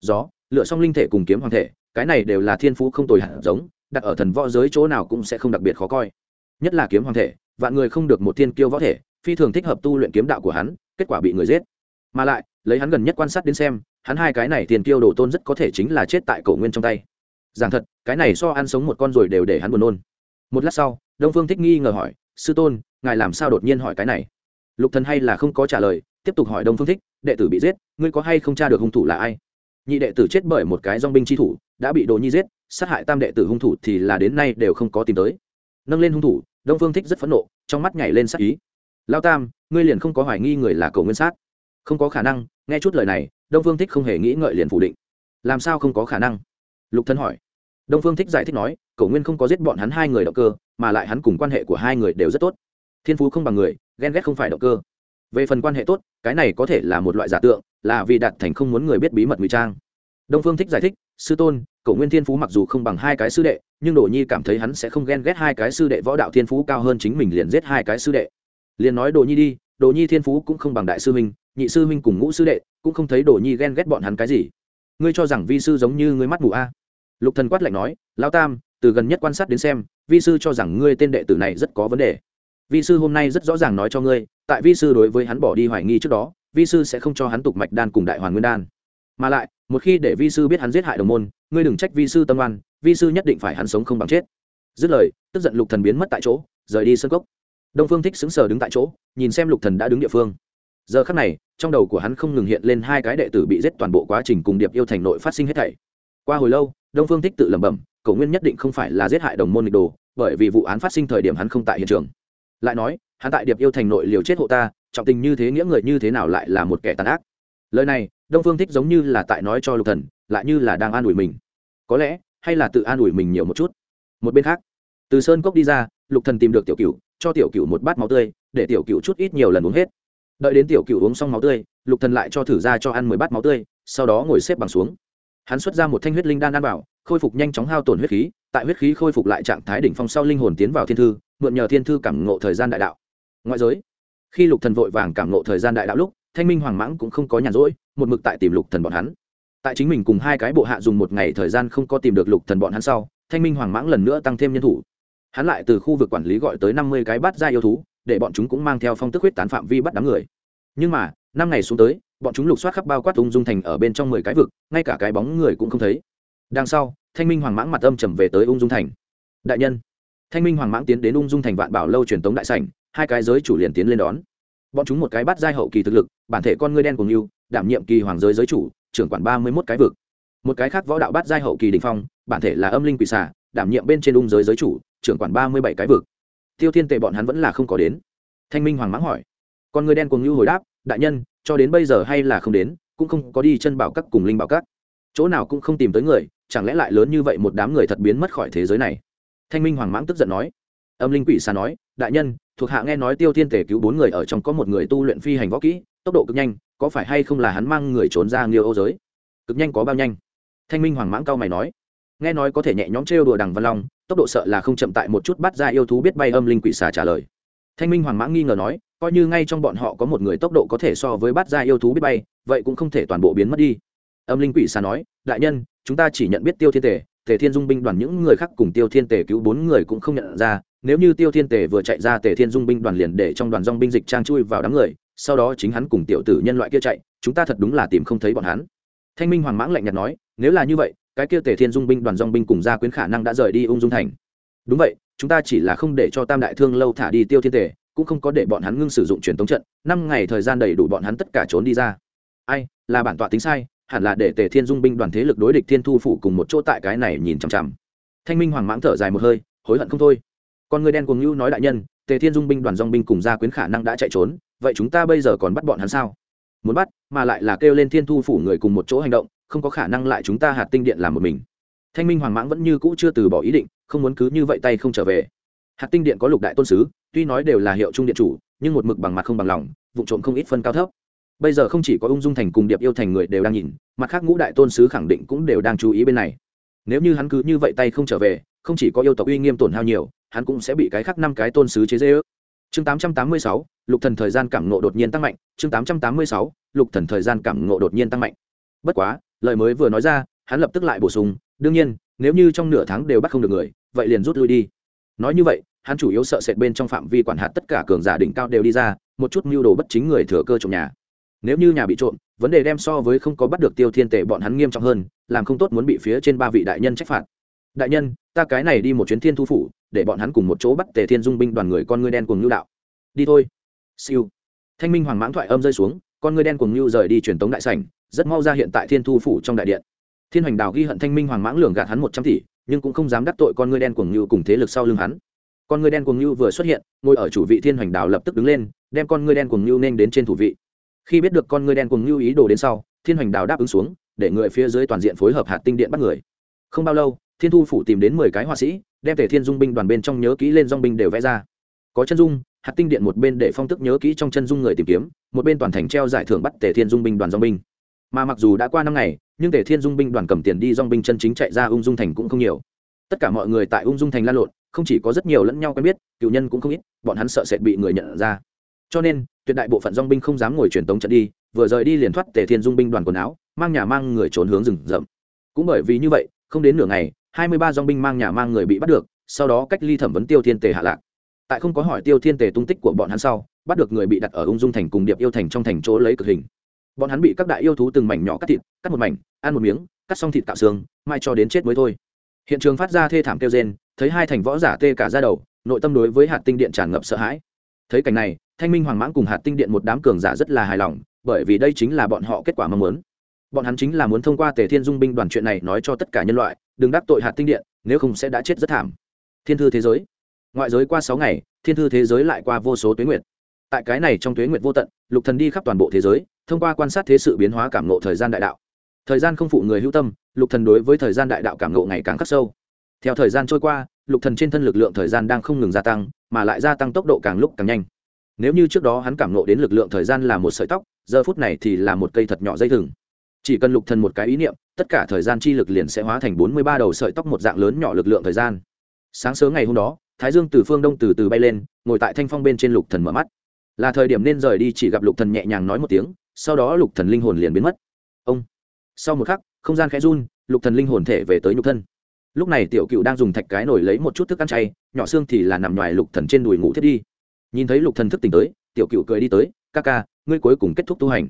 Gió lựa song linh thể cùng kiếm hoàng thể, cái này đều là thiên phú không tồi hẳn giống, đặt ở thần võ giới chỗ nào cũng sẽ không đặc biệt khó coi. Nhất là kiếm hoàng thể, vạn người không được một thiên kiêu võ thể, phi thường thích hợp tu luyện kiếm đạo của hắn, kết quả bị người giết. Mà lại, lấy hắn gần nhất quan sát đến xem, hắn hai cái này tiền kiêu đồ tôn rất có thể chính là chết tại cổ nguyên trong tay giảng thật, cái này so ăn sống một con rồi đều để hắn buồn nôn. Một lát sau, đông phương thích nghi ngờ hỏi, sư tôn, ngài làm sao đột nhiên hỏi cái này? Lục thần hay là không có trả lời, tiếp tục hỏi đông phương thích, đệ tử bị giết, ngươi có hay không tra được hung thủ là ai? Nhị đệ tử chết bởi một cái dong binh chi thủ, đã bị đồ nhi giết, sát hại tam đệ tử hung thủ thì là đến nay đều không có tìm tới. Nâng lên hung thủ, đông phương thích rất phẫn nộ, trong mắt nhảy lên sát ý. Lao tam, ngươi liền không có hoài nghi người là cầu nguyên sát? Không có khả năng, nghe chút lời này. Đông phương thích không hề nghĩ ngợi liền phủ định. Làm sao không có khả năng? Lục thân hỏi đông phương thích giải thích nói, Cổ nguyên không có giết bọn hắn hai người động cơ, mà lại hắn cùng quan hệ của hai người đều rất tốt. Thiên phú không bằng người, ghen ghét không phải động cơ. Về phần quan hệ tốt, cái này có thể là một loại giả tượng, là vì đạt thành không muốn người biết bí mật ngụy trang. Đông phương thích giải thích, sư tôn cậu nguyên thiên phú mặc dù không bằng hai cái sư đệ, nhưng đồ nhi cảm thấy hắn sẽ không ghen ghét hai cái sư đệ võ đạo thiên phú cao hơn chính mình liền giết hai cái sư đệ. Liền nói đồ nhi đi, đồ nhi thiên phú cũng không bằng đại sư huynh, nhị sư huynh cùng ngũ sư đệ, cũng không thấy đồ nhi ghen ghét bọn hắn cái gì. Ngươi cho rằng vi sư giống như ngươi mắt mù a? Lục thần quát lạnh nói lao tam, từ gần nhất quan sát đến xem, vi sư cho rằng ngươi tên đệ tử này rất có vấn đề. Vi sư hôm nay rất rõ ràng nói cho ngươi, tại vi sư đối với hắn bỏ đi hoài nghi trước đó, vi sư sẽ không cho hắn tục mạch đan cùng đại hoàn nguyên đan. Mà lại, một khi để vi sư biết hắn giết hại đồng môn, ngươi đừng trách vi sư tâm oan, vi sư nhất định phải hắn sống không bằng chết. Dứt lời, tức giận lục thần biến mất tại chỗ, rời đi sân cốc. Đông phương thích xứng sờ đứng tại chỗ, nhìn xem lục thần đã đứng địa phương. Giờ khắc này, trong đầu của hắn không ngừng hiện lên hai cái đệ tử bị giết toàn bộ quá trình cùng điệp yêu thành nội phát sinh hết thảy qua hồi lâu, đông phương thích tự lẩm bẩm cầu nguyên nhất định không phải là giết hại đồng môn nghịch đồ, bởi vì vụ án phát sinh thời điểm hắn không tại hiện trường. Lại nói, hắn tại điệp yêu thành nội liều chết hộ ta, trọng tình như thế nghĩa người như thế nào lại là một kẻ tàn ác? Lời này, đông phương thích giống như là tại nói cho lục thần, lại như là đang an ủi mình. Có lẽ, hay là tự an ủi mình nhiều một chút. Một bên khác, từ sơn cốc đi ra, lục thần tìm được tiểu cửu, cho tiểu cửu một bát máu tươi, để tiểu cửu chút ít nhiều lần uống hết. Đợi đến tiểu cửu uống xong máu tươi, lục thần lại cho thử ra cho ăn mười bát máu tươi, sau đó ngồi xếp bằng xuống hắn xuất ra một thanh huyết linh đan ăn vào, khôi phục nhanh chóng hao tổn huyết khí, tại huyết khí khôi phục lại trạng thái đỉnh phong sau linh hồn tiến vào thiên thư, mượn nhờ thiên thư cảm ngộ thời gian đại đạo. Ngoại giới, khi lục thần vội vàng cảm ngộ thời gian đại đạo lúc, thanh minh hoàng mãng cũng không có nhàn rỗi, một mực tại tìm lục thần bọn hắn. Tại chính mình cùng hai cái bộ hạ dùng một ngày thời gian không có tìm được lục thần bọn hắn sau, thanh minh hoàng mãng lần nữa tăng thêm nhân thủ. Hắn lại từ khu vực quản lý gọi tới năm mươi cái bắt gia yêu thú, để bọn chúng cũng mang theo phong tức huyết tán phạm vi bắt đám người. Nhưng mà, năm ngày xuống tới bọn chúng lục soát khắp bao quát ung dung thành ở bên trong mười cái vực, ngay cả cái bóng người cũng không thấy. Đằng sau, thanh minh hoàng mãng mặt âm trầm về tới ung dung thành. Đại nhân, thanh minh hoàng mãng tiến đến ung dung thành vạn bảo lâu truyền tống đại sảnh, hai cái giới chủ liền tiến lên đón. Bọn chúng một cái bắt giai hậu kỳ thực lực, bản thể con ngươi đen cùng yêu, đảm nhiệm kỳ hoàng giới giới chủ, trưởng quản ba mươi mốt cái vực. Một cái khác võ đạo bắt giai hậu kỳ đình phong, bản thể là âm linh quỷ xà, đảm nhiệm bên trên ung giới giới chủ, trưởng quản ba mươi bảy cái vực. Tiêu thiên tệ bọn hắn vẫn là không có đến. Thanh minh hoàng mãng hỏi. Con người đen cùng như hồi đáp, đại nhân cho đến bây giờ hay là không đến, cũng không có đi chân bảo các cùng linh bảo các. Chỗ nào cũng không tìm tới người, chẳng lẽ lại lớn như vậy một đám người thật biến mất khỏi thế giới này? Thanh minh hoàng mãng tức giận nói. Âm linh quỷ xa nói, đại nhân, thuộc hạ nghe nói tiêu thiên tể cứu bốn người ở trong có một người tu luyện phi hành võ kỹ, tốc độ cực nhanh, có phải hay không là hắn mang người trốn ra nghiêu ô giới? Cực nhanh có bao nhanh? Thanh minh hoàng mãng cao mày nói. Nghe nói có thể nhẹ nhõm trêu đùa đằng văn long, tốc độ sợ là không chậm tại một chút bắt ra yêu thú biết bay âm linh quỷ xà trả lời thanh minh hoàng mãng nghi ngờ nói, coi như ngay trong bọn họ có một người tốc độ có thể so với Bát Gia yêu thú biết bay, vậy cũng không thể toàn bộ biến mất đi. Âm linh quỷ xà nói, đại nhân, chúng ta chỉ nhận biết tiêu thiên tề tề thiên dung binh đoàn những người khác cùng tiêu thiên tề cứu bốn người cũng không nhận ra, nếu như tiêu thiên tề vừa chạy ra, tề thiên dung binh đoàn liền để trong đoàn dong binh dịch trang chui vào đám người, sau đó chính hắn cùng tiểu tử nhân loại kia chạy, chúng ta thật đúng là tìm không thấy bọn hắn. Thanh minh hoàng mãng lạnh nhạt nói, nếu là như vậy, cái kia tề thiên dung binh đoàn dong binh cùng gia quyến khả năng đã rời đi ung dung thành đúng vậy, chúng ta chỉ là không để cho tam đại thương lâu thả đi tiêu thiên tề, cũng không có để bọn hắn ngưng sử dụng truyền thống trận, năm ngày thời gian đầy đủ bọn hắn tất cả trốn đi ra. Ai, là bản tọa tính sai, hẳn là để tề thiên dung binh đoàn thế lực đối địch thiên thu phủ cùng một chỗ tại cái này nhìn chằm chằm. Thanh minh hoàng mãng thở dài một hơi, hối hận không thôi. Con người đen cuồng ngưu nói đại nhân, tề thiên dung binh đoàn dong binh cùng gia quyến khả năng đã chạy trốn, vậy chúng ta bây giờ còn bắt bọn hắn sao? Muốn bắt, mà lại là kêu lên thiên thu phủ người cùng một chỗ hành động, không có khả năng lại chúng ta hạt tinh điện làm một mình thanh minh hoàng mãng vẫn như cũ chưa từ bỏ ý định không muốn cứ như vậy tay không trở về. Hạt tinh điện có lục đại tôn sứ tuy nói đều là hiệu trung điện chủ nhưng một mực bằng mặt không bằng lòng vụ trộm không ít phân cao thấp. Bây giờ không chỉ có ung dung thành cùng điệp yêu thành người đều đang nhìn mặt khác ngũ đại tôn sứ khẳng định cũng đều đang chú ý bên này. Nếu như hắn cứ như vậy tay không trở về không chỉ có yêu tộc uy nghiêm tổn hao nhiều hắn cũng sẽ bị cái khác năm cái tôn sứ chế dễ ước chương 886, lục thần thời gian cảm ngộ đột nhiên tăng mạnh. Chương 886, lục thần thời gian cảm ngộ đột nhiên tăng mạnh. Bất quá lời mới vừa nói ra hắn lập tức lại bổ sung đương nhiên, nếu như trong nửa tháng đều bắt không được người, vậy liền rút lui đi. Nói như vậy, hắn chủ yếu sợ sệt bên trong phạm vi quản hạt tất cả cường giả đỉnh cao đều đi ra, một chút mưu đồ bất chính người thừa cơ trộm nhà. Nếu như nhà bị trộm, vấn đề đem so với không có bắt được tiêu thiên tệ bọn hắn nghiêm trọng hơn, làm không tốt muốn bị phía trên ba vị đại nhân trách phạt. Đại nhân, ta cái này đi một chuyến thiên thu phủ, để bọn hắn cùng một chỗ bắt tề thiên dung binh đoàn người con ngươi đen cùng nhu đạo. Đi thôi. Siêu. Thanh minh hoàng mãng thoại âm rơi xuống, con ngươi đen cùng nhu rời đi truyền tống đại sảnh, rất mau ra hiện tại thiên thu phủ trong đại điện thiên hoành đào ghi hận thanh minh hoàng mãng lường gạt hắn một trăm tỷ, nhưng cũng không dám đắc tội con ngươi đen cuồng nhu cùng thế lực sau lưng hắn. Con ngươi đen cuồng nhu vừa xuất hiện, ngồi ở chủ vị thiên hoành đào lập tức đứng lên, đem con ngươi đen cuồng nhu nên đến trên thủ vị. Khi biết được con ngươi đen cuồng nhu ý đồ đến sau, thiên hoành đào đáp ứng xuống, để người phía dưới toàn diện phối hợp hạt tinh điện bắt người. Không bao lâu, thiên thu phủ tìm đến mười cái họa sĩ, đem thể thiên dung binh đoàn bên trong nhớ kỹ lên dong binh đều vẽ ra. Có chân dung, hạt tinh điện một bên để phong tức nhớ kỹ trong chân dung người tìm kiếm, một bên toàn thành treo giải thưởng bắt tể thiên dung binh đoàn dong binh mà mặc dù đã qua năm ngày, nhưng Tề thiên dung binh đoàn cầm tiền đi dong binh chân chính chạy ra ung dung thành cũng không nhiều. Tất cả mọi người tại ung dung thành lan lộn, không chỉ có rất nhiều lẫn nhau quen biết, cựu nhân cũng không ít, bọn hắn sợ sệt bị người nhận ra. Cho nên, tuyệt đại bộ phận dong binh không dám ngồi truyền tống trận đi, vừa rời đi liền thoát tề thiên dung binh đoàn quần áo, mang nhà mang người trốn hướng rừng rậm. Cũng bởi vì như vậy, không đến nửa ngày, hai mươi ba dong binh mang nhà mang người bị bắt được, sau đó cách ly thẩm vấn tiêu thiên tề hạ lạc. Tại không có hỏi tiêu thiên tề tung tích của bọn hắn sau, bắt được người bị đặt ở ung dung thành cùng điệp yêu thành trong thành chỗ lấy cực hình bọn hắn bị các đại yêu thú từng mảnh nhỏ cắt thịt, cắt một mảnh, ăn một miếng, cắt xong thịt tạo xương, mai cho đến chết mới thôi. Hiện trường phát ra thê thảm kêu rên, thấy hai thành võ giả tê cả ra đầu, nội tâm đối với hạt tinh điện tràn ngập sợ hãi. Thấy cảnh này, thanh minh hoàng mãng cùng hạt tinh điện một đám cường giả rất là hài lòng, bởi vì đây chính là bọn họ kết quả mong muốn. Bọn hắn chính là muốn thông qua tề thiên dung binh đoàn chuyện này nói cho tất cả nhân loại, đừng đắc tội hạt tinh điện, nếu không sẽ đã chết rất thảm. Thiên thư thế giới. Ngoại giới qua sáu ngày, thiên thư thế giới lại qua vô số tuế nguyệt. Tại cái này trong tuế nguyệt vô tận, lục thần đi khắp toàn bộ thế giới thông qua quan sát thế sự biến hóa cảm ngộ thời gian đại đạo. Thời gian không phụ người hữu tâm, lục thần đối với thời gian đại đạo cảm ngộ ngày càng khắc sâu. Theo thời gian trôi qua, lục thần trên thân lực lượng thời gian đang không ngừng gia tăng, mà lại gia tăng tốc độ càng lúc càng nhanh. Nếu như trước đó hắn cảm ngộ đến lực lượng thời gian là một sợi tóc, giờ phút này thì là một cây thật nhỏ dây thừng. Chỉ cần lục thần một cái ý niệm, tất cả thời gian chi lực liền sẽ hóa thành bốn mươi ba đầu sợi tóc một dạng lớn nhỏ lực lượng thời gian. Sáng sớm ngày hôm đó, thái dương từ phương đông từ từ bay lên, ngồi tại thanh phong bên trên lục thần mở mắt. Là thời điểm nên rời đi chỉ gặp lục thần nhẹ nhàng nói một tiếng sau đó lục thần linh hồn liền biến mất. Ông, sau một khắc, không gian khẽ run, lục thần linh hồn thể về tới nhục thân. Lúc này tiểu cựu đang dùng thạch cái nổi lấy một chút thức ăn chay, nhỏ xương thì là nằm ngoài lục thần trên đùi ngủ thiết đi. Nhìn thấy lục thần thức tỉnh tới, tiểu cựu cười đi tới, ca ca, ngươi cuối cùng kết thúc tu hành.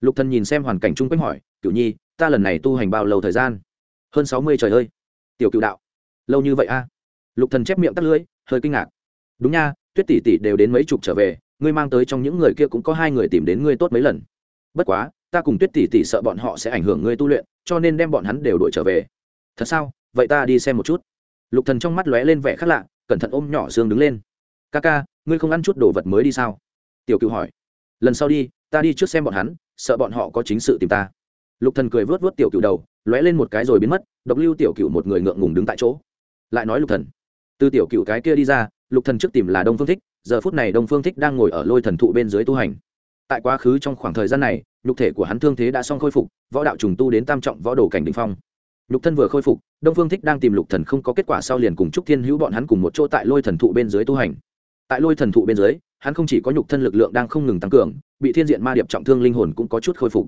Lục thần nhìn xem hoàn cảnh chung quanh hỏi, cựu nhi, ta lần này tu hành bao lâu thời gian? Hơn sáu mươi trời ơi. Tiểu cựu đạo, lâu như vậy a? Lục thần chép miệng tắt lưỡi, hơi kinh ngạc. Đúng nha, tuyết tỷ tỷ đều đến mấy chục trở về, ngươi mang tới trong những người kia cũng có hai người tìm đến ngươi tốt mấy lần bất quá, ta cùng tuyết tỷ tỷ sợ bọn họ sẽ ảnh hưởng ngươi tu luyện, cho nên đem bọn hắn đều đuổi trở về. Thật sao? Vậy ta đi xem một chút. Lục thần trong mắt lóe lên vẻ khác lạ, cẩn thận ôm nhỏ xương đứng lên. Ca ca, ngươi không ăn chút đồ vật mới đi sao? Tiểu cựu hỏi. Lần sau đi, ta đi trước xem bọn hắn, sợ bọn họ có chính sự tìm ta. Lục thần cười vớt vớt tiểu cựu đầu, lóe lên một cái rồi biến mất, độc lưu tiểu cựu một người ngượng ngùng đứng tại chỗ. Lại nói lục thần. Từ tiểu cựu cái kia đi ra, lục thần trước tìm là đông phương thích, giờ phút này đông phương thích đang ngồi ở lôi thần thụ bên dưới tu hành tại quá khứ trong khoảng thời gian này, nhục thể của hắn thương thế đã xong khôi phục, võ đạo trùng tu đến tam trọng võ đồ cảnh đỉnh phong. Lục thân vừa khôi phục, đông phương thích đang tìm lục thần không có kết quả sau liền cùng trúc thiên hữu bọn hắn cùng một chỗ tại lôi thần thụ bên dưới tu hành. Tại lôi thần thụ bên dưới, hắn không chỉ có nhục thân lực lượng đang không ngừng tăng cường, bị thiên diện ma điệp trọng thương linh hồn cũng có chút khôi phục.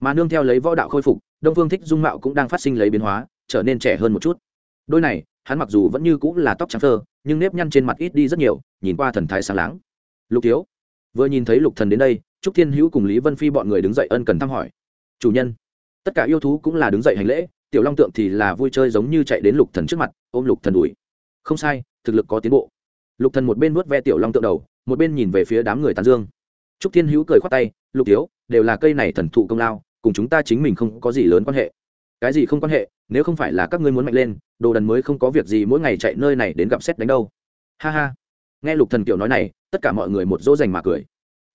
Mà nương theo lấy võ đạo khôi phục, đông phương thích dung mạo cũng đang phát sinh lấy biến hóa, trở nên trẻ hơn một chút. Đôi này, hắn mặc dù vẫn như cũng là tóc trắng thơ nhưng nếp nhăn trên mặt ít đi rất nhiều, nhìn qua thần thái sáng láng. Lục thiếu, vừa nhìn thấy lục thần đến đây trúc thiên hữu cùng lý vân phi bọn người đứng dậy ân cần thăm hỏi. Chủ nhân, tất cả yêu thú cũng là đứng dậy hành lễ, tiểu long tượng thì là vui chơi giống như chạy đến lục thần trước mặt, ôm lục thần đuổi. Không sai, thực lực có tiến bộ. Lục thần một bên vuốt ve tiểu long tượng đầu, một bên nhìn về phía đám người tán dương. Trúc thiên hữu cười khoát tay, lục thiếu, đều là cây này thần thụ công lao, cùng chúng ta chính mình không có gì lớn quan hệ. Cái gì không quan hệ, nếu không phải là các ngươi muốn mạnh lên, đồ đần mới không có việc gì mỗi ngày chạy nơi này đến gặp xét đánh đâu. Ha ha. Nghe lục thần kiểu nói này, tất cả mọi người một dỗ dành mà cười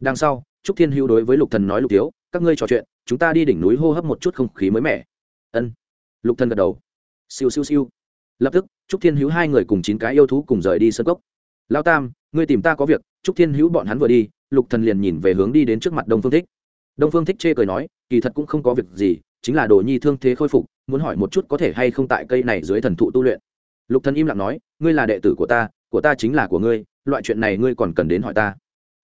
đằng sau, trúc thiên hữu đối với lục thần nói, lục thiếu, các ngươi trò chuyện, chúng ta đi đỉnh núi hô hấp một chút không khí mới mẻ. Ân. Lục thần gật đầu. Siêu siêu siêu. Lập tức, trúc thiên hữu hai người cùng chín cái yêu thú cùng rời đi sân cốc. Lao tam, ngươi tìm ta có việc. Trúc thiên hữu bọn hắn vừa đi, lục thần liền nhìn về hướng đi đến trước mặt đông phương thích. Đông phương thích chê cười nói, kỳ thật cũng không có việc gì, chính là đồ nhi thương thế khôi phục, muốn hỏi một chút có thể hay không tại cây này dưới thần thụ tu luyện. Lục thần im lặng nói, ngươi là đệ tử của ta của ta chính là của ngươi, loại chuyện này ngươi còn cần đến hỏi ta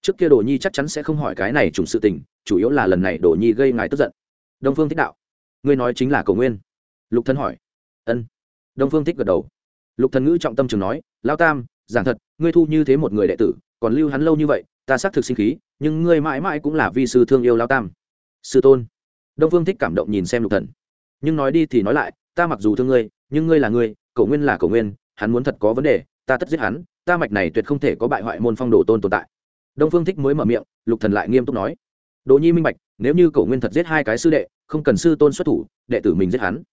trước kia đồ nhi chắc chắn sẽ không hỏi cái này trùng sự tình, chủ yếu là lần này đồ nhi gây ngài tức giận. Đông phương thích đạo, ngươi nói chính là cầu nguyên. Lục thần hỏi. Ân. Đông phương thích gật đầu. Lục thần ngữ trọng tâm trường nói lao tam, giảng thật, ngươi thu như thế một người đệ tử, còn lưu hắn lâu như vậy, ta xác thực sinh khí, nhưng ngươi mãi mãi cũng là vi sư thương yêu lao tam. Sư tôn. Đông phương thích cảm động nhìn xem lục thần. Nhưng nói đi thì nói lại, ta mặc dù thương ngươi, nhưng ngươi là ngươi, cầu nguyên là cầu nguyên, hắn muốn thật có vấn đề, ta tất giết hắn, ta mạch này tuyệt không thể có bại hoại môn phong đồ tôn tồn tại đông phương thích mới mở miệng, lục thần lại nghiêm túc nói đồ nhi minh bạch, nếu như Cổ nguyên thật giết hai cái sư đệ, không cần sư tôn xuất thủ, đệ tử mình giết hắn.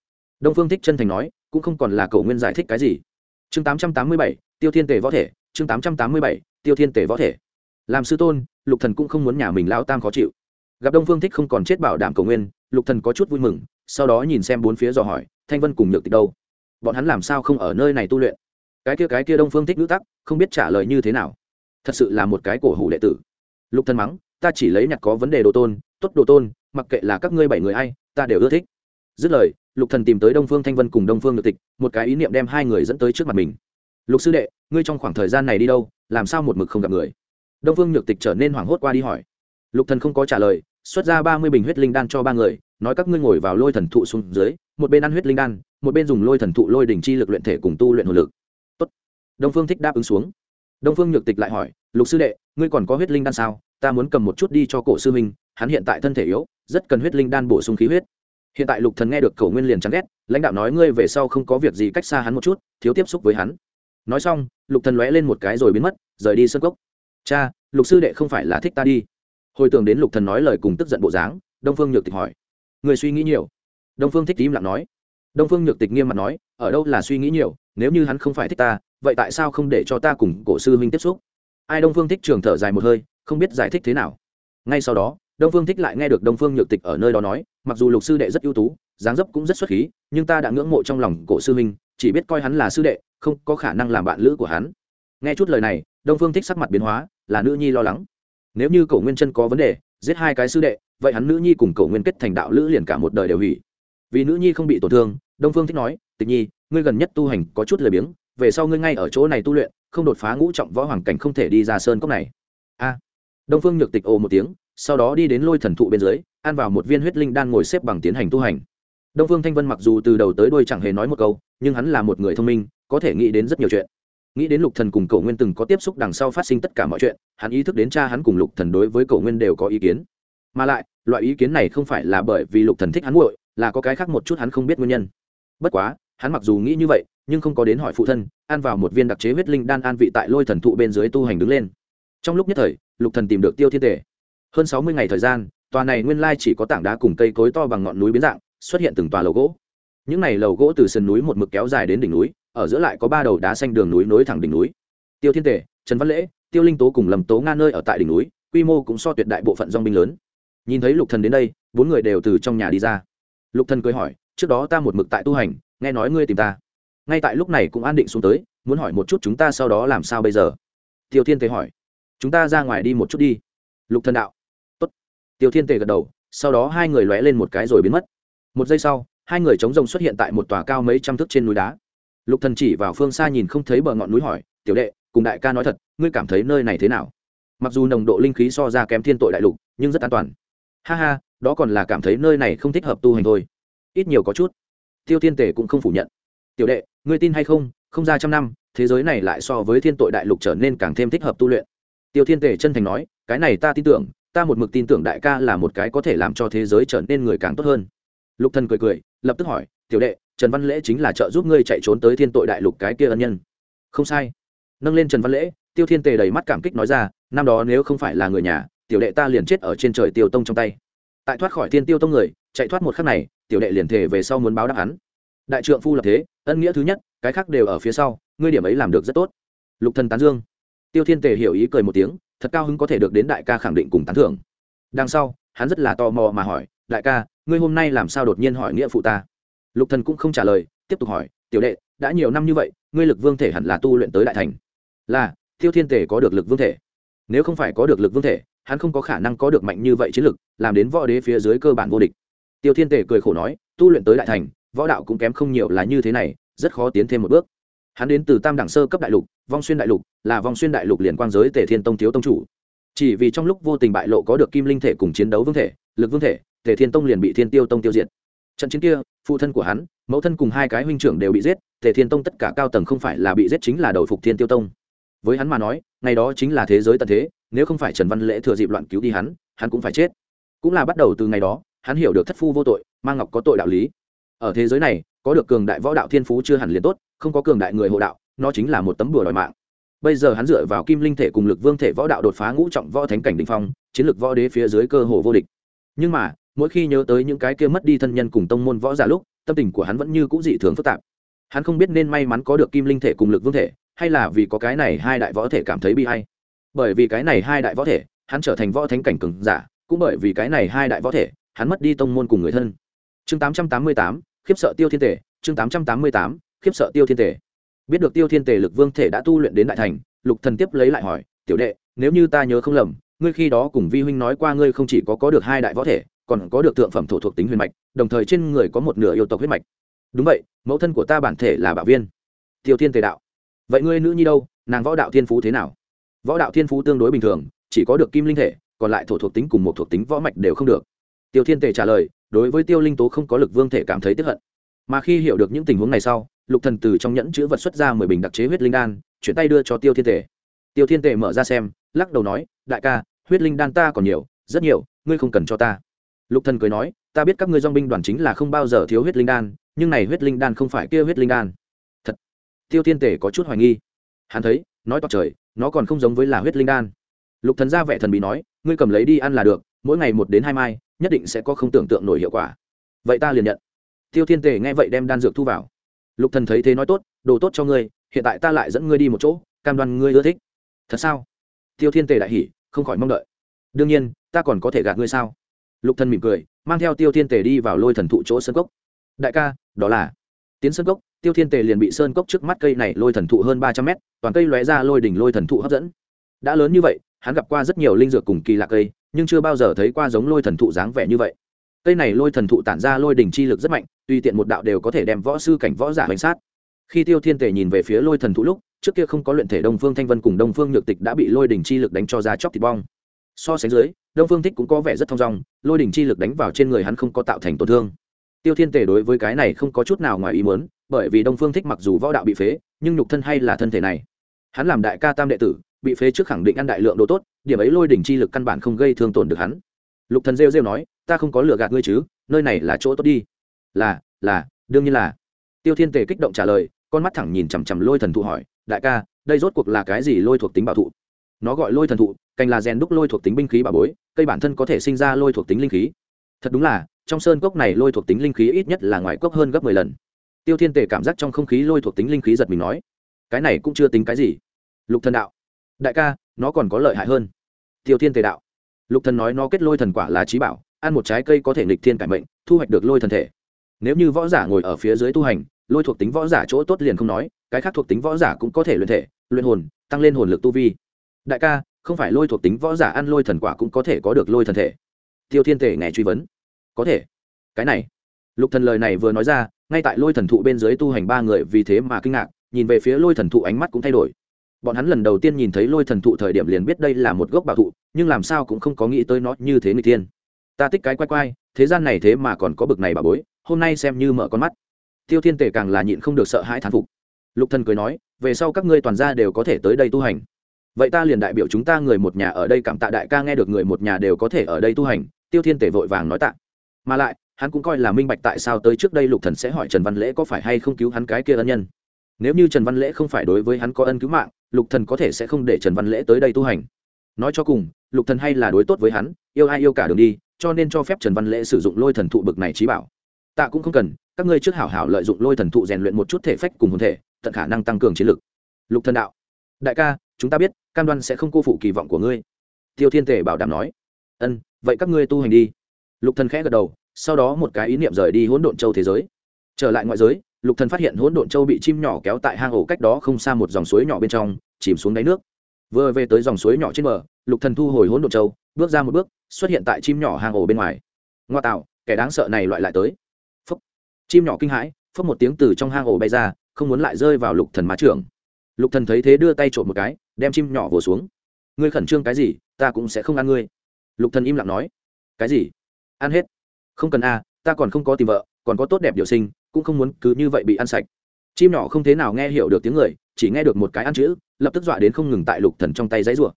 Đông phương thích chân thành nói, cũng không còn là Cổ nguyên giải thích cái gì. Chương tám trăm tám mươi bảy, tiêu thiên tề võ thể, chương tám trăm tám mươi bảy, tiêu thiên tề võ thể. Làm sư tôn, lục thần cũng không muốn nhà mình lao tam khó chịu. Gặp đông phương thích không còn chết bảo đảm cầu nguyên, lục thần có chút vui mừng, sau đó nhìn xem bốn phía dò hỏi, thanh vân cùng nhược tịch đâu? Bọn hắn làm sao không ở nơi này tu luyện? Cái kia cái kia đông phương thích nữ tắc, không biết trả lời như thế nào thật sự là một cái cổ hủ đệ tử. Lục thần mắng, ta chỉ lấy nhặt có vấn đề đồ tôn, tốt đồ tôn, mặc kệ là các ngươi bảy người ai, ta đều ưa thích. Dứt lời, lục thần tìm tới đông phương thanh vân cùng đông phương được tịch, một cái ý niệm đem hai người dẫn tới trước mặt mình. Lục sư đệ, ngươi trong khoảng thời gian này đi đâu, làm sao một mực không gặp người? Đông phương nhược tịch trở nên hoảng hốt qua đi hỏi. Lục thần không có trả lời, xuất ra ba mươi bình huyết linh đan cho ba người, nói các ngươi ngồi vào lôi thần thụ xuống dưới, một bên ăn huyết linh đan, một bên dùng lôi thần thụ lôi đỉnh chi lực luyện thể cùng tu luyện hồn lực. Tốt. đông phương thích đáp ứng xuống đông phương nhược tịch lại hỏi, lục sư đệ, ngươi còn có huyết linh đan sao? Ta muốn cầm một chút đi cho cổ sư minh hắn hiện tại thân thể yếu, rất cần huyết linh đan bổ sung khí huyết. Hiện tại lục thần nghe được cổ nguyên liền chán ghét, lãnh đạo nói, ngươi về sau không có việc gì cách xa hắn một chút, thiếu tiếp xúc với hắn. Nói xong, lục thần lóe lên một cái rồi biến mất, rời đi sân cốc. Cha, lục sư đệ không phải là thích ta đi. Hồi tưởng đến lục thần nói lời cùng tức giận bộ dáng, đông phương nhược tịch hỏi người suy nghĩ nhiều? Đông phương thích im lặng nói. Đông phương nhược tịch nghiêm mặt nói, ở đâu là suy nghĩ nhiều, nếu như hắn không phải thích ta vậy tại sao không để cho ta cùng cổ sư huynh tiếp xúc? Ai đông phương thích trường thở dài một hơi, không biết giải thích thế nào. Ngay sau đó, đông phương thích lại nghe được đông phương nhược tịch ở nơi đó nói, mặc dù lục sư đệ rất ưu tú, dáng dấp cũng rất xuất khí, nhưng ta đã ngưỡng mộ trong lòng cổ sư huynh, chỉ biết coi hắn là sư đệ, không có khả năng làm bạn lữ của hắn. Nghe chút lời này, đông phương thích sắc mặt biến hóa, là nữ nhi lo lắng. Nếu như cổ nguyên chân có vấn đề, giết hai cái sư đệ, vậy hắn nữ nhi cùng cổ nguyên kết thành đạo lữ liền cả một đời đều hủy. Vì nữ nhi không bị tổn thương, đông phương thích nói tịch nhi, ngươi gần nhất tu hành có chút lười biếng, về sau ngươi ngay ở chỗ này tu luyện, không đột phá ngũ trọng võ hoàng cảnh không thể đi ra sơn cốc này. A. Đông phương nhược tịch ồ một tiếng, sau đó đi đến lôi thần thụ bên dưới ăn vào một viên huyết linh đan ngồi xếp bằng tiến hành tu hành. Đông phương thanh vân mặc dù từ đầu tới đuôi chẳng hề nói một câu, nhưng hắn là một người thông minh, có thể nghĩ đến rất nhiều chuyện. Nghĩ đến lục thần cùng cậu nguyên từng có tiếp xúc đằng sau phát sinh tất cả mọi chuyện, hắn ý thức đến cha hắn cùng lục thần đối với cậu nguyên đều có ý kiến. Mà lại, loại ý kiến này không phải là bởi vì lục thần thích hắn muội, là có cái khác một chút hắn không biết nguyên nhân. Bất quá hắn mặc dù nghĩ như vậy, nhưng không có đến hỏi phụ thân, ăn vào một viên đặc chế huyết linh đan an vị tại lôi thần thụ bên dưới tu hành đứng lên. Trong lúc nhất thời, lục thần tìm được tiêu thiên tể hơn sáu mươi ngày thời gian, tòa này nguyên lai chỉ có tảng đá cùng cây cối to bằng ngọn núi biến dạng, xuất hiện từng tòa lầu gỗ. Những này lầu gỗ từ sườn núi một mực kéo dài đến đỉnh núi, ở giữa lại có ba đầu đá xanh đường núi nối thẳng đỉnh núi. Tiêu thiên tể trần văn lễ, tiêu linh tố cùng lầm tố nga nơi ở tại đỉnh núi, quy mô cũng so tuyệt đại bộ phận dong binh lớn. Nhìn thấy lục thần đến đây, bốn người đều từ trong nhà đi ra. Lục thần cười hỏi, trước đó ta một mực tại tu hành nghe nói ngươi tìm ta. Ngay tại lúc này cũng an định xuống tới, muốn hỏi một chút chúng ta sau đó làm sao bây giờ? Tiêu thiên tề hỏi. Chúng ta ra ngoài đi một chút đi. Lục thần đạo. Tốt. Tiêu thiên tề gật đầu, sau đó hai người lóe lên một cái rồi biến mất. Một giây sau, hai người chống rồng xuất hiện tại một tòa cao mấy trăm thước trên núi đá. Lục thần chỉ vào phương xa nhìn không thấy bờ ngọn núi hỏi, tiểu đệ, cùng đại ca nói thật, ngươi cảm thấy nơi này thế nào? Mặc dù nồng độ linh khí so ra kém thiên tội đại lục, nhưng rất an toàn. Ha ha, đó còn là cảm thấy nơi này không thích hợp tu hành thôi. Ít nhiều có chút tiêu thiên tể cũng không phủ nhận. Tiểu đệ, ngươi tin hay không? Không ra trăm năm, thế giới này lại so với thiên tội đại lục trở nên càng thêm thích hợp tu luyện. Tiêu thiên tể chân thành nói, cái này ta tin tưởng, ta một mực tin tưởng đại ca là một cái có thể làm cho thế giới trở nên người càng tốt hơn. Lục thần cười cười, lập tức hỏi, tiểu đệ, trần văn lễ chính là trợ giúp ngươi chạy trốn tới thiên tội đại lục cái kia ân nhân. Không sai. Nâng lên trần văn lễ, tiêu thiên tề đầy mắt cảm kích nói ra, năm đó nếu không phải là người nhà, tiểu đệ ta liền chết ở trên trời tiêu tông trong tay. Tại thoát khỏi thiên tiêu tông người, chạy thoát một khắc này tiểu đệ liền thể về sau muốn báo đáp hắn. Đại trượng phu lập thế, ân nghĩa thứ nhất, cái khác đều ở phía sau, ngươi điểm ấy làm được rất tốt. Lục thần tán dương. Tiêu thiên tề hiểu ý cười một tiếng, thật cao hứng có thể được đến đại ca khẳng định cùng tán thưởng. Đằng sau, hắn rất là tò mò mà hỏi, đại ca, ngươi hôm nay làm sao đột nhiên hỏi nghĩa phụ ta? Lục thần cũng không trả lời, tiếp tục hỏi, tiểu đệ, đã nhiều năm như vậy, ngươi lực vương thể hẳn là tu luyện tới đại thành. Là, tiêu thiên tề có được lực vương thể. Nếu không phải có được lực vương thể, hắn không có khả năng có được mạnh như vậy chiến lực, làm đến võ đế phía dưới cơ bản vô địch tiêu thiên tề cười khổ nói, tu luyện tới đại thành, võ đạo cũng kém không nhiều là như thế này, rất khó tiến thêm một bước. Hắn đến từ tam đẳng sơ cấp đại lục, vong xuyên đại lục, là vong xuyên đại lục liền quang giới tề thiên tông thiếu tông chủ. Chỉ vì trong lúc vô tình bại lộ có được kim linh thể cùng chiến đấu vương thể, lực vương thể, tề thiên tông liền bị thiên tiêu tông tiêu diệt. Trận chiến kia, phụ thân của hắn, mẫu thân cùng hai cái huynh trưởng đều bị giết, tề thiên tông tất cả cao tầng không phải là bị giết chính là đầu phục thiên tiêu tông. Với hắn mà nói, ngày đó chính là thế giới tận thế, nếu không phải trần văn lễ thừa dịp loạn cứu đi hắn hắn cũng phải chết. Cũng là bắt đầu từ ngày đó hắn hiểu được thất phu vô tội, mang ngọc có tội đạo lý. Ở thế giới này, có được cường đại võ đạo thiên phú chưa hẳn liền tốt, không có cường đại người hộ đạo, nó chính là một tấm đùa đòi mạng. Bây giờ hắn dựa vào kim linh thể cùng lực vương thể võ đạo đột phá ngũ trọng võ thánh cảnh đình phong, chiến lược võ đế phía dưới cơ hồ vô địch. Nhưng mà, mỗi khi nhớ tới những cái kia mất đi thân nhân cùng tông môn võ giả lúc, tâm tình của hắn vẫn như c ũ dị thường phức tạp. Hắn không biết nên may mắn có được kim linh thể cùng lực vương thể, hay là vì có cái này hai đại võ thể cảm thấy bi hay bởi vì cái này hai đại võ thể, hắn trở thành võ thánh cảnh cường giả, cũng bởi vì cái này hai đại võ thể hắn mất đi tông môn cùng người thân. Chương tám trăm tám mươi tám, khiếp sợ tiêu thiên tể chương tám trăm tám mươi tám, khiếp sợ tiêu thiên tể biết được tiêu thiên tể lực vương thể đã tu luyện đến đại thành, lục thần tiếp lấy lại hỏi, tiểu đệ, nếu như ta nhớ không lầm, ngươi khi đó cùng vi huynh nói qua ngươi không chỉ có có được hai đại võ thể, còn có được thượng phẩm thổ thuộc tính huyền mạch, đồng thời trên người có một nửa yêu tộc huyết mạch. Đúng vậy, mẫu thân của ta bản thể là bảo viên. Tiêu thiên tề đạo. Vậy ngươi nữ nhi đâu? Nàng võ đạo thiên phú thế nào? Võ đạo thiên phú tương đối bình thường, chỉ có được kim linh thể, còn lại thổ thuộc tính cùng một thuộc tính võ mạch đều không được tiêu thiên tề trả lời, đối với tiêu linh tố không có lực vương thể cảm thấy tiếp hận. Mà khi hiểu được những tình huống này sau, lục thần từ trong nhẫn chữ vật xuất ra mười bình đặc chế huyết linh đan, chuyển tay đưa cho tiêu thiên tề. Tiêu thiên tề mở ra xem, lắc đầu nói, đại ca, huyết linh đan ta còn nhiều, rất nhiều, ngươi không cần cho ta. Lục thần cười nói, ta biết các ngươi dong binh đoàn chính là không bao giờ thiếu huyết linh đan, nhưng này huyết linh đan không phải kia huyết linh đan. Thật. Tiêu thiên tề có chút hoài nghi. Hắn thấy, nói to trời, nó còn không giống với là huyết linh đan. Lục thần ra vẻ thần bí nói, ngươi cầm lấy đi ăn là được mỗi ngày một đến hai mai, nhất định sẽ có không tưởng tượng nổi hiệu quả. Vậy ta liền nhận. Tiêu thiên tề nghe vậy đem đan dược thu vào. Lục thần thấy thế nói tốt, đồ tốt cho ngươi, hiện tại ta lại dẫn ngươi đi một chỗ, cam đoan ngươi ưa thích. Thật sao? Tiêu thiên tề đại hỉ, không khỏi mong đợi. Đương nhiên, ta còn có thể gạt ngươi sao? Lục thần mỉm cười, mang theo tiêu thiên tề đi vào lôi thần thụ chỗ sơn cốc. Đại ca, đó là. Tiến sơn cốc, tiêu thiên tề liền bị sơn cốc trước mắt cây này lôi thần thụ hơn ba trăm mét, toàn cây lóe ra lôi đỉnh lôi thần thụ hấp dẫn. Đã lớn như vậy, hắn gặp qua rất nhiều linh dược cùng kỳ lạ cây nhưng chưa bao giờ thấy qua giống lôi thần thụ dáng vẻ như vậy. Cây này lôi thần thụ tản ra lôi đỉnh chi lực rất mạnh, tùy tiện một đạo đều có thể đem võ sư cảnh võ giả bánh sát. Khi tiêu thiên tề nhìn về phía lôi thần thụ lúc, trước kia không có luyện thể đông phương thanh vân cùng đông phương nhược tịch đã bị lôi đỉnh chi lực đánh cho ra chóc thịt bong. So sánh dưới, đông phương thích cũng có vẻ rất thong dong, lôi đỉnh chi lực đánh vào trên người hắn không có tạo thành tổn thương. Tiêu thiên tề đối với cái này không có chút nào ngoài ý muốn, bởi vì đông phương thích mặc dù võ đạo bị phế, nhưng nhục thân hay là thân thể này. Hắn làm đại ca tam đệ tử bị phế trước khẳng định ăn đại lượng đồ tốt, điểm ấy lôi đỉnh chi lực căn bản không gây thương tổn được hắn. Lục thần rêu rêu nói, ta không có lừa gạt ngươi chứ, nơi này là chỗ tốt đi. Là là, đương nhiên là. Tiêu thiên tề kích động trả lời, con mắt thẳng nhìn chằm chằm lôi thần thụ hỏi, đại ca, đây rốt cuộc là cái gì lôi thuộc tính bảo thụ? Nó gọi lôi thần thụ, cành là rèn đúc lôi thuộc tính binh khí bảo bối, cây bản thân có thể sinh ra lôi thuộc tính linh khí. Thật đúng là, trong sơn cốc này lôi thuộc tính linh khí ít nhất là ngoài cốc hơn gấp mười lần. Tiêu thiên tề cảm giác trong không khí lôi thuộc tính linh khí giật mình nói, cái này cũng chưa tính cái gì. Lục thần đạo đại ca, nó còn có lợi hại hơn. Tiêu thiên tề đạo. Lục thần nói nó kết lôi thần quả là trí bảo, ăn một trái cây có thể nghịch thiên cải mệnh, thu hoạch được lôi thần thể. Nếu như võ giả ngồi ở phía dưới tu hành, lôi thuộc tính võ giả chỗ tốt liền không nói, cái khác thuộc tính võ giả cũng có thể luyện thể, luyện hồn, tăng lên hồn lực tu vi. Đại ca, không phải lôi thuộc tính võ giả ăn lôi thần quả cũng có thể có được lôi thần thể. Tiêu thiên Tề nghe truy vấn. Có thể. Cái này. Lục thần lời này vừa nói ra, ngay tại lôi thần thụ bên dưới tu hành ba người vì thế mà kinh ngạc, nhìn về phía lôi thần thụ ánh mắt cũng thay đổi bọn hắn lần đầu tiên nhìn thấy lôi thần thụ thời điểm liền biết đây là một gốc bảo thụ, nhưng làm sao cũng không có nghĩ tới nó như thế người tiên ta thích cái quay quay thế gian này thế mà còn có bực này bà bối, hôm nay xem như mở con mắt. Tiêu thiên tể càng là nhịn không được sợ hãi thán phục. Lục thần cười nói, về sau các ngươi toàn gia đều có thể tới đây tu hành. Vậy ta liền đại biểu chúng ta người một nhà ở đây cảm tạ đại ca nghe được người một nhà đều có thể ở đây tu hành, tiêu thiên tể vội vàng nói tạ. Mà lại, hắn cũng coi là minh bạch tại sao tới trước đây lục thần sẽ hỏi trần văn lễ có phải hay không cứu hắn cái kia ân nhân nếu như trần văn lễ không phải đối với hắn có ân cứu mạng, lục thần có thể sẽ không để trần văn lễ tới đây tu hành. Nói cho cùng, lục thần hay là đối tốt với hắn, yêu ai yêu cả đường đi, cho nên cho phép trần văn lễ sử dụng lôi thần thụ bực này trí bảo. Tạ cũng không cần, các ngươi trước hảo hảo lợi dụng lôi thần thụ rèn luyện một chút thể phách cùng hồn thể, tận khả năng tăng cường chiến lực. Lục thần đạo, đại ca, chúng ta biết, cam đoan sẽ không cô phụ kỳ vọng của ngươi. Tiêu thiên thể bảo đảm nói, ân, vậy các ngươi tu hành đi. Lục thần khẽ gật đầu, sau đó một cái ý niệm rời đi hỗn độn châu thế giới. Trở lại ngoại giới lục thần phát hiện hỗn độn châu bị chim nhỏ kéo tại hang ổ cách đó không xa một dòng suối nhỏ bên trong, chìm xuống đáy nước. Vừa về tới dòng suối nhỏ trên bờ, lục thần thu hồi hỗn độn châu, bước ra một bước, xuất hiện tại chim nhỏ hang ổ bên ngoài. Ngoa tạo, kẻ đáng sợ này loại lại tới. Phấp chim nhỏ kinh hãi phấp một tiếng từ trong hang ổ bay ra, không muốn lại rơi vào lục thần má trưởng. Lục thần thấy thế đưa tay trộm một cái, đem chim nhỏ vồ xuống. Ngươi khẩn trương cái gì, ta cũng sẽ không ăn ngươi. Lục thần im lặng nói. Cái gì? Ăn hết. Không cần a ta còn không có tìm vợ, còn có tốt đẹp điều sinh cũng không muốn cứ như vậy bị ăn sạch. Chim nhỏ không thế nào nghe hiểu được tiếng người, chỉ nghe được một cái ăn chữ, lập tức dọa đến không ngừng tại lục thần trong tay giấy rủa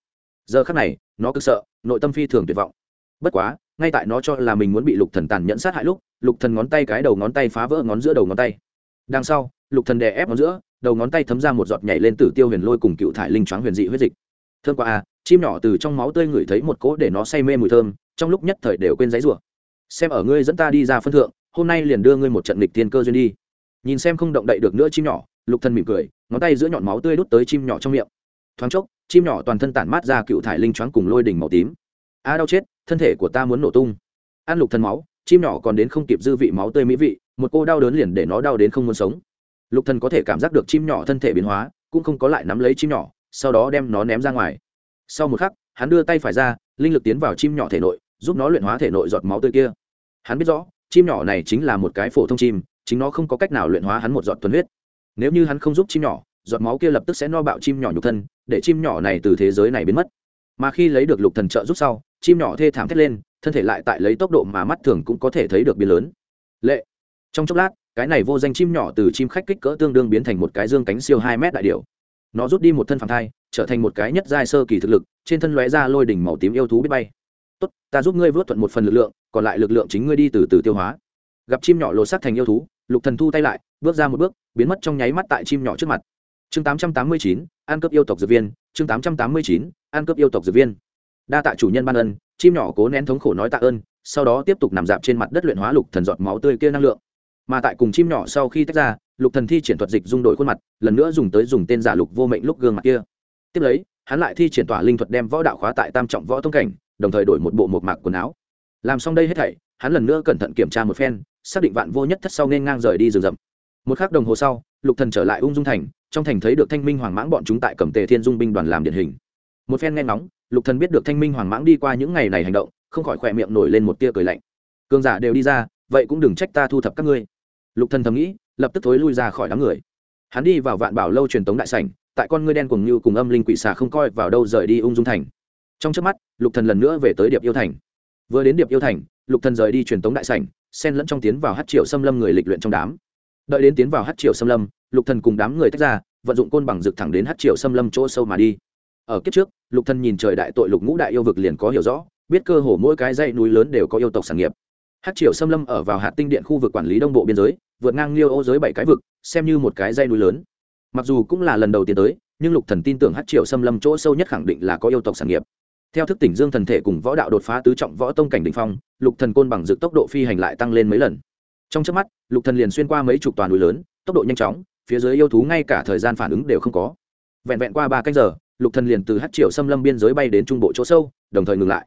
giờ khắc này, nó cực sợ, nội tâm phi thường tuyệt vọng. Bất quá, ngay tại nó cho là mình muốn bị lục thần tàn nhẫn sát hại lúc, lục thần ngón tay cái đầu ngón tay phá vỡ ngón giữa đầu ngón tay. Đằng sau, lục thần đè ép ngón giữa, đầu ngón tay thấm ra một giọt nhảy lên tử tiêu huyền lôi cùng cựu thải linh choáng huyền dị huyết dịch. Thơm qua a à, chim nhỏ từ trong máu tươi ngửi thấy một cỗ để nó say mê mùi thơm, trong lúc nhất thời đều quên giấy rủa xem ở ngươi dẫn ta đi ra phân thượng hôm nay liền đưa ngươi một trận lịch tiên cơ duyên đi. Nhìn xem không động đậy được nữa chim nhỏ, lục thần mỉm cười, ngón tay giữa nhọn máu tươi đút tới chim nhỏ trong miệng. Thoáng chốc, chim nhỏ toàn thân tản mát ra cựu thải linh choáng cùng lôi đỉnh màu tím. A, đau chết, thân thể của ta muốn nổ tung. Ăn lục thần máu, chim nhỏ còn đến không kịp dư vị máu tươi mỹ vị, một cô đau đớn liền để nó đau đến không muốn sống. Lục thần có thể cảm giác được chim nhỏ thân thể biến hóa, cũng không có lại nắm lấy chim nhỏ, sau đó đem nó ném ra ngoài. Sau một khắc, hắn đưa tay phải ra, linh lực tiến vào chim nhỏ thể nội, giúp nó luyện hóa thể nội giọt máu tươi kia. Hắn biết rõ chim nhỏ này chính là một cái phổ thông chim, chính nó không có cách nào luyện hóa hắn một giọt tuần huyết. Nếu như hắn không giúp chim nhỏ, giọt máu kia lập tức sẽ no bạo chim nhỏ nhục thân, để chim nhỏ này từ thế giới này biến mất. Mà khi lấy được lục thần trợ giúp sau, chim nhỏ thê thảm thét lên, thân thể lại tại lấy tốc độ mà mắt thường cũng có thể thấy được biến lớn. Lệ. Trong chốc lát, cái này vô danh chim nhỏ từ chim khách kích cỡ tương đương biến thành một cái dương cánh siêu hai mét đại điểu. Nó rút đi một thân phản thai, trở thành một cái nhất giai sơ kỳ thực lực, trên thân lóe ra lôi đỉnh màu tím yêu thú biết bay tốt ta giúp ngươi vớt thuận một phần lực lượng còn lại lực lượng chính ngươi đi từ từ tiêu hóa. Gặp chim nhỏ lột xác thành yêu thú lục thần thu tay lại bước ra một bước biến mất trong nháy mắt tại chim nhỏ trước mặt. Chương 889, ăn cướp yêu tộc dược viên chương 889, ăn cướp yêu tộc dược viên. Đa tạ chủ nhân ban ân chim nhỏ cố nén thống khổ nói tạ ơn sau đó tiếp tục nằm dạp trên mặt đất luyện hóa lục thần giọt máu tươi kia năng lượng. Mà tại cùng chim nhỏ sau khi tách ra lục thần thi triển thuật dịch dung đổi khuôn mặt lần nữa dùng tới dùng tên giả lục vô mệnh lúc gương mặt kia. Tiếp lấy hắn lại thi triển tỏa linh thuật đem võ đạo khóa tại tam trọng võ tông cảnh đồng thời đổi một bộ một mạc quần áo. Làm xong đây hết thảy, hắn lần nữa cẩn thận kiểm tra một phen, xác định vạn vô nhất thất sau nên ngang rời đi rừng rậm. Một khắc đồng hồ sau, lục thần trở lại ung dung thành, trong thành thấy được thanh minh hoàng mãng bọn chúng tại cẩm tề thiên dung binh đoàn làm điển hình. Một phen nghe ngóng, lục thần biết được thanh minh hoàng mãng đi qua những ngày này hành động, không khỏi khỏe miệng nổi lên một tia cười lạnh. Cường giả đều đi ra, vậy cũng đừng trách ta thu thập các ngươi. Lục thần thầm nghĩ, lập tức thối lui ra khỏi đám người. Hắn đi vào vạn bảo lâu truyền tống đại sảnh, tại con ngươi đen cùng như cùng âm linh quỷ xà không coi vào đâu rời đi ung dung thành trong trước mắt, lục thần lần nữa về tới điệp yêu thành. Vừa đến điệp yêu thành, lục thần rời đi truyền tống đại sảnh, xen lẫn trong tiến vào hát triệu xâm lâm người lịch luyện trong đám. Đợi đến tiến vào hát triệu xâm lâm, lục thần cùng đám người tách ra, vận dụng côn bằng rực thẳng đến hát triệu xâm lâm chỗ sâu mà đi. Ở kiếp trước, lục thần nhìn trời đại tội lục ngũ đại yêu vực liền có hiểu rõ, biết cơ hồ mỗi cái dãy núi lớn đều có yêu tộc sản nghiệp. Hát triệu xâm lâm ở vào hạt tinh điện khu vực quản lý đông bộ biên giới, vượt ngang liêu ô giới bảy cái vực, xem như một cái dãy núi lớn. Mặc dù cũng là lần đầu tiên tới, nhưng lục thần tin tưởng hát triệu xâm lâm chỗ sâu nhất khẳng định là có yêu tộc sản nghiệp theo thức tỉnh dương thần thể cùng võ đạo đột phá tứ trọng võ tông cảnh đ ỉ n h phong, lục thần côn bằng dự tốc độ phi hành lại tăng lên mấy lần. Trong trước mắt, lục thần liền xuyên qua mấy chục toàn núi lớn, tốc độ nhanh chóng, phía dưới yêu thú ngay cả thời gian phản ứng đều không có. Vẹn vẹn qua ba canh giờ, lục thần liền từ hát triệu xâm lâm biên giới bay đến trung bộ chỗ sâu, đồng thời ngừng lại.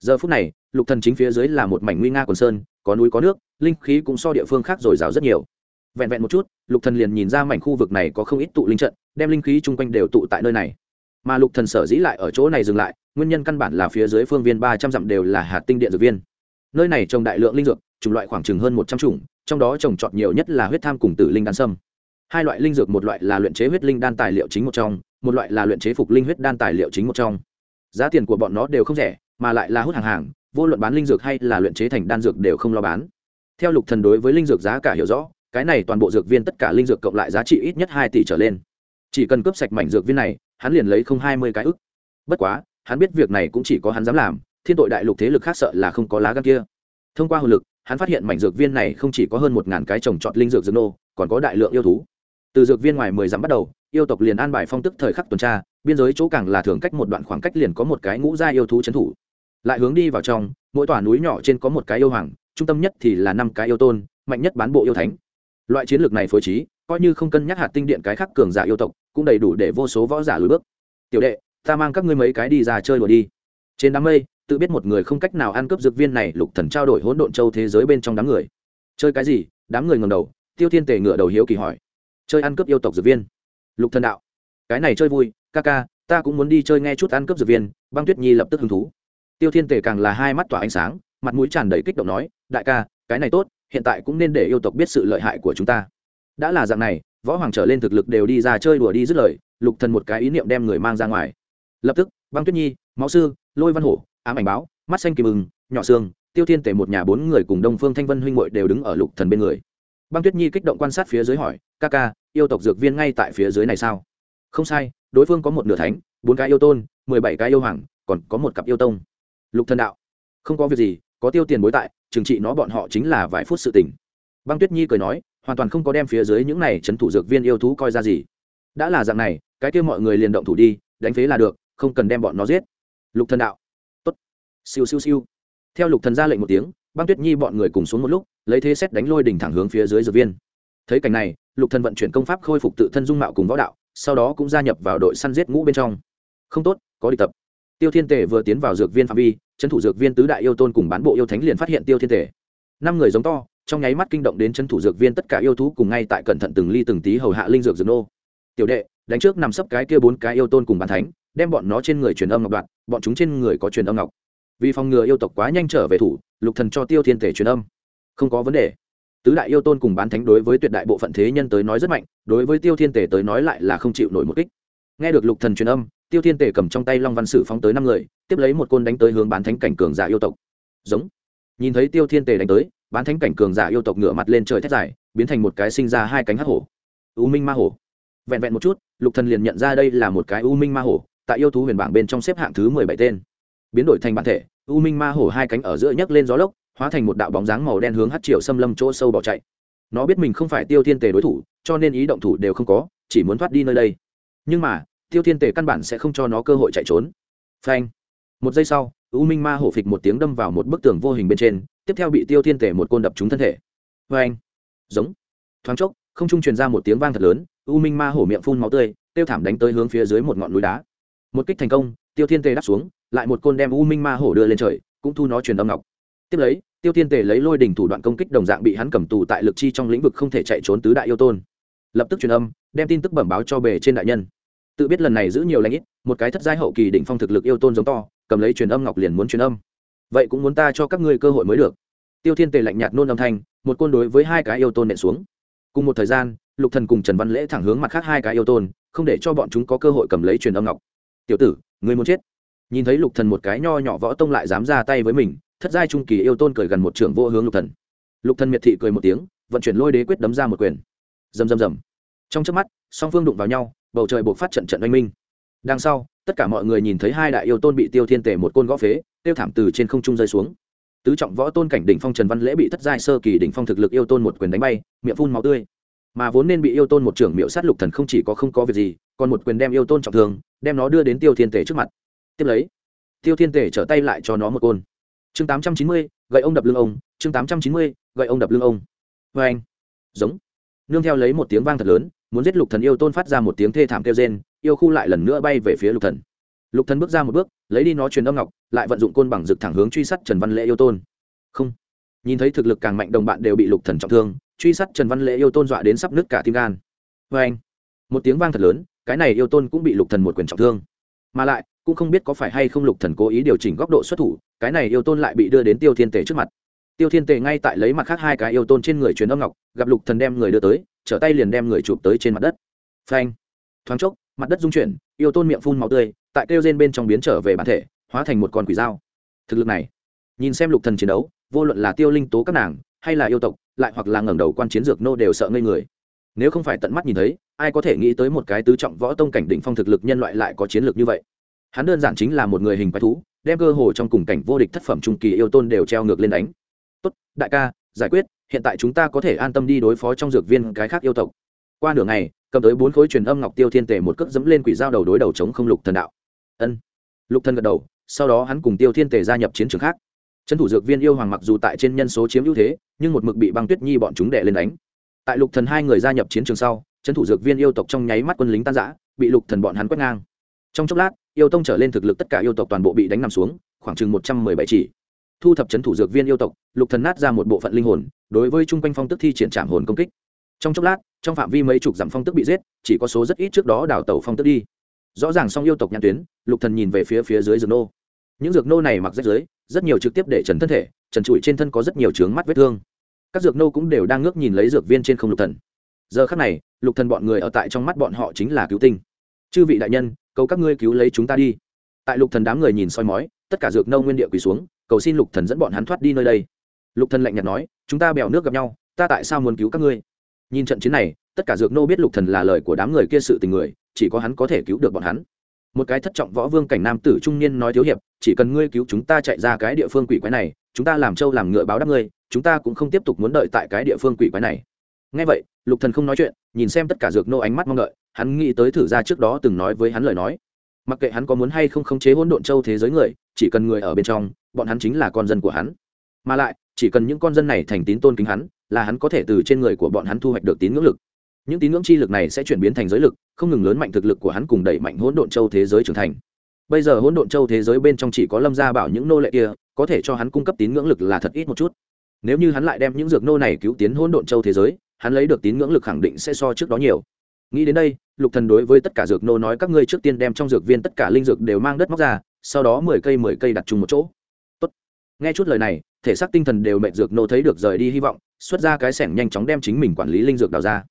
Giờ phút này, lục thần chính phía dưới là một mảnh nguy nga quần sơn, có núi có nước, linh khí cũng so địa phương khác dồi dào rất nhiều. Vẹn vẹn một chút, lục thần liền nhìn ra mảnh khu vực này có không ít tụ linh trận, đem linh khí chung quanh đều tụ tại nơi này mà lục thần sở dĩ lại ở chỗ này dừng lại, nguyên nhân căn bản là phía dưới phương viên ba trăm dặm đều là hạt tinh điện dược viên. Nơi này trồng đại lượng linh dược, chủng loại khoảng chừng hơn một trăm chủng, trong đó trồng trọt nhiều nhất là huyết tham cùng tử linh đan sâm. Hai loại linh dược, một loại là luyện chế huyết linh đan tài liệu chính một trong, một loại là luyện chế phục linh huyết đan tài liệu chính một trong. Giá tiền của bọn nó đều không rẻ, mà lại là hút hàng hàng, vô luận bán linh dược hay là luyện chế thành đan dược đều không lo bán. Theo lục thần đối với linh dược giá cả hiểu rõ, cái này toàn bộ dược viên tất cả linh dược cộng lại giá trị ít nhất hai tỷ trở lên. Chỉ cần cướp sạch mảnh dược viên này hắn liền lấy không hai mươi cái ức. Bất quá, hắn biết việc này cũng chỉ có hắn dám làm, thiên tội đại lục thế lực khác sợ là không có lá gan kia. Thông qua hồn lực, hắn phát hiện mảnh dược viên này không chỉ có hơn một ngàn cái trồng trọt linh dược dược nô, còn có đại lượng yêu thú. Từ dược viên ngoài mười dặm bắt đầu, yêu tộc liền an bài phong tức thời khắc tuần tra, biên giới chỗ càng là thường cách một đoạn khoảng cách liền có một cái ngũ gia yêu thú trấn thủ. Lại hướng đi vào trong, mỗi tòa núi nhỏ trên có một cái yêu hoàng, trung tâm nhất thì là năm cái yêu tôn, mạnh nhất bán bộ yêu thánh. Loại chiến lược này phối trí, coi như không cân nhắc hạt tinh điện cái khác cường giả yêu tộc cũng đầy đủ để vô số võ giả lùi bước. Tiểu đệ, ta mang các ngươi mấy cái đi ra chơi đùa đi. Trên đám mây, tự biết một người không cách nào ăn cướp dược viên này, lục thần trao đổi hỗn độn châu thế giới bên trong đám người. Chơi cái gì? Đám người ngầm đầu, tiêu thiên tề ngựa đầu hiếu kỳ hỏi. Chơi ăn cướp yêu tộc dược viên. Lục thần đạo. Cái này chơi vui, ca ca, ta cũng muốn đi chơi nghe chút ăn cướp dược viên. Băng tuyết nhi lập tức hứng thú. Tiêu thiên tề càng là hai mắt tỏa ánh sáng, mặt mũi tràn đầy kích động nói, đại ca, cái này tốt, hiện tại cũng nên để yêu tộc biết sự lợi hại của chúng ta. Đã là dạng này võ hoàng trở lên thực lực đều đi ra chơi đùa đi dứt lời, lục thần một cái ý niệm đem người mang ra ngoài. Lập tức, băng tuyết nhi, máu sư, lôi văn hổ, ám ảnh báo, mắt xanh kim ưng, nhỏ xương, tiêu thiên tể một nhà bốn người cùng đông phương thanh vân huynh muội đều đứng ở lục thần bên người. Băng tuyết nhi kích động quan sát phía dưới hỏi, ca ca, yêu tộc dược viên ngay tại phía dưới này sao? Không sai, đối phương có một nửa thánh, bốn cái yêu tôn, mười bảy cái yêu hoàng, còn có một cặp yêu tông. Lục thần đạo, không có việc gì, có tiêu tiền bối tại, trừng trị nó bọn họ chính là vài phút sự tình. Băng tuyết nhi cười nói hoàn toàn không có đem phía dưới những này chấn thủ dược viên yêu thú coi ra gì. Đã là dạng này, cái kia mọi người liền động thủ đi, đánh phế là được, không cần đem bọn nó giết. Lục thần đạo. Tốt. Siêu siêu siêu. Theo lục thần ra lệnh một tiếng, băng tuyết nhi bọn người cùng xuống một lúc, lấy thế xét đánh lôi đỉnh thẳng hướng phía dưới dược viên. Thấy cảnh này, lục thần vận chuyển công pháp khôi phục tự thân dung mạo cùng võ đạo, sau đó cũng gia nhập vào đội săn giết ngũ bên trong. Không tốt, có địch tập. Tiêu thiên tề vừa tiến vào dược viên phạm vi trấn thủ dược viên tứ đại yêu tôn cùng bán bộ yêu thánh liền phát hiện tiêu thiên tề. Năm người giống to trong nháy mắt kinh động đến chân thủ dược viên tất cả yêu thú cùng ngay tại cẩn thận từng ly từng tí hầu hạ linh dược dược nô. Tiểu đệ, đánh trước nằm sấp cái kia bốn cái yêu tôn cùng bàn thánh, đem bọn nó trên người truyền âm ngọc đoạn bọn chúng trên người có truyền âm ngọc. Vì phòng ngừa yêu tộc quá nhanh trở về thủ, lục thần cho tiêu thiên thể truyền âm. Không có vấn đề. Tứ đại yêu tôn cùng bán thánh đối với tuyệt đại bộ phận thế nhân tới nói rất mạnh, đối với tiêu thiên tể tới nói lại là không chịu nổi một kích. Nghe được lục thần truyền âm, tiêu thiên tể cầm trong tay long văn sử phóng tới năm người, tiếp lấy một côn đánh tới hướng bán thánh cảnh cường giả yêu tộc. Giống. Nhìn thấy tiêu thiên tể đánh tới bán thánh cảnh cường giả yêu tộc ngửa mặt lên trời thét dài, biến thành một cái sinh ra hai cánh hắc hổ. U minh ma hổ. Vẹn vẹn một chút, lục thần liền nhận ra đây là một cái u minh ma hổ, tại yêu thú huyền bảng bên trong xếp hạng thứ mười bảy tên. Biến đổi thành bản thể, u minh ma hổ hai cánh ở giữa nhấc lên gió lốc, hóa thành một đạo bóng dáng màu đen hướng hất triệu xâm lâm chỗ sâu bỏ chạy. Nó biết mình không phải tiêu thiên tề đối thủ, cho nên ý động thủ đều không có, chỉ muốn thoát đi nơi đây. Nhưng mà, tiêu thiên tề căn bản sẽ không cho nó cơ hội chạy trốn. Phanh. Một giây sau, u minh ma hổ phịch một tiếng đâm vào một bức tường vô hình bên trên tiếp theo bị tiêu thiên tề một côn đập trúng thân thể. Phanh giống, thoáng chốc, không trung truyền ra một tiếng vang thật lớn, u minh ma hổ miệng phun máu tươi, tiêu thảm đánh tới hướng phía dưới một ngọn núi đá. Một kích thành công, tiêu thiên tề đáp xuống, lại một côn đem u minh ma hổ đưa lên trời, cũng thu nó truyền âm ngọc. Tiếp lấy, tiêu thiên tề lấy lôi đỉnh thủ đoạn công kích đồng dạng bị hắn cầm tù tại lực chi trong lĩnh vực không thể chạy trốn tứ đại yêu tôn. Lập tức truyền âm, đem tin tức bẩm báo cho bề trên đại nhân. Tự biết lần này giữ nhiều lãnh ít, một cái thất giai hậu kỳ đỉnh phong thực lực yêu tôn giống to, cầm lấy truyền âm ngọc liền muốn truyền âm vậy cũng muốn ta cho các ngươi cơ hội mới được. Tiêu thiên tề lạnh nhạt nôn âm thanh, một côn đối với hai cái yêu tôn nện xuống. Cùng một thời gian, lục thần cùng trần văn lễ thẳng hướng mặt khác hai cái yêu tôn, không để cho bọn chúng có cơ hội cầm lấy truyền âm ngọc. Tiểu tử, ngươi muốn chết? Nhìn thấy lục thần một cái nho nhỏ võ tông lại dám ra tay với mình, thất giai trung kỳ yêu tôn cười gần một trưởng vô hướng lục thần. Lục thần miệt thị cười một tiếng, vận chuyển lôi đế quyết đấm ra một quyền. Rầm rầm rầm. Trong chớp mắt, song phương đụng vào nhau, bầu trời buộc phát trận trận oanh minh. Đằng sau, tất cả mọi người nhìn thấy hai đại yêu tôn bị tiêu thiên tể một côn gõ phế tiêu thảm từ trên không trung rơi xuống. Tứ trọng võ tôn cảnh đỉnh phong trần văn lễ bị thất giai sơ kỳ đỉnh phong thực lực yêu tôn một quyền đánh bay, miệng phun máu tươi. Mà vốn nên bị yêu tôn một trưởng miệu sát lục thần không chỉ có không có việc gì, còn một quyền đem yêu tôn trọng thương, đem nó đưa đến tiêu thiên tể trước mặt. Tiếp lấy, tiêu thiên tể trở tay lại cho nó một côn. Chương tám trăm chín mươi, gậy ông đập lưng ông, chương tám trăm chín mươi, gậy ông đập lưng ông. Vê anh, giống. Nương theo lấy một tiếng vang thật lớn, muốn giết lục thần yêu tôn phát ra một tiếng thê thảm kêu rên, yêu khu lại lần nữa bay về phía lục thần. Lục thần bước ra một bước lấy đi nó truyền âm ngọc, lại vận dụng côn bằng rực thẳng hướng truy sát trần văn lễ yêu tôn. Không. Nhìn thấy thực lực càng mạnh đồng bạn đều bị lục thần trọng thương, truy sát trần văn lễ yêu tôn dọa đến sắp nứt cả tim gan. Vê anh, một tiếng vang thật lớn, cái này yêu tôn cũng bị lục thần một quyền trọng thương. Mà lại, cũng không biết có phải hay không lục thần cố ý điều chỉnh góc độ xuất thủ, cái này yêu tôn lại bị đưa đến tiêu thiên tề trước mặt. Tiêu thiên tề ngay tại lấy mặt khác hai cái yêu tôn trên người truyền âm ngọc, gặp lục thần đem người đưa tới, trở tay liền đem người chụp tới trên mặt đất. Phanh. Thoáng chốc, mặt đất rung chuyển, yêu tôn miệng phun máu tươi tại kêu gen bên trong biến trở về bản thể, hóa thành một con quỷ dao. Thực lực này, nhìn xem lục thần chiến đấu, vô luận là tiêu linh tố các nàng, hay là yêu tộc, lại hoặc là ngẩng đầu quan chiến dược nô đều sợ ngây người. Nếu không phải tận mắt nhìn thấy, ai có thể nghĩ tới một cái tứ trọng võ tông cảnh đỉnh phong thực lực nhân loại lại có chiến lược như vậy? Hắn đơn giản chính là một người hình quái thú, đem cơ hồ trong cùng cảnh vô địch thất phẩm trung kỳ yêu tôn đều treo ngược lên đánh. Tốt, đại ca, giải quyết, hiện tại chúng ta có thể an tâm đi đối phó trong dược viên cái khác yêu tộc. Qua nửa ngày, cầm tới bốn khối truyền âm ngọc tiêu thiên tề một cước dẫm lên quỷ dao đầu đối đầu chống không lục thần đạo ân. Lục thần gật đầu, sau đó hắn cùng tiêu thiên tề gia nhập chiến trường khác. Trấn thủ dược viên yêu hoàng mặc dù tại trên nhân số chiếm ưu thế, nhưng một mực bị băng tuyết nhi bọn chúng đệ lên đánh. Tại lục thần hai người gia nhập chiến trường sau, trấn thủ dược viên yêu tộc trong nháy mắt quân lính tan rã, bị lục thần bọn hắn quét ngang. Trong chốc lát, yêu tông trở lên thực lực tất cả yêu tộc toàn bộ bị đánh nằm xuống, khoảng chừng một trăm mười bảy chỉ. Thu thập trấn thủ dược viên yêu tộc, lục thần nát ra một bộ phận linh hồn, đối với trung quanh phong tức thi triển trảm hồn công kích. Trong chốc lát, trong phạm vi mấy chục dặm phong tức bị giết, chỉ có số rất ít trước đó đào tẩu phong tức đi rõ ràng song yêu tộc nhãn tuyến, lục thần nhìn về phía phía dưới dược nô. Những dược nô này mặc rách dưới, rất nhiều trực tiếp để trần thân thể, trần trụi trên thân có rất nhiều trướng mắt vết thương. Các dược nô cũng đều đang ngước nhìn lấy dược viên trên không lục thần. Giờ khắc này, lục thần bọn người ở tại trong mắt bọn họ chính là cứu tinh. Chư vị đại nhân, cầu các ngươi cứu lấy chúng ta đi. Tại lục thần đám người nhìn soi mói, tất cả dược nô nguyên địa quỳ xuống, cầu xin lục thần dẫn bọn hắn thoát đi nơi đây. Lục thần lạnh nhạt nói, chúng ta bèo nước gặp nhau, ta tại sao muốn cứu các ngươi? Nhìn trận chiến này, tất cả dược nô biết lục thần là lời của đám người kia sự tình người chỉ có hắn có thể cứu được bọn hắn. Một cái thất trọng võ vương cảnh nam tử trung niên nói thiếu hiệp, chỉ cần ngươi cứu chúng ta chạy ra cái địa phương quỷ quái này, chúng ta làm trâu làm ngựa báo đáp ngươi, chúng ta cũng không tiếp tục muốn đợi tại cái địa phương quỷ quái này. Ngay vậy, lục thần không nói chuyện, nhìn xem tất cả dược nô ánh mắt mong đợi, hắn nghĩ tới thử ra trước đó từng nói với hắn lời nói. Mặc kệ hắn có muốn hay không khống chế hỗn độn châu thế giới người, chỉ cần người ở bên trong, bọn hắn chính là con dân của hắn. Mà lại, chỉ cần những con dân này thành tín tôn kính hắn, là hắn có thể từ trên người của bọn hắn thu hoạch được tín ngưỡng lực những tín ngưỡng chi lực này sẽ chuyển biến thành giới lực, không ngừng lớn mạnh thực lực của hắn cùng đẩy mạnh hỗn độn châu thế giới trưởng thành. Bây giờ hỗn độn châu thế giới bên trong chỉ có lâm gia bảo những nô lệ kia, có thể cho hắn cung cấp tín ngưỡng lực là thật ít một chút. Nếu như hắn lại đem những dược nô này cứu tiến hỗn độn châu thế giới, hắn lấy được tín ngưỡng lực khẳng định sẽ so trước đó nhiều. Nghĩ đến đây, lục thần đối với tất cả dược nô nói, các ngươi trước tiên đem trong dược viên tất cả linh dược đều mang đất móc ra, sau đó mười cây mười cây đặt chung một chỗ. Tốt. Nghe chút lời này, thể xác tinh thần đều mệt dược nô thấy được rời đi hy vọng, xuất ra cái sẻng nhanh chóng đem chính mình quản lý linh dược đào ra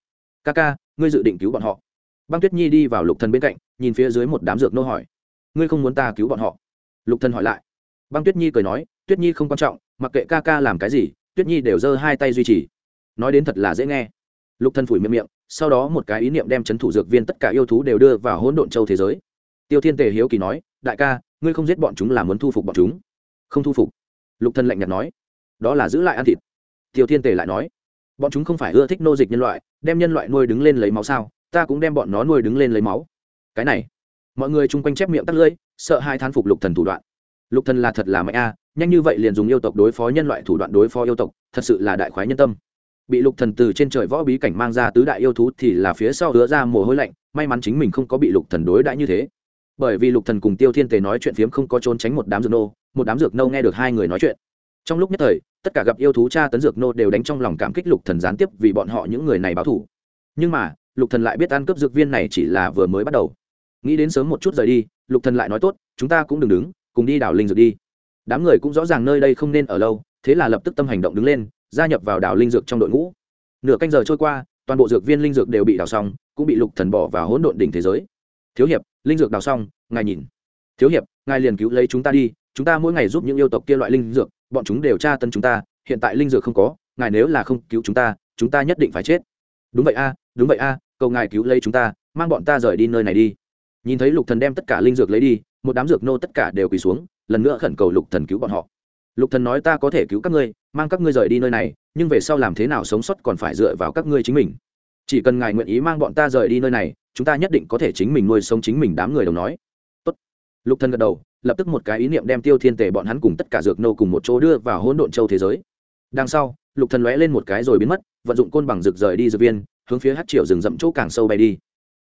ca ca, ngươi dự định cứu bọn họ. Băng tuyết nhi đi vào lục thần bên cạnh, nhìn phía dưới một đám dược nô hỏi, ngươi không muốn ta cứu bọn họ? Lục thần hỏi lại. Băng tuyết nhi cười nói, tuyết nhi không quan trọng, mặc kệ ca ca làm cái gì, tuyết nhi đều giơ hai tay duy trì. Nói đến thật là dễ nghe. Lục thần phủi miệng miệng, sau đó một cái ý niệm đem chấn thủ dược viên tất cả yêu thú đều đưa vào hỗn độn châu thế giới. Tiêu thiên tề hiếu kỳ nói, đại ca, ngươi không giết bọn chúng là muốn thu phục bọn chúng? Không thu phục. Lục thần lạnh nhạt nói, đó là giữ lại ăn thịt. Tiêu thiên tề lại nói, bọn chúng không phải ưa thích nô dịch nhân loại đem nhân loại nuôi đứng lên lấy máu sao? Ta cũng đem bọn nó nuôi đứng lên lấy máu. Cái này, mọi người chung quanh chép miệng tắt lưỡi, sợ hai thán phục lục thần thủ đoạn. Lục thần là thật là mạnh a, nhanh như vậy liền dùng yêu tộc đối phó nhân loại thủ đoạn đối phó yêu tộc, thật sự là đại khoái nhân tâm. Bị lục thần từ trên trời võ bí cảnh mang ra tứ đại yêu thú thì là phía sau hứa ra mồ hôi lạnh, may mắn chính mình không có bị lục thần đối đãi như thế. Bởi vì lục thần cùng tiêu thiên tề nói chuyện phiếm không có trốn tránh một đám dược nô, một đám dược nô nghe được hai người nói chuyện trong lúc nhất thời, tất cả gặp yêu thú cha tấn dược nô đều đánh trong lòng cảm kích lục thần gián tiếp vì bọn họ những người này báo thù. Nhưng mà, lục thần lại biết ăn cướp dược viên này chỉ là vừa mới bắt đầu. Nghĩ đến sớm một chút rời đi, lục thần lại nói tốt, chúng ta cũng đừng đứng, cùng đi đảo linh dược đi. Đám người cũng rõ ràng nơi đây không nên ở lâu, thế là lập tức tâm hành động đứng lên, gia nhập vào đảo linh dược trong đội ngũ. Nửa canh giờ trôi qua, toàn bộ dược viên linh dược đều bị đào xong, cũng bị lục thần bỏ vào hỗn độn đỉnh thế giới. Thiếu hiệp, linh dược đào xong, ngài nhìn. Thiếu hiệp, ngài liền cứu lấy chúng ta đi, chúng ta mỗi ngày giúp những yêu tộc kia loại linh dược bọn chúng đều tra tân chúng ta, hiện tại linh dược không có, ngài nếu là không cứu chúng ta chúng ta nhất định phải chết. Đúng vậy a, đúng vậy a, cầu ngài cứu lấy chúng ta, mang bọn ta rời đi nơi này đi. Nhìn thấy lục thần đem tất cả linh dược lấy đi, một đám dược nô tất cả đều quỳ xuống, lần nữa khẩn cầu lục thần cứu bọn họ. Lục thần nói ta có thể cứu các ngươi, mang các ngươi rời đi nơi này, nhưng về sau làm thế nào sống sót còn phải dựa vào các ngươi chính mình. Chỉ cần ngài nguyện ý mang bọn ta rời đi nơi này, chúng ta nhất định có thể chính mình nuôi sống chính mình đám người đồng nói. Tốt. lục thần gật đầu lập tức một cái ý niệm đem tiêu thiên tề bọn hắn cùng tất cả dược nô cùng một chỗ đưa vào hỗn độn châu thế giới. Đằng sau lục thần lóe lên một cái rồi biến mất vận dụng côn bằng rực rời đi dược viên hướng phía hát triệu rừng rậm chỗ càng sâu bay đi.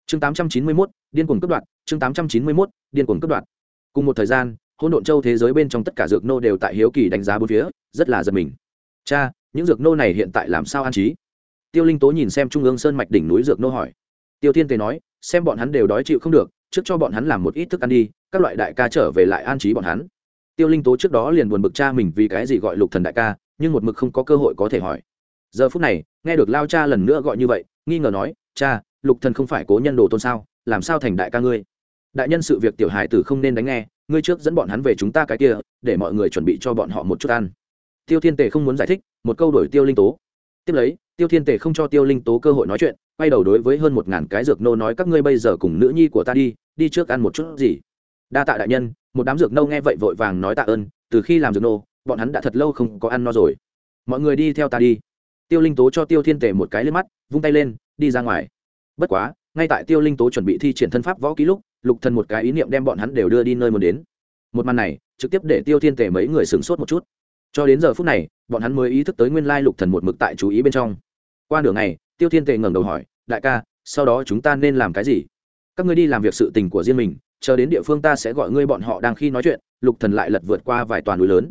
Chương 891, điên cuồng cướp đoạt chương 891, điên cuồng cướp đoạt. Cùng một thời gian hỗn độn châu thế giới bên trong tất cả dược nô đều tại hiếu kỳ đánh giá bốn phía rất là giật mình. Cha những dược nô này hiện tại làm sao an trí? Tiêu linh tố nhìn xem trung ương sơn mạch đỉnh núi dược nô hỏi. Tiêu thiên tề nói xem bọn hắn đều đói chịu không được trước cho bọn hắn làm một ít thức ăn đi các loại đại ca trở về lại an trí bọn hắn. Tiêu linh tố trước đó liền buồn bực cha mình vì cái gì gọi lục thần đại ca, nhưng một mực không có cơ hội có thể hỏi. Giờ phút này, nghe được lao cha lần nữa gọi như vậy, nghi ngờ nói, cha, lục thần không phải cố nhân đồ tôn sao? Làm sao thành đại ca ngươi? Đại nhân sự việc tiểu hài tử không nên đánh nghe, ngươi trước dẫn bọn hắn về chúng ta cái kia, để mọi người chuẩn bị cho bọn họ một chút ăn. Tiêu thiên tề không muốn giải thích, một câu đổi tiêu linh tố. Tiếp lấy, tiêu thiên tề không cho tiêu linh tố cơ hội nói chuyện, quay đầu đối với hơn một ngàn cái dược nô nói, các ngươi bây giờ cùng nữ nhi của ta đi đi trước ăn một chút gì? Đa tạ đại nhân, một đám dược nô nghe vậy vội vàng nói tạ ơn, từ khi làm dược nô, bọn hắn đã thật lâu không có ăn no rồi. Mọi người đi theo ta đi. Tiêu linh tố cho tiêu thiên tề một cái lên mắt, vung tay lên, đi ra ngoài. Bất quá, ngay tại tiêu linh tố chuẩn bị thi triển thân pháp võ ký lúc, lục thần một cái ý niệm đem bọn hắn đều đưa đi nơi muốn đến. Một màn này, trực tiếp để tiêu thiên tề mấy người sửng sốt một chút. Cho đến giờ phút này, bọn hắn mới ý thức tới nguyên lai lục thần một mực tại chú ý bên trong. Qua nửa ngày, tiêu thiên tề ngẩng đầu hỏi, đại ca, sau đó chúng ta nên làm cái gì? Các ngươi đi làm việc sự tình của riêng mình chờ đến địa phương ta sẽ gọi ngươi bọn họ đang khi nói chuyện, lục thần lại lật vượt qua vài toàn núi lớn.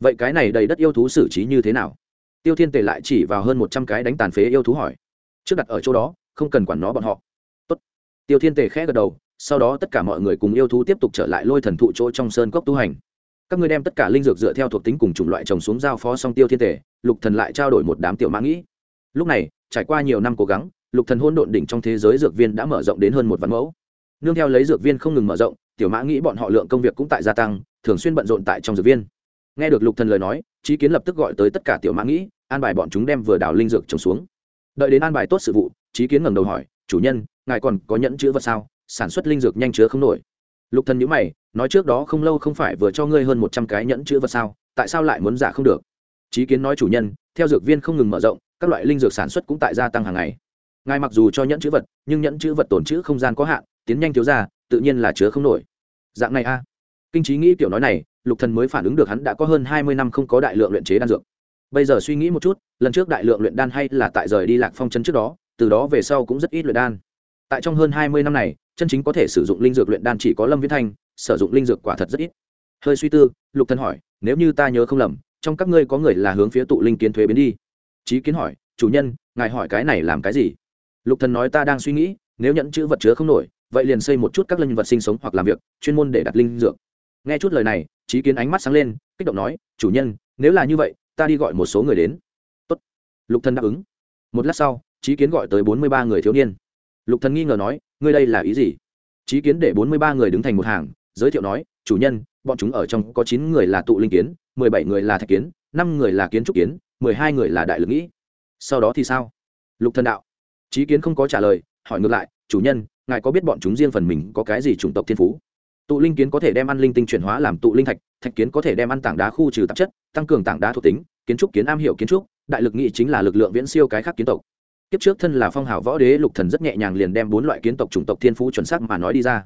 Vậy cái này đầy đất yêu thú xử trí như thế nào? Tiêu thiên tề lại chỉ vào hơn một trăm cái đánh tàn phế yêu thú hỏi. Trước đặt ở chỗ đó, không cần quản nó bọn họ. Tốt. tiêu thiên tề khẽ gật đầu, sau đó tất cả mọi người cùng yêu thú tiếp tục trở lại lôi thần thụ chỗ trong sơn cốc tu hành. Các ngươi đem tất cả linh dược dựa theo thuộc tính cùng chủng loại trồng xuống giao phó song tiêu thiên tề, lục thần lại trao đổi một đám tiểu mã nghĩ. Lúc này, trải qua nhiều năm cố gắng, lục thần hôn độn đỉnh trong thế giới dược viên đã mở rộng đến hơn một vạn mẫu nương theo lấy dược viên không ngừng mở rộng, tiểu mã nghĩ bọn họ lượng công việc cũng tại gia tăng, thường xuyên bận rộn tại trong dược viên. Nghe được lục thần lời nói trí kiến lập tức gọi tới tất cả tiểu mã nghĩ, an bài bọn chúng đem vừa đào linh dược trồng xuống. Đợi đến an bài tốt sự vụ trí kiến ngẩng đầu hỏi, chủ nhân, ngài còn có nhẫn chữ vật sao? Sản xuất linh dược nhanh chứa không nổi. Lục thần nhíu mày, nói trước đó không lâu không phải vừa cho ngươi hơn một trăm cái nhẫn chữ vật sao? Tại sao lại muốn giả không được? Trí kiến nói, chủ nhân, theo dược viên không ngừng mở rộng, các loại linh dược sản xuất cũng tại gia tăng hàng ngày. Ngài mặc dù cho nhẫn chữ vật, nhưng nhẫn chữ vật tồn chữ không gian có hạn tiến nhanh thiếu ra, tự nhiên là chứa không nổi. Dạng này a. Kinh trí nghĩ kiểu nói này, lục thần mới phản ứng được hắn đã có hơn hai mươi năm không có đại lượng luyện chế đan dược. Bây giờ suy nghĩ một chút, lần trước đại lượng luyện đan hay là tại rời đi lạc phong chân trước đó, từ đó về sau cũng rất ít luyện đan. Tại trong hơn hai mươi năm này, chân chính có thể sử dụng linh dược luyện đan chỉ có lâm viễn thanh, sử dụng linh dược quả thật rất ít. Hơi suy tư, lục thần hỏi, nếu như ta nhớ không lầm, trong các ngươi có người là hướng phía tụ linh kiến thuế biến đi? Trí kiến hỏi, chủ nhân, ngài hỏi cái này làm cái gì? Lục thần nói, ta đang suy nghĩ, nếu nhận chữ vật chứa không nổi vậy liền xây một chút các linh vật sinh sống hoặc làm việc, chuyên môn để đặt linh dược. Nghe chút lời này trí kiến ánh mắt sáng lên, kích động nói, chủ nhân, nếu là như vậy, ta đi gọi một số người đến. Tốt. lục thần đáp ứng. Một lát sau trí kiến gọi tới bốn mươi ba người thiếu niên. Lục thần nghi ngờ nói, ngươi đây là ý gì? Trí kiến để bốn mươi ba người đứng thành một hàng, giới thiệu nói, chủ nhân, bọn chúng ở trong có chín người là tụ linh kiến, mười bảy người là thạch kiến, năm người là kiến trúc kiến, mười hai người là đại lực nghĩ. Sau đó thì sao? Lục thần đạo. Trí kiến không có trả lời, hỏi ngược lại, chủ nhân ngài có biết bọn chúng riêng phần mình có cái gì chủng tộc thiên phú? Tụ linh kiến có thể đem ăn linh tinh chuyển hóa làm tụ linh thạch thạch kiến có thể đem ăn tảng đá khu trừ tạp chất tăng cường tảng đá thuộc tính kiến trúc kiến am hiểu kiến trúc đại lực nghị chính là lực lượng viễn siêu cái khác kiến tộc. Kiếp trước thân là phong hào võ đế lục thần rất nhẹ nhàng liền đem bốn loại kiến tộc chủng tộc thiên phú chuẩn xác mà nói đi ra.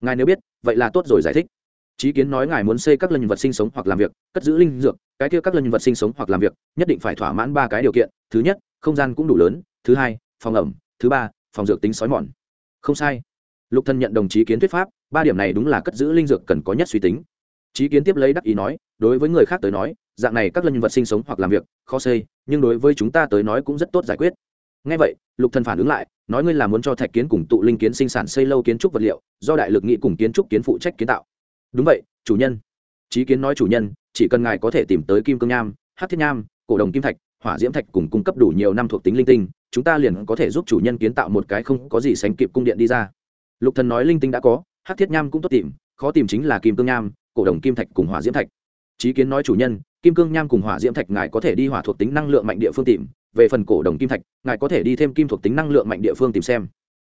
Ngài nếu biết vậy là tốt rồi giải thích. Chí kiến nói ngài muốn xây các lần vật sinh sống hoặc làm việc, cất giữ linh dược, cái kia các lần vật sinh sống hoặc làm việc, nhất định phải thỏa mãn ba cái điều kiện. Thứ nhất, không gian cũng đủ lớn, thứ hai, phòng ẩm, thứ ba, phòng dược tính sói mòn. Không sai. Lục Thân nhận đồng chí kiến thuyết pháp, ba điểm này đúng là cất giữ linh dược cần có nhất suy tính. Chí kiến tiếp lấy đắc ý nói, đối với người khác tới nói, dạng này các lần vật sinh sống hoặc làm việc, khó xây, nhưng đối với chúng ta tới nói cũng rất tốt giải quyết. Nghe vậy, Lục Thần phản ứng lại, nói ngươi là muốn cho thạch kiến cùng tụ linh kiến sinh sản xây lâu kiến trúc vật liệu, do đại lực nghị cùng kiến trúc kiến phụ trách kiến tạo đúng vậy chủ nhân trí kiến nói chủ nhân chỉ cần ngài có thể tìm tới kim cương nham hát thiết nham cổ đồng kim thạch hỏa diễm thạch cùng cung cấp đủ nhiều năm thuộc tính linh tinh, chúng ta liền có thể giúp chủ nhân kiến tạo một cái không có gì sánh kịp cung điện đi ra. Lục thần nói linh tinh đã có hát thiết nham cũng tốt tìm, khó tìm chính là kim cương nham, cổ đồng kim thạch cùng hỏa diễm thạch. Trí kiến nói chủ nhân, kim cương nham cùng hỏa diễm thạch ngài có thể đi hỏa thuộc tính năng lượng mạnh địa phương tìm, về phần cổ đồng kim thạch, ngài có thể đi thêm kim thuộc tính năng lượng mạnh địa phương tìm xem.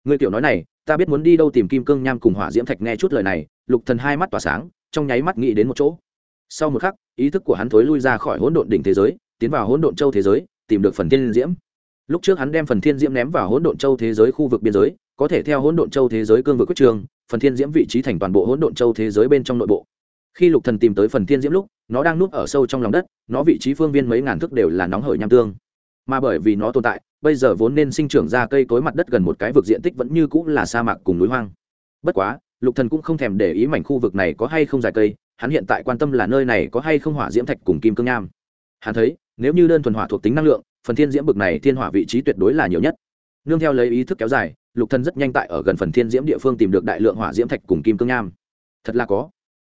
Người tiểu nói này, ta biết muốn đi đâu tìm kim cương nham cùng hỏa diễm thạch nghe chút lời này, lục thần hai mắt tỏa sáng, trong nháy mắt nghĩ đến một chỗ. Sau một khắc, ý thức của hắn thối lui ra khỏi hỗn độn đỉnh thế giới tiến vào hỗn độn châu thế giới, tìm được phần thiên diễm. Lúc trước hắn đem phần thiên diễm ném vào hỗn độn châu thế giới khu vực biên giới, có thể theo hỗn độn châu thế giới cương vực quyết trường, phần thiên diễm vị trí thành toàn bộ hỗn độn châu thế giới bên trong nội bộ. Khi lục thần tìm tới phần thiên diễm lúc, nó đang núp ở sâu trong lòng đất, nó vị trí phương viên mấy ngàn thước đều là nóng hởi nham tương. Mà bởi vì nó tồn tại, bây giờ vốn nên sinh trưởng ra cây cối mặt đất gần một cái vực diện tích vẫn như cũng là sa mạc cùng núi hoang. Bất quá, lục thần cũng không thèm để ý mảnh khu vực này có hay không dài cây, hắn hiện tại quan tâm là nơi này có hay không hỏa diễm thạch cùng kim cương nham. Hắn thấy nếu như đơn thuần hỏa thuộc tính năng lượng, phần thiên diễm bực này thiên hỏa vị trí tuyệt đối là nhiều nhất. Nương theo lấy ý thức kéo dài, lục thần rất nhanh tại ở gần phần thiên diễm địa phương tìm được đại lượng hỏa diễm thạch cùng kim cương nham. Thật là có.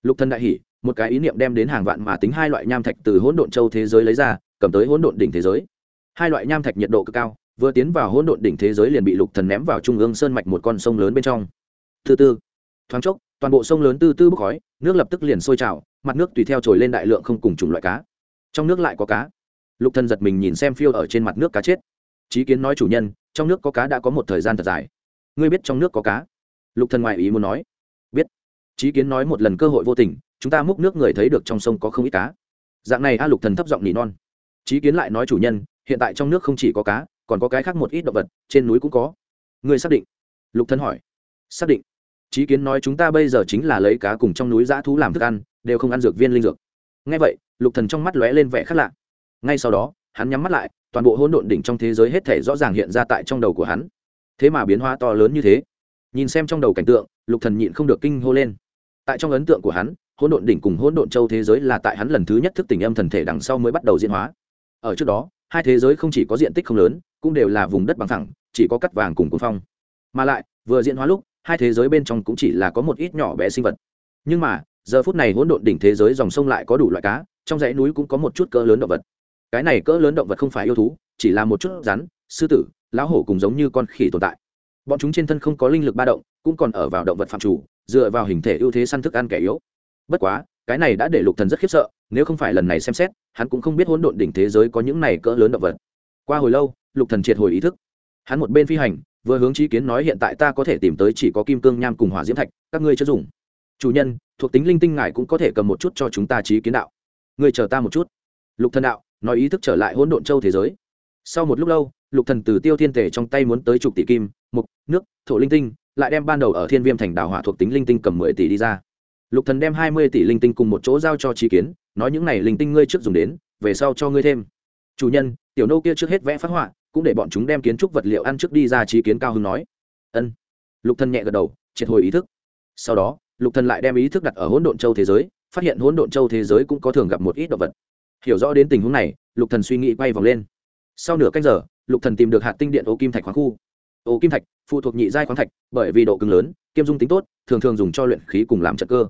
Lục thần đại hỉ, một cái ý niệm đem đến hàng vạn mà tính hai loại nham thạch từ hỗn độn châu thế giới lấy ra, cầm tới hỗn độn đỉnh thế giới. Hai loại nham thạch nhiệt độ cực cao, vừa tiến vào hỗn độn đỉnh thế giới liền bị lục thần ném vào trung ương sơn mạch một con sông lớn bên trong. Thứ tư thoáng chốc, toàn bộ sông lớn tư tư bốc khói, nước lập tức liền sôi trào, mặt nước tùy theo trồi lên đại lượng không cùng chủng loại cá. Trong nước lại có cá lục thần giật mình nhìn xem phiêu ở trên mặt nước cá chết. Trí kiến nói chủ nhân, trong nước có cá đã có một thời gian thật dài. Ngươi biết trong nước có cá? Lục thần ngoại ý muốn nói. Biết. Trí kiến nói một lần cơ hội vô tình, chúng ta múc nước người thấy được trong sông có không ít cá. Dạng này a lục thần thấp giọng nỉ non. Trí kiến lại nói chủ nhân, hiện tại trong nước không chỉ có cá, còn có cái khác một ít động vật, trên núi cũng có. Ngươi xác định? Lục thần hỏi. Xác định. Trí kiến nói chúng ta bây giờ chính là lấy cá cùng trong núi dã thú làm thức ăn, đều không ăn dược viên linh dược. Nghe vậy, lục thần trong mắt lóe lên vẻ khác lạ ngay sau đó, hắn nhắm mắt lại, toàn bộ hỗn độn đỉnh trong thế giới hết thể rõ ràng hiện ra tại trong đầu của hắn. Thế mà biến hóa to lớn như thế. Nhìn xem trong đầu cảnh tượng, lục thần nhịn không được kinh hô lên. Tại trong ấn tượng của hắn, hỗn độn đỉnh cùng hỗn độn châu thế giới là tại hắn lần thứ nhất thức tỉnh âm thần thể đằng sau mới bắt đầu diễn hóa. Ở trước đó, hai thế giới không chỉ có diện tích không lớn, cũng đều là vùng đất bằng thẳng chỉ có cắt vàng cùng cuốn phong. Mà lại, vừa diễn hóa lúc, hai thế giới bên trong cũng chỉ là có một ít nhỏ bé sinh vật. Nhưng mà, giờ phút này hỗn độn đỉnh thế giới dòng sông lại có đủ loại cá, trong dãy núi cũng có một chút cỡ lớn động vật cái này cỡ lớn động vật không phải yêu thú, chỉ là một chút rắn, sư tử, lão hổ cùng giống như con khỉ tồn tại. Bọn chúng trên thân không có linh lực ba động, cũng còn ở vào động vật phạm chủ, dựa vào hình thể ưu thế săn thức ăn kẻ yếu. Bất quá, cái này đã để lục thần rất khiếp sợ, nếu không phải lần này xem xét, hắn cũng không biết hỗn độn đỉnh thế giới có những này cỡ lớn động vật. Qua hồi lâu, lục thần triệt hồi ý thức. Hắn một bên phi hành, vừa hướng trí kiến nói hiện tại ta có thể tìm tới chỉ có kim cương nham cùng hỏa diễm thạch, các ngươi chưa dùng. Chủ nhân, thuộc tính linh tinh ngài cũng có thể cầm một chút cho chúng ta trí kiến đạo. Ngươi chờ ta một chút. Lục thần đạo nói ý thức trở lại hỗn độn châu thế giới. Sau một lúc lâu, lục thần từ tiêu thiên thể trong tay muốn tới chục tỷ kim, mục, nước, thổ linh tinh, lại đem ban đầu ở thiên viêm thành đảo hỏa thuộc tính linh tinh cầm mười tỷ đi ra. Lục thần đem hai mươi tỷ linh tinh cùng một chỗ giao cho trí kiến, nói những này linh tinh ngươi trước dùng đến, về sau cho ngươi thêm. Chủ nhân, tiểu nô kia trước hết vẽ phát họa, cũng để bọn chúng đem kiến trúc vật liệu ăn trước đi ra trí kiến cao hưng nói. Ân. Lục thần nhẹ gật đầu, triệt hồi ý thức. Sau đó, lục thần lại đem ý thức đặt ở hỗn độn châu thế giới, phát hiện hỗn độn châu thế giới cũng có thường gặp một ít động vật hiểu rõ đến tình huống này, lục thần suy nghĩ quay vòng lên. Sau nửa canh giờ, lục thần tìm được hạt tinh điện ô kim thạch khoáng khu. Ô kim thạch, phụ thuộc nhị giai khoáng thạch, bởi vì độ cứng lớn, kiêm dung tính tốt, thường thường dùng cho luyện khí cùng làm trận cơ.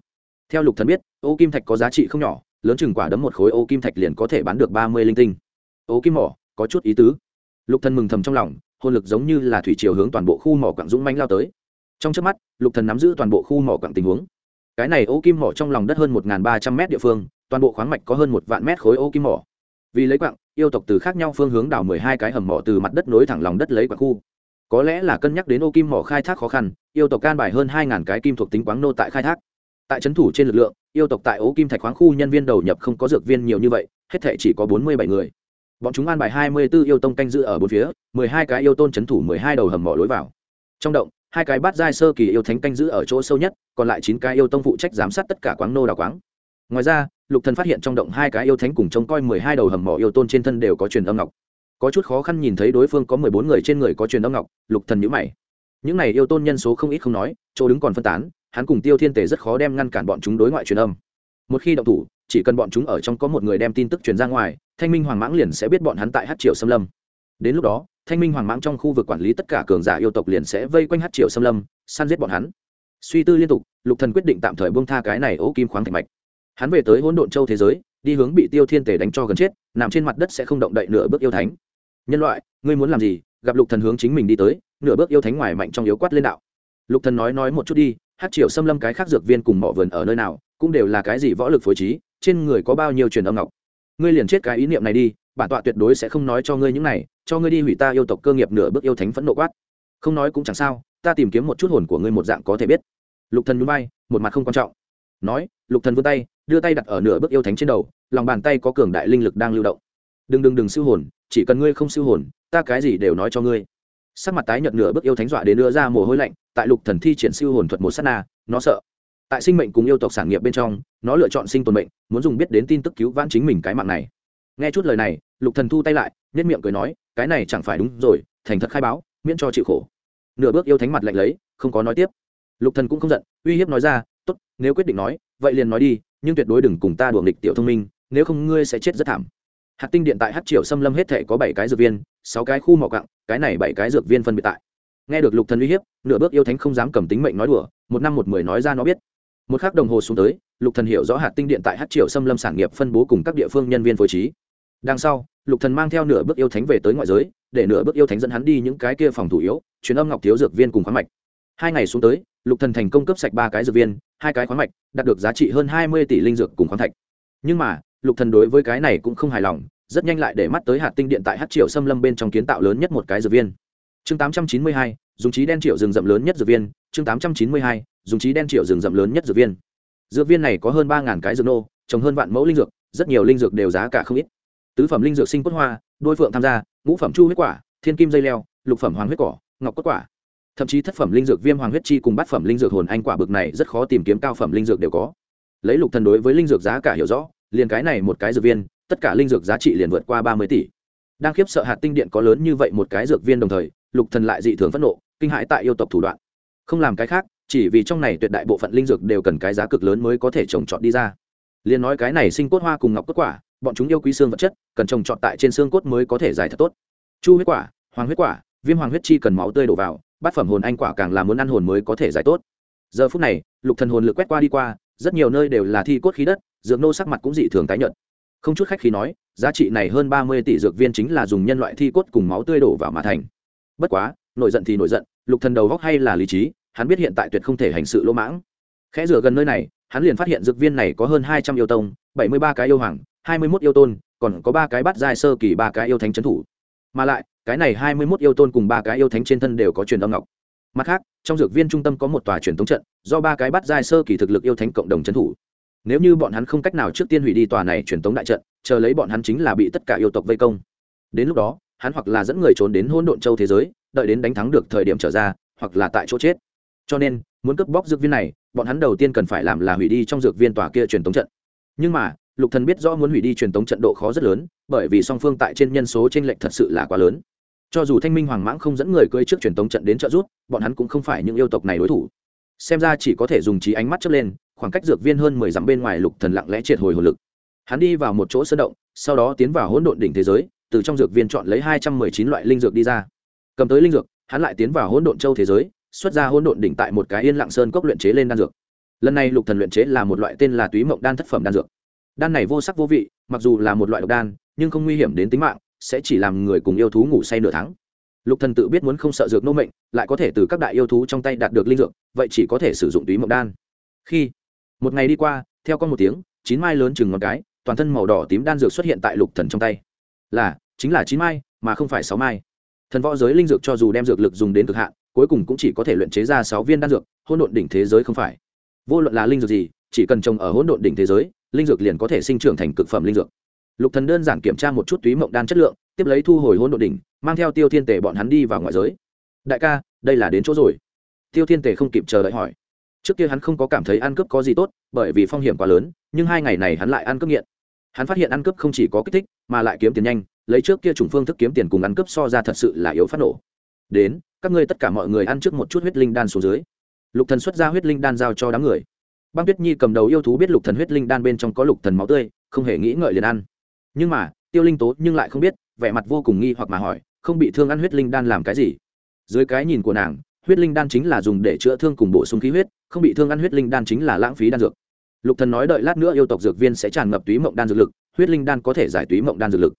Theo lục thần biết, ô kim thạch có giá trị không nhỏ, lớn chừng quả đấm một khối ô kim thạch liền có thể bán được ba mươi linh tinh. Ô kim mỏ, có chút ý tứ. Lục thần mừng thầm trong lòng, hồn lực giống như là thủy chiều hướng toàn bộ khu mỏ quặng dũng manh lao tới. Trong trước mắt, lục thần nắm giữ toàn bộ khu mỏ quặng tình huống. Cái này ô kim mỏ trong lòng đất hơn một ba trăm mét địa phương toàn bộ khoáng mạch có hơn một vạn mét khối ô kim mỏ. Vì lấy quặng yêu tộc từ khác nhau phương hướng đào mười hai cái hầm mỏ từ mặt đất nối thẳng lòng đất lấy quặng khu. Có lẽ là cân nhắc đến ô kim mỏ khai thác khó khăn, yêu tộc can bài hơn hai ngàn cái kim thuộc tính quáng nô tại khai thác. Tại trấn thủ trên lực lượng, yêu tộc tại ô kim thạch khoáng khu nhân viên đầu nhập không có dược viên nhiều như vậy, hết thể chỉ có bốn mươi bảy người. Bọn chúng an bài hai mươi b ố yêu tông canh giữ ở bốn phía, mười hai cái yêu tôn trấn thủ mười hai đầu hầm mỏ lối vào. Trong động, hai cái bát giai sơ kỳ yêu thánh canh giữ ở chỗ sâu nhất, còn lại chín cái yêu tông phụ trách giám sát tất cả quáng nô đào quáng ngoài ra, lục thần phát hiện trong động hai cái yêu thánh cùng trông coi mười hai đầu hầm mỏ yêu tôn trên thân đều có truyền âm ngọc. Có chút khó khăn nhìn thấy đối phương có mười bốn người trên người có truyền âm ngọc, lục thần nhíu mày. Những này yêu tôn nhân số không ít không nói, chỗ đứng còn phân tán, hắn cùng tiêu thiên tề rất khó đem ngăn cản bọn chúng đối ngoại truyền âm. Một khi động thủ, chỉ cần bọn chúng ở trong có một người đem tin tức truyền ra ngoài, thanh minh hoàng mãng liền sẽ biết bọn hắn tại hát triều xâm lâm. Đến lúc đó, thanh minh hoàng mãng trong khu vực quản lý tất cả cường giả yêu tộc liền sẽ vây quanh hát triều xâm lâm, săn giết bọn hắn. Suy tư liên tục, lục thần quyết định tạm thời buông tha cái này ố kim khoáng thạch mạch hắn về tới hỗn độn châu thế giới, đi hướng bị tiêu thiên tề đánh cho gần chết, nằm trên mặt đất sẽ không động đậy nửa bước yêu thánh. Nhân loại, ngươi muốn làm gì? Gặp lục thần hướng chính mình đi tới, nửa bước yêu thánh ngoài mạnh trong yếu quát lên đạo. Lục thần nói nói một chút đi, hát triệu xâm lâm cái khác dược viên cùng mỏ vườn ở nơi nào, cũng đều là cái gì võ lực phối trí, trên người có bao nhiêu truyền âm ngọc. Ngươi liền chết cái ý niệm này đi, bản tọa tuyệt đối sẽ không nói cho ngươi những này, cho ngươi đi hủy ta yêu tộc cơ nghiệp nửa bước yêu thánh phẫn nộ quát. Không nói cũng chẳng sao, ta tìm kiếm một chút hồn của ngươi một dạng có thể biết. Lục thần nhún vai, một mặt không quan trọng. Nói, lục thần vươn tay đưa tay đặt ở nửa bước yêu thánh trên đầu, lòng bàn tay có cường đại linh lực đang lưu động. Đừng đừng đừng siêu hồn, chỉ cần ngươi không siêu hồn, ta cái gì đều nói cho ngươi. Sắc mặt tái nhợt nửa bước yêu thánh dọa đến đưa ra mồ hôi lạnh, tại lục thần thi triển siêu hồn thuật một sát na, nó sợ. Tại sinh mệnh cùng yêu tộc sản nghiệp bên trong, nó lựa chọn sinh tồn mệnh, muốn dùng biết đến tin tức cứu vãn chính mình cái mạng này. Nghe chút lời này, lục thần thu tay lại nhất miệng cười nói, cái này chẳng phải đúng rồi, thành thật khai báo, miễn cho chịu khổ. Nửa bước yêu thánh mặt lạnh lấy, không có nói tiếp. Lục thần cũng không giận, uy hiếp nói ra, tốt, nếu quyết định nói, vậy liền nói đi nhưng tuyệt đối đừng cùng ta đùa nghịch tiểu thông minh, nếu không ngươi sẽ chết rất thảm. Hạt tinh điện tại hát triệu xâm lâm hết thể có bảy cái dược viên, sáu cái khu mỏ cặng cái này bảy cái dược viên phân biệt tại. Nghe được lục thần uy hiếp, nửa bước yêu thánh không dám cầm tính mệnh nói đùa, một năm một mười nói ra nó biết. Một khắc đồng hồ xuống tới, lục thần hiểu rõ hạt tinh điện tại hát triệu xâm lâm sản nghiệp phân bố cùng các địa phương nhân viên phối trí. Đằng sau, lục thần mang theo nửa bước yêu thánh về tới ngoại giới, để nửa bước yêu thánh dẫn hắn đi những cái kia phòng thủ yếu, truyền âm ngọc thiếu dược viên cùng khoáng mạch. Hai ngày xuống tới lục thần thành công cấp sạch ba cái dược viên, hai cái khoáng mạch, đạt được giá trị hơn hai mươi tỷ linh dược cùng khoáng thạch. Nhưng mà, lục thần đối với cái này cũng không hài lòng, rất nhanh lại để mắt tới hạt tinh điện tại hát triệu xâm lâm bên trong kiến tạo lớn nhất một cái dược viên. Chương tám trăm chín mươi hai, dùng trí đen triệu rừng rậm lớn nhất dược viên, chương tám trăm chín mươi hai, dùng trí đen triệu rừng rậm lớn nhất dược viên. Dược viên này có hơn ba cái dược nô, trồng hơn vạn mẫu linh dược, rất nhiều linh dược đều giá cả không ít. Tứ phẩm linh dược sinh cốt hoa, đôi phượng tham gia, ngũ phẩm chu huyết quả, thiên kim dây leo, lục phẩm hoàng huyết cỏ, ngọc quất quả thậm chí thất phẩm linh dược viêm hoàng huyết chi cùng bát phẩm linh dược hồn anh quả bực này rất khó tìm kiếm cao phẩm linh dược đều có. Lấy lục thần đối với linh dược giá cả hiểu rõ, liền cái này một cái dược viên, tất cả linh dược giá trị liền vượt qua ba mươi tỷ. Đang khiếp sợ hạt tinh điện có lớn như vậy một cái dược viên đồng thời, lục thần lại dị thường phẫn nộ, kinh hãi tại yêu tộc thủ đoạn. Không làm cái khác, chỉ vì trong này tuyệt đại bộ phận linh dược đều cần cái giá cực lớn mới có thể trồng trọt đi ra. Liền nói cái này sinh cốt hoa cùng ngọc cốt quả, bọn chúng yêu quý xương vật chất, cần trồng trọt tại trên xương cốt mới có thể giải thật tốt. Chu huyết quả, hoàng huyết quả, viêm hoàng huyết chi cần máu tươi đổ vào bát phẩm hồn anh quả càng là muốn ăn hồn mới có thể giải tốt. Giờ phút này, lục thần hồn lực quét qua đi qua, rất nhiều nơi đều là thi cốt khí đất, dược nô sắc mặt cũng dị thường tái nhợt. Không chút khách khí nói, giá trị này hơn ba mươi tỷ dược viên chính là dùng nhân loại thi cốt cùng máu tươi đổ vào mà thành. Bất quá, nổi giận thì nổi giận, lục thần đầu góc hay là lý trí, hắn biết hiện tại tuyệt không thể hành sự lỗ mãng. Khẽ rửa gần nơi này, hắn liền phát hiện dược viên này có hơn hai trăm yêu tông, bảy mươi ba cái yêu hoàng, hai mươi mốt yêu tôn, còn có ba cái bắt giai sơ kỳ, ba cái yêu thánh trấn thủ. Mà lại cái này hai mươi mốt yêu tôn cùng ba cái yêu thánh trên thân đều có truyền âm ngọc. Mặt khác, trong dược viên trung tâm có một tòa truyền thống trận, do ba cái bắt giai sơ kỳ thực lực yêu thánh cộng đồng trấn thủ. Nếu như bọn hắn không cách nào trước tiên hủy đi tòa này truyền thống đại trận, chờ lấy bọn hắn chính là bị tất cả yêu tộc vây công. Đến lúc đó, hắn hoặc là dẫn người trốn đến hỗn độn châu thế giới, đợi đến đánh thắng được thời điểm trở ra, hoặc là tại chỗ chết. Cho nên, muốn cướp bóc dược viên này, bọn hắn đầu tiên cần phải làm là hủy đi trong dược viên tòa kia truyền thống trận. Nhưng mà, lục thần biết rõ muốn hủy đi truyền thống trận độ khó rất lớn, bởi vì song phương tại trên nhân số trên lệnh thật sự là quá lớn cho dù thanh minh hoàng mãng không dẫn người cưỡi trước truyền tống trận đến trợ giúp, bọn hắn cũng không phải những yêu tộc này đối thủ. Xem ra chỉ có thể dùng trí ánh mắt chớp lên, khoảng cách dược viên hơn mười dặm bên ngoài lục thần lặng lẽ triệt hồi hồn lực. Hắn đi vào một chỗ sơn động, sau đó tiến vào hỗn độn đỉnh thế giới, từ trong dược viên chọn lấy hai trăm mười chín loại linh dược đi ra. Cầm tới linh dược, hắn lại tiến vào hỗn độn châu thế giới, xuất ra hỗn độn đỉnh tại một cái yên lặng sơn cốc luyện chế lên đan dược. Lần này lục thần luyện chế là một loại tên là túy mộng đan thất phẩm đan dược. Đan này vô sắc vô vị, mặc dù là một loại độc đan, nhưng không nguy hiểm đến tính mạng sẽ chỉ làm người cùng yêu thú ngủ say nửa tháng. Lục thần tự biết muốn không sợ dược nô mệnh, lại có thể từ các đại yêu thú trong tay đạt được linh dược, vậy chỉ có thể sử dụng túy mộng đan. Khi một ngày đi qua, theo con một tiếng, chín mai lớn chừng ngón cái, toàn thân màu đỏ tím đan dược xuất hiện tại lục thần trong tay. Là, chính là chín mai, mà không phải sáu mai. Thần võ giới linh dược cho dù đem dược lực dùng đến cực hạn, cuối cùng cũng chỉ có thể luyện chế ra sáu viên đan dược, hỗn độn đỉnh thế giới không phải. Vô luận là linh dược gì, chỉ cần trồng ở hỗn độn đỉnh thế giới, linh dược liền có thể sinh trưởng thành cực phẩm linh dược lục thần đơn giản kiểm tra một chút túy mộng đan chất lượng, tiếp lấy thu hồi hỗn độ đỉnh, mang theo tiêu thiên tể bọn hắn đi vào ngoại giới. Đại ca, đây là đến chỗ rồi. Tiêu thiên tể không kịp chờ đợi hỏi. Trước kia hắn không có cảm thấy ăn cướp có gì tốt, bởi vì phong hiểm quá lớn, nhưng hai ngày này hắn lại ăn cướp nghiện. Hắn phát hiện ăn cướp không chỉ có kích thích, mà lại kiếm tiền nhanh, lấy trước kia chủng phương thức kiếm tiền cùng ăn cướp so ra thật sự là yếu phát nổ. Đến, các ngươi tất cả mọi người ăn trước một chút huyết linh đan xuống dưới. Lục thần xuất ra huyết linh đan giao cho đám người. Băng tuyết nhi cầm đầu yêu thú biết lục thần huyết linh đan bên trong có lục thần máu tươi, không hề nghĩ ngợi liền ăn nhưng mà, tiêu linh tố nhưng lại không biết, vẻ mặt vô cùng nghi hoặc mà hỏi, không bị thương ăn huyết linh đan làm cái gì? Dưới cái nhìn của nàng, huyết linh đan chính là dùng để chữa thương cùng bổ sung khí huyết, không bị thương ăn huyết linh đan chính là lãng phí đan dược. Lục thần nói đợi lát nữa yêu tộc dược viên sẽ tràn ngập túy mộng đan dược lực, huyết linh đan có thể giải túy mộng đan dược lực.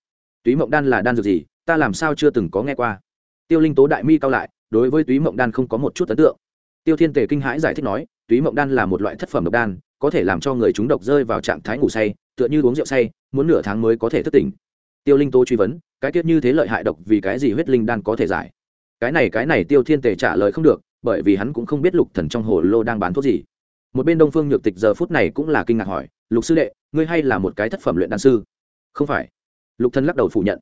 Túy mộng đan là đan dược gì? Ta làm sao chưa từng có nghe qua. Tiêu linh tố đại mi cao lại, đối với túy mộng đan không có một chút ấn tượng. Tiêu thiên tề kinh hãi giải thích nói, túy mộng đan là một loại thất phẩm độc đan có thể làm cho người chúng độc rơi vào trạng thái ngủ say, tựa như uống rượu say, muốn nửa tháng mới có thể thức tỉnh. Tiêu linh tô truy vấn, cái tiết như thế lợi hại độc vì cái gì huyết linh đan có thể giải? Cái này cái này tiêu thiên tề trả lời không được, bởi vì hắn cũng không biết lục thần trong hồ lô đang bán thuốc gì. Một bên đông phương nhược tịch giờ phút này cũng là kinh ngạc hỏi, lục sư đệ, ngươi hay là một cái thất phẩm luyện đan sư? Không phải. Lục thần lắc đầu phủ nhận.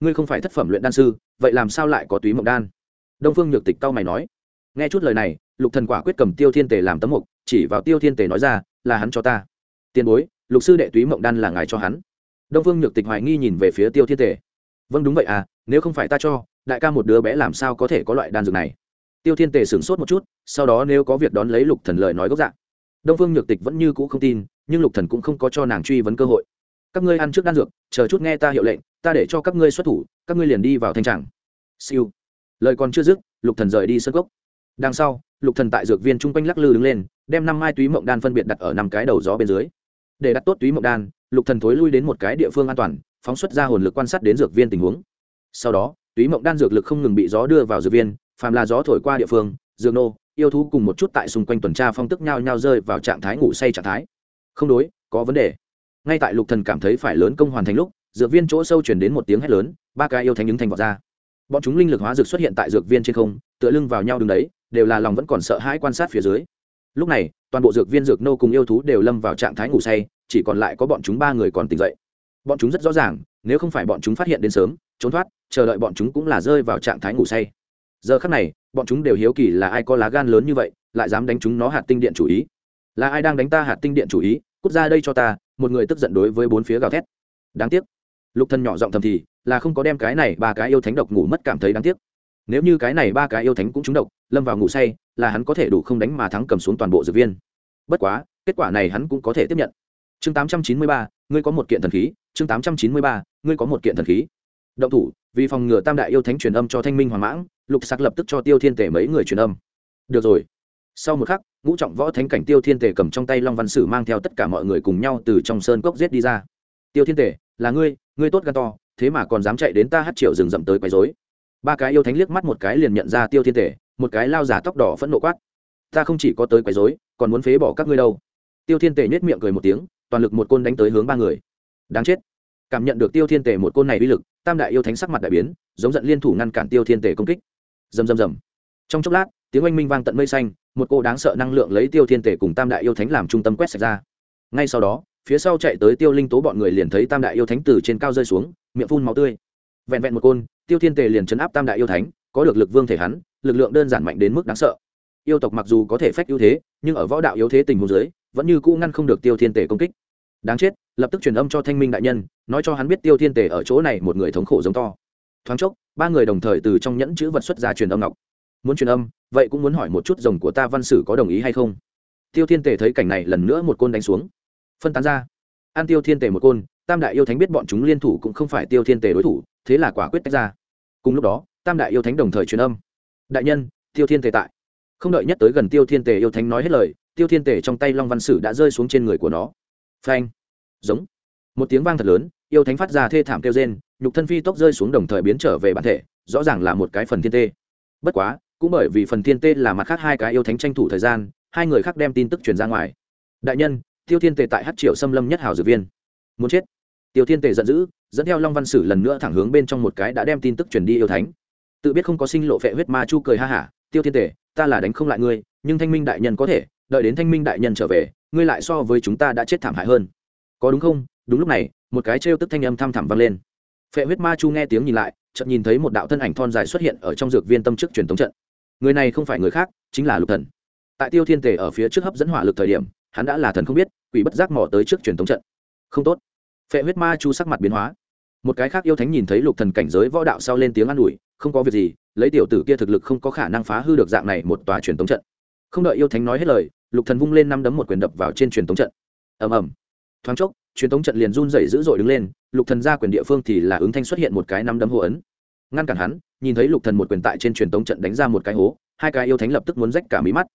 Ngươi không phải thất phẩm luyện đan sư, vậy làm sao lại có túy mộng đan? Đông phương nhược tịch cau mày nói. Nghe chút lời này, lục thần quả quyết cầm tiêu thiên tề làm tấm mục chỉ vào tiêu thiên tề nói ra là hắn cho ta. Tiền bối, lục sư đệ túy mộng đan là ngài cho hắn. Đông phương nhược tịch hoài nghi nhìn về phía tiêu thiên tề. Vâng đúng vậy à nếu không phải ta cho, đại ca một đứa bé làm sao có thể có loại đan dược này? Tiêu thiên tề sửng sốt một chút, sau đó nếu có việc đón lấy lục thần lời nói gốc dạng đông phương nhược tịch vẫn như cũ không tin, nhưng lục thần cũng không có cho nàng truy vấn cơ hội. Các ngươi ăn trước đan dược, chờ chút nghe ta hiệu lệnh, ta để cho các ngươi xuất thủ, các ngươi liền đi vào thanh tràng siêu. Lời còn chưa dứt, lục thần rời đi sân gốc đằng sau lục thần tại dược viên trung quanh lắc lư đứng lên, đem năm mai túy mộng đan phân biệt đặt ở năm cái đầu gió bên dưới. Để đặt tốt túy mộng đan, lục thần thối lui đến một cái địa phương an toàn, phóng xuất ra hồn lực quan sát đến dược viên tình huống. Sau đó, túy mộng đan dược lực không ngừng bị gió đưa vào dược viên, phàm là gió thổi qua địa phương, dược nô, yêu thú cùng một chút tại xung quanh tuần tra phong tức nhau nhau rơi vào trạng thái ngủ say trạng thái. Không đối, có vấn đề. Ngay tại lục thần cảm thấy phải lớn công hoàn thành lúc, dược viên chỗ sâu truyền đến một tiếng hét lớn, ba cái yêu thánh những thành vọt ra. Bọn chúng linh lực hóa dược xuất hiện tại dược viên trên không, tựa lưng vào nhau đứng đấy đều là lòng vẫn còn sợ hãi quan sát phía dưới. Lúc này, toàn bộ dược viên dược nô cùng yêu thú đều lâm vào trạng thái ngủ say, chỉ còn lại có bọn chúng ba người còn tỉnh dậy. Bọn chúng rất rõ ràng, nếu không phải bọn chúng phát hiện đến sớm, trốn thoát, chờ đợi bọn chúng cũng là rơi vào trạng thái ngủ say. Giờ khắc này, bọn chúng đều hiếu kỳ là ai có lá gan lớn như vậy, lại dám đánh chúng nó hạt tinh điện chủ ý. Là ai đang đánh ta hạt tinh điện chủ ý, cút ra đây cho ta, một người tức giận đối với bốn phía gào thét. Đáng tiếc. Lục thân nhỏ giọng thầm thì, là không có đem cái này ba cái yêu thánh độc ngủ mất cảm thấy đáng tiếc nếu như cái này ba cái yêu thánh cũng trúng độc, lâm vào ngủ say, là hắn có thể đủ không đánh mà thắng cầm xuống toàn bộ dược viên. Bất quá, kết quả này hắn cũng có thể tiếp nhận. Chương tám trăm chín mươi ba, ngươi có một kiện thần khí. Chương tám trăm chín mươi ba, ngươi có một kiện thần khí. Động thủ, vì phòng ngừa tam đại yêu thánh truyền âm cho thanh minh hoàng mãng, lục sắc lập tức cho tiêu thiên tể mấy người truyền âm. Được rồi. Sau một khắc, ngũ trọng võ thánh cảnh tiêu thiên tể cầm trong tay long văn sử mang theo tất cả mọi người cùng nhau từ trong sơn cốc giết đi ra. Tiêu thiên tể là ngươi ngươi tốt gan to, thế mà còn dám chạy đến ta hát triệu rừng rậm tới quấy dối ba cái yêu thánh liếc mắt một cái liền nhận ra tiêu thiên tể, một cái lao giả tóc đỏ phẫn nộ quát, ta không chỉ có tới quấy dối còn muốn phế bỏ các ngươi đâu. Tiêu thiên tể nhét miệng cười một tiếng, toàn lực một côn đánh tới hướng ba người. Đáng chết. Cảm nhận được tiêu thiên tể một côn này uy lực, tam đại yêu thánh sắc mặt đại biến, giống giận liên thủ ngăn cản tiêu thiên tể công kích. Rầm rầm rầm. Trong chốc lát, tiếng oanh minh vang tận mây xanh, một cô đáng sợ năng lượng lấy tiêu thiên tể cùng tam đại yêu thánh làm trung tâm quét sạch ra. Ngay sau đó, phía sau chạy tới tiêu linh tố bọn người liền thấy tam đại yêu thánh từ trên cao rơi xuống, miệng phun máu tươi. Vẹn vẹn một côn tiêu thiên tề liền chấn áp tam đại yêu thánh, có được lực vương thể hắn, lực lượng đơn giản mạnh đến mức đáng sợ. Yêu tộc mặc dù có thể phách ưu thế, nhưng ở võ đạo yếu thế tình huống dưới, vẫn như cũ ngăn không được tiêu thiên tề công kích. Đáng chết, lập tức truyền âm cho thanh minh đại nhân, nói cho hắn biết tiêu thiên tề ở chỗ này một người thống khổ giống to. Thoáng chốc, ba người đồng thời từ trong nhẫn chữ vật xuất ra truyền âm ngọc. Muốn truyền âm, vậy cũng muốn hỏi một chút rồng của ta văn sử có đồng ý hay không? Tiêu thiên tề thấy cảnh này lần nữa một côn đánh xuống. Phân tán ra. An tiêu thiên tề một côn tam đại yêu thánh biết bọn chúng liên thủ cũng không phải tiêu thiên tề đối thủ, thế là quả quyết tách ra. Cùng lúc đó, tam đại yêu thánh đồng thời truyền âm. Đại nhân, tiêu thiên tề tại. Không đợi nhất tới gần tiêu thiên tề yêu thánh nói hết lời, tiêu thiên tề trong tay long văn sử đã rơi xuống trên người của nó. Phanh. Giống. Một tiếng vang thật lớn, yêu thánh phát ra thê thảm kêu rên, nhục thân phi tốc rơi xuống đồng thời biến trở về bản thể, rõ ràng là một cái phần thiên tê. Bất quá, cũng bởi vì phần thiên tê là mặt khác hai cái yêu thánh tranh thủ thời gian, hai người khác đem tin tức truyền ra ngoài. Đại nhân, tiêu thiên tề tại hát triệu xâm lâm nhất hào dược viên. Muốn chết tiêu thiên tề giận dữ, dẫn theo long văn sử lần nữa thẳng hướng bên trong một cái đã đem tin tức truyền đi yêu thánh. Tự biết không có sinh lộ phệ huyết ma chu cười ha hả tiêu thiên tề, ta là đánh không lại ngươi, nhưng thanh minh đại nhân có thể, đợi đến thanh minh đại nhân trở về, ngươi lại so với chúng ta đã chết thảm hại hơn. Có đúng không? Đúng lúc này, một cái trêu tức thanh âm thăm thẳm vang lên. Phệ huyết ma chu nghe tiếng nhìn lại, chợt nhìn thấy một đạo thân ảnh thon dài xuất hiện ở trong dược viên tâm chức truyền tống trận. Người này không phải người khác, chính là lục thần. Tại tiêu thiên tề ở phía trước hấp dẫn hỏa lực thời điểm, hắn đã là thần không biết, quỷ bất giác mò tới trước truyền tống trận. Không tốt phệ huyết ma chu sắc mặt biến hóa. Một cái khác yêu thánh nhìn thấy lục thần cảnh giới võ đạo sau lên tiếng an ủi, không có việc gì, lấy tiểu tử kia thực lực không có khả năng phá hư được dạng này một tòa truyền tống trận. Không đợi yêu thánh nói hết lời, lục thần vung lên năm đấm một quyền đập vào trên truyền tống trận. Ầm ầm. Thoáng chốc, truyền tống trận liền run rẩy dữ dội đứng lên, lục thần ra quyền địa phương thì là ứng thanh xuất hiện một cái năm đấm hô ấn. Ngăn cản hắn, nhìn thấy lục thần một quyền tại trên truyền tống trận đánh ra một cái hố, hai cái yêu thánh lập tức muốn rách cả mí mắt.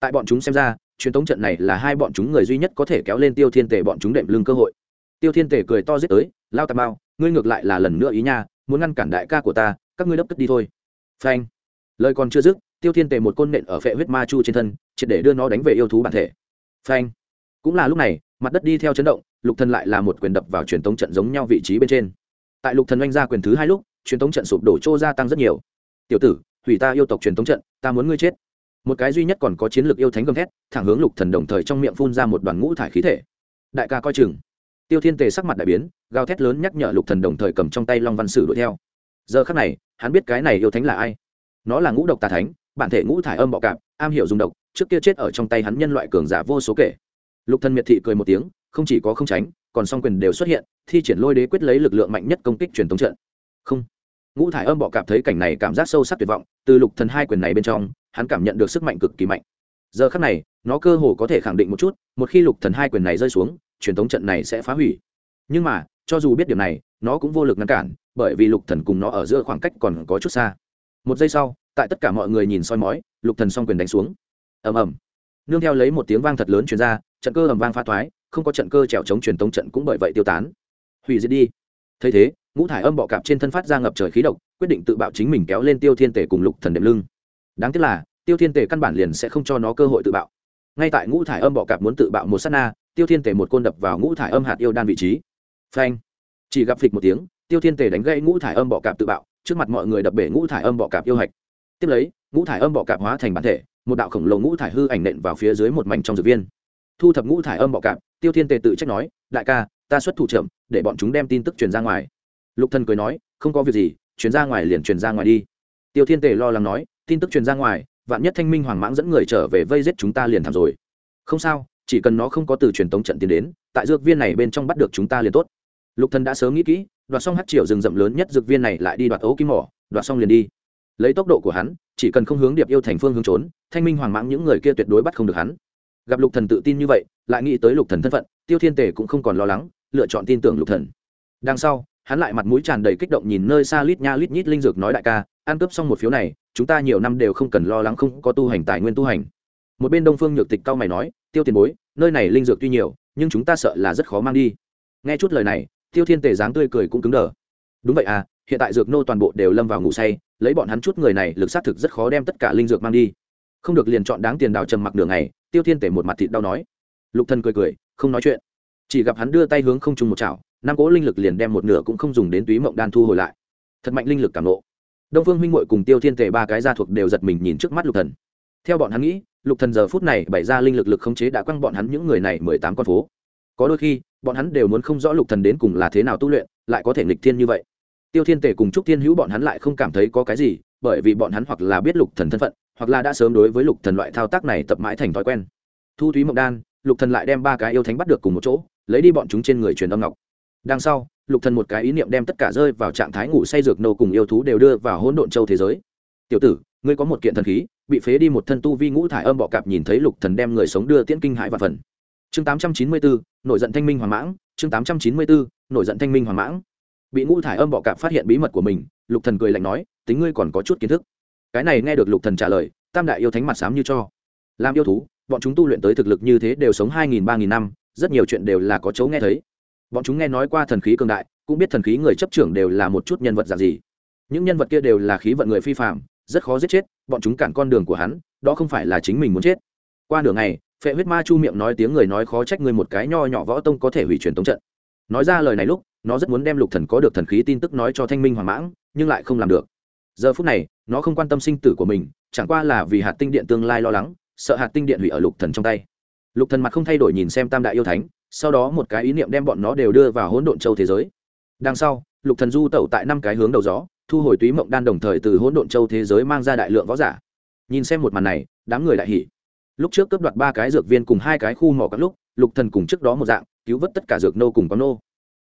Tại bọn chúng xem ra, truyền tống trận này là hai bọn chúng người duy nhất có thể kéo lên tiêu thiên tề bọn chúng đệm lưng cơ hội tiêu thiên tề cười to giết tới, lao tà mao, ngươi ngược lại là lần nữa ý nha, muốn ngăn cản đại ca của ta, các ngươi đốc tức đi thôi. Phanh. Lời còn chưa dứt, tiêu thiên tề một côn nện ở phệ huyết ma chu trên thân, triệt để đưa nó đánh về yêu thú bản thể. Phanh. Cũng là lúc này, mặt đất đi theo chấn động, lục thần lại là một quyền đập vào truyền tống trận giống nhau vị trí bên trên. Tại lục thần oanh ra quyền thứ hai lúc, truyền tống trận sụp đổ trô gia tăng rất nhiều. Tiểu tử, hủy ta yêu tộc truyền tống trận, ta muốn ngươi chết. Một cái duy nhất còn có chiến lược yêu thánh gầm thét, thẳng hướng lục thần đồng thời trong miệng phun ra một đoàn ngũ thải khí thể. Đại ca coi chừng tiêu thiên tề sắc mặt đại biến, gào thét lớn nhắc nhở lục thần đồng thời cầm trong tay long văn sử đuổi theo. Giờ khắc này, hắn biết cái này yêu thánh là ai. Nó là ngũ độc tà thánh, bản thể ngũ thải âm bọ cạp, am hiểu dùng độc, trước kia chết ở trong tay hắn nhân loại cường giả vô số kể. Lục thần miệt thị cười một tiếng, không chỉ có không tránh, còn song quyền đều xuất hiện, thi triển lôi đế quyết lấy lực lượng mạnh nhất công kích truyền thống trận. Không. Ngũ thải âm bọ cạp thấy cảnh này cảm giác sâu sắc tuyệt vọng, từ lục thần hai quyền này bên trong, hắn cảm nhận được sức mạnh cực kỳ mạnh. Giờ khắc này, nó cơ hồ có thể khẳng định một chút, một khi lục thần hai quyền này rơi xuống truyền thống trận này sẽ phá hủy. Nhưng mà, cho dù biết điều này, nó cũng vô lực ngăn cản, bởi vì lục thần cùng nó ở giữa khoảng cách còn có chút xa. Một giây sau, tại tất cả mọi người nhìn soi mói, lục thần song quyền đánh xuống. Ầm ầm. Nương theo lấy một tiếng vang thật lớn truyền ra, trận cơ ầm vang pha thoái, không có trận cơ trèo chống truyền thống trận cũng bởi vậy tiêu tán. Hủy diệt đi. Thấy thế, ngũ thải âm bọ cạp trên thân phát ra ngập trời khí độc, quyết định tự bạo chính mình kéo lên tiêu thiên tể cùng lục thần đệm lưng. Đáng tiếc là, tiêu thiên tể căn bản liền sẽ không cho nó cơ hội tự bạo. Ngay tại ngũ thải âm bọ cạp muốn tự bạo một sát na tiêu thiên tể một côn đập vào ngũ thải âm hạt yêu đan vị trí. Phanh. Chỉ gặp phịch một tiếng, tiêu thiên tể đánh gãy ngũ thải âm bọ cạp tự bạo, trước mặt mọi người đập bể ngũ thải âm bọ cạp yêu hạch. Tiếp lấy, ngũ thải âm bọ cạp hóa thành bản thể, một đạo khổng lồ ngũ thải hư ảnh nện vào phía dưới một mảnh trong dược viên. Thu thập ngũ thải âm bọ cạp, tiêu thiên tề tự trách nói, đại ca, ta xuất thủ trưởng để bọn chúng đem tin tức truyền ra ngoài. Lục thần cười nói, không có việc gì, truyền ra ngoài liền truyền ra ngoài đi. Tiêu thiên tề lo lắng nói, tin tức truyền ra ngoài, vạn nhất thanh minh hoàng mãng dẫn người trở về vây giết chúng ta liền thảm rồi. Không sao chỉ cần nó không có từ truyền tống trận tiến đến, tại dược viên này bên trong bắt được chúng ta liền tốt. Lục thần đã sớm nghĩ kỹ, đoạt xong hát triệu rừng rậm lớn nhất dược viên này lại đi đoạt ấu kim mỏ, đoạt xong liền đi. Lấy tốc độ của hắn, chỉ cần không hướng điệp yêu thành phương hướng trốn, thanh minh hoàng mãng những người kia tuyệt đối bắt không được hắn. Gặp lục thần tự tin như vậy, lại nghĩ tới lục thần thân phận, tiêu thiên tề cũng không còn lo lắng, lựa chọn tin tưởng lục thần. Đằng sau, hắn lại mặt mũi tràn đầy kích động nhìn nơi xa lít nha lít nhít linh dược nói đại ca, ăn cướp xong một phiếu này, chúng ta nhiều năm đều không cần lo lắng không có tu hành tài nguyên tu hành. Một bên đông phương nhược tịch cao mày nói, tiêu tiền bối nơi này linh dược tuy nhiều, nhưng chúng ta sợ là rất khó mang đi. Nghe chút lời này, tiêu thiên tề dáng tươi cười cũng cứng đờ. Đúng vậy à hiện tại dược nô toàn bộ đều lâm vào ngủ say, lấy bọn hắn chút người này lực xác thực rất khó đem tất cả linh dược mang đi. Không được liền chọn đáng tiền đào trầm mặc đường này tiêu thiên tể một mặt thịt đau nói. Lục thần cười cười, không nói chuyện. Chỉ gặp hắn đưa tay hướng không trung một chảo, năm cỗ linh lực liền đem một nửa cũng không dùng đến túy mộng đan thu hồi lại. Thật mạnh linh lực cảm nộ. Đông phương huynh muội cùng tiêu thiên tể ba cái gia thuộc đều giật mình nhìn trước mắt lục thần. Theo bọn hắn nghĩ lục thần giờ phút này bày ra linh lực lực khống chế đã quăng bọn hắn những người này mười tám con phố. Có đôi khi, bọn hắn đều muốn không rõ lục thần đến cùng là thế nào tu luyện, lại có thể nghịch thiên như vậy. Tiêu thiên tể cùng trúc thiên hữu bọn hắn lại không cảm thấy có cái gì, bởi vì bọn hắn hoặc là biết lục thần thân phận, hoặc là đã sớm đối với lục thần loại thao tác này tập mãi thành thói quen. Thu thúy mộng đan, lục thần lại đem ba cái yêu thánh bắt được cùng một chỗ, lấy đi bọn chúng trên người truyền âm ngọc. Đằng sau, lục thần một cái ý niệm đem tất cả rơi vào trạng thái ngủ say dược nô cùng yêu thú đều đưa vào hỗn độn châu thế giới. Tiểu tử ngươi có một kiện thần khí bị phế đi một thân tu vi ngũ thải âm bọ cạp nhìn thấy lục thần đem người sống đưa tiễn kinh hãi và phần. Chương 894, nổi giận thanh minh hoàng mãng chương 894, nổi giận thanh minh hoàng mãng. Bị ngũ thải âm bọ cạp phát hiện bí mật của mình lục thần cười lạnh nói tính ngươi còn có chút kiến thức. Cái này nghe được lục thần trả lời tam đại yêu thánh mặt sám như cho. Làm yêu thú bọn chúng tu luyện tới thực lực như thế đều sống hai nghìn ba nghìn năm rất nhiều chuyện đều là có chỗ nghe thấy. Bọn chúng nghe nói qua thần khí cường đại cũng biết thần khí người chấp trưởng đều là một chút nhân vật dạng gì. Những nhân vật kia đều là khí vận người phi phạm rất khó giết chết, bọn chúng cản con đường của hắn, đó không phải là chính mình muốn chết. Qua đường này phệ huyết ma chu miệng nói tiếng người nói khó trách người một cái nho nhỏ võ tông có thể hủy truyền tống trận. Nói ra lời này lúc, nó rất muốn đem lục thần có được thần khí tin tức nói cho thanh minh hoàng mãng, nhưng lại không làm được. Giờ phút này, nó không quan tâm sinh tử của mình, chẳng qua là vì hạt tinh điện tương lai lo lắng, sợ hạt tinh điện hủy ở lục thần trong tay. Lục thần mặt không thay đổi nhìn xem tam đại yêu thánh, sau đó một cái ý niệm đem bọn nó đều đưa vào hỗn độn châu thế giới. Đằng sau, lục thần du tẩu tại năm cái hướng đầu gió thu hồi túy mộng đan đồng thời từ hỗn độn châu thế giới mang ra đại lượng võ giả. Nhìn xem một màn này, đám người đại hỉ. Lúc trước cướp đoạt ba cái dược viên cùng hai cái khu mỏ các lúc, lục thần cùng trước đó một dạng, cứu vớt tất cả dược nô cùng có nô.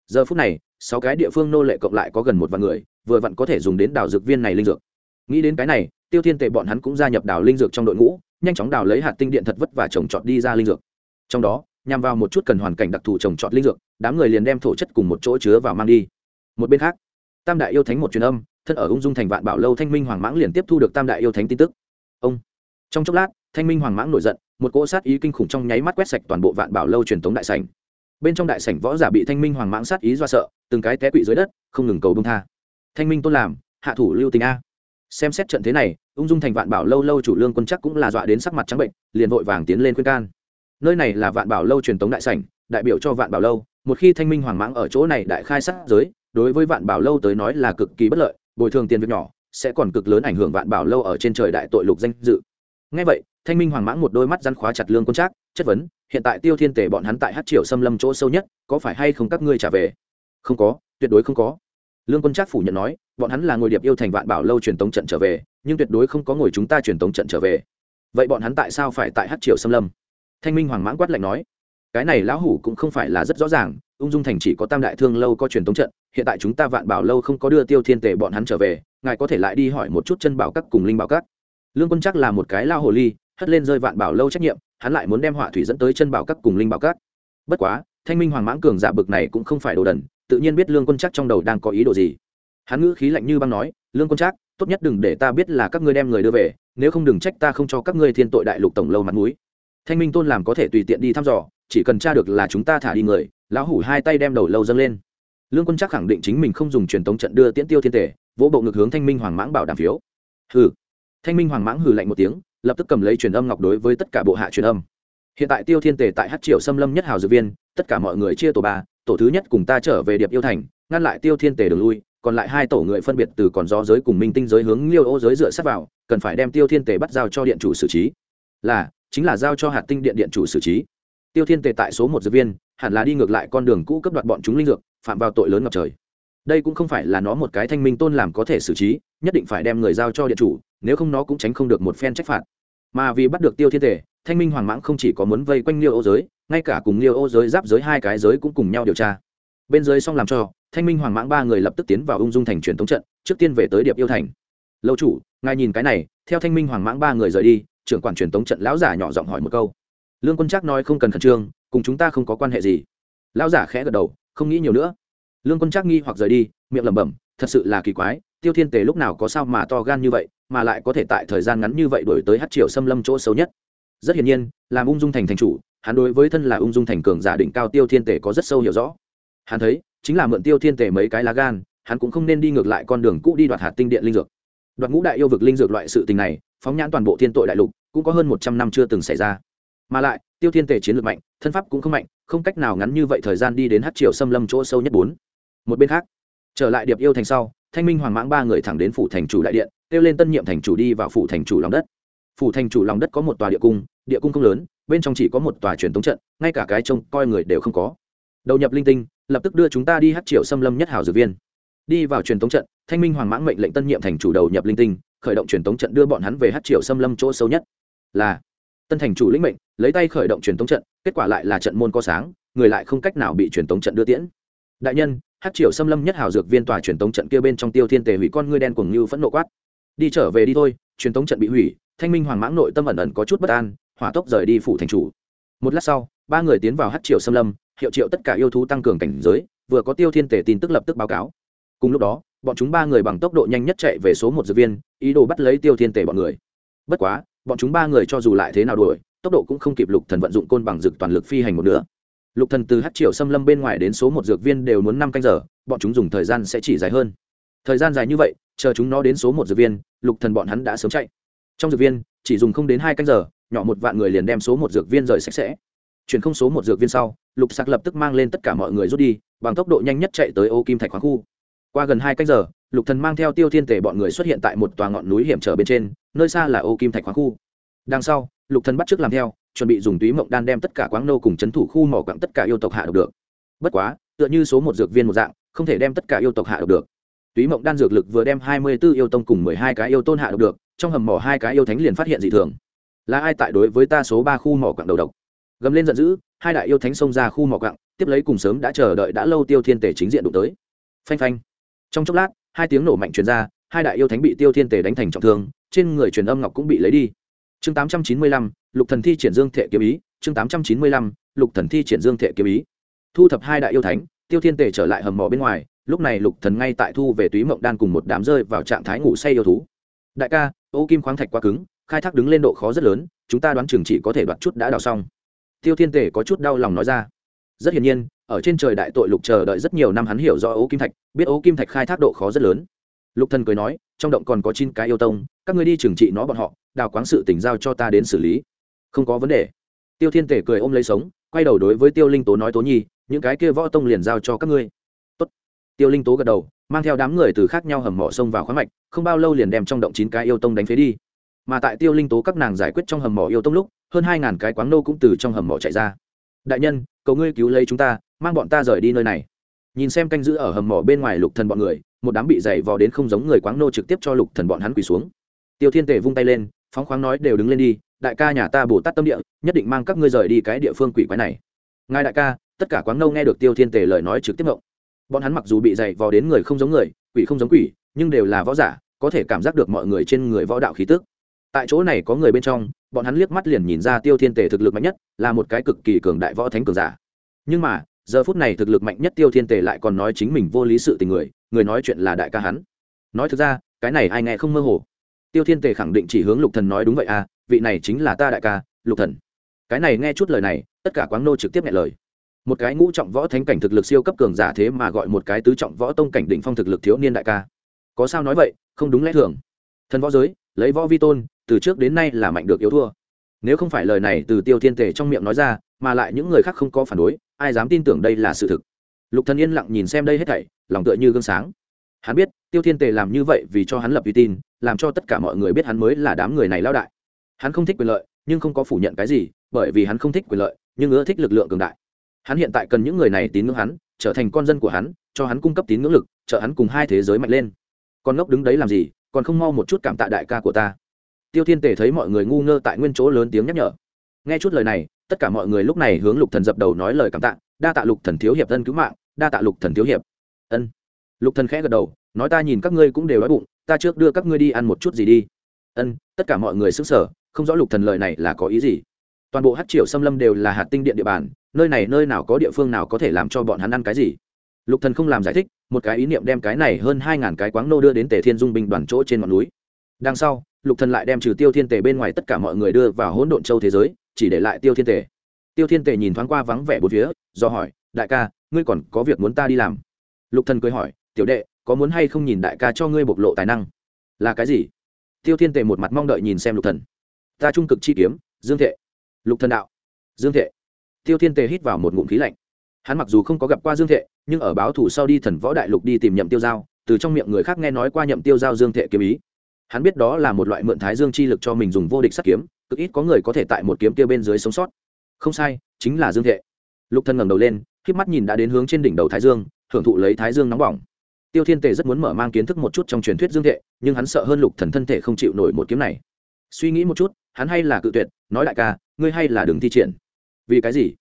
Giờ phút này, sáu cái địa phương nô lệ cộng lại có gần một vạn người, vừa vặn có thể dùng đến đào dược viên này linh dược. Nghĩ đến cái này, tiêu thiên tệ bọn hắn cũng gia nhập đào linh dược trong đội ngũ, nhanh chóng đào lấy hạt tinh điện thật vất và trồng trọt đi ra linh dược. Trong đó, nhằm vào một chút cần hoàn cảnh đặc thù trồng trọt linh dược, đám người liền đem thổ chất cùng một chỗ chứa vào mang đi. Một bên khác, tam đại yêu thánh một truyền âm thân ở ung dung thành vạn bảo lâu thanh minh hoàng mãng liền tiếp thu được tam đại yêu thánh tin tức. Ông. Trong chốc lát, thanh minh hoàng mãng nổi giận, một cỗ sát ý kinh khủng trong nháy mắt quét sạch toàn bộ vạn bảo lâu truyền thống đại sảnh. Bên trong đại sảnh võ giả bị thanh minh hoàng mãng sát ý do sợ, từng cái té quỵ dưới đất, không ngừng cầu bông tha. Thanh minh tôn làm, hạ thủ lưu tình a. Xem xét trận thế này, ung dung thành vạn bảo lâu lâu chủ lương quân chắc cũng là dọa đến sắc mặt trắng bệnh, liền vội vàng tiến lên khuyên can. Nơi này là vạn bảo lâu truyền tống đại sảnh, đại biểu cho vạn bảo lâu, một khi thanh minh hoàng mãng ở chỗ này đại khai sát giới, đối với vạn bảo lâu tới nói là cực kỳ bất lợi bồi thường tiền việc nhỏ, sẽ còn cực lớn ảnh hưởng vạn bảo lâu ở trên trời đại tội lục danh dự. Ngay vậy, thanh minh hoàng mãng một đôi mắt răn khóa chặt lương quân trác, chất vấn, hiện tại tiêu thiên tể bọn hắn tại hát triều xâm lâm chỗ sâu nhất, có phải hay không các ngươi trả về? Không có, tuyệt đối không có. Lương quân trác phủ nhận nói, bọn hắn là ngồi điệp yêu thành vạn bảo lâu truyền tống trận trở về, nhưng tuyệt đối không có ngồi chúng ta truyền tống trận trở về. Vậy bọn hắn tại sao phải tại hát triều xâm lâm? Thanh minh hoàng mãng quát lạnh nói, cái này lão hủ cũng không phải là rất rõ ràng ung dung thành chỉ có tam đại thương lâu có truyền thống trận, hiện tại chúng ta vạn bảo lâu không có đưa tiêu thiên tể bọn hắn trở về, ngài có thể lại đi hỏi một chút chân bảo các cùng linh bảo các. Lương quân chắc là một cái lao hồ ly, hất lên rơi vạn bảo lâu trách nhiệm, hắn lại muốn đem họa thủy dẫn tới chân bảo các cùng linh bảo các. Bất quá, thanh minh hoàng mãng cường giả bực này cũng không phải đồ đần, tự nhiên biết lương quân chắc trong đầu đang có ý đồ gì. Hắn ngữ khí lạnh như băng nói, lương quân chắc, tốt nhất đừng để ta biết là các ngươi đem người đưa về, nếu không đừng trách ta không cho các ngươi thiên tội đại lục tổng lâu mặt mũi. Thanh minh tôn làm có thể tùy tiện đi thăm dò chỉ cần tra được là chúng ta thả đi người, lão hủ hai tay đem đầu lâu dâng lên. Lương quân chắc khẳng định chính mình không dùng truyền tống trận đưa tiễn tiêu thiên tể, vỗ bộ ngực hướng thanh minh hoàng mãng bảo đảm phiếu. Hừ. Thanh minh hoàng mãng hừ lạnh một tiếng, lập tức cầm lấy truyền âm ngọc đối với tất cả bộ hạ truyền âm. Hiện tại tiêu thiên tề tại hát triệu xâm lâm nhất hào dược viên, tất cả mọi người chia tổ ba, tổ thứ nhất cùng ta trở về điệp yêu thành, ngăn lại tiêu thiên tề đường lui, còn lại hai tổ người phân biệt từ còn gió giới cùng minh tinh giới hướng liêu ô giới dựa sát vào, cần phải đem tiêu thiên tề bắt giao cho điện chủ xử trí. Là, chính là giao cho hạt tinh điện điện chủ xử trí tiêu thiên tề tại số một dược viên, hẳn là đi ngược lại con đường cũ cấp đoạt bọn chúng linh dược, phạm vào tội lớn ngập trời. Đây cũng không phải là nó một cái thanh minh tôn làm có thể xử trí, nhất định phải đem người giao cho điện chủ, nếu không nó cũng tránh không được một phen trách phạt. Mà vì bắt được tiêu thiên tề, thanh minh hoàng mãng không chỉ có muốn vây quanh liêu ô giới, ngay cả cùng liêu ô giới giáp giới hai cái giới cũng cùng nhau điều tra. Bên dưới xong làm cho, thanh minh hoàng mãng ba người lập tức tiến vào ung dung thành truyền thống trận, trước tiên về tới điệp yêu thành. Lâu chủ, ngài nhìn cái này. Theo thanh minh hoàng mãng ba người rời đi, trưởng quản truyền thống trận lão giả nhỏ giọng hỏi một câu lương quân Trác nói không cần khẩn trương, cùng chúng ta không có quan hệ gì. Lão giả khẽ gật đầu, không nghĩ nhiều nữa. Lương quân Trác nghi hoặc rời đi, miệng lẩm bẩm, thật sự là kỳ quái, tiêu thiên tề lúc nào có sao mà to gan như vậy, mà lại có thể tại thời gian ngắn như vậy đổi tới hát triệu xâm lâm chỗ xấu nhất. Rất hiển nhiên, làm ung dung thành thành chủ, hắn đối với thân là ung dung thành cường giả định cao tiêu thiên tề có rất sâu hiểu rõ. Hắn thấy, chính là mượn tiêu thiên tề mấy cái lá gan, hắn cũng không nên đi ngược lại con đường cũ đi đoạt hạt tinh điện linh dược. Đoạt ngũ đại yêu vực linh dược loại sự tình này, phóng nhãn toàn bộ thiên tội đại lục, cũng có hơn một trăm năm chưa từng xảy ra mà lại, tiêu thiên tề chiến lược mạnh, thân pháp cũng không mạnh, không cách nào ngắn như vậy thời gian đi đến hát triệu xâm lâm chỗ sâu nhất bốn. Một bên khác, trở lại điệp yêu thành sau, thanh minh hoàng mãng ba người thẳng đến phủ thành chủ đại điện, kêu lên tân nhiệm thành chủ đi vào phủ thành chủ lòng đất. Phủ thành chủ lòng đất có một tòa địa cung địa cung không lớn, bên trong chỉ có một tòa truyền thống trận, ngay cả cái trông coi người đều không có. Đầu nhập linh tinh, lập tức đưa chúng ta đi hát triệu xâm lâm nhất hảo dược viên. Đi vào truyền thống trận, thanh minh hoàng mãng mệnh lệnh tân nhiệm thành chủ đầu nhập linh tinh, khởi động truyền thống trận đưa bọn hắn về hát triệu xâm lâm chỗ sâu nhất. Là tân thành chủ lĩnh mệnh, lấy tay khởi động truyền tống trận, kết quả lại là trận môn có sáng, người lại không cách nào bị truyền tống trận đưa tiễn. Đại nhân hát triệu xâm lâm nhất hảo dược viên tòa truyền tống trận kia bên trong tiêu thiên tề hủy con ngươi đen cùng như phẫn nộ quát. Đi trở về đi thôi, truyền tống trận bị hủy, thanh minh hoàng mãng nội tâm ẩn ẩn có chút bất an, hỏa tốc rời đi phủ thành chủ. Một lát sau, ba người tiến vào hát triệu xâm lâm, hiệu triệu tất cả yêu thú tăng cường cảnh giới, vừa có tiêu thiên tề tin tức lập tức báo cáo. Cùng lúc đó, bọn chúng ba người bằng tốc độ nhanh nhất chạy về số một dược viên, ý đồ bắt lấy tiêu thiên tề bọn người. Bất quá bọn chúng ba người cho dù lại thế nào đuổi, tốc độ cũng không kịp lục thần vận dụng côn bằng dược toàn lực phi hành một nữa lục thần từ hát triệu xâm lâm bên ngoài đến số một dược viên đều muốn năm canh giờ, bọn chúng dùng thời gian sẽ chỉ dài hơn. Thời gian dài như vậy, chờ chúng nó đến số một dược viên, lục thần bọn hắn đã sớm chạy. Trong dược viên, chỉ dùng không đến hai canh giờ, nhỏ một vạn người liền đem số một dược viên rời sạch sẽ. Chuyển không số một dược viên sau, lục sạc lập tức mang lên tất cả mọi người rút đi, bằng tốc độ nhanh nhất chạy tới ô kim thạch khoáng khu. Qua gần hai canh giờ, lục thần mang theo tiêu thiên tề bọn người xuất hiện tại một tòa ngọn núi hiểm trở bên trên nơi xa là ô kim thạch khoáng khu. Đằng sau, lục thần bắt trước làm theo, chuẩn bị dùng túy mộng đan đem tất cả quáng nô cùng chấn thủ khu mỏ quặng tất cả yêu tộc hạ độc được. Bất quá, tựa như số một dược viên một dạng, không thể đem tất cả yêu tộc hạ độc được. Túy mộng đan dược lực vừa đem hai mươi 24 yêu tông cùng mười hai cái yêu tôn hạ độc được, trong hầm mỏ hai cái yêu thánh liền phát hiện dị thường. Là ai tại đối với ta số ba khu mỏ quặng đầu độc? Gầm lên giận dữ, hai đại yêu thánh xông ra khu mỏ quặng, tiếp lấy cùng sớm đã chờ đợi đã lâu tiêu thiên tể chính diện đụng tới. Phanh phanh. Trong chốc lát, hai tiếng nổ mạnh truyền ra, hai đại yêu thánh bị tiêu thiên tể đánh thành trọng thương trên người truyền âm ngọc cũng bị lấy đi. Chương tám trăm chín mươi lăm, lục thần thi triển dương thệ kiếm ý, chương tám trăm chín mươi lăm, lục thần thi triển dương thệ kiếm ý. Thu thập hai đại yêu thánh, tiêu thiên Tề trở lại hầm mỏ bên ngoài, lúc này lục thần ngay tại thu về túy mộng đan cùng một đám rơi vào trạng thái ngủ say yêu thú. Đại ca, ô kim khoáng thạch quá cứng, khai thác đứng lên độ khó rất lớn, chúng ta đoán chừng chỉ có thể đoạt chút đã đào xong. Tiêu thiên Tề có chút đau lòng nói ra. Rất hiển nhiên, ở trên trời đại tội lục chờ đợi rất nhiều năm hắn hiểu rõ ố kim thạch, biết ố kim thạch khai thác độ khó rất lớn lục thần cười nói, trong động còn có chín cái yêu tông, các ngươi đi trừng trị nó bọn họ, đào quáng sự tỉnh giao cho ta đến xử lý. Không có vấn đề. Tiêu thiên tể cười ôm lấy sống, quay đầu đối với tiêu linh tố nói, tố nhi, những cái kia võ tông liền giao cho các ngươi. Tốt. tiêu linh tố gật đầu, mang theo đám người từ khác nhau hầm mỏ sông vào khoáng mạch, không bao lâu liền đem trong động chín cái yêu tông đánh phế đi. Mà tại tiêu linh tố các nàng giải quyết trong hầm mỏ yêu tông lúc, hơn hai ngàn cái quáng nô cũng từ trong hầm mỏ chạy ra. Đại nhân, cầu ngươi cứu lấy chúng ta, mang bọn ta rời đi nơi này nhìn xem canh giữ ở hầm mỏ bên ngoài lục thần bọn người, một đám bị dày vò đến không giống người quáng nô trực tiếp cho lục thần bọn hắn quỳ xuống. Tiêu thiên tề vung tay lên, phóng khoáng nói đều đứng lên đi, đại ca nhà ta bồ tát tâm địa, nhất định mang các ngươi rời đi cái địa phương quỷ quái này. Ngài đại ca, tất cả quáng nô nghe được tiêu thiên tề lời nói trực tiếp ngộng. Bọn hắn mặc dù bị dày vò đến người không giống người, quỷ không giống quỷ, nhưng đều là võ giả, có thể cảm giác được mọi người trên người võ đạo khí tức. Tại chỗ này có người bên trong, bọn hắn liếc mắt liền nhìn ra tiêu thiên tề thực lực mạnh nhất, là một cái cực kỳ cường đại võ thánh cường giả. Nhưng mà giờ phút này thực lực mạnh nhất tiêu thiên tề lại còn nói chính mình vô lý sự tình người người nói chuyện là đại ca hắn. Nói thực ra, cái này ai nghe không mơ hồ. Tiêu thiên tề khẳng định chỉ hướng lục thần nói đúng vậy à vị này chính là ta đại ca, lục thần. Cái này nghe chút lời này, tất cả quáng nô trực tiếp nghe lời. Một cái ngũ trọng võ thánh cảnh thực lực siêu cấp cường giả thế mà gọi một cái tứ trọng võ tông cảnh đỉnh phong thực lực thiếu niên đại ca. Có sao nói vậy, không đúng lẽ thường. Thần võ giới, lấy võ vi tôn, từ trước đến nay là mạnh được yếu thua. Nếu không phải lời này từ tiêu thiên tề trong miệng nói ra mà lại những người khác không có phản đối, ai dám tin tưởng đây là sự thực. Lục thần yên lặng nhìn xem đây hết thảy, lòng tựa như gương sáng. Hắn biết, tiêu thiên tề làm như vậy vì cho hắn lập uy tín làm cho tất cả mọi người biết hắn mới là đám người này lao đại. Hắn không thích quyền lợi, nhưng không có phủ nhận cái gì, bởi vì hắn không thích quyền lợi, nhưng ưa thích lực lượng cường đại. Hắn hiện tại cần những người này tín ngưỡng hắn, trở thành con dân của hắn, cho hắn cung cấp tín ngưỡng lực, trợ hắn cùng hai thế giới mạnh lên. Con ngốc đứng đấy làm gì, còn không mau một chút cảm tạ đại ca của ta. Tiêu thiên tề thấy mọi người ngu ngơ tại nguyên chỗ lớn tiếng nhắc nhở. Nghe chút lời này tất cả mọi người lúc này hướng lục thần dập đầu nói lời cảm tạ, đa tạ lục thần thiếu hiệp ân cứu mạng, đa tạ lục thần thiếu hiệp. Ân. Lục thần khẽ gật đầu, nói ta nhìn các ngươi cũng đều đói bụng, ta trước đưa các ngươi đi ăn một chút gì đi. Ân, tất cả mọi người sững sờ, không rõ lục thần lời này là có ý gì. Toàn bộ hát triều xâm lâm đều là hạt tinh điện địa bàn, nơi này nơi nào có địa phương nào có thể làm cho bọn hắn ăn cái gì? Lục thần không làm giải thích, một cái ý niệm đem cái này hơn hai ngàn cái quáng nô đưa đến tề thiên dung binh đoàn chỗ trên ngọn núi. Đằng sau, lục thần lại đem trừ tiêu thiên tề bên ngoài tất cả mọi người đưa vào hỗn độn châu thế giới chỉ để lại tiêu thiên tề. Tiêu thiên tề nhìn thoáng qua vắng vẻ bốn phía, do hỏi, đại ca, ngươi còn có việc muốn ta đi làm? Lục thần cười hỏi, tiểu đệ, có muốn hay không nhìn đại ca cho ngươi bộc lộ tài năng? Là cái gì? Tiêu thiên tề một mặt mong đợi nhìn xem lục thần. Ta trung cực chi kiếm, dương thệ. Lục thần đạo, dương thệ. Tiêu thiên tề hít vào một ngụm khí lạnh. Hắn mặc dù không có gặp qua dương thệ, nhưng ở báo thủ sau đi thần võ đại lục đi tìm nhậm tiêu giao, từ trong miệng người khác nghe nói qua nhậm tiêu giao dương thệ kiếm ý. Hắn biết đó là một loại mượn thái dương chi lực cho mình dùng vô địch sắt kiếm cực ít có người có thể tại một kiếm kia bên dưới sống sót. Không sai, chính là dương thệ. Lục thân ngẩng đầu lên k mắt nhìn đã đến hướng trên đỉnh đầu thái dương, hưởng thụ lấy thái dương nóng bỏng. Tiêu thiên tề rất muốn mở mang kiến thức một chút trong truyền thuyết dương thệ, nhưng hắn sợ hơn lục thần thân thể không chịu nổi một kiếm này. Suy nghĩ một chút, hắn hay là cự tuyệt, nói đại ca, ngươi hay là đừng thi triển. Vì cái gì?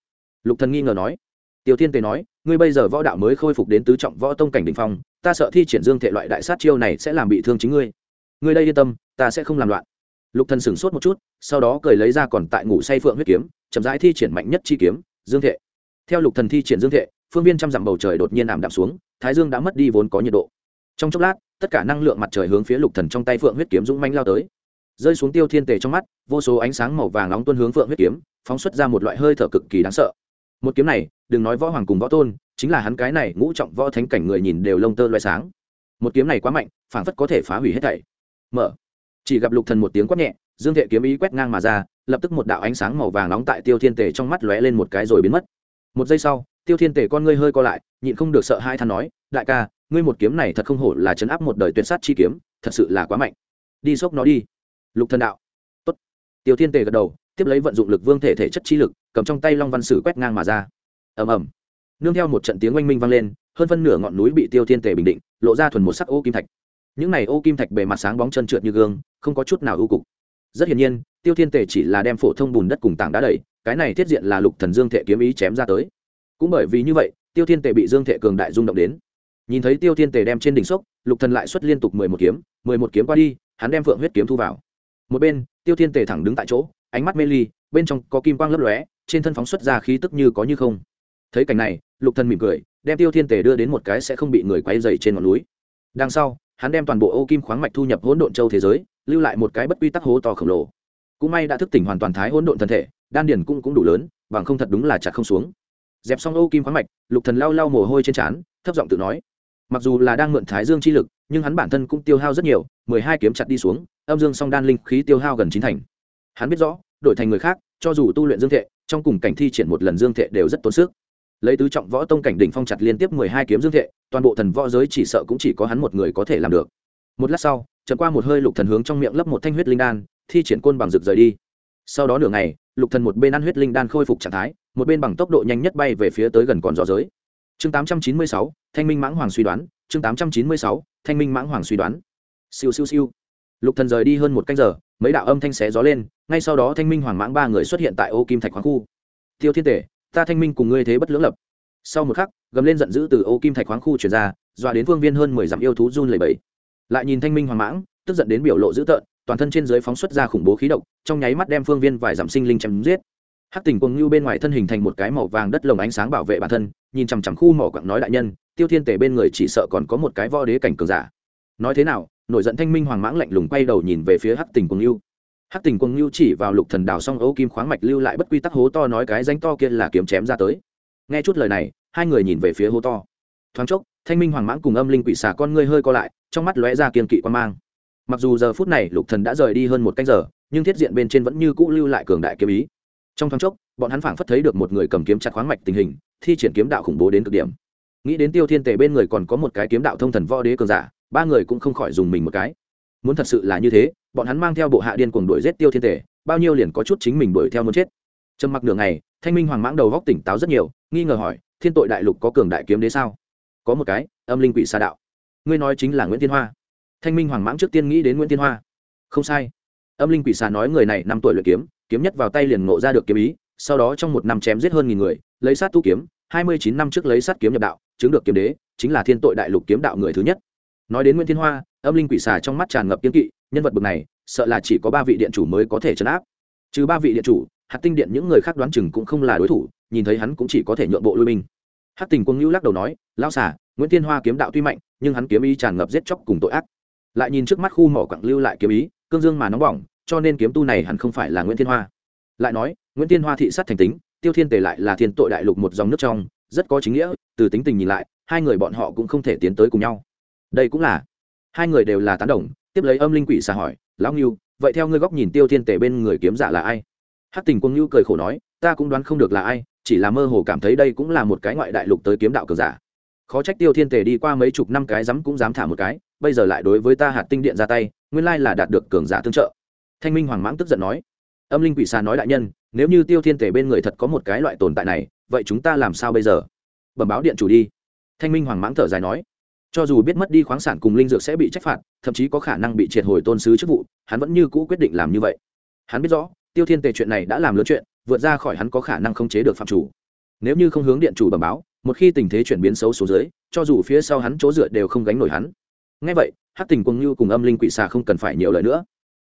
Lục thần nghi ngờ nói. Tiêu thiên tề nói, ngươi bây giờ võ đạo mới khôi phục đến tứ trọng võ tông cảnh đỉnh phong, ta sợ thi triển dương thệ loại đại sát chiêu này sẽ làm bị thương chính ngươi. Ngươi đây yên tâm, ta sẽ không làm loạn lục thần sửng sốt một chút, sau đó cười lấy ra còn tại ngủ say phượng huyết kiếm, chậm rãi thi triển mạnh nhất chi kiếm, dương thệ. Theo lục thần thi triển dương thệ, phương viên trăm dặm bầu trời đột nhiên ảm đạm xuống, thái dương đã mất đi vốn có nhiệt độ. Trong chốc lát, tất cả năng lượng mặt trời hướng phía lục thần trong tay phượng huyết kiếm dũng manh lao tới. Rơi xuống tiêu thiên tề trong mắt, vô số ánh sáng màu vàng nóng tuôn hướng phượng huyết kiếm, phóng xuất ra một loại hơi thở cực kỳ đáng sợ. Một kiếm này, đừng nói võ hoàng cùng võ tôn, chính là hắn cái này ngũ trọng võ thánh cảnh người nhìn đều lông tơ loay sáng. Một kiếm này quá mạnh, phảng phất có thể phá hủy hết thảy. Mở chỉ gặp lục thần một tiếng quát nhẹ, dương thệ kiếm ý quét ngang mà ra, lập tức một đạo ánh sáng màu vàng nóng tại tiêu thiên tề trong mắt lóe lên một cái rồi biến mất. Một giây sau, tiêu thiên tề con ngươi hơi co lại, nhịn không được sợ hai than nói, đại ca, ngươi một kiếm này thật không hổ là chấn áp một đời tuyệt sát chi kiếm, thật sự là quá mạnh. Đi xốc nó đi. Lục thần đạo. Tốt. Tiêu thiên tề gật đầu, tiếp lấy vận dụng lực vương thể thể chất chi lực, cầm trong tay long văn sử quét ngang mà ra. Ầm ầm. Nương theo một trận tiếng oanh minh vang lên, hơn phân nửa ngọn núi bị tiêu thiên tề bình định, lộ ra thuần một sắc ô kim thạch những này ô kim thạch bề mặt sáng bóng chân trượt như gương, không có chút nào ưu cục. Rất hiển nhiên, tiêu thiên tề chỉ là đem phổ thông bùn đất cùng tảng đá đầy cái này thiết diện là lục thần dương Thể kiếm ý chém ra tới. Cũng bởi vì như vậy, tiêu thiên tề bị dương Thể cường đại rung động đến. Nhìn thấy tiêu thiên tề đem trên đỉnh sốc, lục thần lại xuất liên tục mười một kiếm, mười một kiếm qua đi, hắn đem phượng huyết kiếm thu vào. Một bên, tiêu thiên tề thẳng đứng tại chỗ, ánh mắt mê ly, bên trong có kim quang lấp lóe, trên thân phóng xuất ra khí tức như có như không. Thấy cảnh này, lục thần mỉm cười, đem tiêu thiên tề đưa đến một cái sẽ không bị người quay dày trên ngọn núi. Đằng sau hắn đem toàn bộ ô kim khoáng mạch thu nhập hỗn độn châu thế giới, lưu lại một cái bất quy tắc hố to khổng lồ. Cũng may đã thức tỉnh hoàn toàn thái hỗn độn thân thể, đan điền cũng cũng đủ lớn, bằng không thật đúng là chặt không xuống. Dẹp xong ô kim khoáng mạch, lục thần lau lau mồ hôi trên trán, thấp giọng tự nói, mặc dù là đang mượn thái dương chi lực, nhưng hắn bản thân cũng tiêu hao rất nhiều, mười hai kiếm chặt đi xuống, âm dương song đan linh khí tiêu hao gần chín thành. Hắn biết rõ, đổi thành người khác, cho dù tu luyện dương thệ, trong cùng cảnh thi triển một lần dương thệ đều rất tốn sức lấy tứ trọng võ tông cảnh đỉnh phong chặt liên tiếp mười hai kiếm dương thệ toàn bộ thần võ giới chỉ sợ cũng chỉ có hắn một người có thể làm được. Một lát sau chợt qua một hơi lục thần hướng trong miệng lấp một thanh huyết linh đan thi triển côn bằng rực rời đi. Sau đó nửa ngày lục thần một bên ăn huyết linh đan khôi phục trạng thái một bên bằng tốc độ nhanh nhất bay về phía tới gần còn gió giới. Chương 896, thanh minh mãng hoàng suy đoán chương 896, thanh minh mãng hoàng suy đoán. Siêu siêu siêu. Lục thần rời đi hơn một canh giờ mấy đạo âm thanh xé gió lên ngay sau đó thanh minh hoàng mãng ba người xuất hiện tại ô kim thạch khoáng khu. Tiêu thiên tể ta thanh minh cùng ngươi thế bất lưỡng lập. Sau một khắc, gầm lên giận dữ từ ô kim thạch khoáng khu chuyển ra, dọa đến vương viên hơn mười dặm yêu thú run lẩy bẩy. Lại nhìn thanh minh hoàng mãng, tức giận đến biểu lộ dữ tợn, toàn thân trên dưới phóng xuất ra khủng bố khí độc, trong nháy mắt đem phương viên vài dặm sinh linh chém giết. Hắc tình cuồng ngưu bên ngoài thân hình thành một cái màu vàng đất lồng ánh sáng bảo vệ bản thân, nhìn chằm chằm khu mỏ quặng nói đại nhân, tiêu thiên tể bên người chỉ sợ còn có một cái võ đế cảnh cường giả. Nói thế nào, nổi giận thanh minh hoàng mãng lạnh lùng quay đầu nhìn về phía hắc tình cuồng ngưu hắc tình quân lưu chỉ vào lục thần đào xong ấu kim khoáng mạch lưu lại bất quy tắc hố to nói cái danh to kia là kiếm chém ra tới. Nghe chút lời này, hai người nhìn về phía hố to. Thoáng chốc, thanh minh hoàng mãng cùng âm linh quỷ xà con ngươi hơi co lại, trong mắt lóe ra kiên kỵ quan mang. Mặc dù giờ phút này lục thần đã rời đi hơn một canh giờ, nhưng thiết diện bên trên vẫn như cũ lưu lại cường đại kiếm ý. Trong thoáng chốc, bọn hắn phảng phất thấy được một người cầm kiếm chặt khoáng mạch tình hình, thi triển kiếm đạo khủng bố đến cực điểm. Nghĩ đến tiêu thiên tề bên người còn có một cái kiếm đạo thông thần võ đế cường giả, ba người cũng không khỏi dùng mình một cái. Muốn thật sự là như thế bọn hắn mang theo bộ hạ điên cuồng đuổi giết tiêu thiên tề, bao nhiêu liền có chút chính mình đuổi theo muốn chết. Trầm mặc đường này thanh minh hoàng mãng đầu góc tỉnh táo rất nhiều, nghi ngờ hỏi, thiên tội đại lục có cường đại kiếm đế sao? Có một cái, âm linh quỷ xà đạo. Ngươi nói chính là nguyễn thiên hoa. Thanh minh hoàng mãng trước tiên nghĩ đến nguyễn thiên hoa. Không sai. Âm linh quỷ xà nói người này năm tuổi luyện kiếm kiếm nhất vào tay liền ngộ ra được kiếm ý, sau đó trong một năm chém giết hơn nghìn người, lấy sát tu kiếm, hai mươi chín năm trước lấy sát kiếm nhập đạo, chứng được kiếm đế, chính là thiên tội đại lục kiếm đạo người thứ nhất. Nói đến nguyễn thiên hoa, âm linh quỷ xà trong mắt tràn ngập kiếm kỵ nhân vật bậc này, sợ là chỉ có ba vị điện chủ mới có thể chấn áp. Trừ ba vị điện chủ hạt tinh điện những người khác đoán chừng cũng không là đối thủ, nhìn thấy hắn cũng chỉ có thể nhượng bộ lui binh. Hát tình quân ngữ lắc đầu nói lao xả nguyễn thiên hoa kiếm đạo tuy mạnh, nhưng hắn kiếm ý tràn ngập giết chóc cùng tội ác. Lại nhìn trước mắt khu mỏ quặng lưu lại kiếm ý, cương dương mà nóng bỏng, cho nên kiếm tu này hẳn không phải là nguyễn thiên hoa. Lại nói, nguyễn thiên hoa thị sát thành tính, tiêu thiên tề lại là thiên tội đại lục một dòng nước trong, rất có chính nghĩa, từ tính tình nhìn lại, hai người bọn họ cũng không thể tiến tới cùng nhau. Đây cũng là, hai người đều là tán đồng tiếp lấy âm linh quỷ xà hỏi, lão ngưu, vậy theo ngươi góc nhìn tiêu thiên tề bên người kiếm giả là ai? Hát tình quân ngưu cười khổ nói, ta cũng đoán không được là ai, chỉ là mơ hồ cảm thấy đây cũng là một cái ngoại đại lục tới kiếm đạo cường giả. Khó trách tiêu thiên tề đi qua mấy chục năm cái dám cũng dám thả một cái, bây giờ lại đối với ta hạt tinh điện ra tay, nguyên lai là đạt được cường giả tương trợ. Thanh minh hoàng mãng tức giận nói, âm linh quỷ xà nói đại nhân, nếu như tiêu thiên tề bên người thật có một cái loại tồn tại này, vậy chúng ta làm sao bây giờ? Bẩm báo điện chủ đi. Thanh minh hoàng mãng thở dài nói cho dù biết mất đi khoáng sản cùng linh dược sẽ bị trách phạt, thậm chí có khả năng bị triệt hồi tôn sứ chức vụ, hắn vẫn như cũ quyết định làm như vậy. Hắn biết rõ, tiêu thiên tề chuyện này đã làm lớn chuyện, vượt ra khỏi hắn có khả năng không chế được phạm chủ. Nếu như không hướng điện chủ bẩm báo, một khi tình thế chuyển biến xấu xuống dưới, cho dù phía sau hắn chỗ dựa đều không gánh nổi hắn. Ngay vậy hát tình quân như cùng âm linh quỷ xà không cần phải nhiều lời nữa.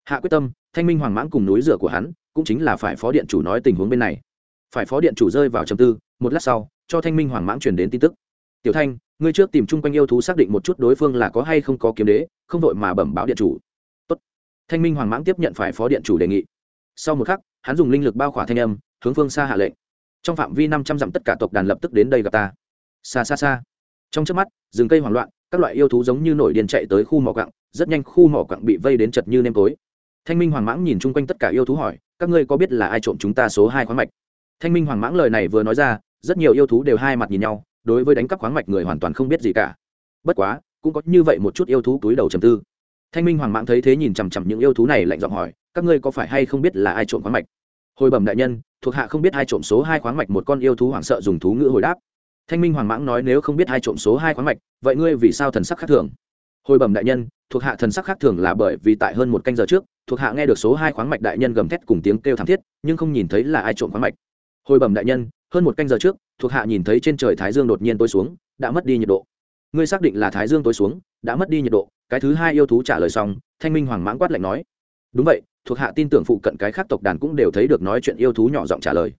Hạ quyết tâm, thanh minh hoàng mãng cùng núi rửa của hắn, cũng chính là phải phó điện chủ nói tình huống bên này. Phải phó điện chủ rơi vào trầm tư, một lát sau, cho thanh minh hoàng mãng truyền đến tin tức. Tiểu thanh ngươi trước tìm chung quanh yêu thú xác định một chút đối phương là có hay không có kiếm đế, không vội mà bẩm báo điện chủ. Tốt. thanh minh hoàng mãng tiếp nhận phải phó điện chủ đề nghị. Sau một khắc, hắn dùng linh lực bao khỏa thanh âm, hướng phương xa hạ lệnh. Trong phạm vi năm trăm dặm tất cả tộc đàn lập tức đến đây gặp ta. Xa xa xa. Trong trước mắt, rừng cây hoảng loạn, các loại yêu thú giống như nổi điên chạy tới khu mỏ quặng, rất nhanh khu mỏ quặng bị vây đến chật như nêm tối. Thanh minh hoàng mãng nhìn chung quanh tất cả yêu thú hỏi, các ngươi có biết là ai trộm chúng ta số hai khoáng mạch? Thanh minh hoàng mãng lời này vừa nói ra, rất nhiều yêu thú đều hai mặt nhìn nhau đối với đánh cắp khoáng mạch người hoàn toàn không biết gì cả. Bất quá, cũng có như vậy một chút yêu thú túi đầu trầm tư. Thanh minh hoàng mãng thấy thế nhìn chằm chằm những yêu thú này lạnh giọng hỏi, các ngươi có phải hay không biết là ai trộm khoáng mạch? Hồi bẩm đại nhân, thuộc hạ không biết ai trộm số hai khoáng mạch, một con yêu thú hoảng sợ dùng thú ngữ hồi đáp. Thanh minh hoàng mãng nói, nếu không biết ai trộm số hai khoáng mạch, vậy ngươi vì sao thần sắc khác thường? Hồi bẩm đại nhân, thuộc hạ thần sắc khác thường là bởi vì tại hơn một canh giờ trước, thuộc hạ nghe được số hai khoáng mạch đại nhân gầm thét cùng tiếng kêu thảm thiết, nhưng không nhìn thấy là ai trộm khoáng mạch. Hồi bẩm đại nhân hơn một canh giờ trước, thuộc hạ nhìn thấy trên trời thái dương đột nhiên tối xuống, đã mất đi nhiệt độ. Ngươi xác định là thái dương tối xuống, đã mất đi nhiệt độ, cái thứ hai yêu thú trả lời xong, thanh minh hoàng mãng quát lạnh nói. Đúng vậy, thuộc hạ tin tưởng phụ cận cái khác tộc đàn cũng đều thấy được nói chuyện yêu thú nhỏ giọng trả lời.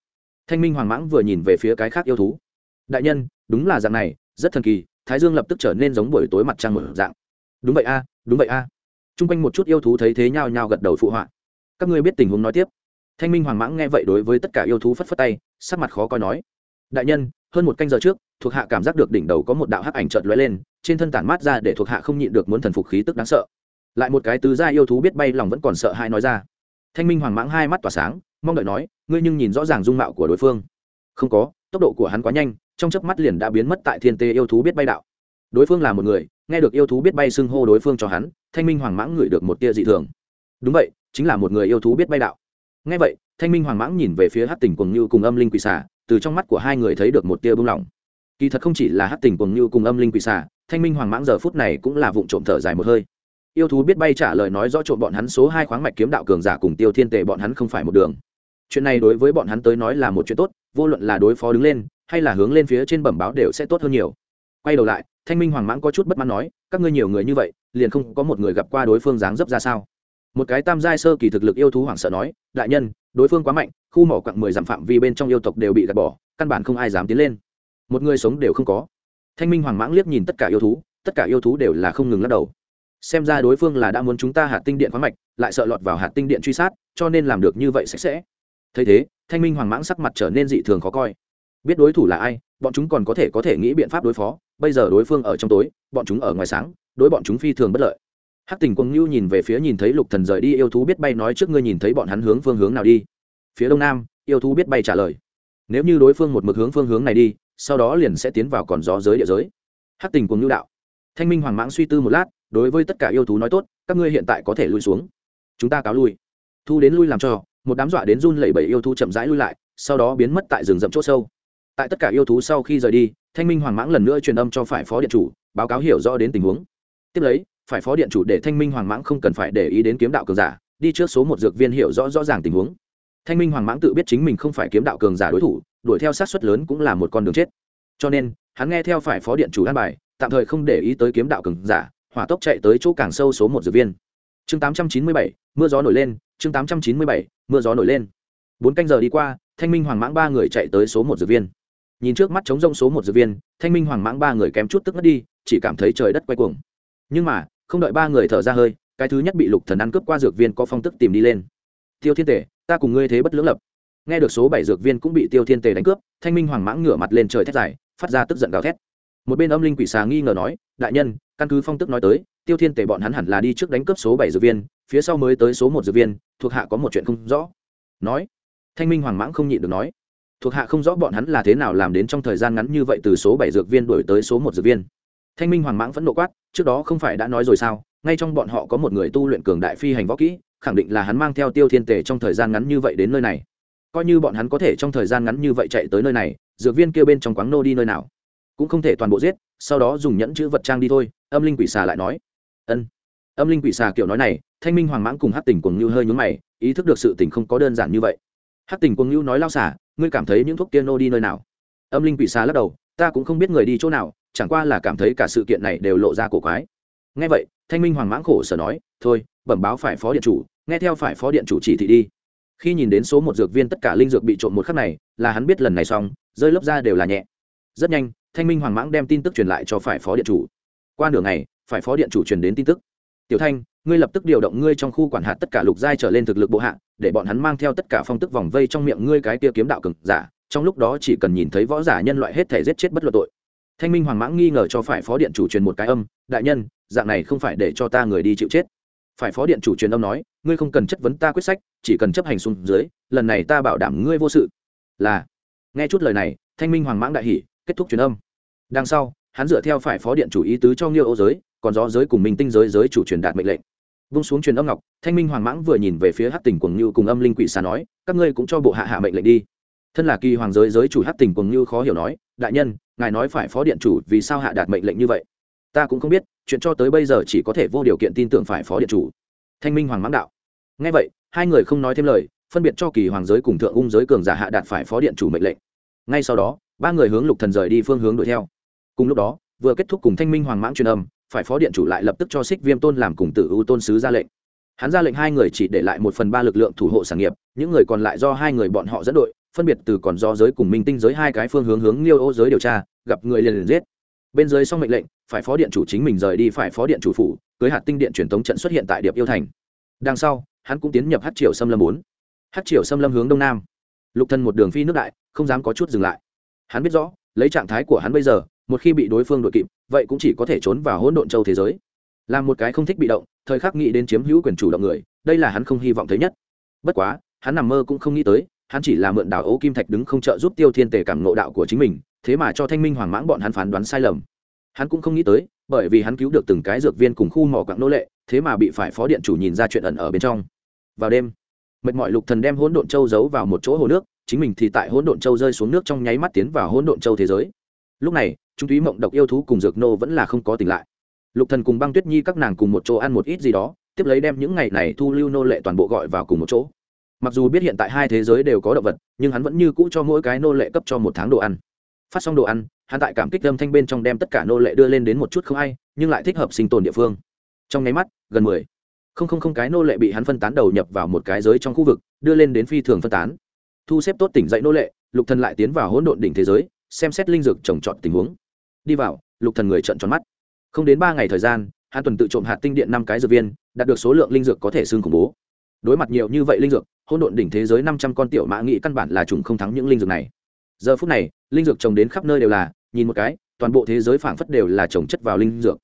Thanh minh hoàng mãng vừa nhìn về phía cái khác yêu thú. Đại nhân, đúng là dạng này, rất thần kỳ, thái dương lập tức trở nên giống buổi tối mặt trăng mở dạng. Đúng vậy a, đúng vậy a. À. t r u n g quanh một chút yêu thú thấy thế nhao nhao gật đầu phụ họa. Các ngươi biết tình huống nói tiếp thanh minh hoàng mãng nghe vậy đối với tất cả yêu thú phất phất tay, sắc mặt khó coi nói, đại nhân, hơn một canh giờ trước, thuộc hạ cảm giác được đỉnh đầu có một đạo hắc ảnh chợt lóe lên, trên thân tản mát ra để thuộc hạ không nhịn được muốn thần phục khí tức đáng sợ. Lại một cái tứ gia yêu thú biết bay lòng vẫn còn sợ hãi nói ra. Thanh minh hoàng mãng hai mắt tỏa sáng, mong đợi nói, ngươi nhưng nhìn rõ ràng dung mạo của đối phương. Không có, tốc độ của hắn quá nhanh, trong chớp mắt liền đã biến mất tại thiên tê yêu thú biết bay đạo. Đối phương là một người, nghe được yêu thú biết bay xưng hô đối phương cho hắn, thanh minh hoàng mãng ngửi được một tia dị thường. Đúng vậy, chính là một người yêu thú biết bay đạo nghe vậy, thanh minh hoàng mãng nhìn về phía hát tình cuồng như cùng âm linh quỷ xả từ trong mắt của hai người thấy được một tia bung lỏng kỳ thật không chỉ là hát tình cuồng như cùng âm linh quỷ xả thanh minh hoàng mãng giờ phút này cũng là vụ trộm thở dài một hơi. Yêu thú biết bay trả lời nói rõ trộm bọn hắn số hai khoáng mạch kiếm đạo cường giả cùng tiêu thiên tề bọn hắn không phải một đường. Chuyện này đối với bọn hắn tới nói là một chuyện tốt, vô luận là đối phó đứng lên, hay là hướng lên phía trên bẩm báo đều sẽ tốt hơn nhiều. Quay đầu lại, thanh minh hoàng mãng có chút bất mãn nói, các ngươi nhiều người như vậy, liền không có một người gặp qua đối phương dáng dấp ra sao? Một cái tam giai sơ kỳ thực lực yêu thú hoảng sợ nói, đại nhân, đối phương quá mạnh, khu mỏ quặng mười dặm phạm vi bên trong yêu tộc đều bị gạt bỏ, căn bản không ai dám tiến lên. Một người sống đều không có. Thanh minh hoàng mãng liếc nhìn tất cả yêu thú, tất cả yêu thú đều là không ngừng lắc đầu. Xem ra đối phương là đã muốn chúng ta hạt tinh điện khoáng mạch lại sợ lọt vào hạt tinh điện truy sát, cho nên làm được như vậy sạch sẽ. Thấy thế, thanh minh hoàng mãng sắc mặt trở nên dị thường khó coi. Biết đối thủ là ai, bọn chúng còn có thể có thể nghĩ biện pháp đối phó, bây giờ đối phương ở trong tối, bọn chúng ở ngoài sáng, đối bọn chúng phi thường bất lợi hắc tình quang nhu nhìn về phía nhìn thấy lục thần rời đi, yêu thú biết bay nói trước ngươi nhìn thấy bọn hắn hướng phương hướng nào đi. Phía đông nam, yêu thú biết bay trả lời. Nếu như đối phương một mực hướng phương hướng này đi, sau đó liền sẽ tiến vào còn gió giới địa giới. Hắc tình quang nhu đạo. Thanh minh hoàng mãng suy tư một lát, đối với tất cả yêu thú nói tốt, các ngươi hiện tại có thể lui xuống. Chúng ta cáo lui. Thu đến lui làm cho, một đám dọa đến run lẩy bẩy yêu thú chậm rãi lui lại, sau đó biến mất tại rừng rậm chỗ sâu. Tại tất cả yêu thú sau khi rời đi, thanh minh hoàng mãng lần nữa truyền âm cho phải phó điện chủ, báo cáo hiểu rõ đến tình huống. Tiếp lấy phải phó điện chủ để thanh minh hoàng mãng không cần phải để ý đến kiếm đạo cường giả, đi trước số một dược viên hiểu rõ rõ ràng tình huống. Thanh minh hoàng mãng tự biết chính mình không phải kiếm đạo cường giả đối thủ, đuổi theo sát xuất lớn cũng là một con đường chết. Cho nên, hắn nghe theo phải phó điện chủ an bài, tạm thời không để ý tới kiếm đạo cường giả, hỏa tốc chạy tới chỗ càng sâu số một dược viên. Chương tám trăm chín mươi bảy, mưa gió nổi lên, chương tám trăm chín mươi bảy, mưa gió nổi lên. Bốn canh giờ đi qua, thanh minh hoàng mãng ba người chạy tới số một dược viên. Nhìn trước mắt chống rông số một dược viên, thanh minh hoàng mãng ba người kém chút tức mất đi, chỉ cảm thấy trời đất quay cuồng. Nhưng mà không đợi ba người thở ra hơi, cái thứ nhất bị lục thần ăn cướp qua dược viên có phong tức tìm đi lên. Tiêu thiên tể ta cùng ngươi thế bất lưỡng lập. Nghe được số bảy dược viên cũng bị tiêu thiên tể đánh cướp, thanh minh hoàng mãng ngửa mặt lên trời thét dài, phát ra tức giận gào thét. Một bên âm linh quỷ xà nghi ngờ nói, đại nhân, căn cứ phong tức nói tới, tiêu thiên tể bọn hắn hẳn là đi trước đánh cướp số bảy dược viên, phía sau mới tới số một dược viên, thuộc hạ có một chuyện không rõ. Nói, thanh minh hoàng mãng không nhịn được nói, thuộc hạ không rõ bọn hắn là thế nào làm đến trong thời gian ngắn như vậy từ số bảy dược viên đổi tới số một dược viên. Thanh minh hoàng mãng vẫn nộ quát trước đó không phải đã nói rồi sao, ngay trong bọn họ có một người tu luyện cường đại phi hành võ kỹ, khẳng định là hắn mang theo tiêu thiên tề trong thời gian ngắn như vậy đến nơi này. Coi như bọn hắn có thể trong thời gian ngắn như vậy chạy tới nơi này, dược viên kêu bên trong quán nô đi nơi nào? Cũng không thể toàn bộ giết, sau đó dùng nhẫn chữ vật trang đi thôi, âm linh quỷ xà lại nói. Ân. Âm linh quỷ xà kiểu nói này, thanh minh hoàng mãng cùng hát tỉnh cuồng như hơi nhún mày, ý thức được sự tình không có đơn giản như vậy. Hát tỉnh cuồng như nói lao xả ngươi cảm thấy những thuốc tiên nô đi nơi nào? Âm linh quỷ xà lắc đầu, ta cũng không biết người đi chỗ nào chẳng qua là cảm thấy cả sự kiện này đều lộ ra cổ quái. Nghe vậy, thanh minh hoàng mãng khổ sở nói, thôi, bẩm báo phải phó điện chủ, nghe theo phải phó điện chủ chỉ thị đi. Khi nhìn đến số một dược viên tất cả linh dược bị trộm một khắc này, là hắn biết lần này xong, rơi lớp ra đều là nhẹ. Rất nhanh, thanh minh hoàng mãng đem tin tức truyền lại cho phải phó điện chủ. Qua nửa ngày, phải phó điện chủ truyền đến tin tức. Tiểu thanh, ngươi lập tức điều động ngươi trong khu quản hạt tất cả lục giai trở lên thực lực bộ hạ, để bọn hắn mang theo tất cả phong tức vòng vây trong miệng ngươi cái tia kiếm đạo cực giả, trong lúc đó chỉ cần nhìn thấy võ giả nhân loại hết thể giết chết bất luận tội thanh minh hoàng mãng nghi ngờ cho phải phó điện chủ truyền một cái âm, đại nhân, dạng này không phải để cho ta người đi chịu chết. Phải phó điện chủ truyền âm nói, ngươi không cần chất vấn ta quyết sách, chỉ cần chấp hành xuống dưới, lần này ta bảo đảm ngươi vô sự. Là. Nghe chút lời này, thanh minh hoàng mãng đại hỷ kết thúc truyền âm. Đằng sau, hắn dựa theo phải phó điện chủ ý tứ cho nghiêu ô giới, còn gió giới cùng minh tinh giới giới chủ truyền đạt mệnh lệnh. Vung xuống truyền âm ngọc, thanh minh hoàng mãng vừa nhìn về phía hát tỉnh quần như cùng âm linh quỷ xà nói, các ngươi cũng cho bộ hạ hạ mệnh lệnh đi. Thân là kỳ hoàng giới giới chủ hát tỉnh quần như khó hiểu nói đại nhân, ngài nói phải phó điện chủ vì sao hạ đạt mệnh lệnh như vậy? Ta cũng không biết, chuyện cho tới bây giờ chỉ có thể vô điều kiện tin tưởng phải phó điện chủ. Thanh minh hoàng mãng đạo. Ngay vậy, hai người không nói thêm lời, phân biệt cho kỳ hoàng giới cùng thượng ung giới cường giả hạ đạt phải phó điện chủ mệnh lệnh. Ngay sau đó, ba người hướng lục thần rời đi phương hướng đuổi theo. Cùng lúc đó, vừa kết thúc cùng thanh minh hoàng mãng truyền âm, phải phó điện chủ lại lập tức cho xích viêm tôn làm cùng tử ưu tôn sứ ra lệnh. Hắn ra lệnh hai người chỉ để lại một phần ba lực lượng thủ hộ sản nghiệp, những người còn lại do hai người bọn họ dẫn đội phân biệt từ còn do giới cùng minh tinh giới hai cái phương hướng hướng liêu ô giới điều tra, gặp người liền liền giết. Bên dưới xong mệnh lệnh, phải phó điện chủ chính mình rời đi phải phó điện chủ phủ, cưới hạt tinh điện truyền thống trận xuất hiện tại điệp yêu thành. Đằng sau, hắn cũng tiến nhập hát triều xâm lâm bốn. Hát triều xâm lâm hướng đông nam. Lục thân một đường phi nước đại, không dám có chút dừng lại. Hắn biết rõ, lấy trạng thái của hắn bây giờ, một khi bị đối phương đội kịp, vậy cũng chỉ có thể trốn vào hỗn độn châu thế giới. Là một cái không thích bị động, thời khắc nghĩ đến chiếm hữu quyền chủ động người, đây là hắn không hy vọng thấy nhất. Bất quá, hắn nằm mơ cũng không nghĩ tới hắn chỉ là mượn đảo ấu kim thạch đứng không trợ giúp tiêu thiên tề cảm ngộ đạo của chính mình, thế mà cho thanh minh hoàng mãng bọn hắn phán đoán sai lầm. Hắn cũng không nghĩ tới, bởi vì hắn cứu được từng cái dược viên cùng khu mỏ quặng nô lệ, thế mà bị phải phó điện chủ nhìn ra chuyện ẩn ở bên trong. Vào đêm, mệt mỏi lục thần đem hỗn độn châu giấu vào một chỗ hồ nước, chính mình thì tại hỗn độn châu rơi xuống nước trong nháy mắt tiến vào hỗn độn châu thế giới. Lúc này trung túy mộng độc yêu thú cùng dược nô vẫn là không có tỉnh lại. Lục thần cùng băng tuyết nhi các nàng cùng một chỗ ăn một ít gì đó, tiếp lấy đem những ngày này thu lưu nô lệ toàn bộ gọi vào cùng một chỗ mặc dù biết hiện tại hai thế giới đều có động vật, nhưng hắn vẫn như cũ cho mỗi cái nô lệ cấp cho một tháng đồ ăn. Phát xong đồ ăn, hắn tại cảm kích âm thanh bên trong đem tất cả nô lệ đưa lên đến một chút không ai, nhưng lại thích hợp sinh tồn địa phương. Trong nháy mắt, gần mười không không không cái nô lệ bị hắn phân tán đầu nhập vào một cái giới trong khu vực, đưa lên đến phi thường phân tán. Thu xếp tốt tỉnh dậy nô lệ, lục thần lại tiến vào hỗn độn đỉnh thế giới, xem xét linh dược trồng trọt tình huống. Đi vào, lục thần người trợn tròn mắt. Không đến ba ngày thời gian, hắn tuần tự trộm hạt tinh điện năm cái dược viên, đạt được số lượng linh dược có thể xương khủng bố đối mặt nhiều như vậy linh dược, hỗn độn đỉnh thế giới năm trăm con tiểu mã nghĩ căn bản là trùng không thắng những linh dược này. Giờ phút này, linh dược trồng đến khắp nơi đều là, nhìn một cái, toàn bộ thế giới phảng phất đều là trồng chất vào linh dược.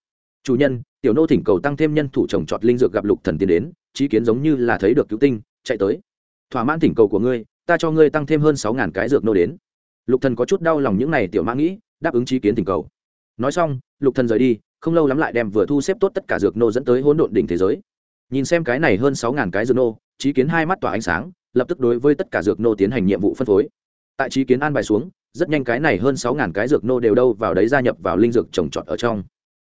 Chủ nhân, tiểu nô thỉnh cầu tăng thêm nhân thủ trồng trọt linh dược gặp lục thần tiến đến trí kiến giống như là thấy được cứu tinh, chạy tới. Thỏa mãn thỉnh cầu của ngươi, ta cho ngươi tăng thêm hơn sáu ngàn cái dược nô đến. Lục thần có chút đau lòng những này tiểu mã nghĩ, đáp ứng trí kiến thỉnh cầu. Nói xong, lục thần rời đi, không lâu lắm lại đem vừa thu xếp tốt tất cả dược nô dẫn tới hỗn độn đỉnh thế giới nhìn xem cái này hơn sáu ngàn cái dược nô trí kiến hai mắt tỏa ánh sáng, lập tức đối với tất cả dược nô tiến hành nhiệm vụ phân phối. Tại trí kiến an bài xuống, rất nhanh cái này hơn sáu ngàn cái dược nô đều đâu vào đấy gia nhập vào linh dược trồng trọt ở trong.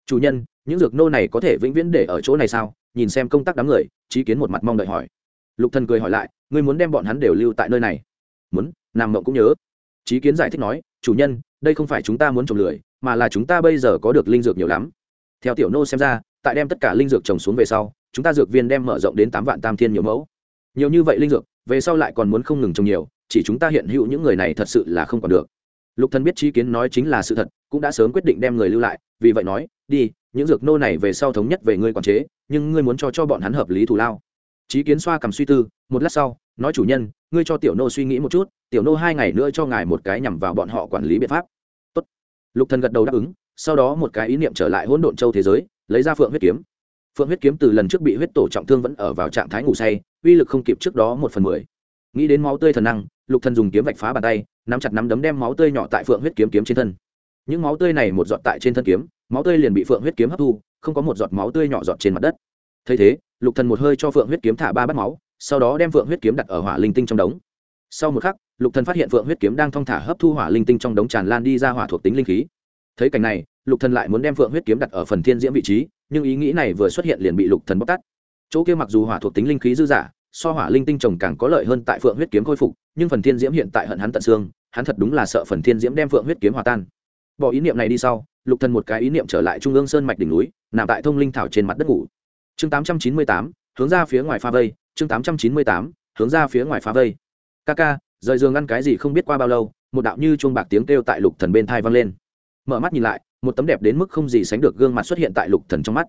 Chủ nhân, những dược nô này có thể vĩnh viễn để ở chỗ này sao? Nhìn xem công tác đám người trí kiến một mặt mong đợi hỏi. Lục thần cười hỏi lại, ngươi muốn đem bọn hắn đều lưu tại nơi này? Muốn, nam mộng cũng nhớ. Trí kiến giải thích nói, chủ nhân, đây không phải chúng ta muốn trồng lười, mà là chúng ta bây giờ có được linh dược nhiều lắm. Theo tiểu nô xem ra tại đem tất cả linh dược trồng xuống về sau, chúng ta dược viên đem mở rộng đến tám vạn tam thiên nhiều mẫu. Nhiều như vậy linh dược, về sau lại còn muốn không ngừng trồng nhiều, chỉ chúng ta hiện hữu những người này thật sự là không còn được. Lục thần biết trí kiến nói chính là sự thật, cũng đã sớm quyết định đem người lưu lại, vì vậy nói, đi, những dược nô này về sau thống nhất về ngươi quản chế, nhưng ngươi muốn cho cho bọn hắn hợp lý thù lao. Trí kiến xoa cầm suy tư, một lát sau, nói, chủ nhân, ngươi cho tiểu nô suy nghĩ một chút, tiểu nô hai ngày nữa cho ngài một cái nhằm vào bọn họ quản lý biện pháp. Tốt. lục thần gật đầu đáp ứng, sau đó một cái ý niệm trở lại hỗn độn châu thế giới lấy ra phượng huyết kiếm. Phượng huyết kiếm từ lần trước bị huyết tổ trọng thương vẫn ở vào trạng thái ngủ say, uy lực không kịp trước đó một phần mười. Nghĩ đến máu tươi thần năng, lục thần dùng kiếm vạch phá bàn tay, nắm chặt nắm đấm đem máu tươi nhỏ tại phượng huyết kiếm kiếm trên thân. Những máu tươi này một giọt tại trên thân kiếm, máu tươi liền bị phượng huyết kiếm hấp thu, không có một giọt máu tươi nhỏ giọt trên mặt đất. Thấy thế, lục thần một hơi cho phượng huyết kiếm thả ba bát máu, sau đó đem phượng huyết kiếm đặt ở hỏa linh tinh trong đống. Sau một khắc, lục thần phát hiện phượng huyết kiếm đang thong thả hấp thu hỏa linh tinh trong đống tràn lan đi ra hỏa thuộc tính linh khí. Thấy cảnh này lục thần lại muốn đem phượng huyết kiếm đặt ở phần thiên diễm vị trí, nhưng ý nghĩ này vừa xuất hiện liền bị lục thần bóc tát. Chỗ kia mặc dù hỏa thuộc tính linh khí dư giả so hỏa linh tinh trồng càng có lợi hơn tại phượng huyết kiếm khôi phục, nhưng phần thiên diễm hiện tại hận hắn tận xương, hắn thật đúng là sợ phần thiên diễm đem phượng huyết kiếm hòa tan. Bỏ ý niệm này đi sau, lục thần một cái ý niệm trở lại trung ương sơn mạch đỉnh núi, nằm tại thông linh thảo trên mặt đất ngủ. Chương tám trăm chín mươi tám, hướng ra phía ngoài pha vây, chương tám trăm chín mươi tám, hướng ra phía ngoài pha vây. Ca ca, rời giường ăn cái gì không biết qua bao lâu, một đạo như chuông bạc tiếng kêu tại lục thần bên thai vang lên. Mở mắt nhìn lại một tấm đẹp đến mức không gì sánh được gương mặt xuất hiện tại lục thần trong mắt.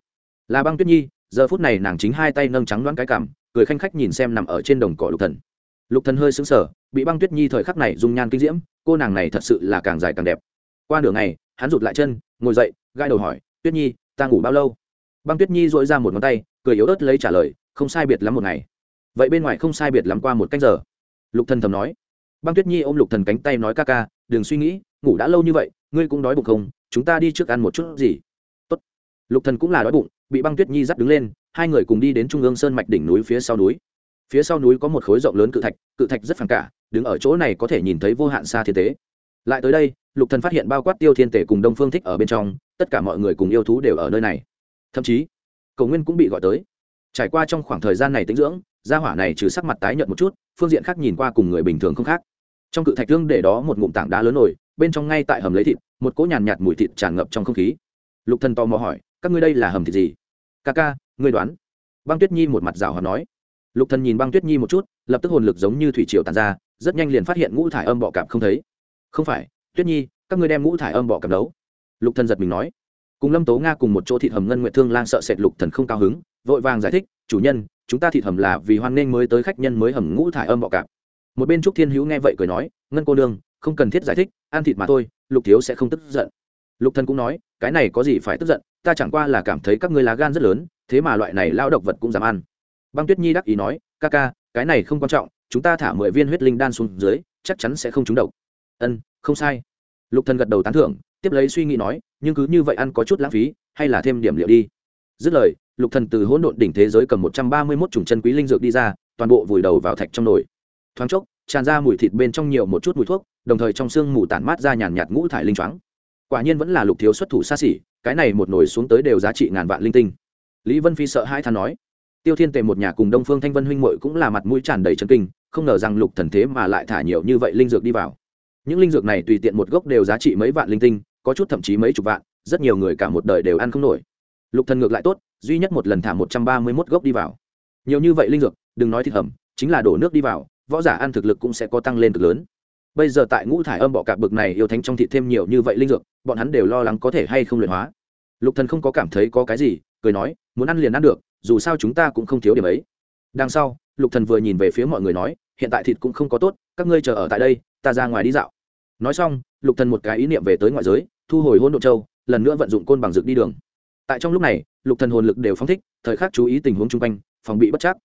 Là băng tuyết nhi, giờ phút này nàng chính hai tay nâng trắng đoán cái cảm, cười khanh khách nhìn xem nằm ở trên đồng cỏ lục thần. Lục thần hơi sững sờ, bị băng tuyết nhi thời khắc này dung nhan kinh diễm, cô nàng này thật sự là càng dài càng đẹp. Qua nửa ngày, hắn rụt lại chân, ngồi dậy gai đầu hỏi, tuyết nhi, ta ngủ bao lâu? Băng tuyết nhi dội ra một ngón tay, cười yếu ớt lấy trả lời, không sai biệt lắm một ngày. Vậy bên ngoài không sai biệt lắm qua một canh giờ. Lục thần thầm nói. Băng tuyết nhi ôm lục thần cánh tay nói ca ca, đừng suy nghĩ, ngủ đã lâu như vậy, ngươi cũng đói bụng không? Chúng ta đi trước ăn một chút gì? Tốt. lục thần cũng là đói bụng, bị băng tuyết nhi dắt đứng lên, hai người cùng đi đến trung ương sơn mạch đỉnh núi phía sau núi. Phía sau núi có một khối rộng lớn cự thạch cự thạch rất phản cả, đứng ở chỗ này có thể nhìn thấy vô hạn xa thiên tế. Lại tới đây, lục thần phát hiện bao quát tiêu thiên tể cùng đông phương thích ở bên trong, tất cả mọi người cùng yêu thú đều ở nơi này. Thậm chí cầu nguyên cũng bị gọi tới. Trải qua trong khoảng thời gian này tĩnh dưỡng, gia hỏa này trừ sắc mặt tái nhợt một chút, phương diện khác nhìn qua cùng người bình thường không khác. Trong cự thạch thương để đó một ngụm tảng đá lớn nổi bên trong ngay tại hầm lấy thịt một cỗ nhàn nhạt, mùi thịt tràn ngập trong không khí. Lục thần to mò hỏi các ngươi đây là hầm thịt gì? Ca ca ngươi đoán. Băng tuyết nhi một mặt rào hòa nói. Lục thần nhìn băng tuyết nhi một chút lập tức hồn lực giống như thủy triều tàn ra rất nhanh liền phát hiện ngũ thải âm bọ cạp không thấy. Không phải tuyết nhi các ngươi đem ngũ thải âm bọ cạp đấu lục thần giật mình nói. Cùng lâm tố nga cùng một chỗ thịt hầm ngân nguyệt thương lang sợ sệt lục thần không cao hứng vội vàng giải thích chủ nhân chúng ta thịt hầm là vì hoan nghênh mới tới khách nhân mới hầm ngũ thải âm bọ cạp. Một bên trúc thiên hữu nghe vậy cười nói ngân cô nương không cần thiết giải thích, ăn thịt mà thôi, lục thiếu sẽ không tức giận. Lục thần cũng nói, cái này có gì phải tức giận, ta chẳng qua là cảm thấy các ngươi lá gan rất lớn, thế mà loại này lao độc vật cũng dám ăn. Băng tuyết nhi đắc ý nói, ca ca, cái này không quan trọng, chúng ta thả mười viên huyết linh đan xuống dưới, chắc chắn sẽ không trúng độc. Ân, không sai. Lục thần gật đầu tán thưởng, tiếp lấy suy nghĩ nói, nhưng cứ như vậy ăn có chút lãng phí, hay là thêm điểm liệu đi. Dứt lời, lục thần từ hỗn độn đỉnh thế giới cầm một trăm ba mươi 131 chủng chân quý linh dược đi ra, toàn bộ vùi đầu vào thạch trong nồi. Thoáng chốc, tràn ra mùi thịt bên trong nhiều một chút mùi thuốc đồng thời trong xương mù tản mát ra nhàn nhạt ngũ thải linh choáng. Quả nhiên vẫn là lục thiếu xuất thủ xa xỉ, cái này một nồi xuống tới đều giá trị ngàn vạn linh tinh. Lý vân phi sợ hai than nói, tiêu thiên tề một nhà cùng đông phương thanh vân huynh muội cũng là mặt mũi tràn đầy chân kinh, không ngờ rằng lục thần thế mà lại thả nhiều như vậy linh dược đi vào. Những linh dược này tùy tiện một gốc đều giá trị mấy vạn linh tinh, có chút thậm chí mấy chục vạn, rất nhiều người cả một đời đều ăn không nổi. Lục thần ngược lại tốt, duy nhất một lần thả một trăm ba mươi 131 gốc đi vào. Nhiều như vậy linh dược, đừng nói thịt hầm, chính là đổ nước đi vào, võ giả ăn thực lực cũng sẽ có tăng lên cực lớn bây giờ tại ngũ thải âm bọ cạp bực này yêu thánh trong thịt thêm nhiều như vậy linh dược, bọn hắn đều lo lắng có thể hay không luyện hóa. Lục thần không có cảm thấy có cái gì, cười nói, muốn ăn liền ăn được, dù sao chúng ta cũng không thiếu điểm ấy. Đằng sau, lục thần vừa nhìn về phía mọi người nói, hiện tại thịt cũng không có tốt, các ngươi chờ ở tại đây, ta ra ngoài đi dạo. Nói xong, lục thần một cái ý niệm về tới ngoại giới, thu hồi hôn độ châu, lần nữa vận dụng côn bằng dược đi đường. Tại trong lúc này, lục thần hồn lực đều phóng thích, thời khắc chú ý tình huống chung quanh, phòng bị bất chắc.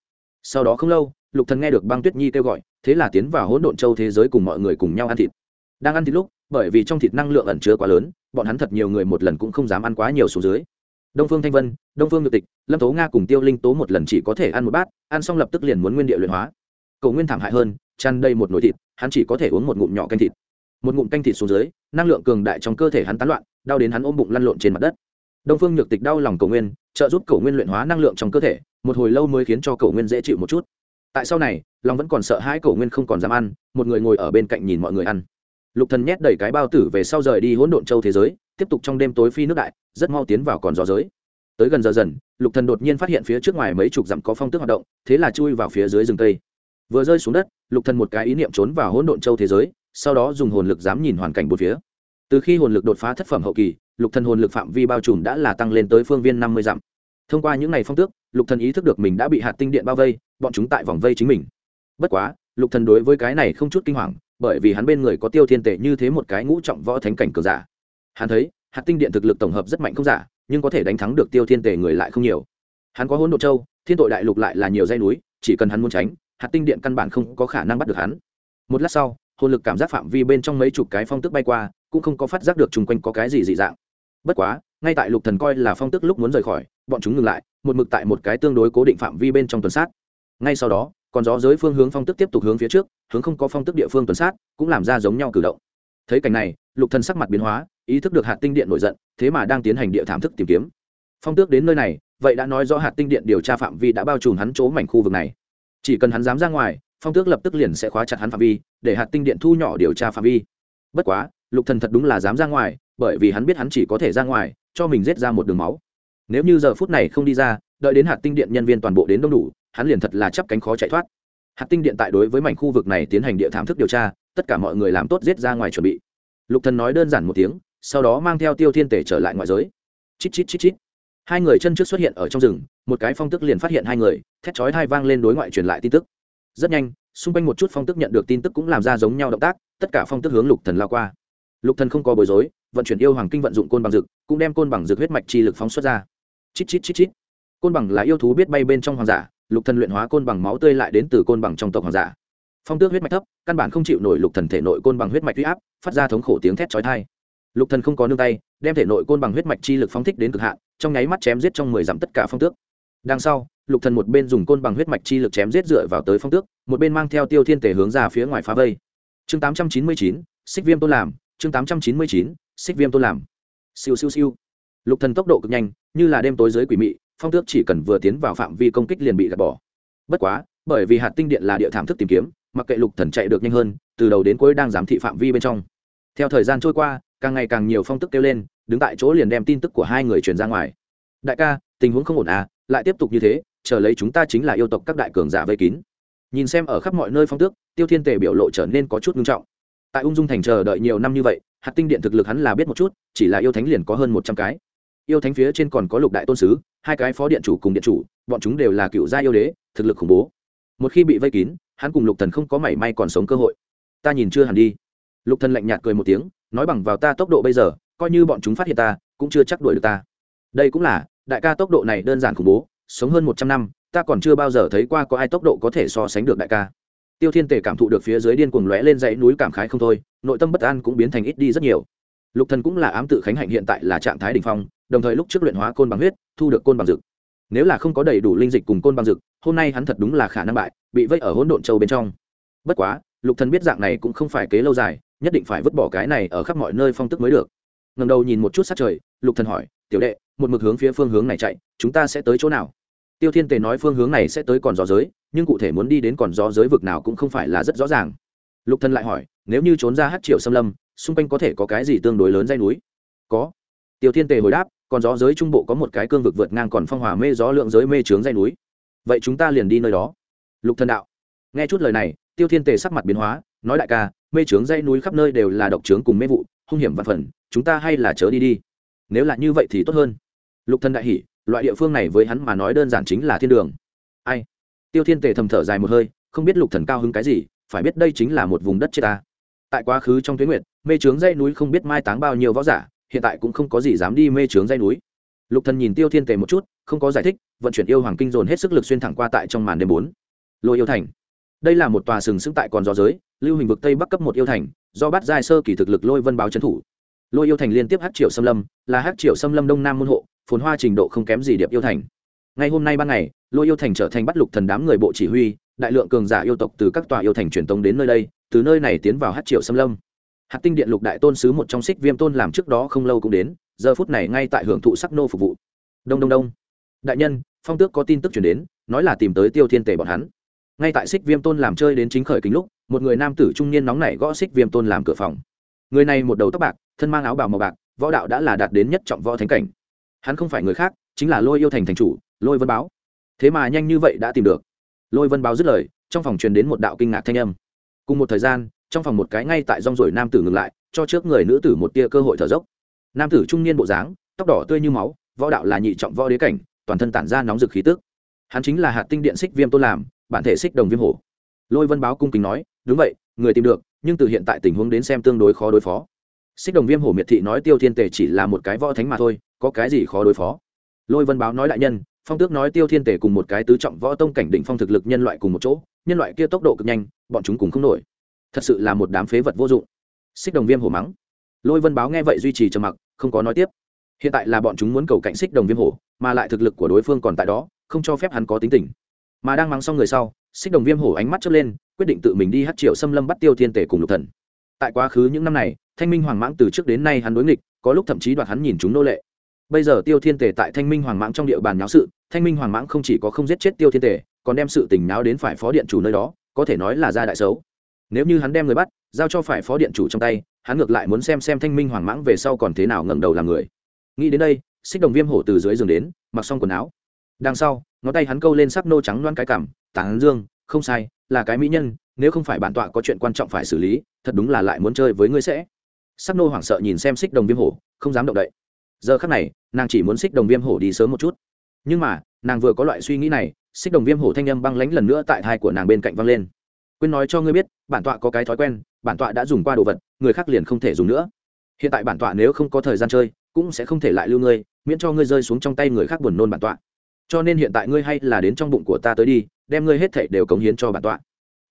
Sau đó không lâu lục thần nghe được băng tuyết nhi kêu gọi, thế là tiến vào hỗn độn châu thế giới cùng mọi người cùng nhau ăn thịt. Đang ăn thịt lúc, bởi vì trong thịt năng lượng ẩn chứa quá lớn, bọn hắn thật nhiều người một lần cũng không dám ăn quá nhiều xuống dưới. Đông phương thanh vân, đông phương nhược tịch, lâm tố nga cùng tiêu linh tố một lần chỉ có thể ăn một bát, ăn xong lập tức liền muốn nguyên địa luyện hóa. Cầu nguyên thảm hại hơn chăn đầy một nồi thịt, hắn chỉ có thể uống một ngụm nhỏ canh thịt. Một ngụm canh thịt xuống dưới, năng lượng cường đại trong cơ thể hắn tán loạn, đau đến hắn ôm bụng lăn lộn trên mặt đất. Đông phương nhược tịch đau lòng cầu nguyên, trợ giúp cầu nguyên luyện hóa năng lượng trong cơ thể, một hồi lâu mới khiến cho cầu nguyên dễ chịu một chút tại sau này, long vẫn còn sợ hãi cổ nguyên không còn dám ăn, một người ngồi ở bên cạnh nhìn mọi người ăn. Lục thần nhét đầy cái bao tử về sau rời đi hỗn độn châu thế giới, tiếp tục trong đêm tối phi nước đại, rất mau tiến vào còn gió giới. Tới gần giờ dần, lục thần đột nhiên phát hiện phía trước ngoài mấy chục dặm có phong tước hoạt động, thế là chui vào phía dưới rừng cây. Vừa rơi xuống đất, lục thần một cái ý niệm trốn vào hỗn độn châu thế giới, sau đó dùng hồn lực dám nhìn hoàn cảnh bốn phía. Từ khi hồn lực đột phá thất phẩm hậu kỳ, lục thần hồn lực phạm vi bao trùm đã là tăng lên tới phương viên năm mươi dặm thông qua những ngày phong tước, lục thần ý thức được mình đã bị hạt tinh điện bao vây, bọn chúng tại vòng vây chính mình. Bất quá, lục thần đối với cái này không chút kinh hoàng, bởi vì hắn bên người có tiêu thiên tệ như thế một cái ngũ trọng võ thánh cảnh cường giả. Hắn thấy, hạt tinh điện thực lực tổng hợp rất mạnh không giả, nhưng có thể đánh thắng được tiêu thiên tề người lại không nhiều. Hắn có hỗn độ châu, thiên tội đại lục lại là nhiều dây núi, chỉ cần hắn muốn tránh, hạt tinh điện căn bản không có khả năng bắt được hắn. Một lát sau, hồn lực cảm giác phạm vi bên trong mấy chục cái phong tức bay qua, cũng không có phát giác được chung quanh có cái gì dị dạng. Bất quá, ngay tại lục thần coi là phong tức lúc muốn rời khỏi bọn chúng ngừng lại, một mực tại một cái tương đối cố định phạm vi bên trong tuần sát. Ngay sau đó còn gió giới phương hướng phong tức tiếp tục hướng phía trước, hướng không có phong tức địa phương tuần sát, cũng làm ra giống nhau cử động. Thấy cảnh này, lục thần sắc mặt biến hóa, ý thức được hạt tinh điện nổi giận, thế mà đang tiến hành địa thảm thức tìm kiếm. Phong tước đến nơi này, vậy đã nói rõ hạt tinh điện điều tra phạm vi đã bao trùm hắn chỗ mảnh khu vực này. Chỉ cần hắn dám ra ngoài, phong tước lập tức liền sẽ khóa chặt hắn phạm vi, để hạt tinh điện thu nhỏ điều tra phạm vi. Bất quá, lục thần thật đúng là dám ra ngoài, bởi vì hắn biết hắn chỉ có thể ra ngoài, cho mình giết ra một đường máu nếu như giờ phút này không đi ra, đợi đến hạt tinh điện nhân viên toàn bộ đến đông đủ, hắn liền thật là chắp cánh khó chạy thoát. Hạt tinh điện tại đối với mảnh khu vực này tiến hành địa thám thức điều tra, tất cả mọi người làm tốt giết ra ngoài chuẩn bị. Lục thần nói đơn giản một tiếng, sau đó mang theo tiêu thiên tể trở lại ngoại giới. Chít chít chít chít. Hai người chân trước xuất hiện ở trong rừng, một cái phong tức liền phát hiện hai người, thét chói hai vang lên đối ngoại truyền lại tin tức. Rất nhanh, xung quanh một chút phong tức nhận được tin tức cũng làm ra giống nhau động tác, tất cả phong tức hướng lục thần lao qua. Lục thần không có bối rối, vận chuyển yêu hoàng kinh vận dụng côn bằng dực cũng đem côn bằng dực huyết mạch chi lực phóng xuất ra chít chít chít chít. Côn bằng là yêu thú biết bay bên trong hoàng giả, lục thần luyện hóa côn bằng máu tươi lại đến từ côn bằng trong tộc hoàng giả. Phong tước huyết mạch thấp, căn bản không chịu nổi lục thần thể nội côn bằng huyết mạch huy áp, phát ra thống khổ tiếng thét chói tai. Lục thần không có nương tay, đem thể nội côn bằng huyết mạch chi lực phóng thích đến cực hạn, trong nháy mắt chém giết trong mười dặm tất cả phong tước. Đằng sau, lục thần một bên dùng côn bằng huyết mạch chi lực chém giết dựa vào tới phong tước, một bên mang theo tiêu thiên tề hướng ra phía ngoài phá vây. Chương tám trăm chín mươi chín, xích viêm tôn làm, chương tám trăm chín mươi chín, xích viêm tôn làm. Siêu siêu siêu. Lục thần tốc độ cực nhanh như là đêm tối dưới quỷ mị, phong tước chỉ cần vừa tiến vào phạm vi công kích liền bị gạt bỏ. Bất quá, bởi vì hạt tinh điện là địa thảm thức tìm kiếm, mặc kệ lục thần chạy được nhanh hơn, từ đầu đến cuối đang giám thị phạm vi bên trong. Theo thời gian trôi qua, càng ngày càng nhiều phong tức kêu lên, đứng tại chỗ liền đem tin tức của hai người truyền ra ngoài. Đại ca, tình huống không ổn à lại tiếp tục như thế, chờ lấy chúng ta chính là yêu tộc các đại cường giả vây kín. Nhìn xem ở khắp mọi nơi phong tước, tiêu thiên tề biểu lộ trở nên có chút nghiêm trọng. Tại ung dung thành chờ đợi nhiều năm như vậy, hạt tinh điện thực lực hắn là biết một chút, chỉ là yêu thánh liền có hơn một trăm cái yêu thánh phía trên còn có lục đại tôn sứ, hai cái phó điện chủ cùng điện chủ, bọn chúng đều là cựu gia yêu đế, thực lực khủng bố. Một khi bị vây kín, hắn cùng lục thần không có mảy may còn sống cơ hội. Ta nhìn chưa hẳn đi. Lục thần lạnh nhạt cười một tiếng, nói bằng vào ta tốc độ bây giờ, coi như bọn chúng phát hiện ta, cũng chưa chắc đuổi được ta. Đây cũng là, đại ca tốc độ này đơn giản khủng bố, sống hơn một trăm năm, ta còn chưa bao giờ thấy qua có ai tốc độ có thể so sánh được đại ca. Tiêu thiên tề cảm thụ được phía dưới điên cuồng lóe lên dãy núi cảm khái không thôi, nội tâm bất an cũng biến thành ít đi rất nhiều lục thần cũng là ám tự khánh hạnh hiện tại là trạng thái đỉnh phong, đồng thời lúc trước luyện hóa côn bằng huyết, thu được côn bằng dực nếu là không có đầy đủ linh dịch cùng côn bằng dực hôm nay hắn thật đúng là khả năng bại, bị vây ở hỗn độn châu bên trong. Bất quá, lục thần biết dạng này cũng không phải kế lâu dài, nhất định phải vứt bỏ cái này ở khắp mọi nơi phong tức mới được. Ngẩng đầu nhìn một chút sát trời, lục thần hỏi, tiểu đệ, một mực hướng phía phương hướng này chạy, chúng ta sẽ tới chỗ nào? Tiêu thiên tề nói phương hướng này sẽ tới còn gió giới, nhưng cụ thể muốn đi đến còn gió giới vực nào cũng không phải là rất rõ ràng. Lục thần lại hỏi, nếu như trốn ra hát triệu xâm lâm xung quanh có thể có cái gì tương đối lớn dây núi? Có. Tiêu thiên tề hồi đáp, còn gió giới trung bộ có một cái cương vực vượt ngang còn phong hòa mê gió lượng giới mê trướng dây núi. Vậy chúng ta liền đi nơi đó. Lục thần đạo. Nghe chút lời này, tiêu thiên tề sắc mặt biến hóa, nói đại ca, mê trướng dây núi khắp nơi đều là độc trướng cùng mê vụ, hung hiểm và phần, chúng ta hay là chớ đi đi. Nếu là như vậy thì tốt hơn. Lục thần đại hỉ, loại địa phương này với hắn mà nói đơn giản chính là thiên đường. Ai? Tiêu thiên tề thầm thở dài một hơi, không biết lục thần cao hứng cái gì, phải biết đây chính là một vùng đất chết ta. Tại quá khứ trong tuyến nguyệt mê trướng dây núi không biết mai táng bao nhiêu võ giả, hiện tại cũng không có gì dám đi mê trướng dây núi. Lục thần nhìn tiêu thiên tề một chút, không có giải thích, vận chuyển yêu hoàng kinh dồn hết sức lực xuyên thẳng qua tại trong màn đêm bốn. Lôi yêu thành. Đây là một tòa sừng sững tại còn gió giới, lưu hình vực tây bắc cấp một yêu thành, do bắt giai sơ kỳ thực lực lôi vân báo trấn thủ. Lôi yêu thành liên tiếp hát triệu xâm lâm, là hát triệu xâm lâm đông nam môn hộ, phồn hoa trình độ không kém gì điệp yêu thành. Ngày hôm nay ban ngày, lôi yêu thành trở thành bắt lục thần đám người bộ chỉ huy, đại lượng cường giả yêu tộc từ các tòa yêu thành truyền tống đến nơi đây, từ nơi này tiến vào hát triệu xâm lâm hạt tinh điện lục đại tôn sứ một trong xích viêm tôn làm trước đó không lâu cũng đến, giờ phút này ngay tại hưởng thụ sắc nô phục vụ. Đông đông đông. Đại nhân, phong tước có tin tức chuyển đến, nói là tìm tới tiêu thiên tể bọn hắn. Ngay tại xích viêm tôn làm chơi đến chính khởi kính lúc, một người nam tử trung niên nóng nảy gõ xích viêm tôn làm cửa phòng. Người này một đầu tóc bạc, thân mang áo bào màu bạc, võ đạo đã là đạt đến nhất trọng võ thánh cảnh. Hắn không phải người khác, chính là lôi yêu thành thành chủ, lôi vân báo. Thế mà nhanh như vậy đã tìm được. Lôi vân báo dứt lời, trong phòng truyền đến một đạo kinh ngạc thanh âm. Cùng một thời gian trong phòng một cái ngay tại rong rồi nam tử ngừng lại, cho trước người nữ tử một tia cơ hội thở dốc. Nam tử trung niên bộ dáng, tóc đỏ tươi như máu, võ đạo là nhị trọng võ đế cảnh, toàn thân tản ra nóng rực khí tức. Hắn chính là hạt tinh điện xích viêm tôn làm, bản thể xích đồng viêm hổ. Lôi vân báo cung kính nói, đúng vậy, người tìm được, nhưng từ hiện tại tình huống đến xem tương đối khó đối phó. Xích đồng viêm hổ miệt thị nói tiêu thiên tề chỉ là một cái võ thánh mà thôi, có cái gì khó đối phó? Lôi vân báo nói đại nhân, phong tước nói tiêu thiên tề cùng một cái tứ trọng võ tông cảnh định phong thực lực nhân loại cùng một chỗ, nhân loại kia tốc độ cực nhanh, bọn chúng cùng không nổi thật sự là một đám phế vật vô dụng. Xích đồng viêm hổ mắng. Lôi vân báo nghe vậy duy trì trầm mặc, không có nói tiếp. Hiện tại là bọn chúng muốn cầu cạnh xích đồng viêm hổ, mà lại thực lực của đối phương còn tại đó, không cho phép hắn có tính tình. Mà đang mắng xong người sau, xích đồng viêm hổ ánh mắt chớp lên, quyết định tự mình đi hát triệu xâm lâm bắt tiêu thiên tể cùng lục thần. Tại quá khứ những năm này, thanh minh hoàng mãng từ trước đến nay hắn đối nghịch, có lúc thậm chí đoạt hắn nhìn chúng nô lệ. Bây giờ tiêu thiên tể tại thanh minh hoàng mãng trong địa bàn nháo sự, thanh minh hoàng mãng không chỉ có không giết chết tiêu thiên tể, còn đem sự tình náo đến phải phó điện chủ nơi đó, có thể nói là ra đại xấu nếu như hắn đem người bắt, giao cho phải phó điện chủ trong tay, hắn ngược lại muốn xem xem thanh minh hoàng mãng về sau còn thế nào ngẩng đầu làm người. Nghĩ đến đây, xích đồng viêm hổ từ dưới giường đến, mặc xong quần áo. Đằng sau, ngón tay hắn câu lên sắc nô trắng loan cái cảm tán dương, không sai, là cái mỹ nhân, nếu không phải bản tọa có chuyện quan trọng phải xử lý, thật đúng là lại muốn chơi với ngươi sẽ. Sắc nô hoảng sợ nhìn xem xích đồng viêm hổ, không dám động đậy. Giờ khắc này, nàng chỉ muốn xích đồng viêm hổ đi sớm một chút. Nhưng mà, nàng vừa có loại suy nghĩ này, xích đồng viêm hổ thanh â m băng lánh lần nữa tại thai của nàng bên cạnh văng lên. Quên nói cho ngươi biết bản tọa có cái thói quen, bản tọa đã dùng qua đồ vật, người khác liền không thể dùng nữa. Hiện tại bản tọa nếu không có thời gian chơi, cũng sẽ không thể lại lưu ngươi, miễn cho ngươi rơi xuống trong tay người khác buồn nôn bản tọa. Cho nên hiện tại ngươi hay là đến trong bụng của ta tới đi, đem ngươi hết thảy đều cống hiến cho bản tọa.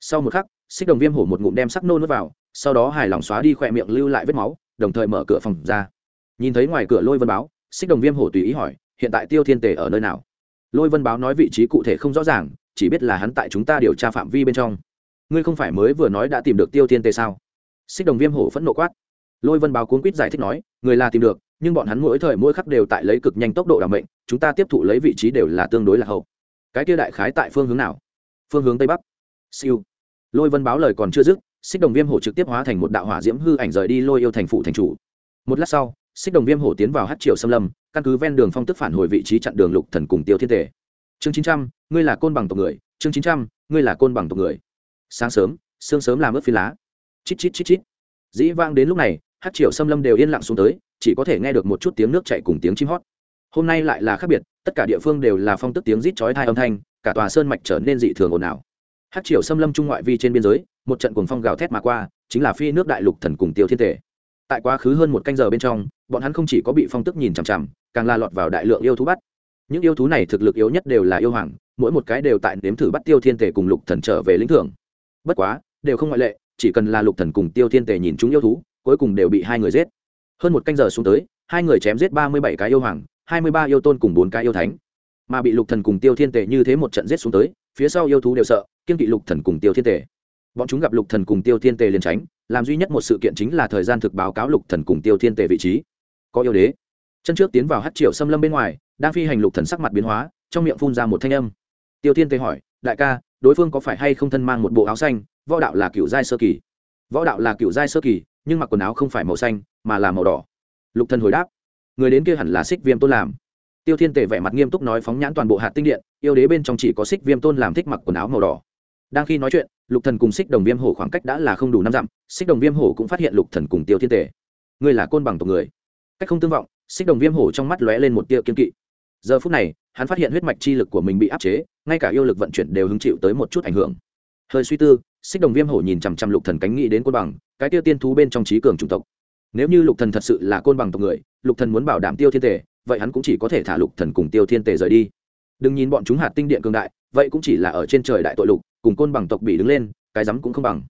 Sau một khắc, xích đồng viêm hổ một ngụm đem sắc nôn nước vào, sau đó hài lòng xóa đi khỏe miệng lưu lại vết máu, đồng thời mở cửa phòng ra. Nhìn thấy ngoài cửa lôi vân báo, xích đồng viêm hổ tùy ý hỏi, hiện tại tiêu thiên tề ở nơi nào? Lôi vân báo nói vị trí cụ thể không rõ ràng, chỉ biết là hắn tại chúng ta điều tra phạm vi bên trong ngươi không phải mới vừa nói đã tìm được tiêu thiên tề sao? Xích đồng viêm hổ phẫn nộ quát. Lôi vân báo cuốn quýt giải thích nói, người là tìm được, nhưng bọn hắn mỗi thời mỗi khắc đều tại lấy cực nhanh tốc độ đảm mệnh, chúng ta tiếp thụ lấy vị trí đều là tương đối là hậu. Cái kia đại khái tại phương hướng nào? Phương hướng tây bắc. Siêu. Lôi vân báo lời còn chưa dứt, xích đồng viêm hổ trực tiếp hóa thành một đạo hỏa diễm hư ảnh rời đi lôi yêu thành phủ thành chủ. Một lát sau, xích đồng viêm hổ tiến vào hát triều xâm lâm, căn cứ ven đường phong tức phản hồi vị trí chặn đường lục thần cùng tiêu thiên tề chương chín trăm, ngươi là côn bằng tộc người, chương chín trăm, ngươi là côn bằng tộc người sáng sớm, sương sớm làm ướt phi lá. Chít chít chít chít. Dĩ vang đến lúc này, hát triều xâm lâm đều yên lặng xuống tới, chỉ có thể nghe được một chút tiếng nước chạy cùng tiếng chim hót. Hôm nay lại là khác biệt, tất cả địa phương đều là phong tức tiếng rít chói thai âm thanh, cả tòa sơn mạch trở nên dị thường ồn ào. Hát triều xâm lâm trung ngoại vi trên biên giới, một trận cuồng phong gào thét mà qua, chính là phi nước đại lục thần cùng tiêu thiên thể tại quá khứ hơn một canh giờ bên trong, bọn hắn không chỉ có bị phong tức nhìn chằm chằm, càng la lọt vào đại lượng yêu thú bắt. Những yêu thú này thực lực yếu nhất đều là yêu hoàng, mỗi một cái đều tại nếm thử bắt tiêu thiên tề cùng lục thần trở về lĩnh thưởng bất quá, đều không ngoại lệ, chỉ cần là lục thần cùng tiêu thiên tề nhìn chúng yêu thú, cuối cùng đều bị hai người giết. Hơn một canh giờ xuống tới, hai người chém giết ba mươi bảy cái yêu hoàng, hai mươi ba yêu tôn cùng bốn cái yêu thánh. Mà bị lục thần cùng tiêu thiên tề như thế một trận giết xuống tới, phía sau yêu thú đều sợ, kiên kỵ lục thần cùng tiêu thiên tề. Bọn chúng gặp lục thần cùng tiêu thiên tề liền tránh, làm duy nhất một sự kiện chính là thời gian thực báo cáo lục thần cùng tiêu thiên tề vị trí. Có yêu đế. Chân trước tiến vào hát triệu xâm lâm bên ngoài, đang phi hành lục thần sắc mặt biến hóa, trong miệng phun ra một thanh âm. Tiêu thiên tề hỏi, đại ca đối phương có phải hay không thân mang một bộ áo xanh, võ đạo là kiểu giai sơ kỳ. Võ đạo là kiểu giai sơ kỳ, nhưng mặc quần áo không phải màu xanh, mà là màu đỏ. Lục thần hồi đáp, người đến kia hẳn là xích viêm tôn làm. Tiêu thiên tề vẻ mặt nghiêm túc nói phóng nhãn toàn bộ hạt tinh điện, yêu đế bên trong chỉ có xích viêm tôn làm thích mặc quần áo màu đỏ. Đang khi nói chuyện, lục thần cùng xích đồng viêm hổ khoảng cách đã là không đủ năm dặm, xích đồng viêm hổ cũng phát hiện lục thần cùng tiêu thiên tề. Ngươi là côn bằng tộc người. Cách không tương vọng, xích đồng viêm hổ trong mắt lóe lên một tia kiên kỵ. Giờ phút này hắn phát hiện huyết mạch chi lực của mình bị áp chế, ngay cả yêu lực vận chuyển đều hứng chịu tới một chút ảnh hưởng. Hơi suy tư, xích đồng viêm hổ nhìn chằm chằm lục thần cánh nghĩ đến côn bằng, cái tiêu tiên thú bên trong trí cường chủng tộc. Nếu như lục thần thật sự là côn bằng tộc người, lục thần muốn bảo đảm tiêu thiên tề, vậy hắn cũng chỉ có thể thả lục thần cùng tiêu thiên tề rời đi. Đừng nhìn bọn chúng hạt tinh điện cường đại, vậy cũng chỉ là ở trên trời đại tội lục, cùng côn bằng tộc bị đứng lên, cái rắm cũng không bằng.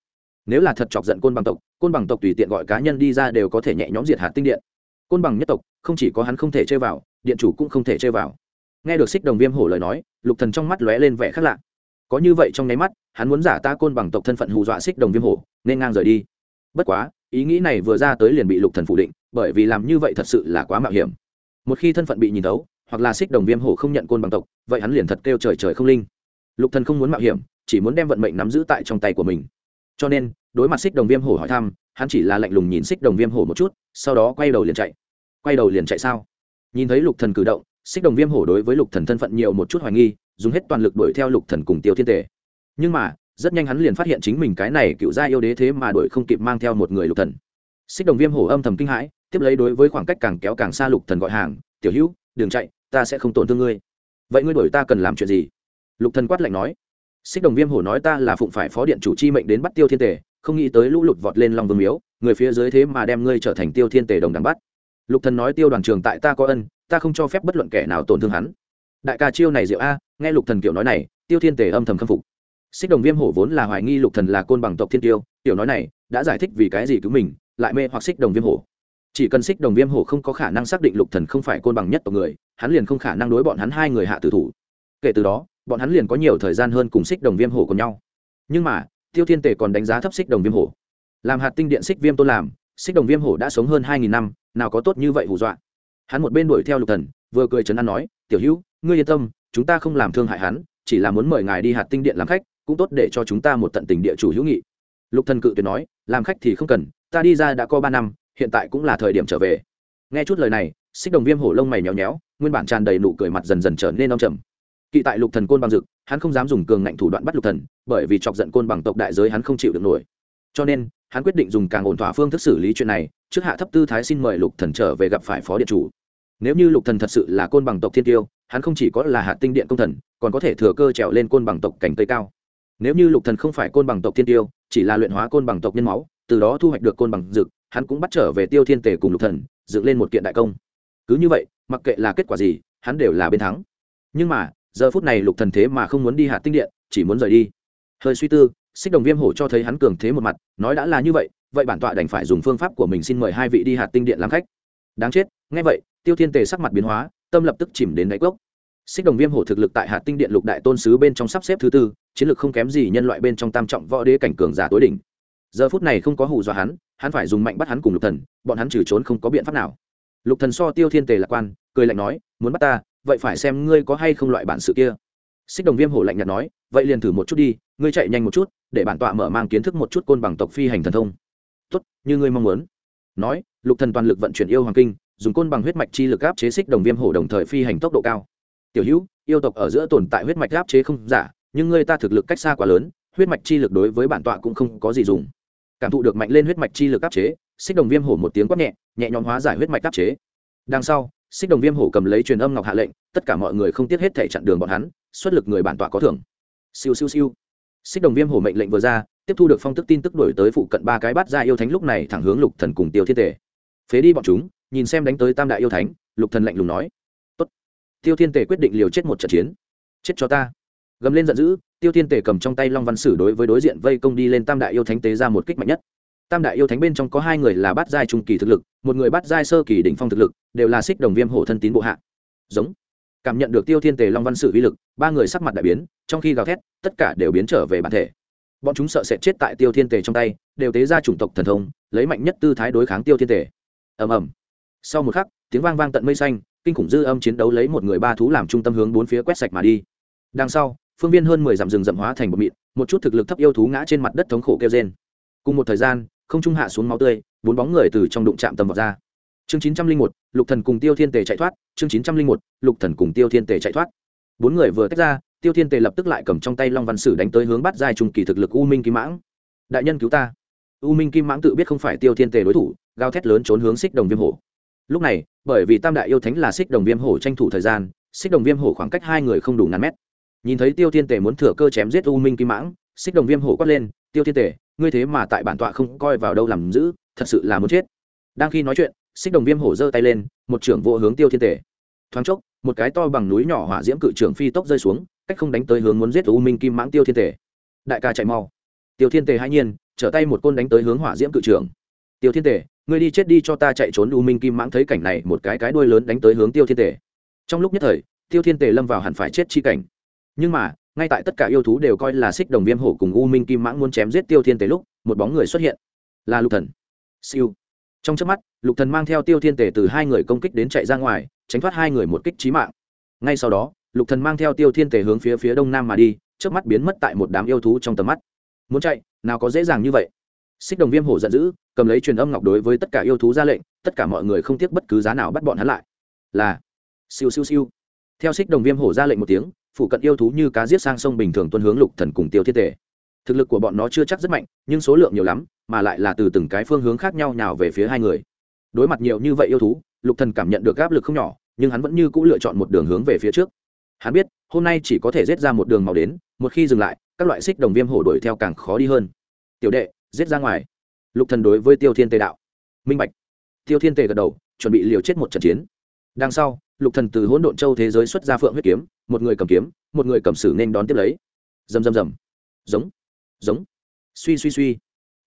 Nếu là thật chọc giận côn bằng tộc, côn bằng tộc tùy tiện gọi cá nhân đi ra đều có thể nhẹ nhõm diệt hạt tinh điện. Côn bằng nhất tộc, không chỉ có hắn không thể chơi vào, điện chủ cũng không thể chơi vào nghe được xích đồng viêm hổ lời nói, lục thần trong mắt lóe lên vẻ khác lạ. Có như vậy trong nháy mắt, hắn muốn giả ta côn bằng tộc thân phận hù dọa xích đồng viêm hổ, nên ngang rời đi. Bất quá, ý nghĩ này vừa ra tới liền bị lục thần phủ định, bởi vì làm như vậy thật sự là quá mạo hiểm. Một khi thân phận bị nhìn thấu, hoặc là xích đồng viêm hổ không nhận côn bằng tộc, vậy hắn liền thật kêu trời trời không linh. Lục thần không muốn mạo hiểm, chỉ muốn đem vận mệnh nắm giữ tại trong tay của mình. Cho nên, đối mặt xích đồng viêm hổ hỏi thăm, hắn chỉ là lạnh lùng nhìn xích đồng viêm hổ một chút, sau đó quay đầu liền chạy. Quay đầu liền chạy sao? Nhìn thấy lục thần cử động xích đồng viêm hổ đối với lục thần thân phận nhiều một chút hoài nghi, dùng hết toàn lực đuổi theo lục thần cùng tiêu thiên tề. Nhưng mà, rất nhanh hắn liền phát hiện chính mình cái này cựu gia yêu đế thế mà đuổi không kịp mang theo một người lục thần. Xích đồng viêm hổ âm thầm kinh hãi, tiếp lấy đối với khoảng cách càng kéo càng xa lục thần gọi hàng, tiểu hữu, đừng chạy, ta sẽ không tổn thương ngươi. Vậy ngươi đuổi ta cần làm chuyện gì? Lục thần quát lạnh nói. Xích đồng viêm hổ nói ta là phụng phải phó điện chủ chi mệnh đến bắt tiêu thiên tề, không nghĩ tới lũ lụt vọt lên lòng vương miếu, người phía dưới thế mà đem ngươi trở thành tiêu thiên tề đồng đằng bắt. Lục thần nói tiêu đoàn trường tại ta có ân ta không cho phép bất luận kẻ nào tổn thương hắn. Đại ca chiêu này diệu a, nghe lục thần kiểu nói này, tiêu thiên tề âm thầm khâm phục. Xích đồng viêm hổ vốn là hoài nghi lục thần là côn bằng tộc thiên tiêu, tiểu nói này, đã giải thích vì cái gì cứu mình, lại mê hoặc xích đồng viêm hổ. Chỉ cần xích đồng viêm hổ không có khả năng xác định lục thần không phải côn bằng nhất tộc người, hắn liền không khả năng đối bọn hắn hai người hạ tử thủ. Kể từ đó, bọn hắn liền có nhiều thời gian hơn cùng xích đồng viêm hổ cùng nhau. Nhưng mà, tiêu thiên tề còn đánh giá thấp xích đồng viêm hổ. Làm hạt tinh điện xích viêm tôn làm, xích đồng viêm hổ đã sống hơn hai nghìn năm, nào có tốt như vậy hù dọa hắn một bên đuổi theo lục thần, vừa cười chấn an nói, tiểu hữu, ngươi yên tâm, chúng ta không làm thương hại hắn, chỉ là muốn mời ngài đi hạt tinh điện làm khách, cũng tốt để cho chúng ta một tận tình địa chủ hữu nghị. Lục thần cự tuyệt nói, làm khách thì không cần, ta đi ra đã có ba năm, hiện tại cũng là thời điểm trở về. Nghe chút lời này, xích đồng viêm hổ lông mày nhéo nhéo, nguyên bản tràn đầy nụ cười mặt dần dần trở nên nông trầm. Kỵ tại lục thần côn bằng dực hắn không dám dùng cường ngạnh thủ đoạn bắt lục thần, bởi vì chọc giận côn bằng tộc đại giới hắn không chịu được nổi. Cho nên, hắn quyết định dùng càng ổn thỏa phương thức xử lý chuyện này, trước hạ thấp tư thái xin mời lục thần trở về gặp phải phó điện chủ nếu như lục thần thật sự là côn bằng tộc thiên tiêu, hắn không chỉ có là hạt tinh điện công thần, còn có thể thừa cơ trèo lên côn bằng tộc cảnh tây cao. Nếu như lục thần không phải côn bằng tộc thiên tiêu, chỉ là luyện hóa côn bằng tộc nhân máu, từ đó thu hoạch được côn bằng dực hắn cũng bắt trở về tiêu thiên tề cùng lục thần, dựng lên một kiện đại công. Cứ như vậy, mặc kệ là kết quả gì, hắn đều là bên thắng. Nhưng mà, giờ phút này lục thần thế mà không muốn đi hạt tinh điện, chỉ muốn rời đi. Hơi suy tư, xích đồng viêm hổ cho thấy hắn cường thế một mặt, nói đã là như vậy vậy bản tọa đành phải dùng phương pháp của mình xin mời hai vị đi hạt tinh điện làm khách. Đáng chết, nghe vậy tiêu thiên tề sắc mặt biến hóa, tâm lập tức chìm đến đáy cốc. Xích đồng viêm hổ thực lực tại hạt tinh điện lục đại tôn sứ bên trong sắp xếp thứ tư, chiến lược không kém gì nhân loại bên trong tam trọng võ đế cảnh cường giả tối đỉnh. Giờ phút này không có hù dọa hắn hắn phải dùng mạnh bắt hắn cùng lục thần, bọn hắn trừ trốn không có biện pháp nào. Lục thần so tiêu thiên tề lạc quan, cười lạnh nói, muốn bắt ta, vậy phải xem ngươi có hay không loại bản sự kia. Xích đồng viêm hổ lạnh nhạt nói, vậy liền thử một chút đi, ngươi chạy nhanh một chút, để bản tọa mở mang kiến thức một chút côn bằng tộc phi hành thần thông. Tốt, như ngươi mong muốn. Nói, lục thần toàn lực vận chuyển yêu hoàng kinh dùng côn bằng huyết mạch chi lực áp chế xích đồng viêm hổ đồng thời phi hành tốc độ cao. Tiểu hữu, yêu tộc ở giữa tồn tại huyết mạch áp chế không giả, nhưng ngươi ta thực lực cách xa quá lớn, huyết mạch chi lực đối với bản tọa cũng không có gì dùng. Cảm thụ được mạnh lên huyết mạch chi lực áp chế, xích đồng viêm hổ một tiếng quát nhẹ nhẹ nhõm hóa giải huyết mạch áp chế. Đằng sau, xích đồng viêm hổ cầm lấy truyền âm ngọc hạ lệnh, tất cả mọi người không tiếc hết thể chặn đường bọn hắn, xuất lực người bản tọa có thưởng. Siêu siêu siêu. Xích đồng viêm hổ mệnh lệnh vừa ra, tiếp thu được phong tức tin tức đổi tới phụ cận ba cái bát ra yêu thánh lúc này thẳng hướng lục thần cùng tiêu thiên tề. Phế đi bọn chúng nhìn xem đánh tới tam đại yêu thánh, lục thần lạnh lùng nói, tốt, tiêu thiên tề quyết định liều chết một trận chiến. Chết cho ta. Gầm lên giận dữ, tiêu thiên tề cầm trong tay long văn sử đối với đối diện vây công đi lên tam đại yêu thánh tế ra một kích mạnh nhất. Tam đại yêu thánh bên trong có hai người là bát giai trung kỳ thực lực, một người bát giai sơ kỳ đỉnh phong thực lực, đều là xích đồng viêm hổ thân tín bộ hạ. Giống, cảm nhận được tiêu thiên tề long văn sử uy lực, ba người sắc mặt đại biến, trong khi gào thét, tất cả đều biến trở về bản thể. Bọn chúng sợ sẽ chết tại tiêu thiên tề trong tay, đều tế ra chủng tộc thần thông, lấy mạnh nhất tư thái đối kháng tiêu thiên tề. Ầm ầm sau một khắc, tiếng vang vang tận mây xanh, kinh khủng dư âm chiến đấu lấy một người ba thú làm trung tâm hướng bốn phía quét sạch mà đi. Đằng sau, phương viên hơn mười dặm rừng rậm hóa thành một mịn, một chút thực lực thấp yêu thú ngã trên mặt đất thống khổ kêu trên cùng một thời gian, không trung hạ xuống máu tươi, bốn bóng người từ trong đụng chạm tầm vào ra. Chương chín trăm linh một, lục thần cùng tiêu thiên tề chạy thoát, chương chín trăm linh một, lục thần cùng tiêu thiên tề chạy thoát. Bốn người vừa tách ra, tiêu thiên tề lập tức lại cầm trong tay long văn sử đánh tới hướng bắt giai trung kỳ thực lực u minh kim mãng. Đại nhân cứu ta. U minh kim mãng tự biết không phải tiêu thiên tề đối thủ, gào thét lớn trốn hướng xích đồng viêm hổ lúc này, bởi vì tam đại yêu thánh là xích đồng viêm hổ tranh thủ thời gian, xích đồng viêm hổ khoảng cách hai người không đủ ngàn mét. Nhìn thấy tiêu thiên tề muốn thừa cơ chém giết u minh kim mãng, xích đồng viêm hổ quát lên, tiêu thiên tề, ngươi thế mà tại bản tọa không coi vào đâu làm giữ thật sự là muốn chết. Đang khi nói chuyện, xích đồng viêm hổ giơ tay lên, một trưởng vô hướng tiêu thiên tề. Thoáng chốc, một cái to bằng núi nhỏ hỏa diễm cự trưởng phi tốc rơi xuống, cách không đánh tới hướng muốn giết u minh kim mãng tiêu thiên tề. Đại ca chạy mau. Tiêu thiên tề hai nhiên, trở tay một côn đánh tới hướng hỏa diễm cự trưởng. Tiêu thiên tề ngươi đi chết đi cho ta chạy trốn, u minh kim mãng thấy cảnh này, một cái cái đuôi lớn đánh tới hướng tiêu thiên tề. Trong lúc nhất thời, tiêu thiên tề lâm vào hẳn phải chết chi cảnh. Nhưng mà, ngay tại tất cả yêu thú đều coi là xích đồng viêm hổ cùng u minh kim mãng muốn chém giết tiêu thiên tề lúc, một bóng người xuất hiện. Là lục thần. Siêu. Trong trước mắt, lục thần mang theo tiêu thiên tề từ hai người công kích đến chạy ra ngoài, tránh thoát hai người một kích chí mạng. Ngay sau đó, lục thần mang theo tiêu thiên tề hướng phía phía đông nam mà đi trước mắt biến mất tại một đám yêu thú trong tầm mắt. Muốn chạy, nào có dễ dàng như vậy. Xích đồng viêm hổ giận dữ cầm lấy truyền âm ngọc đối với tất cả yêu thú ra lệnh, tất cả mọi người không tiếc bất cứ giá nào bắt bọn hắn lại. Là, siêu siêu siêu. Theo xích đồng viêm hổ ra lệnh một tiếng, phụ cận yêu thú như cá giết sang sông bình thường tuân hướng lục thần cùng tiêu thiên tề. Thực lực của bọn nó chưa chắc rất mạnh, nhưng số lượng nhiều lắm, mà lại là từ từng cái phương hướng khác nhau nào về phía hai người. Đối mặt nhiều như vậy yêu thú, lục thần cảm nhận được áp lực không nhỏ, nhưng hắn vẫn như cũ lựa chọn một đường hướng về phía trước. Hắn biết, hôm nay chỉ có thể giết ra một đường màu đến, một khi dừng lại, các loại xích đồng viêm hổ đuổi theo càng khó đi hơn. Tiểu đệ, giết ra ngoài lục thần đối với tiêu thiên tề đạo. Minh bạch. Tiêu thiên tề gật đầu, chuẩn bị liều chết một trận chiến. Đằng sau, lục thần từ hỗn độn châu thế giới xuất ra phượng huyết kiếm, một người cầm kiếm, một người cầm sử nên đón tiếp lấy. Rầm rầm rầm. Giống. Giống. Suy suy suy.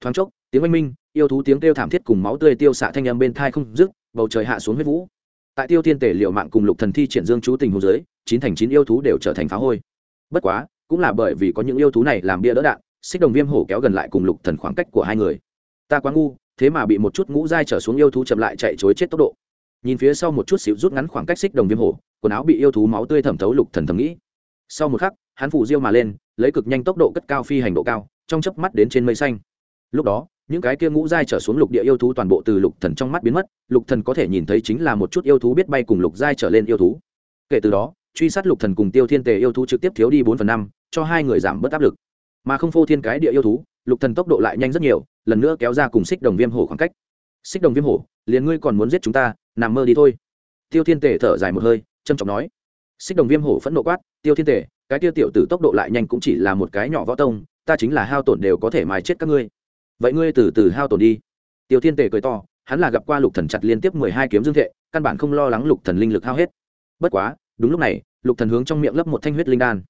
Thoáng chốc, tiếng oanh minh, yêu thú tiếng kêu thảm thiết cùng máu tươi tiêu xạ thanh âm bên thai không dứt, bầu trời hạ xuống huyết vũ. Tại tiêu thiên tể liệu mạng cùng lục thần thi triển dương chú tình hồ dưới, chín thành chín yêu thú đều trở thành phá hôi. Bất quá, cũng là bởi vì có những yêu thú này làm bia đỡ đạn, xích đồng viêm hổ kéo gần lại cùng lục thần khoảng cách của hai người ta quá ngu, thế mà bị một chút ngũ dai trở xuống yêu thú chậm lại chạy chối chết tốc độ. Nhìn phía sau một chút xíu rút ngắn khoảng cách xích đồng viêm hổ quần áo bị yêu thú máu tươi thẩm thấu lục thần thầm nghĩ. Sau một khắc, hắn phủ diêu mà lên, lấy cực nhanh tốc độ cất cao phi hành độ cao, trong chớp mắt đến trên mây xanh. Lúc đó, những cái kia ngũ giai trở xuống lục địa yêu thú toàn bộ từ lục thần trong mắt biến mất, lục thần có thể nhìn thấy chính là một chút yêu thú biết bay cùng lục giai trở lên yêu thú. Kể từ đó, truy sát lục thần cùng tiêu thiên tề yêu thú trực tiếp thiếu đi bốn phần năm, cho hai người giảm bớt áp lực. Mà không phô thiên cái địa yêu thú, lục thần tốc độ lại nhanh rất nhiều lần nữa kéo ra cùng xích đồng viêm hổ khoảng cách. Xích đồng viêm hổ, liền ngươi còn muốn giết chúng ta, nằm mơ đi thôi. Tiêu thiên tề thở dài một hơi trâm trọng nói. Xích đồng viêm hổ phẫn nộ quát, tiêu thiên tề, cái tiêu tiểu tử tốc độ lại nhanh cũng chỉ là một cái nhỏ võ tông, ta chính là hao tổn đều có thể mài chết các ngươi. Vậy ngươi từ từ hao tổn đi. Tiêu thiên tề cười to, hắn là gặp qua lục thần chặt liên tiếp mười hai kiếm dương thệ, căn bản không lo lắng lục thần linh lực hao hết. Bất quá, đúng lúc này, lục thần hướng trong miệng lấp một thanh huyết linh đan.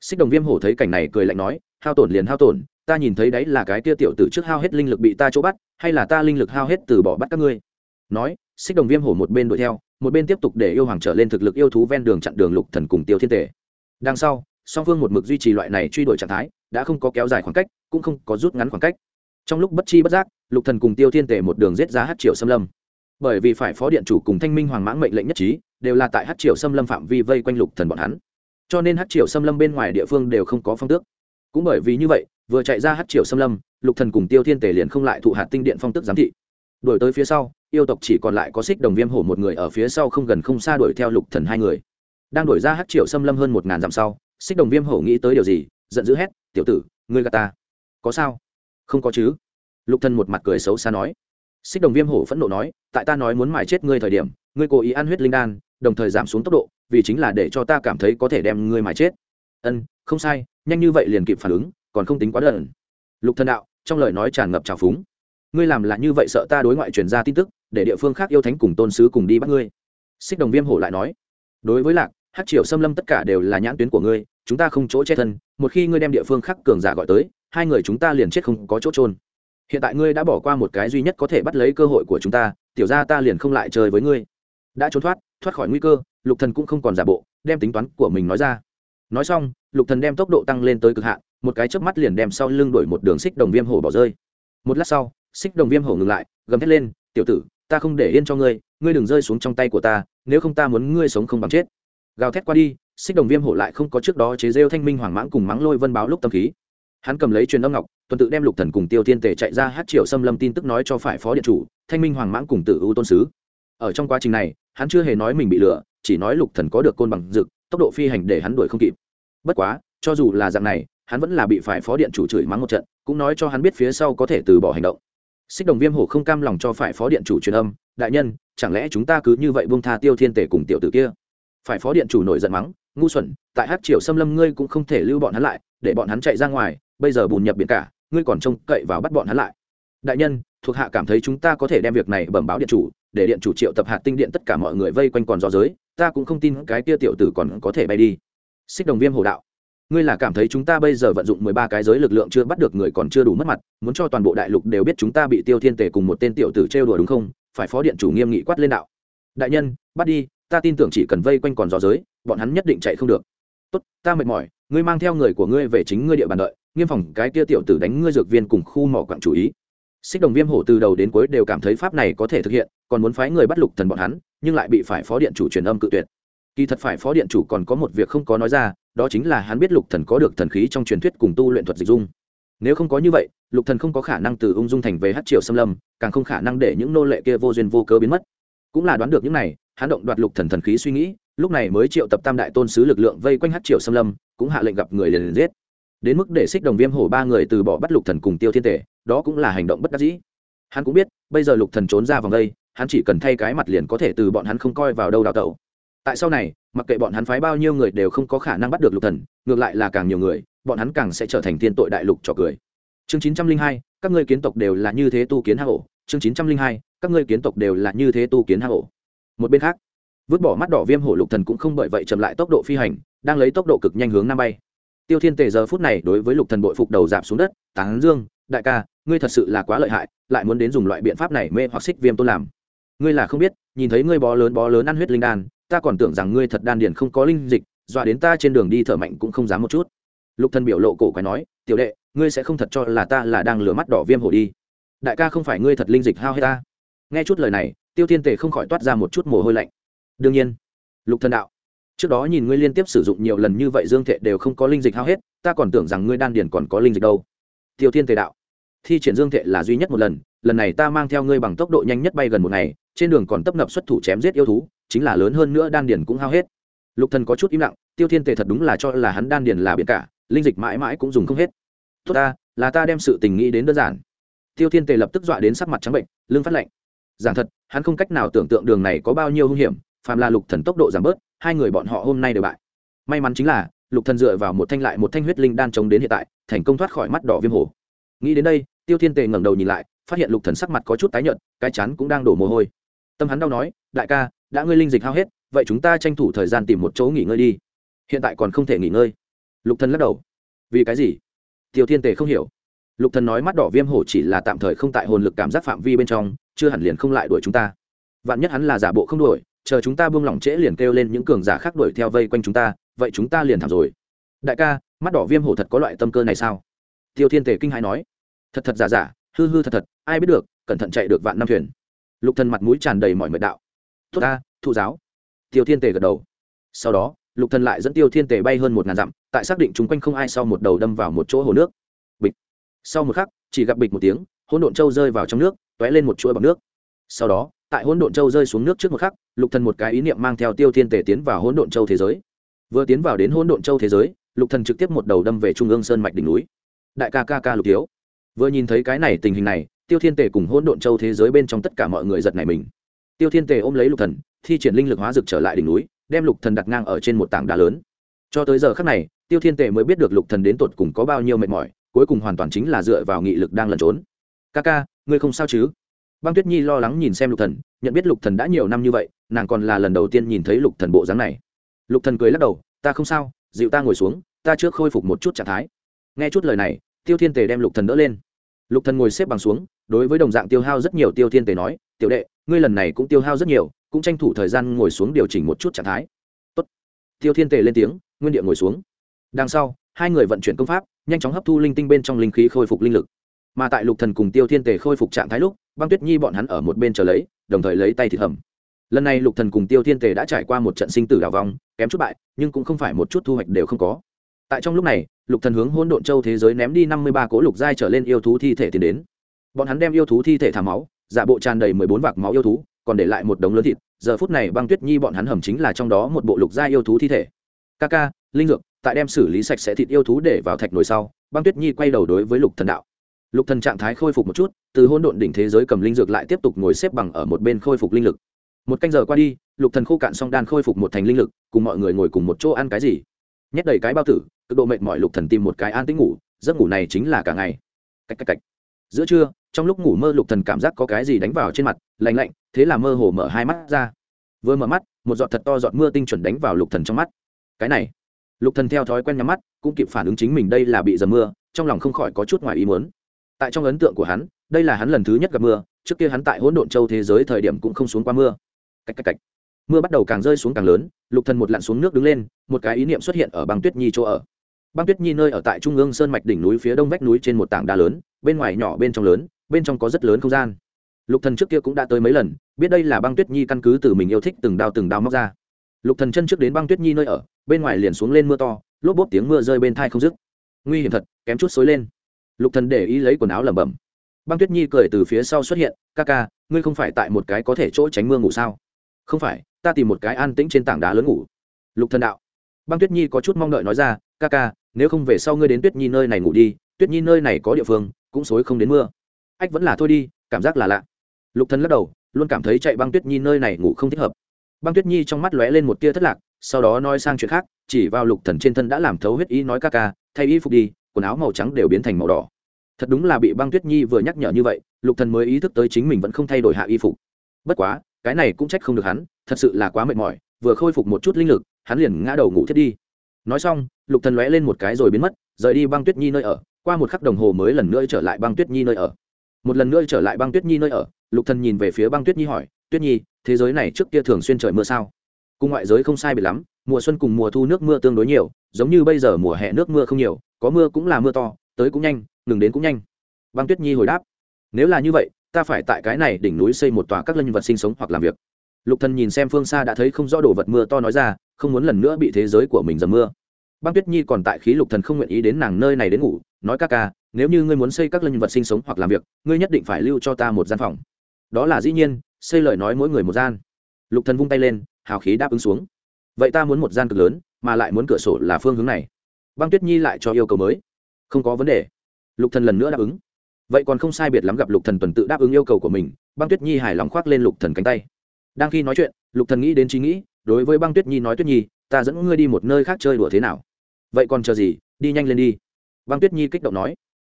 Xích đồng viêm hổ thấy cảnh này cười lạnh nói, hao tổn liền hao tổn ta nhìn thấy đấy là cái kia tiểu tử trước hao hết linh lực bị ta chỗ bắt, hay là ta linh lực hao hết từ bỏ bắt các ngươi? Nói, xích đồng viêm hổ một bên đuổi theo, một bên tiếp tục để yêu hoàng trở lên thực lực yêu thú ven đường chặn đường lục thần cùng tiêu thiên tề. Đằng sau, song phương một mực duy trì loại này truy đuổi trạng thái, đã không có kéo dài khoảng cách, cũng không có rút ngắn khoảng cách. Trong lúc bất chi bất giác, lục thần cùng tiêu thiên tề một đường giết ra hát triệu xâm lâm. Bởi vì phải phó điện chủ cùng thanh minh hoàng mãng mệnh lệnh nhất trí, đều là tại hát triệu xâm lâm phạm vi vây quanh lục thần bọn hắn. Cho nên hát triệu xâm lâm bên ngoài địa phương đều không có phong tước. Cũng bởi vì như vậy vừa chạy ra hát triệu xâm lâm, lục thần cùng tiêu thiên tề liền không lại thụ hạt tinh điện phong tức giám thị. Đổi tới phía sau, yêu tộc chỉ còn lại có xích đồng viêm hổ một người ở phía sau không gần không xa đuổi theo lục thần hai người. Đang đuổi ra hát triệu xâm lâm hơn một ngàn dặm sau, xích đồng viêm hổ nghĩ tới điều gì, giận dữ hét, tiểu tử, ngươi gạt ta. Có sao? Không có chứ. Lục thần một mặt cười xấu xa nói. Xích đồng viêm hổ phẫn nộ nói, tại ta nói muốn mài chết ngươi thời điểm, ngươi cố ý ăn huyết linh đan, đồng thời giảm xuống tốc độ, vì chính là để cho ta cảm thấy có thể đem ngươi mài chết. Ân, không sai, nhanh như vậy liền kịp phản ứng còn không tính quá đần lục thần đạo, trong lời nói tràn ngập trào phúng. Ngươi làm là như vậy sợ ta đối ngoại truyền ra tin tức, để địa phương khác yêu thánh cùng tôn sứ cùng đi bắt ngươi. Xích đồng viêm hổ lại nói, đối với lạc hát triều xâm lâm tất cả đều là nhãn tuyến của ngươi, chúng ta không chỗ che thân, một khi ngươi đem địa phương khác cường giả gọi tới, hai người chúng ta liền chết không có chỗ trôn hiện tại ngươi đã bỏ qua một cái duy nhất có thể bắt lấy cơ hội của chúng ta, tiểu ra ta liền không lại chơi với ngươi. Đã trốn thoát thoát khỏi nguy cơ, lục thần cũng không còn giả bộ, đem tính toán của mình nói ra. Nói xong, lục thần đem tốc độ tăng lên tới cực hạn một cái chớp mắt liền đem sau lưng đổi một đường xích đồng viêm hổ bỏ rơi. Một lát sau, xích đồng viêm hổ ngừng lại, gầm thét lên, tiểu tử, ta không để yên cho ngươi ngươi đừng rơi xuống trong tay của ta, nếu không ta muốn ngươi sống không bằng chết. Gào thét qua đi, xích đồng viêm hổ lại không có trước đó chế rêu thanh minh hoàng mãng cùng mắng lôi vân báo lúc tâm khí. Hắn cầm lấy truyền âm ngọc, tuần tự đem lục thần cùng tiêu thiên tề chạy ra hát triệu xâm lâm tin tức nói cho phải phó điện chủ, thanh minh hoàng mãng cùng tử ưu tôn sứ. Ở trong quá trình này, hắn chưa hề nói mình bị lừa, chỉ nói lục thần có được côn bằng dực tốc độ phi hành để hắn đuổi không kịp. Bất quá, cho dù là dạng này hắn vẫn là bị phải phó điện chủ chửi mắng một trận, cũng nói cho hắn biết phía sau có thể từ bỏ hành động. Xích đồng viêm hổ không cam lòng cho phải phó điện chủ truyền âm, đại nhân, chẳng lẽ chúng ta cứ như vậy buông tha tiêu thiên tể cùng tiểu tử kia? Phải phó điện chủ nổi giận mắng, ngu xuẩn, tại hát triều xâm lâm ngươi cũng không thể lưu bọn hắn lại, để bọn hắn chạy ra ngoài, bây giờ bùn nhập biển cả, ngươi còn trông cậy vào bắt bọn hắn lại. Đại nhân, thuộc hạ cảm thấy chúng ta có thể đem việc này bẩm báo điện chủ, để điện chủ triệu tập hạt tinh điện tất cả mọi người vây quanh còn do giới, ta cũng không tin cái kia tiểu tử còn có thể bay đi. Xích đồng viêm hồ đạo ngươi là cảm thấy chúng ta bây giờ vận dụng mười ba cái giới lực lượng chưa bắt được người còn chưa đủ mất mặt, muốn cho toàn bộ đại lục đều biết chúng ta bị tiêu thiên tề cùng một tên tiểu tử trêu đùa đúng không? Phải phó điện chủ nghiêm nghị quát lên đạo. Đại nhân, bắt đi, ta tin tưởng chỉ cần vây quanh còn dò giới, bọn hắn nhất định chạy không được. Tốt, ta mệt mỏi, ngươi mang theo người của ngươi về chính ngươi địa bàn đợi, nghiêm phòng cái kia tiểu tử đánh ngươi dược viên cùng khu mỏ quặng chủ ý. Xích đồng viêm hổ từ đầu đến cuối đều cảm thấy pháp này có thể thực hiện, còn muốn phái người bắt lục thần bọn hắn, nhưng lại bị phải phó điện chủ truyền âm cự tuyệt. Kỳ thật phải phó điện chủ còn có một việc không có nói ra đó chính là hắn biết lục thần có được thần khí trong truyền thuyết cùng tu luyện thuật dịch dung. Nếu không có như vậy, lục thần không có khả năng từ ung dung thành về hát triều xâm lâm, càng không khả năng để những nô lệ kia vô duyên vô cớ biến mất. Cũng là đoán được những này, hắn động đoạt lục thần thần khí suy nghĩ, lúc này mới triệu tập tam đại tôn sứ lực lượng vây quanh hát triều xâm lâm, cũng hạ lệnh gặp người liền liền giết. Đến mức để xích đồng viêm hổ ba người từ bỏ bắt lục thần cùng tiêu thiên tể, đó cũng là hành động bất đắc dĩ. Hắn cũng biết, bây giờ lục thần trốn ra vòng đây, hắn chỉ cần thay cái mặt liền có thể từ bọn hắn không coi vào đâu đào tẩu tại sau này, mặc kệ bọn hắn phái bao nhiêu người đều không có khả năng bắt được lục thần, ngược lại là càng nhiều người, bọn hắn càng sẽ trở thành thiên tội đại lục trò cười. Chương chín trăm linh hai, các ngươi kiến tộc đều là như thế tu kiến hang ổ. Chương chín trăm linh hai, các ngươi kiến tộc đều là như thế tu kiến hang ổ. Một bên khác, vứt bỏ mắt đỏ viêm hổ lục thần cũng không bởi vậy chậm lại tốc độ phi hành, đang lấy tốc độ cực nhanh hướng nam bay. Tiêu thiên tề giờ phút này đối với lục thần bội phục đầu giảm xuống đất tán dương, đại ca, ngươi thật sự là quá lợi hại, lại muốn đến dùng loại biện pháp này mê hoặc xích viêm tôn làm. Ngươi là không biết, nhìn thấy ngươi bó lớn bó lớn ăn huyết linh đan ta còn tưởng rằng ngươi thật đan điền không có linh dịch, dọa đến ta trên đường đi thở mạnh cũng không dám một chút. Lục thần biểu lộ cổ quái nói, tiểu đệ, ngươi sẽ không thật cho là ta là đang lừa mắt đỏ viêm hổ đi. Đại ca không phải ngươi thật linh dịch hao hết ta. Nghe chút lời này, tiêu thiên tề không khỏi toát ra một chút mồ hôi lạnh. Đương nhiên. Lục thần đạo, trước đó nhìn ngươi liên tiếp sử dụng nhiều lần như vậy dương thệ đều không có linh dịch hao hết, ta còn tưởng rằng ngươi đan điền còn có linh dịch đâu. Tiêu thiên tề đạo, thi triển dương thệ là duy nhất một lần lần này ta mang theo ngươi bằng tốc độ nhanh nhất bay gần một ngày, trên đường còn tấp nập xuất thủ chém giết yêu thú chính là lớn hơn nữa đan điền cũng hao hết. Lục thần có chút im lặng, tiêu thiên tề thật đúng là cho là hắn đan điền là biển cả, linh dịch mãi mãi cũng dùng không hết. Tốt ta, là ta đem sự tình nghĩ đến đơn giản. Tiêu thiên tề lập tức dọa đến sắc mặt trắng bệnh, lưng phát lạnh. Giảng thật, hắn không cách nào tưởng tượng đường này có bao nhiêu hung hiểm, phàm là lục thần tốc độ giảm bớt, hai người bọn họ hôm nay đều bại. May mắn chính là, lục thần dựa vào một thanh lại một thanh huyết linh đan chống đến hiện tại, thành công thoát khỏi mắt đỏ viêm hổ nghĩ đến đây, tiêu thiên tề ngẩng đầu nhìn lại, phát hiện lục thần sắc mặt có chút tái nhợt, cái chán cũng đang đổ mồ hôi. Tâm hắn đau nói, đại ca đã ngươi linh dịch hao hết, vậy chúng ta tranh thủ thời gian tìm một chỗ nghỉ ngơi đi. Hiện tại còn không thể nghỉ ngơi. Lục thần lắc đầu. Vì cái gì? Tiêu thiên tề không hiểu. Lục thần nói mắt đỏ viêm hổ chỉ là tạm thời không tại hồn lực cảm giác phạm vi bên trong, chưa hẳn liền không lại đuổi chúng ta. Vạn nhất hắn là giả bộ không đuổi, chờ chúng ta buông lỏng trễ liền kêu lên những cường giả khác đuổi theo vây quanh chúng ta, vậy chúng ta liền thảm rồi. Đại ca, mắt đỏ viêm hổ thật có loại tâm cơ này sao? Tiêu thiên tề kinh hãi nói. Thật thật giả giả, hư hư thật thật, ai biết được, cẩn thận chạy được vạn năm thuyền. Lục thần mặt mũi tràn đầy mọi mệt đạo tốt ta, thụ giáo. Tiêu thiên tề gật đầu. Sau đó, lục thần lại dẫn tiêu thiên tề bay hơn một ngàn dặm, tại xác định chúng quanh không ai sau một đầu đâm vào một chỗ hồ nước. Bịch. Sau một khắc, chỉ gặp bịch một tiếng, hỗn độn châu rơi vào trong nước, tóe lên một chuỗi bằng nước. Sau đó, tại hỗn độn châu rơi xuống nước trước một khắc, lục thần một cái ý niệm mang theo tiêu thiên tề tiến vào hỗn độn châu thế giới. Vừa tiến vào đến hỗn độn châu thế giới, lục thần trực tiếp một đầu đâm về trung ương sơn mạch đỉnh núi. Đại ca ca ca lục thiếu. Vừa nhìn thấy cái này tình hình này, tiêu thiên tề cùng hỗn độn châu thế giới bên trong tất cả mọi người giật này mình tiêu thiên tề ôm lấy lục thần, thi triển linh lực hóa rực trở lại đỉnh núi, đem lục thần đặt ngang ở trên một tảng đá lớn. Cho tới giờ khắc này, tiêu thiên tề mới biết được lục thần đến tột cùng có bao nhiêu mệt mỏi, cuối cùng hoàn toàn chính là dựa vào nghị lực đang lẩn trốn. Ca ca, ngươi không sao chứ? Băng tuyết nhi lo lắng nhìn xem lục thần, nhận biết lục thần đã nhiều năm như vậy, nàng còn là lần đầu tiên nhìn thấy lục thần bộ dáng này. Lục thần cười lắc đầu, ta không sao, dịu ta ngồi xuống, ta trước khôi phục một chút trạng thái. Nghe chút lời này, tiêu thiên tề đem lục thần đỡ lên. Lục thần ngồi xếp bằng xuống, đối với đồng dạng tiêu hao rất nhiều tiêu thiên tề nói, tiểu đệ ngươi lần này cũng tiêu hao rất nhiều, cũng tranh thủ thời gian ngồi xuống điều chỉnh một chút trạng thái. Tốt. tiêu thiên tề lên tiếng, nguyên địa ngồi xuống. Đằng sau, hai người vận chuyển công pháp, nhanh chóng hấp thu linh tinh bên trong linh khí khôi phục linh lực. Mà tại lục thần cùng tiêu thiên tề khôi phục trạng thái lúc, băng tuyết nhi bọn hắn ở một bên chờ lấy, đồng thời lấy tay thịt hầm lần này lục thần cùng tiêu thiên tề đã trải qua một trận sinh tử đảo vong, kém chút bại, nhưng cũng không phải một chút thu hoạch đều không có. Tại trong lúc này, lục thần hướng hỗn độn châu thế giới ném đi năm mươi ba cỗ lục giai trở lên yêu thú thi thể tiến đến. Bọn hắn đem yêu thú thi thể thả máu giả bộ tràn đầy mười bốn vạc máu yêu thú, còn để lại một đống lớn thịt, giờ phút này băng tuyết nhi bọn hắn hầm chính là trong đó một bộ lục gia yêu thú thi thể. Ca ca, linh dược, tại đem xử lý sạch sẽ thịt yêu thú để vào thạch nồi sau, băng tuyết nhi quay đầu đối với lục thần đạo. Lục thần trạng thái khôi phục một chút, từ hỗn độn đỉnh thế giới cầm linh dược lại tiếp tục ngồi xếp bằng ở một bên khôi phục linh lực. Một canh giờ qua đi, lục thần khô cạn xong đan khôi phục một thành linh lực, cùng mọi người ngồi cùng một chỗ ăn cái gì? Nhét đầy cái bao tử, cực độ mệt mỏi lục thần tìm một cái an tĩnh ngủ, giấc ngủ này chính là cả ngày. Cách cách cách giữa trưa, trong lúc ngủ mơ lục thần cảm giác có cái gì đánh vào trên mặt, lạnh lạnh, thế là mơ hồ mở hai mắt ra. Vừa mở mắt, một giọt thật to giọt mưa tinh chuẩn đánh vào lục thần trong mắt. Cái này, lục thần theo thói quen nhắm mắt, cũng kịp phản ứng chính mình đây là bị dầm mưa, trong lòng không khỏi có chút ngoài ý muốn. Tại trong ấn tượng của hắn, đây là hắn lần thứ nhất gặp mưa, trước kia hắn tại hỗn độn châu thế giới thời điểm cũng không xuống qua mưa. Cách cách cách. Mưa bắt đầu càng rơi xuống càng lớn, lục thần một lặn xuống nước đứng lên, một cái ý niệm xuất hiện ở băng tuyết nhi chỗ ở. Băng tuyết nhi nơi ở tại trung ương sơn mạch đỉnh núi phía đông vách núi trên một tảng đá lớn bên ngoài nhỏ bên trong lớn, bên trong có rất lớn không gian. Lục thần trước kia cũng đã tới mấy lần, biết đây là băng tuyết nhi căn cứ từ mình yêu thích từng đao từng đao móc ra. Lục thần chân trước đến băng tuyết nhi nơi ở, bên ngoài liền xuống lên mưa to, lốp bốp tiếng mưa rơi bên thai không dứt. Nguy hiểm thật, kém chút xối lên. Lục thần để ý lấy quần áo lẩm bẩm. Băng tuyết nhi cười từ phía sau xuất hiện, ca ca, ngươi không phải tại một cái có thể chỗ tránh mưa ngủ sao? Không phải, ta tìm một cái an tĩnh trên tảng đá lớn ngủ. Lục thần đạo. Băng tuyết nhi có chút mong đợi nói ra, ca ca, nếu không về sau ngươi đến tuyết nhi nơi này ngủ đi, tuyết nhi nơi này có địa phương cũng xối không đến mưa. Ách vẫn là thôi đi, cảm giác là lạ. Lục thần lắc đầu, luôn cảm thấy chạy băng tuyết nhi nơi này ngủ không thích hợp. Băng tuyết nhi trong mắt lóe lên một tia thất lạc, sau đó nói sang chuyện khác, chỉ vào lục thần trên thân đã làm thấu huyết ý nói ca ca, thay y phục đi, quần áo màu trắng đều biến thành màu đỏ. Thật đúng là bị băng tuyết nhi vừa nhắc nhở như vậy, lục thần mới ý thức tới chính mình vẫn không thay đổi hạ y phục. Bất quá, cái này cũng trách không được hắn, thật sự là quá mệt mỏi, vừa khôi phục một chút linh lực, hắn liền ngã đầu ngủ thiết đi. Nói xong, lục thần lóe lên một cái rồi biến mất, rời đi băng tuyết nhi nơi ở qua một khắc đồng hồ mới lần nữa trở lại băng tuyết nhi nơi ở. Một lần nữa trở lại băng tuyết nhi nơi ở, lục thần nhìn về phía băng tuyết nhi hỏi, tuyết nhi, thế giới này trước kia thường xuyên trời mưa sao? Cùng ngoại giới không sai biệt lắm, mùa xuân cùng mùa thu nước mưa tương đối nhiều, giống như bây giờ mùa hè nước mưa không nhiều, có mưa cũng là mưa to, tới cũng nhanh, ngừng đến cũng nhanh. Băng tuyết nhi hồi đáp, nếu là như vậy, ta phải tại cái này đỉnh núi xây một tòa các linh vật sinh sống hoặc làm việc. Lục thần nhìn xem phương xa đã thấy không rõ đồ vật mưa to nói ra, không muốn lần nữa bị thế giới của mình dầm mưa băng tuyết nhi còn tại khí lục thần không nguyện ý đến nàng nơi này đến ngủ, nói ca ca, nếu như ngươi muốn xây các lân vật sinh sống hoặc làm việc, ngươi nhất định phải lưu cho ta một gian phòng. Đó là dĩ nhiên, xây lời nói mỗi người một gian. Lục thần vung tay lên, hào khí đáp ứng xuống. Vậy ta muốn một gian cực lớn, mà lại muốn cửa sổ là phương hướng này. Băng tuyết nhi lại cho yêu cầu mới. Không có vấn đề. Lục thần lần nữa đáp ứng. Vậy còn không sai biệt lắm gặp lục thần tuần tự đáp ứng yêu cầu của mình, băng tuyết nhi hài lòng khoác lên lục thần cánh tay. Đang khi nói chuyện, lục thần nghĩ đến trí nghĩ, đối với băng tuyết nhi nói, tuyết nhi, ta dẫn ngươi đi một nơi khác chơi đùa thế nào? Vậy còn chờ gì, đi nhanh lên đi. Băng tuyết nhi kích động nói.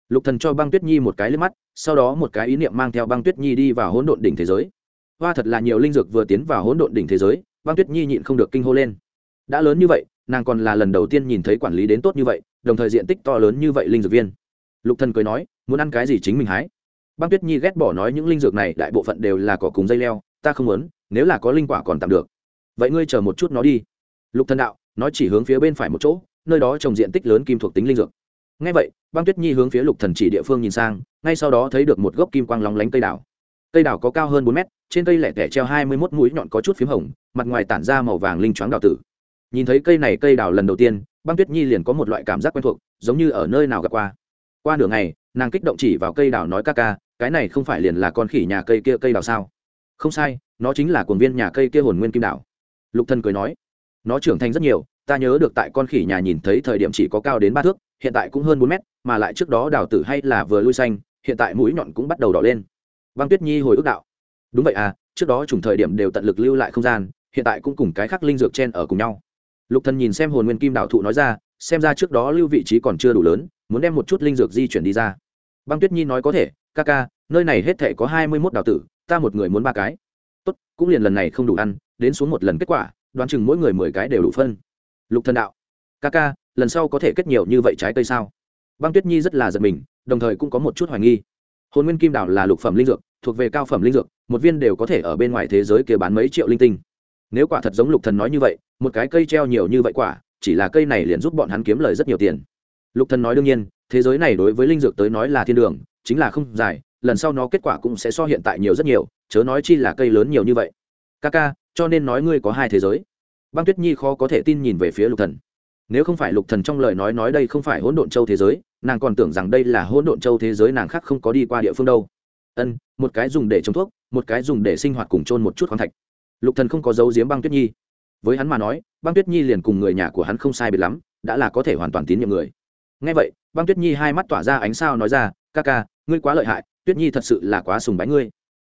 Lục thần cho băng tuyết nhi một cái liếc mắt, sau đó một cái ý niệm mang theo băng tuyết nhi đi vào hỗn độn đỉnh thế giới. Hoa thật là nhiều linh dược vừa tiến vào hỗn độn đỉnh thế giới, băng tuyết nhi nhịn không được kinh hô lên. Đã lớn như vậy, nàng còn là lần đầu tiên nhìn thấy quản lý đến tốt như vậy, đồng thời diện tích to lớn như vậy linh dược viên. Lục thần cười nói, muốn ăn cái gì chính mình hái. Băng tuyết nhi ghét bỏ nói những linh dược này đại bộ phận đều là cỏ cùng dây leo, ta không muốn, nếu là có linh quả còn tạm được. Vậy ngươi chờ một chút nó đi. Lục thần đạo, nói chỉ hướng phía bên phải một chỗ nơi đó trồng diện tích lớn kim thuộc tính linh dược. Ngay vậy, băng tuyết nhi hướng phía lục thần chỉ địa phương nhìn sang, ngay sau đó thấy được một gốc kim quang lóng lánh cây đào. Cây đào có cao hơn bốn mét, trên cây lẻ tẻ treo hai mươi mốt mũi nhọn có chút phím hồng, mặt ngoài tản ra màu vàng linh choáng đào tử. Nhìn thấy cây này cây đào lần đầu tiên, băng tuyết nhi liền có một loại cảm giác quen thuộc, giống như ở nơi nào gặp qua. Qua nửa ngày, nàng kích động chỉ vào cây đào nói ca ca, cái này không phải liền là con khỉ nhà cây kia cây đào sao? Không sai, nó chính là cuồng viên nhà cây kia hồn nguyên kim đào. Lục thần cười nói, nó trưởng thành rất nhiều ta nhớ được tại con khỉ nhà nhìn thấy thời điểm chỉ có cao đến ba thước, hiện tại cũng hơn bốn mét, mà lại trước đó đào tử hay là vừa lui xanh, hiện tại mũi nhọn cũng bắt đầu đỏ lên. Băng tuyết nhi hồi ức đạo. Đúng vậy à trước đó trùng thời điểm đều tận lực lưu lại không gian, hiện tại cũng cùng cái khác linh dược chen ở cùng nhau. Lục thần nhìn xem hồn nguyên kim đạo thụ nói ra, xem ra trước đó lưu vị trí còn chưa đủ lớn, muốn đem một chút linh dược di chuyển đi ra. Băng tuyết nhi nói có thể, ca ca, nơi này hết thể có hai mươi mốt đào tử, ta một người muốn ba cái. Tốt, cũng liền lần này không đủ ăn, đến xuống một lần kết quả, đoán chừng mỗi người mười cái đều đủ phân lục thần đạo. Ca ca, lần sau có thể kết nhiều như vậy trái cây sao? Băng tuyết nhi rất là giật mình, đồng thời cũng có một chút hoài nghi. Hồn nguyên kim đảo là lục phẩm linh dược, thuộc về cao phẩm linh dược, một viên đều có thể ở bên ngoài thế giới kia bán mấy triệu linh tinh. Nếu quả thật giống lục thần nói như vậy, một cái cây treo nhiều như vậy quả, chỉ là cây này liền giúp bọn hắn kiếm lời rất nhiều tiền. Lục thần nói đương nhiên, thế giới này đối với linh dược tới nói là thiên đường, chính là không dài, lần sau nó kết quả cũng sẽ so hiện tại nhiều rất nhiều, chớ nói chi là cây lớn nhiều như vậy. Ca ca, cho nên nói ngươi có hai thế giới băng tuyết nhi khó có thể tin nhìn về phía lục thần. Nếu không phải lục thần trong lời nói nói đây không phải hỗn độn châu thế giới, nàng còn tưởng rằng đây là hỗn độn châu thế giới nàng khác không có đi qua địa phương đâu. Ân, một cái dùng để trồng thuốc, một cái dùng để sinh hoạt cùng trôn một chút khoáng thạch. Lục thần không có giấu giếm băng tuyết nhi. Với hắn mà nói, băng tuyết nhi liền cùng người nhà của hắn không sai biệt lắm, đã là có thể hoàn toàn tín nhiệm người. Ngay vậy, băng tuyết nhi hai mắt tỏa ra ánh sao nói ra, ca ca, ngươi quá lợi hại, tuyết nhi thật sự là quá sùng bái ngươi.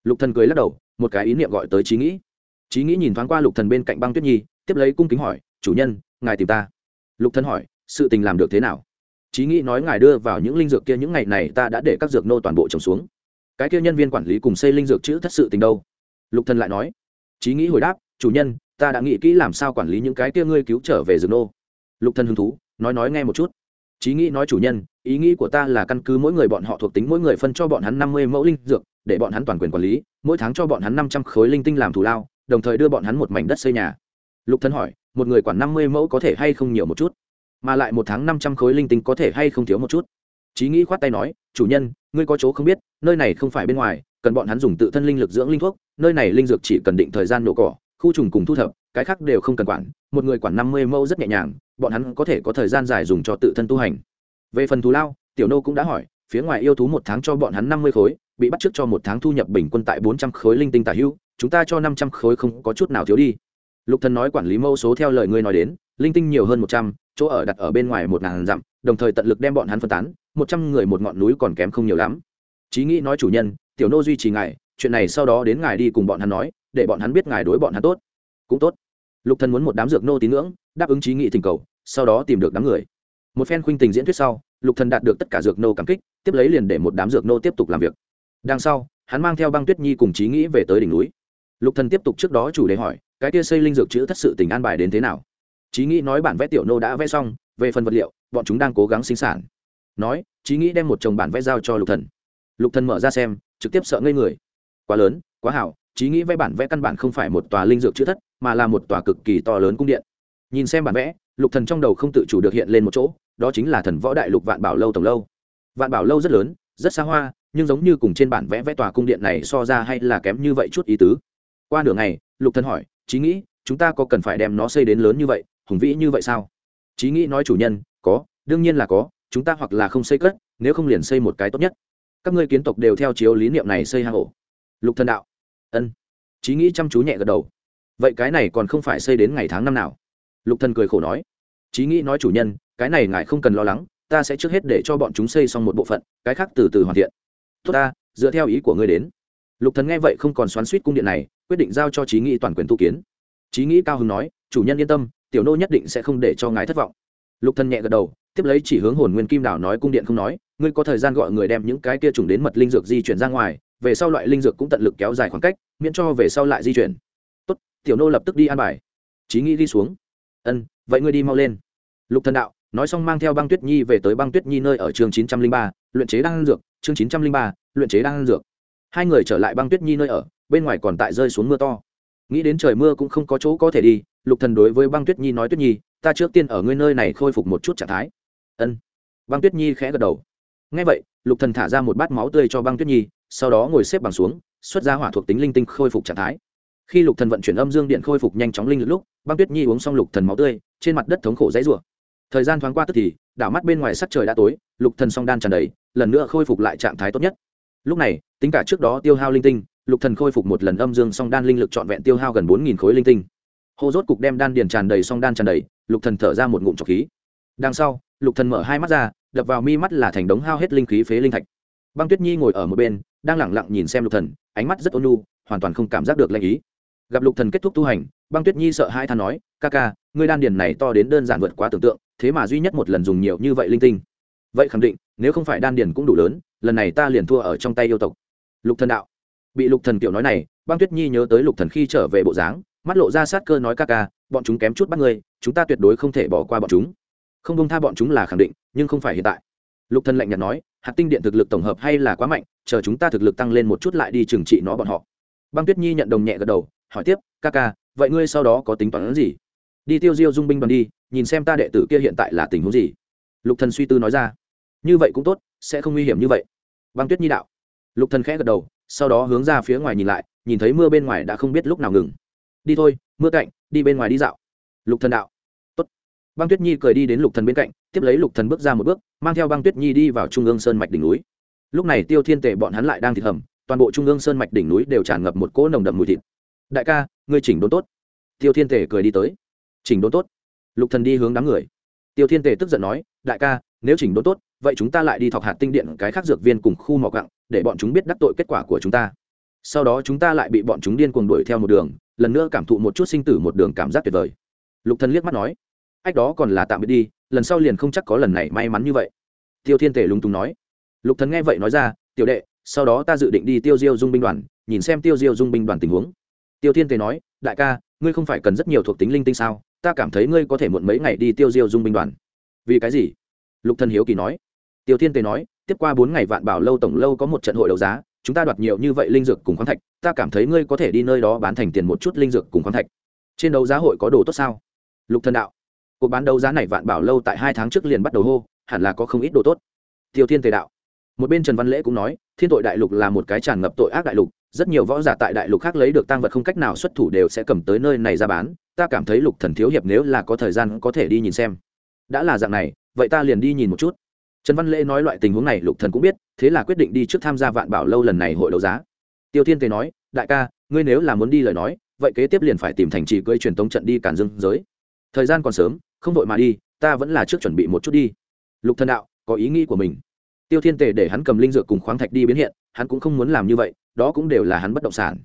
Lục thần cười lắc đầu, một cái ý niệm gọi tới trí nghĩ. Trí nghĩ nhìn thoáng qua lục thần bên cạnh băng tuyết nhi tiếp lấy cung kính hỏi, chủ nhân, ngài tìm ta. Lục thân hỏi, sự tình làm được thế nào? Trí nghĩ nói ngài đưa vào những linh dược kia những ngày này ta đã để các dược nô toàn bộ trồng xuống. Cái kia nhân viên quản lý cùng xây linh dược chữ thất sự tình đâu? Lục thần lại nói. Trí nghĩ hồi đáp, chủ nhân, ta đã nghĩ kỹ làm sao quản lý những cái kia ngươi cứu trở về dược nô. Lục thần hứng thú, nói nói nghe một chút. Trí nghĩ nói, chủ nhân, ý nghĩ của ta là căn cứ mỗi người bọn họ thuộc tính mỗi người phân cho bọn hắn năm mươi mẫu linh dược, để bọn hắn toàn quyền quản lý, mỗi tháng cho bọn hắn năm trăm khối linh tinh làm thù lao, đồng thời đưa bọn hắn một mảnh đất xây nhà lục thân hỏi, một người quản năm mươi mẫu có thể hay không nhiều một chút? Mà lại một tháng năm trăm khối linh tinh có thể hay không thiếu một chút? Trí nghĩ khoát tay nói, chủ nhân, ngươi có chỗ không biết, nơi này không phải bên ngoài, cần bọn hắn dùng tự thân linh lực dưỡng linh thuốc, nơi này linh dược chỉ cần định thời gian nổ cỏ, khu trùng cùng thu thập, cái khác đều không cần quản. Một người quản năm mươi mẫu rất nhẹ nhàng, bọn hắn có thể có thời gian dài dùng cho tự thân tu hành. Về phần thù lao, tiểu nô cũng đã hỏi, phía ngoài yêu thú một tháng cho bọn hắn năm mươi khối, bị bắt trước cho một tháng thu nhập bình quân tại bốn trăm khối linh tinh tả hữu chúng ta cho năm trăm khối không có chút nào thiếu đi lục thần nói quản lý mẫu số theo lời ngươi nói đến, linh tinh nhiều hơn một trăm, chỗ ở đặt ở bên ngoài một ngàn dặm, đồng thời tận lực đem bọn hắn phân tán, một trăm người một ngọn núi còn kém không nhiều lắm. Chí nghĩ nói chủ nhân, tiểu nô duy trì ngài, chuyện này sau đó đến ngài đi cùng bọn hắn nói, để bọn hắn biết ngài đối bọn hắn tốt. Cũng tốt. Lục thần muốn một đám dược nô tín ngưỡng, đáp ứng chí nghị thỉnh cầu, sau đó tìm được đám người. Một phen khuynh tình diễn thuyết sau, lục thần đạt được tất cả dược nô cảm kích, tiếp lấy liền để một đám dược nô tiếp tục làm việc. Đằng sau, hắn mang theo băng tuyết nhi cùng chí nghĩ về tới đỉnh núi. Lục thần tiếp tục trước đó chủ đề hỏi cái kia xây linh dược chữ thất sự tình an bài đến thế nào? Chí nghĩ nói bản vẽ tiểu nô đã vẽ xong, về phần vật liệu, bọn chúng đang cố gắng sinh sản. Nói, chí nghĩ đem một chồng bản vẽ giao cho lục thần. Lục thần mở ra xem, trực tiếp sợ ngây người. Quá lớn, quá hảo, chí nghĩ vẽ bản vẽ căn bản không phải một tòa linh dược chữ thất, mà là một tòa cực kỳ to lớn cung điện. Nhìn xem bản vẽ, lục thần trong đầu không tự chủ được hiện lên một chỗ, đó chính là thần võ đại lục vạn bảo lâu tổng lâu. Vạn bảo lâu rất lớn, rất xa hoa, nhưng giống như cùng trên bản vẽ vẽ tòa cung điện này so ra hay là kém như vậy chút ý tứ. Qua nửa ngày, lục thần hỏi chí nghĩ, chúng ta có cần phải đem nó xây đến lớn như vậy, hùng vĩ như vậy sao? Chí nghĩ nói chủ nhân, có, đương nhiên là có, chúng ta hoặc là không xây cất, nếu không liền xây một cái tốt nhất. Các ngươi kiến tộc đều theo chiếu lý niệm này xây hang ổ. Lục thần đạo. Ân. Chí nghĩ chăm chú nhẹ gật đầu. Vậy cái này còn không phải xây đến ngày tháng năm nào? Lục thần cười khổ nói. Chí nghĩ nói chủ nhân, cái này ngài không cần lo lắng, ta sẽ trước hết để cho bọn chúng xây xong một bộ phận, cái khác từ từ hoàn thiện. Tốt ta, dựa theo ý của ngươi đến. Lục thần nghe vậy không còn xoắn suýt cung điện này quyết định giao cho trí nghĩ toàn quyền tu kiến. Trí nghĩ cao hưng nói, chủ nhân yên tâm, tiểu nô nhất định sẽ không để cho ngài thất vọng. Lục thần nhẹ gật đầu, tiếp lấy chỉ hướng hồn nguyên kim đảo nói cung điện không nói, ngươi có thời gian gọi người đem những cái kia trùng đến mật linh dược di chuyển ra ngoài, về sau loại linh dược cũng tận lực kéo dài khoảng cách, miễn cho về sau lại di chuyển. Tốt, tiểu nô lập tức đi an bài. Trí nghĩ đi xuống. Ân, vậy ngươi đi mau lên. Lục thần đạo, nói xong mang theo băng tuyết nhi về tới băng tuyết nhi nơi ở trường chín trăm linh ba, luyện chế đan dược, chương chín trăm linh ba, luyện chế đan dược. Hai người trở lại băng tuyết nhi nơi ở bên ngoài còn tại rơi xuống mưa to. Nghĩ đến trời mưa cũng không có chỗ có thể đi, lục thần đối với băng tuyết nhi nói, tuyết nhi, ta trước tiên ở ngươi nơi này khôi phục một chút trạng thái. Ân. Băng tuyết nhi khẽ gật đầu. Ngay vậy, lục thần thả ra một bát máu tươi cho băng tuyết nhi, sau đó ngồi xếp bằng xuống, xuất ra hỏa thuộc tính linh tinh khôi phục trạng thái. Khi lục thần vận chuyển âm dương điện khôi phục nhanh chóng linh lực lúc, băng tuyết nhi uống xong lục thần máu tươi, trên mặt đất thống khổ dãy rủa. Thời gian thoáng qua tức thì, đảo mắt bên ngoài sắc trời đã tối, lục thần song đan tràn đầy, lần nữa khôi phục lại trạng thái tốt nhất. Lúc này, tính cả trước đó tiêu hao linh tinh lục thần khôi phục một lần âm dương song đan linh lực trọn vẹn tiêu hao gần bốn nghìn khối linh tinh. Hô rốt cục đem đan điền tràn đầy song đan tràn đầy, lục thần thở ra một ngụm trọc khí. Đằng sau, lục thần mở hai mắt ra, đập vào mi mắt là thành đống hao hết linh khí phế linh thạch. Băng tuyết nhi ngồi ở một bên, đang lẳng lặng nhìn xem lục thần, ánh mắt rất ôn nhu, hoàn toàn không cảm giác được lạnh ý. Gặp lục thần kết thúc tu hành, băng tuyết nhi sợ hai than nói, ca ca, ngươi đan điền này to đến đơn giản vượt quá tưởng tượng, thế mà duy nhất một lần dùng nhiều như vậy linh tinh. Vậy khẳng định, nếu không phải đan điền cũng đủ lớn, lần này ta liền thua ở trong tay yêu tộc. Lục thần đạo bị lục thần kiểu nói này, băng tuyết nhi nhớ tới lục thần khi trở về bộ dáng, mắt lộ ra sát cơ nói, ca ca, bọn chúng kém chút bắt ngươi, chúng ta tuyệt đối không thể bỏ qua bọn chúng. Không bông tha bọn chúng là khẳng định, nhưng không phải hiện tại. Lục thần lạnh nhạt nói, hạt tinh điện thực lực tổng hợp hay là quá mạnh, chờ chúng ta thực lực tăng lên một chút lại đi trừng trị nó bọn họ. Băng tuyết nhi nhận đồng nhẹ gật đầu, hỏi tiếp, ca ca, vậy ngươi sau đó có tính toán gì? Đi tiêu diêu dung binh đoàn đi, nhìn xem ta đệ tử kia hiện tại là tình huống gì. Lục thần suy tư nói ra, như vậy cũng tốt, sẽ không nguy hiểm như vậy. Băng tuyết nhi đạo. Lục thần khẽ gật đầu sau đó hướng ra phía ngoài nhìn lại, nhìn thấy mưa bên ngoài đã không biết lúc nào ngừng. Đi thôi, mưa cạnh, đi bên ngoài đi dạo. Lục thần đạo. Tốt. băng tuyết nhi cười đi đến lục thần bên cạnh, tiếp lấy lục thần bước ra một bước, mang theo băng tuyết nhi đi vào trung ương sơn mạch đỉnh núi. Lúc này tiêu thiên tề bọn hắn lại đang thịt hầm, toàn bộ trung ương sơn mạch đỉnh núi đều tràn ngập một cỗ nồng đậm mùi thịt. Đại ca, ngươi chỉnh đốn tốt. Tiêu thiên tề cười đi tới. Chỉnh đốn tốt. Lục thần đi hướng đám người. Tiêu thiên tề tức giận nói, đại ca, nếu chỉnh đốn tốt vậy chúng ta lại đi thọc hạt tinh điện cái khác dược viên cùng khu mỏ cặng để bọn chúng biết đắc tội kết quả của chúng ta. Sau đó chúng ta lại bị bọn chúng điên cuồng đuổi theo một đường, lần nữa cảm thụ một chút sinh tử một đường cảm giác tuyệt vời. Lục thần liếc mắt nói, ách đó còn là tạm biệt đi, lần sau liền không chắc có lần này may mắn như vậy. Tiêu thiên tể lúng túng nói. Lục thần nghe vậy nói ra, tiểu đệ, sau đó ta dự định đi tiêu diêu dung binh đoàn, nhìn xem tiêu diêu dung binh đoàn tình huống. Tiêu thiên tể nói, đại ca, ngươi không phải cần rất nhiều thuộc tính linh tinh sao? Ta cảm thấy ngươi có thể muộn mấy ngày đi tiêu diêu dung binh đoàn. Vì cái gì? Lục thần hiếu kỳ nói tiêu thiên tề nói, tiếp qua bốn ngày vạn bảo lâu tổng lâu có một trận hội đấu giá, chúng ta đoạt nhiều như vậy linh dược cùng khoáng thạch, ta cảm thấy ngươi có thể đi nơi đó bán thành tiền một chút linh dược cùng khoáng thạch. Trên đấu giá hội có đồ tốt sao? Lục thần đạo. Cuộc bán đấu giá này vạn bảo lâu tại hai tháng trước liền bắt đầu hô, hẳn là có không ít đồ tốt. Tiêu thiên tề đạo. Một bên trần văn lễ cũng nói, thiên tội đại lục là một cái tràn ngập tội ác đại lục, rất nhiều võ giả tại đại lục khác lấy được tăng vật không cách nào xuất thủ đều sẽ cầm tới nơi này ra bán, ta cảm thấy lục thần thiếu hiệp nếu là có thời gian có thể đi nhìn xem. Đã là dạng này, vậy ta liền đi nhìn một chút trần văn lễ nói loại tình huống này lục thần cũng biết, thế là quyết định đi trước tham gia vạn bảo lâu lần này hội đấu giá. Tiêu thiên tề nói, đại ca, ngươi nếu là muốn đi lời nói, vậy kế tiếp liền phải tìm thành trì cưỡi truyền tống trận đi cản dương giới. Thời gian còn sớm, không vội mà đi, ta vẫn là trước chuẩn bị một chút đi. Lục thần đạo, có ý nghĩ của mình. Tiêu thiên tề để hắn cầm linh dược cùng khoáng thạch đi biến hiện, hắn cũng không muốn làm như vậy, đó cũng đều là hắn bất động sản.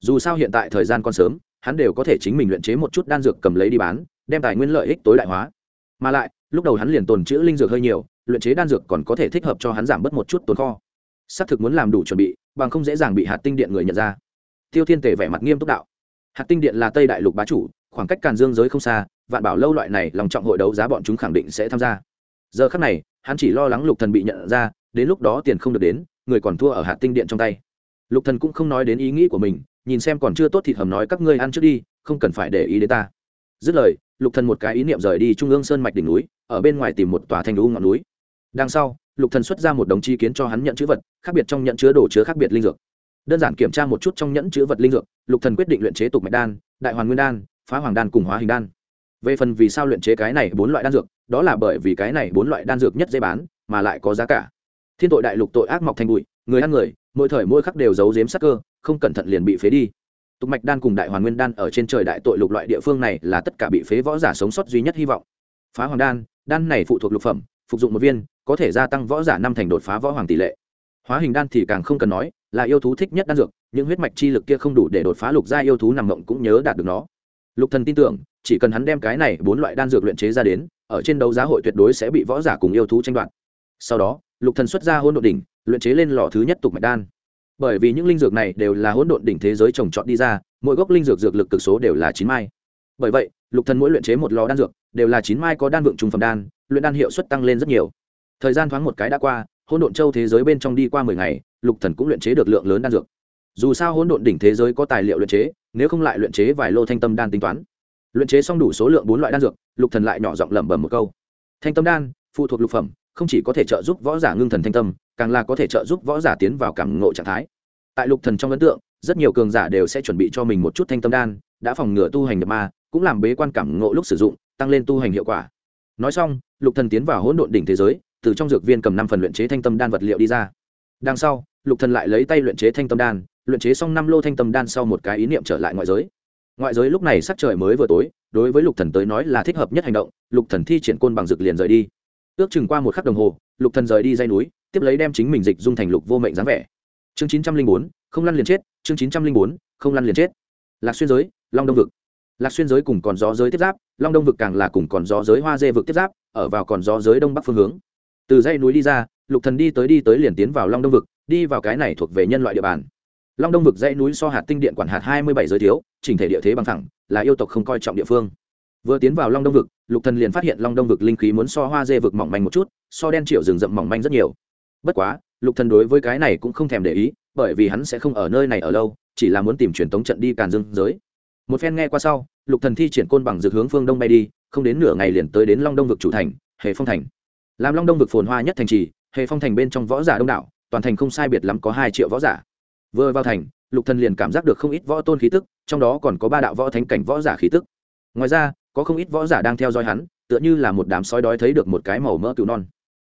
Dù sao hiện tại thời gian còn sớm, hắn đều có thể chính mình luyện chế một chút đan dược cầm lấy đi bán, đem tài nguyên lợi ích tối đại hóa. Mà lại lúc đầu hắn liền tồn chữ linh dược hơi nhiều, luyện chế đan dược còn có thể thích hợp cho hắn giảm bớt một chút tồn kho. Xác thực muốn làm đủ chuẩn bị, bằng không dễ dàng bị hạt tinh điện người nhận ra. Tiêu thiên tề vẻ mặt nghiêm túc đạo. Hạt tinh điện là tây đại lục bá chủ, khoảng cách càn dương giới không xa, vạn bảo lâu loại này lòng trọng hội đấu giá bọn chúng khẳng định sẽ tham gia. Giờ khắc này, hắn chỉ lo lắng lục thần bị nhận ra, đến lúc đó tiền không được đến, người còn thua ở hạt tinh điện trong tay. Lục thần cũng không nói đến ý nghĩ của mình, nhìn xem còn chưa tốt thịt hầm nói các ngươi ăn trước đi, không cần phải để ý đến ta. Dứt lời lục thần một cái ý niệm rời đi trung ương sơn mạch đỉnh núi, ở bên ngoài tìm một tòa thanh lũ ngọn núi. Đằng sau, lục thần xuất ra một đồng chi kiến cho hắn nhận chữ vật, khác biệt trong nhận chứa đồ chứa khác biệt linh dược. Đơn giản kiểm tra một chút trong nhẫn chứa vật linh dược, lục thần quyết định luyện chế tục mạch đan, đại hoàn nguyên đan, phá hoàng đan cùng hóa hình đan. Về phần vì sao luyện chế cái này bốn loại đan dược, đó là bởi vì cái này bốn loại đan dược nhất dễ bán, mà lại có giá cả. Thiên tội đại lục tội ác mọc thành bụi, người ăn người, mỗi thời mỗi khắc đều giấu giếm sắc cơ, không cẩn thận liền bị phế đi tục mạch đan cùng đại hoàn nguyên đan ở trên trời đại tội lục loại địa phương này là tất cả bị phế võ giả sống sót duy nhất hy vọng. Phá hoàng đan đan này phụ thuộc lục phẩm, phục dụng một viên, có thể gia tăng võ giả năm thành đột phá võ hoàng tỷ lệ. Hóa hình đan thì càng không cần nói, là yêu thú thích nhất đan dược, những huyết mạch chi lực kia không đủ để đột phá lục gia yêu thú nằm mộng cũng nhớ đạt được nó. Lục thần tin tưởng, chỉ cần hắn đem cái này bốn loại đan dược luyện chế ra đến, ở trên đấu giá hội tuyệt đối sẽ bị võ giả cùng yêu thú tranh đoạt. Sau đó, lục thần xuất ra hôn đột đỉnh, luyện chế lên lò thứ nhất tục mạch đan bởi vì những linh dược này đều là hỗn độn đỉnh thế giới trồng trọt đi ra, mỗi gốc linh dược dược lực cực số đều là chín mai. Bởi vậy, lục thần mỗi luyện chế một lò đan dược, đều là chín mai có đan vượng trung phẩm đan, luyện đan hiệu suất tăng lên rất nhiều. Thời gian thoáng một cái đã qua, hỗn độn châu thế giới bên trong đi qua mười ngày, lục thần cũng luyện chế được lượng lớn đan dược. Dù sao hỗn độn đỉnh thế giới có tài liệu luyện chế, nếu không lại luyện chế vài lô thanh tâm đan tính toán. Luyện chế xong đủ số lượng bốn loại đan dược, lục thần lại nhỏ giọng lẩm bẩm một câu. Thanh tâm đan, phụ thuộc lục phẩm không chỉ có thể trợ giúp võ giả ngưng thần thanh tâm, càng là có thể trợ giúp võ giả tiến vào cảm ngộ trạng thái. Tại lục thần trong ấn tượng, rất nhiều cường giả đều sẽ chuẩn bị cho mình một chút thanh tâm đan, đã phòng ngừa tu hành nhập ma, cũng làm bế quan cảm ngộ lúc sử dụng, tăng lên tu hành hiệu quả. Nói xong, lục thần tiến vào hỗn độn đỉnh thế giới, từ trong dược viên cầm năm phần luyện chế thanh tâm đan vật liệu đi ra. Đằng sau, lục thần lại lấy tay luyện chế thanh tâm đan, luyện chế xong năm lô thanh tâm đan sau một cái ý niệm trở lại ngoại giới. Ngoại giới lúc này sắc trời mới vừa tối, đối với lục thần tới nói là thích hợp nhất hành động, lục thần thi triển côn bằng dược liền rời đi ước chừng qua một khắc đồng hồ, lục thần rời đi dây núi, tiếp lấy đem chính mình dịch dung thành lục vô mệnh dáng vẻ. Chương chín trăm linh bốn, không lăn liền chết, chương chín trăm linh bốn, không lăn liền chết. Lạc xuyên giới, long đông vực. Lạc xuyên giới cùng còn gió giới tiếp giáp, long đông vực càng là cùng còn gió giới hoa dê vực tiếp giáp, ở vào còn gió giới đông bắc phương hướng. Từ dãy núi đi ra, lục thần đi tới đi tới liền tiến vào long đông vực, đi vào cái này thuộc về nhân loại địa bàn. Long đông vực dãy núi so hạt tinh điện quản hạt hai mươi bảy giới thiếu, chỉnh thể địa thế bằng thẳng là yêu tộc không coi trọng địa phương vừa tiến vào long đông vực, lục thần liền phát hiện long đông vực linh khí muốn so hoa dê vực mỏng manh một chút, so đen triệu rừng rậm mỏng manh rất nhiều. Bất quá, lục thần đối với cái này cũng không thèm để ý, bởi vì hắn sẽ không ở nơi này ở lâu, chỉ là muốn tìm truyền tống trận đi càn dương giới. Một phen nghe qua sau, lục thần thi triển côn bằng dược hướng phương đông bay đi, không đến nửa ngày liền tới đến long đông vực chủ thành, hề phong thành. Làm long đông vực phồn hoa nhất thành trì, hề phong thành bên trong võ giả đông đảo, toàn thành không sai biệt lắm có hai triệu võ giả. Vừa vào thành, lục thần liền cảm giác được không ít võ tôn khí tức, trong đó còn có ba đạo võ thánh cảnh võ giả khí tức. Ngoài ra có không ít võ giả đang theo dõi hắn, tựa như là một đám sói đói thấy được một cái màu mỡ cựu non.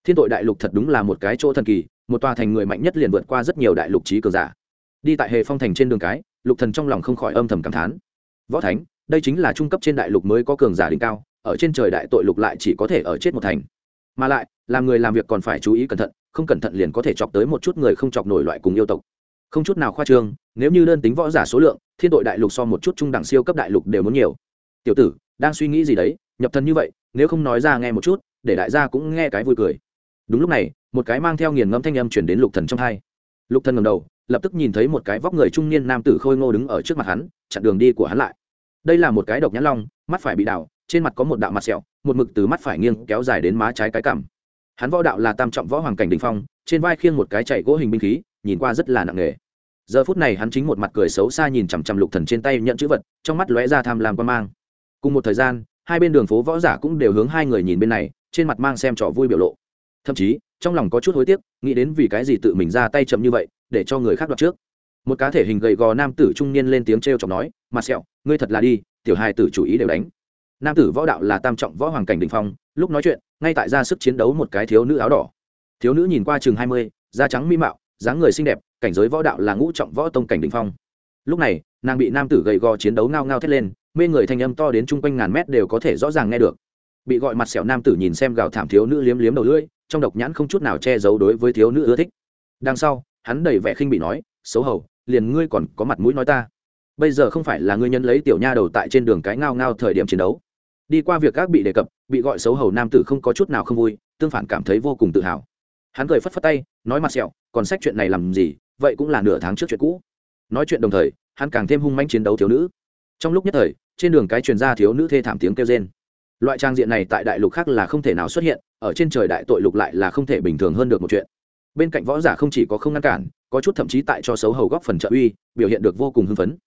Thiên tội đại lục thật đúng là một cái chỗ thần kỳ, một tòa thành người mạnh nhất liền vượt qua rất nhiều đại lục trí cường giả. Đi tại hề phong thành trên đường cái, lục thần trong lòng không khỏi âm thầm cảm thán. Võ thánh, đây chính là trung cấp trên đại lục mới có cường giả đỉnh cao, ở trên trời đại tội lục lại chỉ có thể ở chết một thành. Mà lại, làm người làm việc còn phải chú ý cẩn thận, không cẩn thận liền có thể chọc tới một chút người không chọc nổi loại cùng yêu tộc. Không chút nào khoa trương, nếu như đơn tính võ giả số lượng, thiên tội đại lục so một chút trung đẳng siêu cấp đại lục đều muốn nhiều. Tiểu tử đang suy nghĩ gì đấy, nhập thần như vậy, nếu không nói ra nghe một chút, để đại gia cũng nghe cái vui cười. Đúng lúc này, một cái mang theo nghiền ngẫm thanh âm chuyển đến lục thần trong hai. Lục thần ngầm đầu, lập tức nhìn thấy một cái vóc người trung niên nam tử khôi ngô đứng ở trước mặt hắn, chặn đường đi của hắn lại. Đây là một cái độc nhãn long, mắt phải bị đảo, trên mặt có một đạo mặt sẹo, một mực từ mắt phải nghiêng kéo dài đến má trái cái cằm. Hắn võ đạo là tam trọng võ hoàng cảnh đình phong, trên vai khiêng một cái chạy gỗ hình binh khí, nhìn qua rất là nặng nề. Giờ phút này hắn chính một mặt cười xấu xa nhìn chằm chằm lục thần trên tay nhận chữ vật, trong mắt lóe ra tham lam quan mang cùng một thời gian, hai bên đường phố võ giả cũng đều hướng hai người nhìn bên này, trên mặt mang xem trò vui biểu lộ. Thậm chí, trong lòng có chút hối tiếc, nghĩ đến vì cái gì tự mình ra tay chậm như vậy, để cho người khác đoạt trước. Một cá thể hình gầy gò nam tử trung niên lên tiếng t r e o chọc nói, mặt sẹo, ngươi thật là đi, tiểu hai tử chủ ý đều đánh. Nam tử võ đạo là tam trọng võ hoàng cảnh đình phong, lúc nói chuyện, ngay tại ra sức chiến đấu một cái thiếu nữ áo đỏ. Thiếu nữ nhìn qua chừng hai mươi, da trắng mỹ mạo, dáng người xinh đẹp, cảnh giới võ đạo là ngũ trọng võ tông cảnh đình phong. Lúc này, nàng bị nam tử gầy gò chiến đấu ngao ngao thét lên mê người thanh âm to đến chung quanh ngàn mét đều có thể rõ ràng nghe được. Bị gọi mặt sẹo nam tử nhìn xem gào thảm thiếu nữ liếm liếm đầu lưỡi, trong độc nhãn không chút nào che giấu đối với thiếu nữ ưa thích. Đằng sau, hắn đầy vẻ khinh bị nói, xấu hầu, liền ngươi còn có mặt mũi nói ta. Bây giờ không phải là ngươi nhân lấy tiểu nha đầu tại trên đường cái ngao ngao thời điểm chiến đấu. Đi qua việc các bị đề cập, bị gọi xấu hầu nam tử không có chút nào không vui, tương phản cảm thấy vô cùng tự hào. Hắn cười phất phất tay, nói mặt sẹo, còn sách chuyện này làm gì, vậy cũng là nửa tháng trước chuyện cũ. Nói chuyện đồng thời, hắn càng thêm hung manh chiến đấu thiếu nữ trong lúc nhất thời, trên đường cái truyền ra thiếu nữ thê thảm tiếng kêu rên. Loại trang diện này tại đại lục khác là không thể nào xuất hiện, ở trên trời đại tội lục lại là không thể bình thường hơn được một chuyện. Bên cạnh võ giả không chỉ có không ngăn cản, có chút thậm chí tại cho xấu hầu góp phần trợ uy, biểu hiện được vô cùng hưng phấn.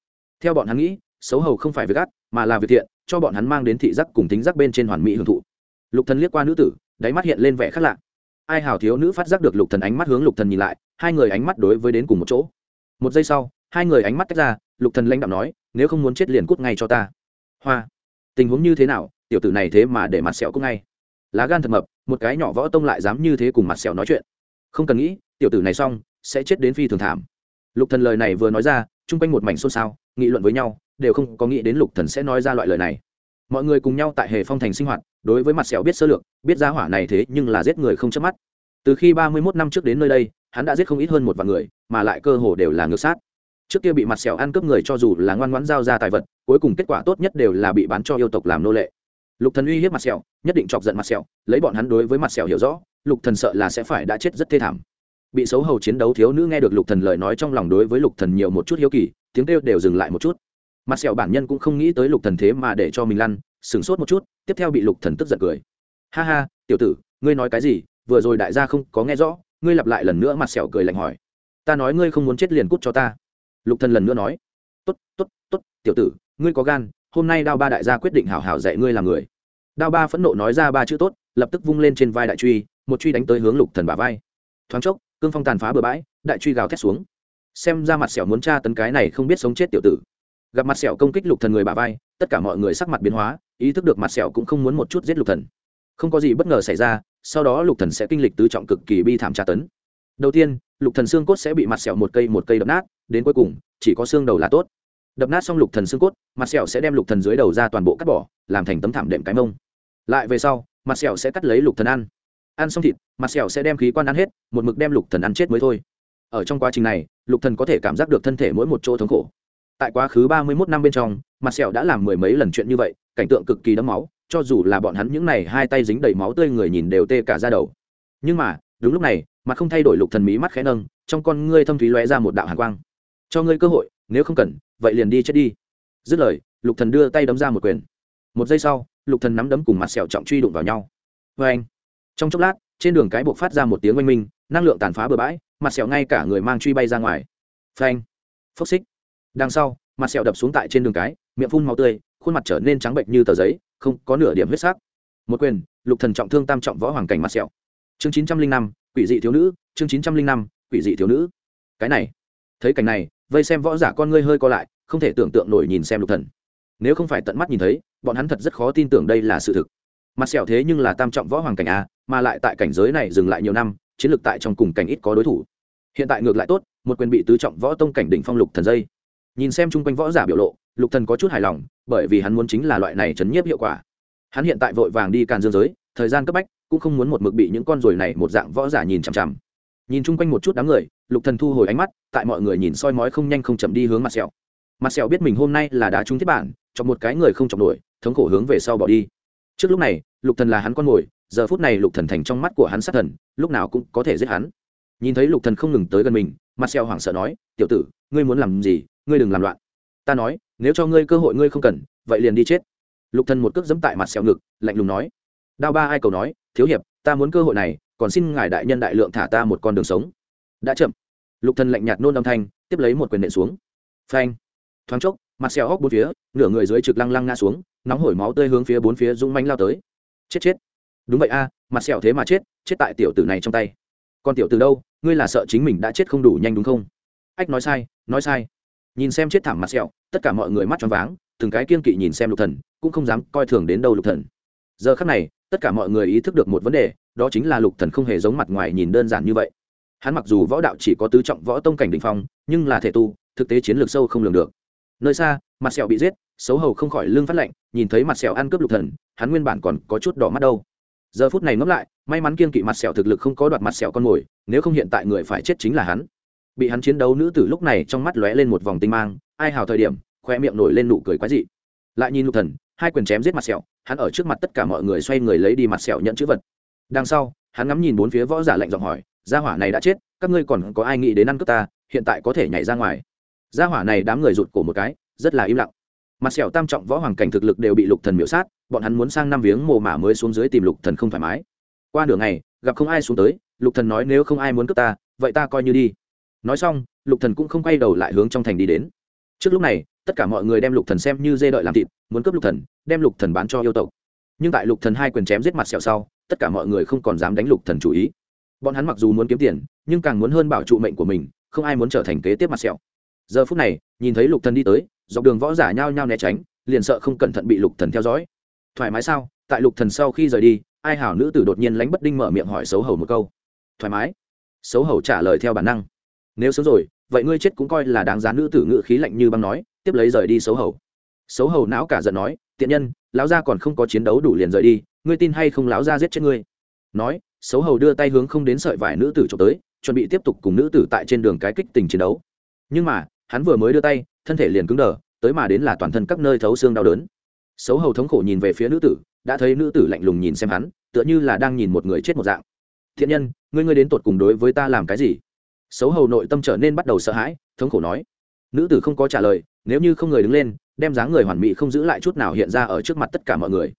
Theo bọn hắn nghĩ, xấu hầu không phải việc gắt mà là việc thiện, cho bọn hắn mang đến thị giác cùng tính giác bên trên hoàn mỹ hưởng thụ. Lục thần liếc qua nữ tử, đáy mắt hiện lên vẻ khác lạ. Ai hào thiếu nữ phát giác được lục thần ánh mắt hướng lục thần nhìn lại, hai người ánh mắt đối với đến cùng một chỗ. Một giây sau, hai người ánh mắt tách ra, lục thần lãnh đạo nói nếu không muốn chết liền cút ngay cho ta. Hoa. Tình huống như thế nào, tiểu tử này thế mà để mặt sẹo cút ngay. Lá gan thật mập, một cái nhỏ võ tông lại dám như thế cùng mặt sẹo nói chuyện. Không cần nghĩ, tiểu tử này xong, sẽ chết đến phi thường thảm. Lục thần lời này vừa nói ra, chung quanh một mảnh xôn xao, nghị luận với nhau, đều không có nghĩ đến lục thần sẽ nói ra loại lời này. Mọi người cùng nhau tại hề phong thành sinh hoạt, đối với mặt sẹo biết sơ lược, biết giá hỏa này thế nhưng là giết người không chớp mắt. Từ khi ba mươi 31 năm trước đến nơi đây, hắn đã giết không ít hơn một vạn người, mà lại cơ hồ đều là ngược sát trước kia bị mặt sẹo ăn cướp người cho dù là ngoan ngoãn giao ra tài vật, cuối cùng kết quả tốt nhất đều là bị bán cho yêu tộc làm nô lệ. Lục thần uy hiếp mặt sẹo, nhất định chọc giận mặt sẹo, lấy bọn hắn đối với mặt sẹo hiểu rõ, lục thần sợ là sẽ phải đã chết rất thê thảm. Bị xấu hầu chiến đấu thiếu nữ nghe được lục thần lời nói trong lòng đối với lục thần nhiều một chút hiếu kỳ, tiếng kêu đều dừng lại một chút. Mặt sẹo bản nhân cũng không nghĩ tới lục thần thế mà để cho mình lăn, sửng sốt một chút, tiếp theo bị lục thần tức giận cười. Ha ha, tiểu tử, ngươi nói cái gì? Vừa rồi đại gia không có nghe rõ, ngươi lặp lại lần nữa. Mặt sẹo cười lạnh hỏi. Ta nói ngươi không muốn chết liền cút cho ta lục thần lần nữa nói, tốt tốt tốt, tiểu tử, ngươi có gan, hôm nay đao ba đại gia quyết định hảo hảo dạy ngươi làm người. Đao ba phẫn nộ nói ra ba chữ tốt, lập tức vung lên trên vai đại truy, một truy đánh tới hướng lục thần bả vai. Thoáng chốc, cương phong tàn phá bừa bãi, đại truy gào thét xuống. Xem ra mặt sẹo muốn tra tấn cái này không biết sống chết tiểu tử. Gặp mặt sẹo công kích lục thần người bả vai, tất cả mọi người sắc mặt biến hóa, ý thức được mặt sẹo cũng không muốn một chút giết lục thần. Không có gì bất ngờ xảy ra, sau đó lục thần sẽ kinh lịch tứ trọng cực kỳ bi thảm tra tấn. Đầu tiên lục thần xương cốt sẽ bị mặt sẹo một cây một cây đập nát, đến cuối cùng, chỉ có xương đầu là tốt. Đập nát xong lục thần xương cốt, mặt sẹo sẽ đem lục thần dưới đầu ra toàn bộ cắt bỏ, làm thành tấm thảm đệm cái mông. Lại về sau, mặt sẹo sẽ cắt lấy lục thần ăn. Ăn xong thịt, mặt sẹo sẽ đem khí quan ăn hết, một mực đem lục thần ăn chết mới thôi. Ở trong quá trình này, lục thần có thể cảm giác được thân thể mỗi một chỗ thống khổ. Tại quá khứ ba mươi 31 năm bên trong, mặt sẹo đã làm mười mấy lần chuyện như vậy, cảnh tượng cực kỳ đẫm máu, cho dù là bọn hắn những này hai tay dính đầy máu tươi người nhìn đều tê cả da đầu. Nhưng mà, đúng lúc này mặt không thay đổi lục thần mí mắt khẽ nâng, trong con ngươi thâm thúy lóe ra một đạo hàn quang. Cho ngươi cơ hội, nếu không cần, vậy liền đi chết đi. Dứt lời, lục thần đưa tay đấm ra một quyền. Một giây sau, lục thần nắm đấm cùng mặt sẹo trọng truy đụng vào nhau. Với anh, trong chốc lát, trên đường cái buộc phát ra một tiếng oanh minh, năng lượng tàn phá bừa bãi, mặt sẹo ngay cả người mang truy bay ra ngoài. Phanh phốc xích. Đằng sau, mặt sẹo đập xuống tại trên đường cái, miệng phun máu tươi, khuôn mặt trở nên trắng bệnh như tờ giấy, không có nửa điểm huyết sắc. Một quyền, lục thần trọng thương tam trọng võ hoàng cảnh mặt sẹo. Chương chín trăm linh năm quỷ dị thiếu nữ, chương chín trăm linh năm, quỷ dị thiếu nữ. Cái này, thấy cảnh này, vây xem võ giả con ngươi hơi co lại, không thể tưởng tượng nổi nhìn xem lục thần. Nếu không phải tận mắt nhìn thấy, bọn hắn thật rất khó tin tưởng đây là sự thực. Mặt sẹo thế nhưng là tam trọng võ hoàng cảnh a, mà lại tại cảnh giới này dừng lại nhiều năm, chiến lược tại trong cùng cảnh ít có đối thủ. Hiện tại ngược lại tốt, một quyền bị tứ trọng võ tông cảnh đỉnh phong lục thần dây. Nhìn xem chung quanh võ giả biểu lộ, lục thần có chút hài lòng, bởi vì hắn muốn chính là loại này chấn nhiếp hiệu quả. Hắn hiện tại vội vàng đi càn dương giới thời gian cấp bách, cũng không muốn một mực bị những con ruồi này một dạng võ giả nhìn chằm chằm. Nhìn chung quanh một chút đám người, lục thần thu hồi ánh mắt, tại mọi người nhìn soi mói không nhanh không chậm đi hướng mặt sẹo. Mặt sẹo biết mình hôm nay là đá trúng thiết bản, chọc một cái người không chọc nổi, thống khổ hướng về sau bỏ đi. Trước lúc này, lục thần là hắn con mồi, giờ phút này lục thần thành trong mắt của hắn sát thần, lúc nào cũng có thể giết hắn. Nhìn thấy lục thần không ngừng tới gần mình, mặt sẹo hoảng sợ nói, tiểu tử, ngươi muốn làm gì? Ngươi đừng làm loạn. Ta nói, nếu cho ngươi cơ hội ngươi không cần, vậy liền đi chết. Lục thần một cước giẫm tại mặt sẹo ngực, lạnh lùng nói đao ba ai cầu nói, thiếu hiệp, ta muốn cơ hội này, còn xin ngài đại nhân đại lượng thả ta một con đường sống. Đã chậm. Lục thần lạnh nhạt nôn âm thanh, tiếp lấy một quyền nện xuống. Phanh. Thoáng chốc, mặt xèo hốc bốn phía, nửa người dưới trực lăng lăng ngã xuống, nóng hổi máu tươi hướng phía bốn phía dũng manh lao tới. Chết chết. Đúng vậy a, mặt sẹo thế mà chết chết tại tiểu tử này trong tay. Còn tiểu tử đâu, ngươi là sợ chính mình đã chết không đủ nhanh đúng không? Ách, nói sai nói sai. Nhìn xem chết thảm mặt sẹo tất cả mọi người mắt tròn váng, từng cái kiên kỵ nhìn xem lục thần, cũng không dám coi thường đến đâu lục thần. Giờ khắc này tất cả mọi người ý thức được một vấn đề, đó chính là lục thần không hề giống mặt ngoài nhìn đơn giản như vậy. Hắn mặc dù võ đạo chỉ có tứ trọng võ tông cảnh đỉnh phong, nhưng là thể tu, thực tế chiến lược sâu không lường được. Nơi xa, mặt sẹo bị giết, xấu hầu không khỏi lưng phát lạnh, nhìn thấy mặt sẹo ăn cướp lục thần, hắn nguyên bản còn có chút đỏ mắt đâu. Giờ phút này ngẫm lại, may mắn kiên kỵ mặt sẹo thực lực không có đoạt mặt sẹo con mồi, nếu không hiện tại người phải chết chính là hắn. Bị hắn chiến đấu nữ tử lúc này trong mắt lóe lên một vòng tinh mang, ai hào thời điểm, khoe miệng nổi lên nụ cười quái dị. Lại nhìn lục thần hai quyền chém giết mặt sẹo, hắn ở trước mặt tất cả mọi người xoay người lấy đi mặt sẹo nhận chữ vật. Đằng sau, hắn ngắm nhìn bốn phía võ giả lạnh giọng hỏi, gia hỏa này đã chết, các ngươi còn có ai nghĩ đến ăn cướp ta, hiện tại có thể nhảy ra ngoài. Gia hỏa này đám người rụt cổ một cái, rất là im lặng. Mặt sẹo tam trọng võ hoàng cảnh thực lực đều bị lục thần miểu sát, bọn hắn muốn sang năm viếng mồ mả mới xuống dưới tìm lục thần không thoải mái. Qua nửa ngày, gặp không ai xuống tới, lục thần nói, nếu không ai muốn cướp ta, vậy ta coi như đi. Nói xong, lục thần cũng không quay đầu lại hướng trong thành đi đến. Trước lúc này tất cả mọi người đem lục thần xem như dê đợi làm thịt, muốn cướp lục thần, đem lục thần bán cho yêu tộc. Nhưng tại lục thần hai quyền chém giết mặt sẹo sau, tất cả mọi người không còn dám đánh lục thần chủ ý. Bọn hắn mặc dù muốn kiếm tiền, nhưng càng muốn hơn bảo trụ mệnh của mình, không ai muốn trở thành kế tiếp mặt sẹo. Giờ phút này, nhìn thấy lục thần đi tới, dọc đường võ giả nhao nhao né tránh, liền sợ không cẩn thận bị lục thần theo dõi. Thoải mái sao? Tại lục thần sau khi rời đi, ai hảo nữ tử đột nhiên lánh bất đinh mở miệng hỏi xấu hầu một câu. Thoải mái. Xấu hầu trả lời theo bản năng. Nếu sớm rồi, vậy ngươi chết cũng coi là đáng giá nữ tử ngự khí lạnh như băng nói tiếp lấy rời đi xấu hầu. Xấu hầu não cả giận nói, tiện nhân, lão gia còn không có chiến đấu đủ liền rời đi, ngươi tin hay không lão gia giết chết ngươi? Nói, xấu hầu đưa tay hướng không đến sợi vải nữ tử trộm tới, chuẩn bị tiếp tục cùng nữ tử tại trên đường cái kích tình chiến đấu. Nhưng mà, hắn vừa mới đưa tay, thân thể liền cứng đờ, tới mà đến là toàn thân các nơi thấu xương đau đớn. Xấu hầu thống khổ nhìn về phía nữ tử, đã thấy nữ tử lạnh lùng nhìn xem hắn, tựa như là đang nhìn một người chết một dạng. Thiện nhân, ngươi ngươi đến tột cùng đối với ta làm cái gì? Xấu hầu nội tâm trở nên bắt đầu sợ hãi, thống khổ nói. Nữ tử không có trả lời nếu như không người đứng lên, đem dáng người hoàn mỹ không giữ lại chút nào hiện ra ở trước mặt tất cả mọi người.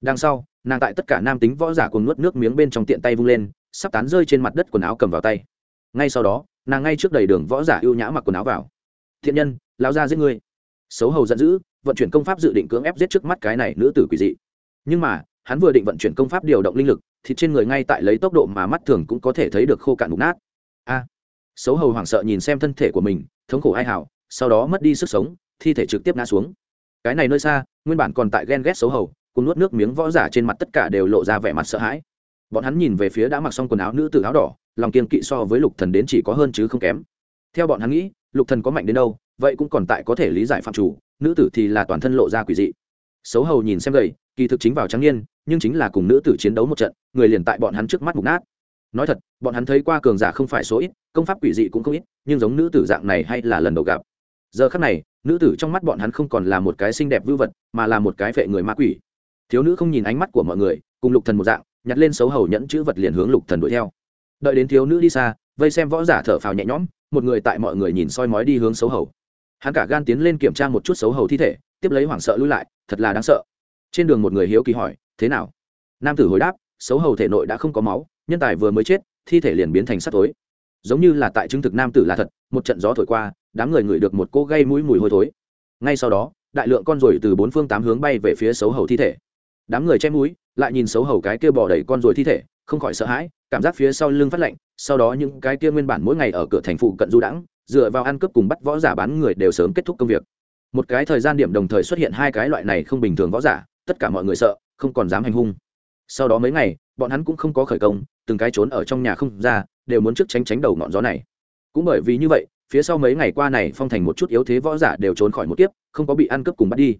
Đằng sau, nàng tại tất cả nam tính võ giả cùng nuốt nước miếng bên trong tiện tay vung lên, sắp tán rơi trên mặt đất quần áo cầm vào tay. Ngay sau đó, nàng ngay trước đầy đường võ giả ưu nhã mặc quần áo vào. Thiện nhân lao ra giết ngươi. Xấu hầu giận dữ, vận chuyển công pháp dự định cưỡng ép giết trước mắt cái này nữ tử quỷ dị. Nhưng mà, hắn vừa định vận chuyển công pháp điều động linh lực, thì trên người ngay tại lấy tốc độ mà mắt thường cũng có thể thấy được khô cạn mục nát. A. Xấu hầu hoảng sợ nhìn xem thân thể của mình, thống khổ ai hảo sau đó mất đi sức sống, thi thể trực tiếp ngã xuống. Cái này nơi xa, nguyên bản còn tại ghen ghét xấu hầu, cùng nuốt nước miếng võ giả trên mặt tất cả đều lộ ra vẻ mặt sợ hãi. Bọn hắn nhìn về phía đã mặc xong quần áo nữ tử áo đỏ, lòng kiên kỵ so với lục thần đến chỉ có hơn chứ không kém. Theo bọn hắn nghĩ, lục thần có mạnh đến đâu, vậy cũng còn tại có thể lý giải phạm chủ, nữ tử thì là toàn thân lộ ra quỷ dị. Xấu hầu nhìn xem gầy, kỳ thực chính vào trắng niên, nhưng chính là cùng nữ tử chiến đấu một trận, người liền tại bọn hắn trước mắt mục nát. Nói thật, bọn hắn thấy qua cường giả không phải số ít, công pháp quỷ dị cũng không ít, nhưng giống nữ tử dạng này hay là lần đầu gặp giờ khắc này, nữ tử trong mắt bọn hắn không còn là một cái xinh đẹp vưu vật, mà là một cái vệ người ma quỷ. Thiếu nữ không nhìn ánh mắt của mọi người, cùng lục thần một dạng, nhặt lên xấu hầu nhẫn chữ vật liền hướng lục thần đuổi theo. Đợi đến thiếu nữ đi xa, vây xem võ giả thở phào nhẹ nhõm, một người tại mọi người nhìn soi mói đi hướng xấu hầu. Hắn cả gan tiến lên kiểm tra một chút xấu hầu thi thể, tiếp lấy hoảng sợ lui lại, thật là đáng sợ. Trên đường một người hiếu kỳ hỏi, thế nào? Nam tử hồi đáp, xấu hầu thể nội đã không có máu, nhân tài vừa mới chết, thi thể liền biến thành sắt tối giống như là tại chứng thực nam tử là thật, một trận gió thổi qua đám người ngửi được một cô gây mũi mùi hôi thối. Ngay sau đó, đại lượng con ruồi từ bốn phương tám hướng bay về phía xấu hầu thi thể. Đám người che mũi, lại nhìn xấu hầu cái kia bỏ đầy con ruồi thi thể, không khỏi sợ hãi, cảm giác phía sau lưng phát lạnh, sau đó những cái kia nguyên bản mỗi ngày ở cửa thành phụ cận du đãng, dựa vào ăn cướp cùng bắt võ giả bán người đều sớm kết thúc công việc. Một cái thời gian điểm đồng thời xuất hiện hai cái loại này không bình thường võ giả, tất cả mọi người sợ, không còn dám hành hung. Sau đó mấy ngày, bọn hắn cũng không có khởi công, từng cái trốn ở trong nhà không ra, đều muốn trước tránh tránh đầu ngọn gió này. Cũng bởi vì như vậy phía sau mấy ngày qua này phong thành một chút yếu thế võ giả đều trốn khỏi một kiếp, không có bị ăn cướp cùng bắt đi.